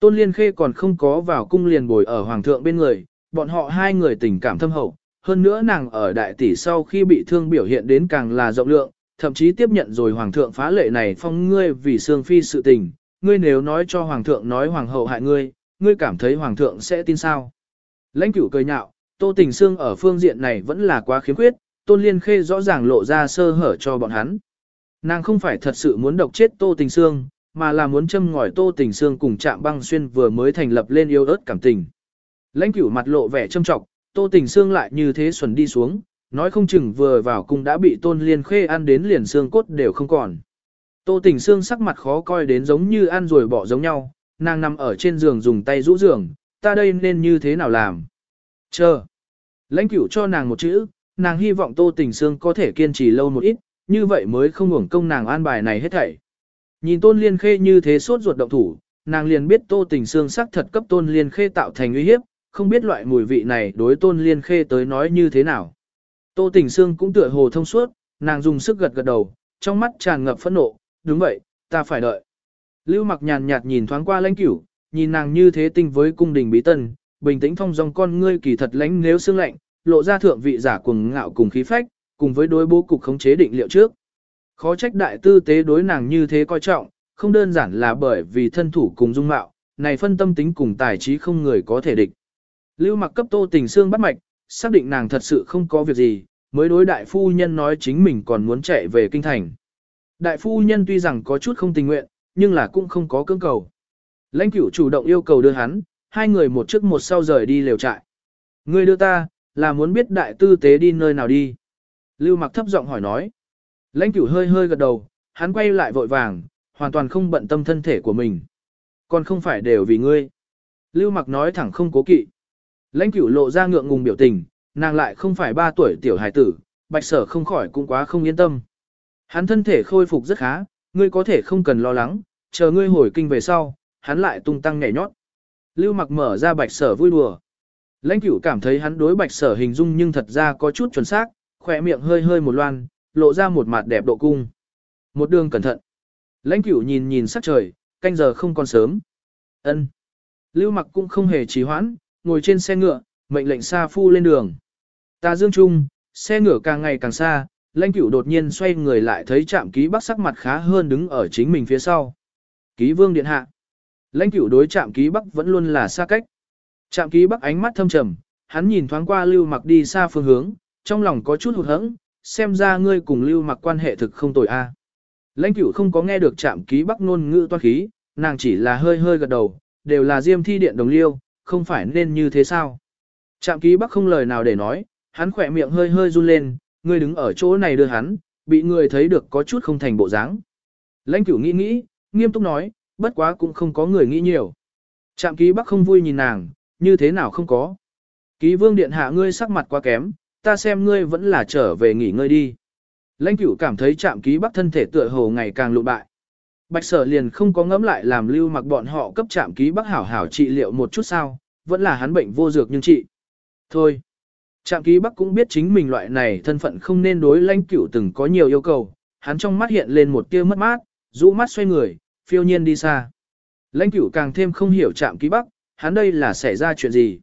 Tôn liên khê còn không có vào cung liền bồi ở hoàng thượng bên người, bọn họ hai người tình cảm thâm hậu, hơn nữa nàng ở đại tỷ sau khi bị thương biểu hiện đến càng là rộng lượng, thậm chí tiếp nhận rồi hoàng thượng phá lệ này phong ngươi vì sương phi sự tình, ngươi nếu nói cho hoàng thượng nói hoàng hậu hại ngươi, ngươi cảm thấy hoàng thượng sẽ tin sao. Lãnh cửu cười nhạo, tô tình sương ở phương diện này vẫn là quá khiếm khuyết, tôn liên khê rõ ràng lộ ra sơ hở cho bọn hắn. Nàng không phải thật sự muốn độc chết tô tình sương, mà là muốn châm ngòi tô tình sương cùng chạm băng xuyên vừa mới thành lập lên yêu ớt cảm tình. Lãnh cửu mặt lộ vẻ châm trọng, tô tình sương lại như thế xuẩn đi xuống, nói không chừng vừa vào cung đã bị tôn liên khê ăn đến liền xương cốt đều không còn. Tô tình xương sắc mặt khó coi đến giống như ăn rồi bỏ giống nhau, nàng nằm ở trên giường dùng tay rũ giường, ta đây nên như thế nào làm? Chờ. Lãnh cửu cho nàng một chữ, nàng hy vọng tô tình xương có thể kiên trì lâu một ít, như vậy mới không hưởng công nàng an bài này hết thảy. Nhìn tôn liên khê như thế sốt ruột động thủ, nàng liền biết tô tình xương sắc thật cấp tôn liên khê tạo thành uy hiếp, không biết loại mùi vị này đối tôn liên khê tới nói như thế nào. Tô Tình Sương cũng tựa hồ thông suốt, nàng dùng sức gật gật đầu, trong mắt tràn ngập phẫn nộ, đúng vậy, ta phải đợi. Lưu mặc nhàn nhạt nhìn thoáng qua lãnh cửu, nhìn nàng như thế tinh với cung đình bí tân, bình tĩnh phong dòng con ngươi kỳ thật lãnh nếu xương lạnh, lộ ra thượng vị giả cuồng ngạo cùng khí phách, cùng với đối bố cục khống chế định liệu trước. Khó trách đại tư tế đối nàng như thế coi trọng, không đơn giản là bởi vì thân thủ cùng dung mạo, này phân tâm tính cùng tài trí không người có thể địch. Lưu mặc cấp tô tình xương bắt mạch, xác định nàng thật sự không có việc gì, mới đối đại phu nhân nói chính mình còn muốn chạy về kinh thành. Đại phu nhân tuy rằng có chút không tình nguyện, nhưng là cũng không có cưỡng cầu. Lãnh cửu chủ động yêu cầu đưa hắn, hai người một trước một sau rời đi lều trại. Ngươi đưa ta, là muốn biết đại tư tế đi nơi nào đi. Lưu mặc thấp giọng hỏi nói. Lãnh cửu hơi hơi gật đầu, hắn quay lại vội vàng, hoàn toàn không bận tâm thân thể của mình. Còn không phải đều vì ngươi. Lưu mặc nói thẳng không cố kỵ. Lãnh cửu lộ ra ngượng ngùng biểu tình, nàng lại không phải ba tuổi tiểu hài tử, bạch sở không khỏi cũng quá không yên tâm. Hắn thân thể khôi phục rất khá, ngươi có thể không cần lo lắng, chờ ngươi hồi kinh về sau, hắn lại tung tăng nhảy nhót. Lưu mặc mở ra bạch sở vui đùa. Lãnh cửu cảm thấy hắn đối bạch sở hình dung nhưng thật ra có chút chuẩn xác, khỏe miệng hơi hơi một loan, lộ ra một mặt đẹp độ cung. Một đường cẩn thận. Lãnh cửu nhìn nhìn sắc trời, canh giờ không còn sớm. ân Lưu mặc cũng không hề trì hoãn, ngồi trên xe ngựa, mệnh lệnh xa phu lên đường. Ta dương trung, xe ngựa càng ngày càng xa, lãnh cửu đột nhiên xoay người lại thấy trạm ký bắc sắc mặt khá hơn đứng ở chính mình phía sau. Ký vương điện hạ. Lãnh cửu đối trạm ký bắc vẫn luôn là xa cách. Trạm ký bắc ánh mắt thâm trầm, hắn nhìn thoáng qua lưu mặc đi xa phương hướng, trong lòng có chút hụt hẫng, xem ra ngươi cùng lưu mặc quan hệ thực không tồi a. Lãnh cửu không có nghe được chạm ký bắc ngôn ngữ toan khí, nàng chỉ là hơi hơi gật đầu, đều là diêm thi điện đồng liêu, không phải nên như thế sao? chạm ký bắc không lời nào để nói, hắn khỏe miệng hơi hơi run lên, ngươi đứng ở chỗ này đưa hắn, bị người thấy được có chút không thành bộ dáng. Lãnh cửu nghĩ nghĩ, nghiêm túc nói, bất quá cũng không có người nghĩ nhiều. Trạm ký bắc không vui nhìn nàng, như thế nào không có. Ký vương điện hạ ngươi sắc mặt quá kém, ta xem ngươi vẫn là trở về nghỉ ngơi đi. Lãnh cửu cảm thấy chạm ký bắc thân thể tựa hồ ngày càng lụ bại. Bạch sở liền không có ngẫm lại làm lưu mặc bọn họ cấp chạm ký bắc hảo hảo trị liệu một chút sao, vẫn là hắn bệnh vô dược nhưng trị. Thôi, trạm ký bắc cũng biết chính mình loại này thân phận không nên đối lãnh cửu từng có nhiều yêu cầu, hắn trong mắt hiện lên một tia mất mát, rũ mắt xoay người, phiêu nhiên đi xa. Lãnh cửu càng thêm không hiểu trạm ký bắc, hắn đây là xảy ra chuyện gì.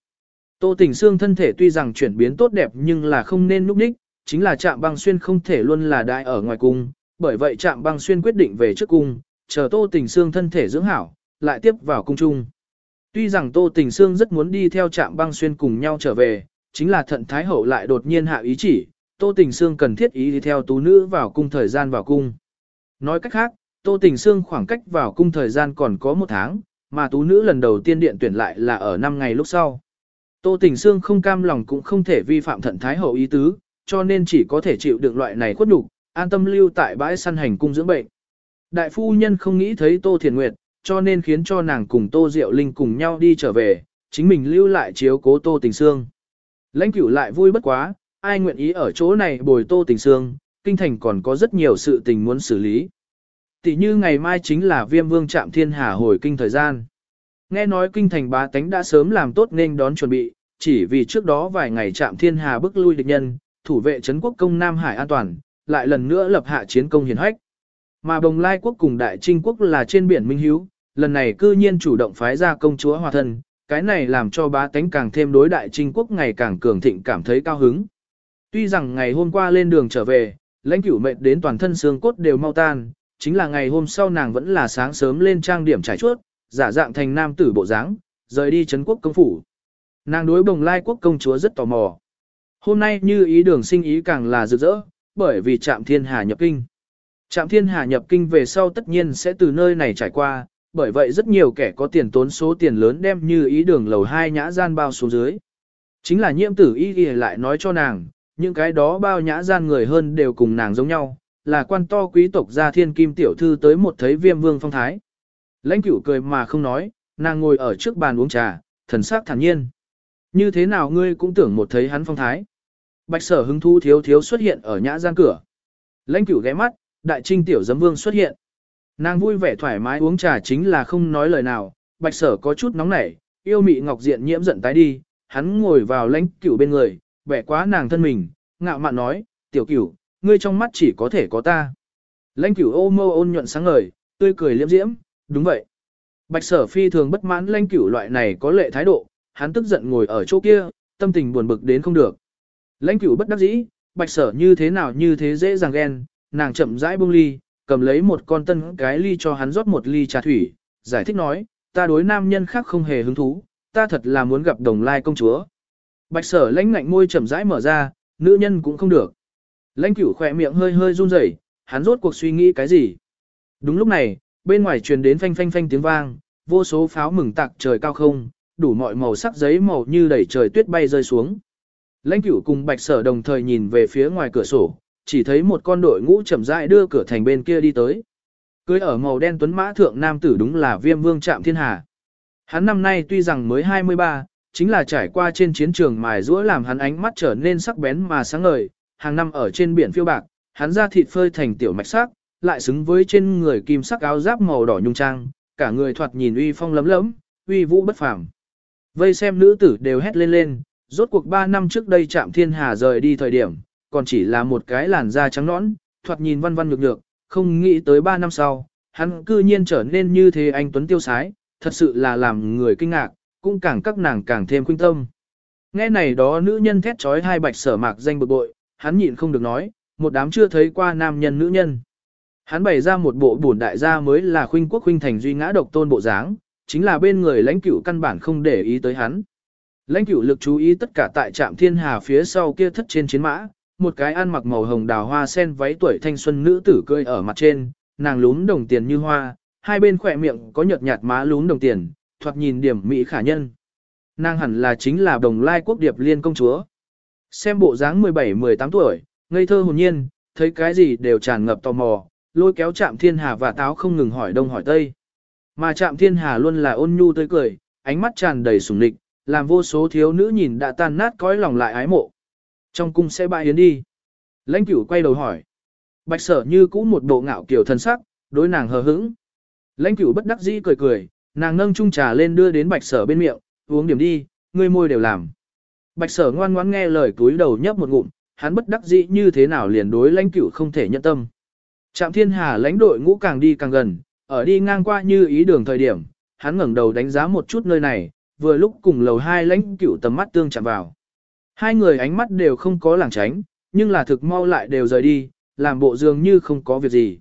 Tô Tình Sương thân thể tuy rằng chuyển biến tốt đẹp nhưng là không nên núp đích, chính là trạm băng xuyên không thể luôn là đại ở ngoài cung, bởi vậy trạm băng xuyên quyết định về trước cung, chờ Tô Tình Sương thân thể dưỡng hảo, lại tiếp vào cung trung. Tuy rằng Tô Tình Sương rất muốn đi theo trạm băng xuyên cùng nhau trở về, chính là thận thái hậu lại đột nhiên hạ ý chỉ, Tô Tình Sương cần thiết ý đi theo tú nữ vào cung thời gian vào cung. Nói cách khác, Tô Tình Sương khoảng cách vào cung thời gian còn có một tháng, mà tú nữ lần đầu tiên điện tuyển lại là ở 5 ngày lúc sau. Tô Tình Sương không cam lòng cũng không thể vi phạm thận thái hậu ý tứ, cho nên chỉ có thể chịu đựng loại này khuất nhục, an tâm lưu tại bãi săn hành cung dưỡng bệnh. Đại phu nhân không nghĩ thấy Tô Thiền Nguyệt, cho nên khiến cho nàng cùng Tô Diệu Linh cùng nhau đi trở về, chính mình lưu lại chiếu cố Tô Tình Sương. Lãnh cửu lại vui bất quá, ai nguyện ý ở chỗ này bồi Tô Tình Sương, kinh thành còn có rất nhiều sự tình muốn xử lý. Tỷ như ngày mai chính là viêm vương trạm thiên hà hồi kinh thời gian. Nghe nói kinh thành bá tánh đã sớm làm tốt nên đón chuẩn bị, chỉ vì trước đó vài ngày chạm thiên hà bức lui địch nhân, thủ vệ trấn quốc công Nam Hải an toàn, lại lần nữa lập hạ chiến công hiển hách. Mà Bồng Lai quốc cùng Đại Trinh quốc là trên biển Minh Hiếu, lần này cư nhiên chủ động phái ra công chúa hòa thân, cái này làm cho bá tánh càng thêm đối Đại Trinh quốc ngày càng cường thịnh cảm thấy cao hứng. Tuy rằng ngày hôm qua lên đường trở về, lãnh cửu mệt đến toàn thân xương cốt đều mau tan, chính là ngày hôm sau nàng vẫn là sáng sớm lên trang điểm trải chuốt, giả dạng thành nam tử bộ dáng, rời đi trấn quốc công phủ. Nàng đối bồng lai quốc công chúa rất tò mò. Hôm nay như ý đường sinh ý càng là rực rỡ, bởi vì trạm thiên hà nhập kinh. Trạm thiên hà nhập kinh về sau tất nhiên sẽ từ nơi này trải qua, bởi vậy rất nhiều kẻ có tiền tốn số tiền lớn đem như ý đường lầu hai nhã gian bao xuống dưới. Chính là nhiễm tử y ghi lại nói cho nàng, những cái đó bao nhã gian người hơn đều cùng nàng giống nhau, là quan to quý tộc gia thiên kim tiểu thư tới một thấy viêm vương phong thái. Lãnh cửu cười mà không nói, nàng ngồi ở trước bàn uống trà, thần sắc thản nhiên. Như thế nào ngươi cũng tưởng một thấy hắn phong thái. Bạch sở hứng thu thiếu thiếu xuất hiện ở nhã gian cửa. Lãnh cửu ghé mắt, đại trinh tiểu giấm vương xuất hiện. Nàng vui vẻ thoải mái uống trà chính là không nói lời nào, bạch sở có chút nóng nảy, yêu mị ngọc diện nhiễm giận tái đi, hắn ngồi vào lãnh cửu bên người, vẻ quá nàng thân mình, ngạo mạn nói, tiểu cửu, ngươi trong mắt chỉ có thể có ta. Lãnh cửu ô mơ ôn nhuận sáng ngời, tươi cười liễm diễm, đúng vậy. Bạch sở phi thường bất mãn lãnh cửu loại này có lệ thái độ, hắn tức giận ngồi ở chỗ kia, tâm tình buồn bực đến không được. Lãnh cửu bất đắc dĩ, bạch sở như thế nào như thế dễ dàng ghen, nàng chậm rãi buông ly, cầm lấy một con tân cái ly cho hắn rót một ly trà thủy, giải thích nói, ta đối nam nhân khác không hề hứng thú, ta thật là muốn gặp đồng lai công chúa. Bạch sở lãnh ngạnh môi chậm rãi mở ra, nữ nhân cũng không được. Lãnh cửu khỏe miệng hơi hơi run rẩy, hắn rốt cuộc suy nghĩ cái gì. Đúng lúc này, bên ngoài truyền đến phanh phanh phanh tiếng vang, vô số pháo mừng tạc trời cao không, đủ mọi màu sắc giấy màu như đẩy trời tuyết bay rơi xuống. Lãnh cửu cùng bạch sở đồng thời nhìn về phía ngoài cửa sổ, chỉ thấy một con đội ngũ chậm rãi đưa cửa thành bên kia đi tới. Cưới ở màu đen tuấn mã thượng nam tử đúng là viêm vương trạm thiên hà. Hắn năm nay tuy rằng mới 23, chính là trải qua trên chiến trường mài rũa làm hắn ánh mắt trở nên sắc bén mà sáng ngời, hàng năm ở trên biển phiêu bạc, hắn ra thịt phơi thành tiểu mạch sắc, lại xứng với trên người kim sắc áo giáp màu đỏ nhung trang, cả người thoạt nhìn uy phong lấm lấm, uy vũ bất phàm. Vây xem nữ tử đều hét lên lên, rốt cuộc 3 năm trước đây chạm thiên hà rời đi thời điểm, còn chỉ là một cái làn da trắng nõn, thoạt nhìn văn văn nhược nhược, không nghĩ tới 3 năm sau, hắn cư nhiên trở nên như thế anh Tuấn tiêu sái, thật sự là làm người kinh ngạc, cũng càng các nàng càng thêm khuynh tâm. Nghe này đó nữ nhân thét trói hai bạch sở mạc danh bực bội, hắn nhịn không được nói, một đám chưa thấy qua nam nhân nữ nhân. Hắn bày ra một bộ bổn đại gia mới là khuynh quốc khuynh thành duy ngã độc tôn bộ dáng, chính là bên người lãnh cửu căn bản không để ý tới hắn. Lãnh cửu lực chú ý tất cả tại trạm thiên hà phía sau kia thất trên chiến mã, một cái ăn mặc màu hồng đào hoa sen váy tuổi thanh xuân nữ tử cười ở mặt trên, nàng lún đồng tiền như hoa, hai bên khỏe miệng có nhợt nhạt má lún đồng tiền, thoạt nhìn điểm mỹ khả nhân. Nàng hẳn là chính là đồng lai quốc điệp liên công chúa. Xem bộ dáng 17-18 tuổi, ngây thơ hồn nhiên, thấy cái gì đều tràn ngập tò mò, lôi kéo chạm thiên hà và táo không ngừng hỏi đông hỏi tây. Mà chạm thiên hà luôn là ôn nhu tươi cười, ánh mắt tràn đầy sủng lịch, làm vô số thiếu nữ nhìn đã tan nát cõi lòng lại ái mộ. Trong cung sẽ bại yến đi. Lãnh cửu quay đầu hỏi. Bạch sở như cũ một bộ ngạo kiểu thân sắc, đối nàng hờ hững. Lãnh cửu bất đắc dĩ cười cười, nàng nâng chung trà lên đưa đến bạch sở bên miệng, uống điểm đi, ngươi môi đều làm. Bạch sở ngoan ngoãn nghe lời túi đầu nhấp một ngụm, hắn bất đắc dĩ như thế nào liền đối lãnh cửu không thể nhận tâm. Trạm thiên hà lãnh đội ngũ càng đi càng gần, ở đi ngang qua như ý đường thời điểm, hắn ngẩng đầu đánh giá một chút nơi này, vừa lúc cùng lầu hai lãnh cửu tầm mắt tương chạm vào. Hai người ánh mắt đều không có lảng tránh, nhưng là thực mau lại đều rời đi, làm bộ dường như không có việc gì.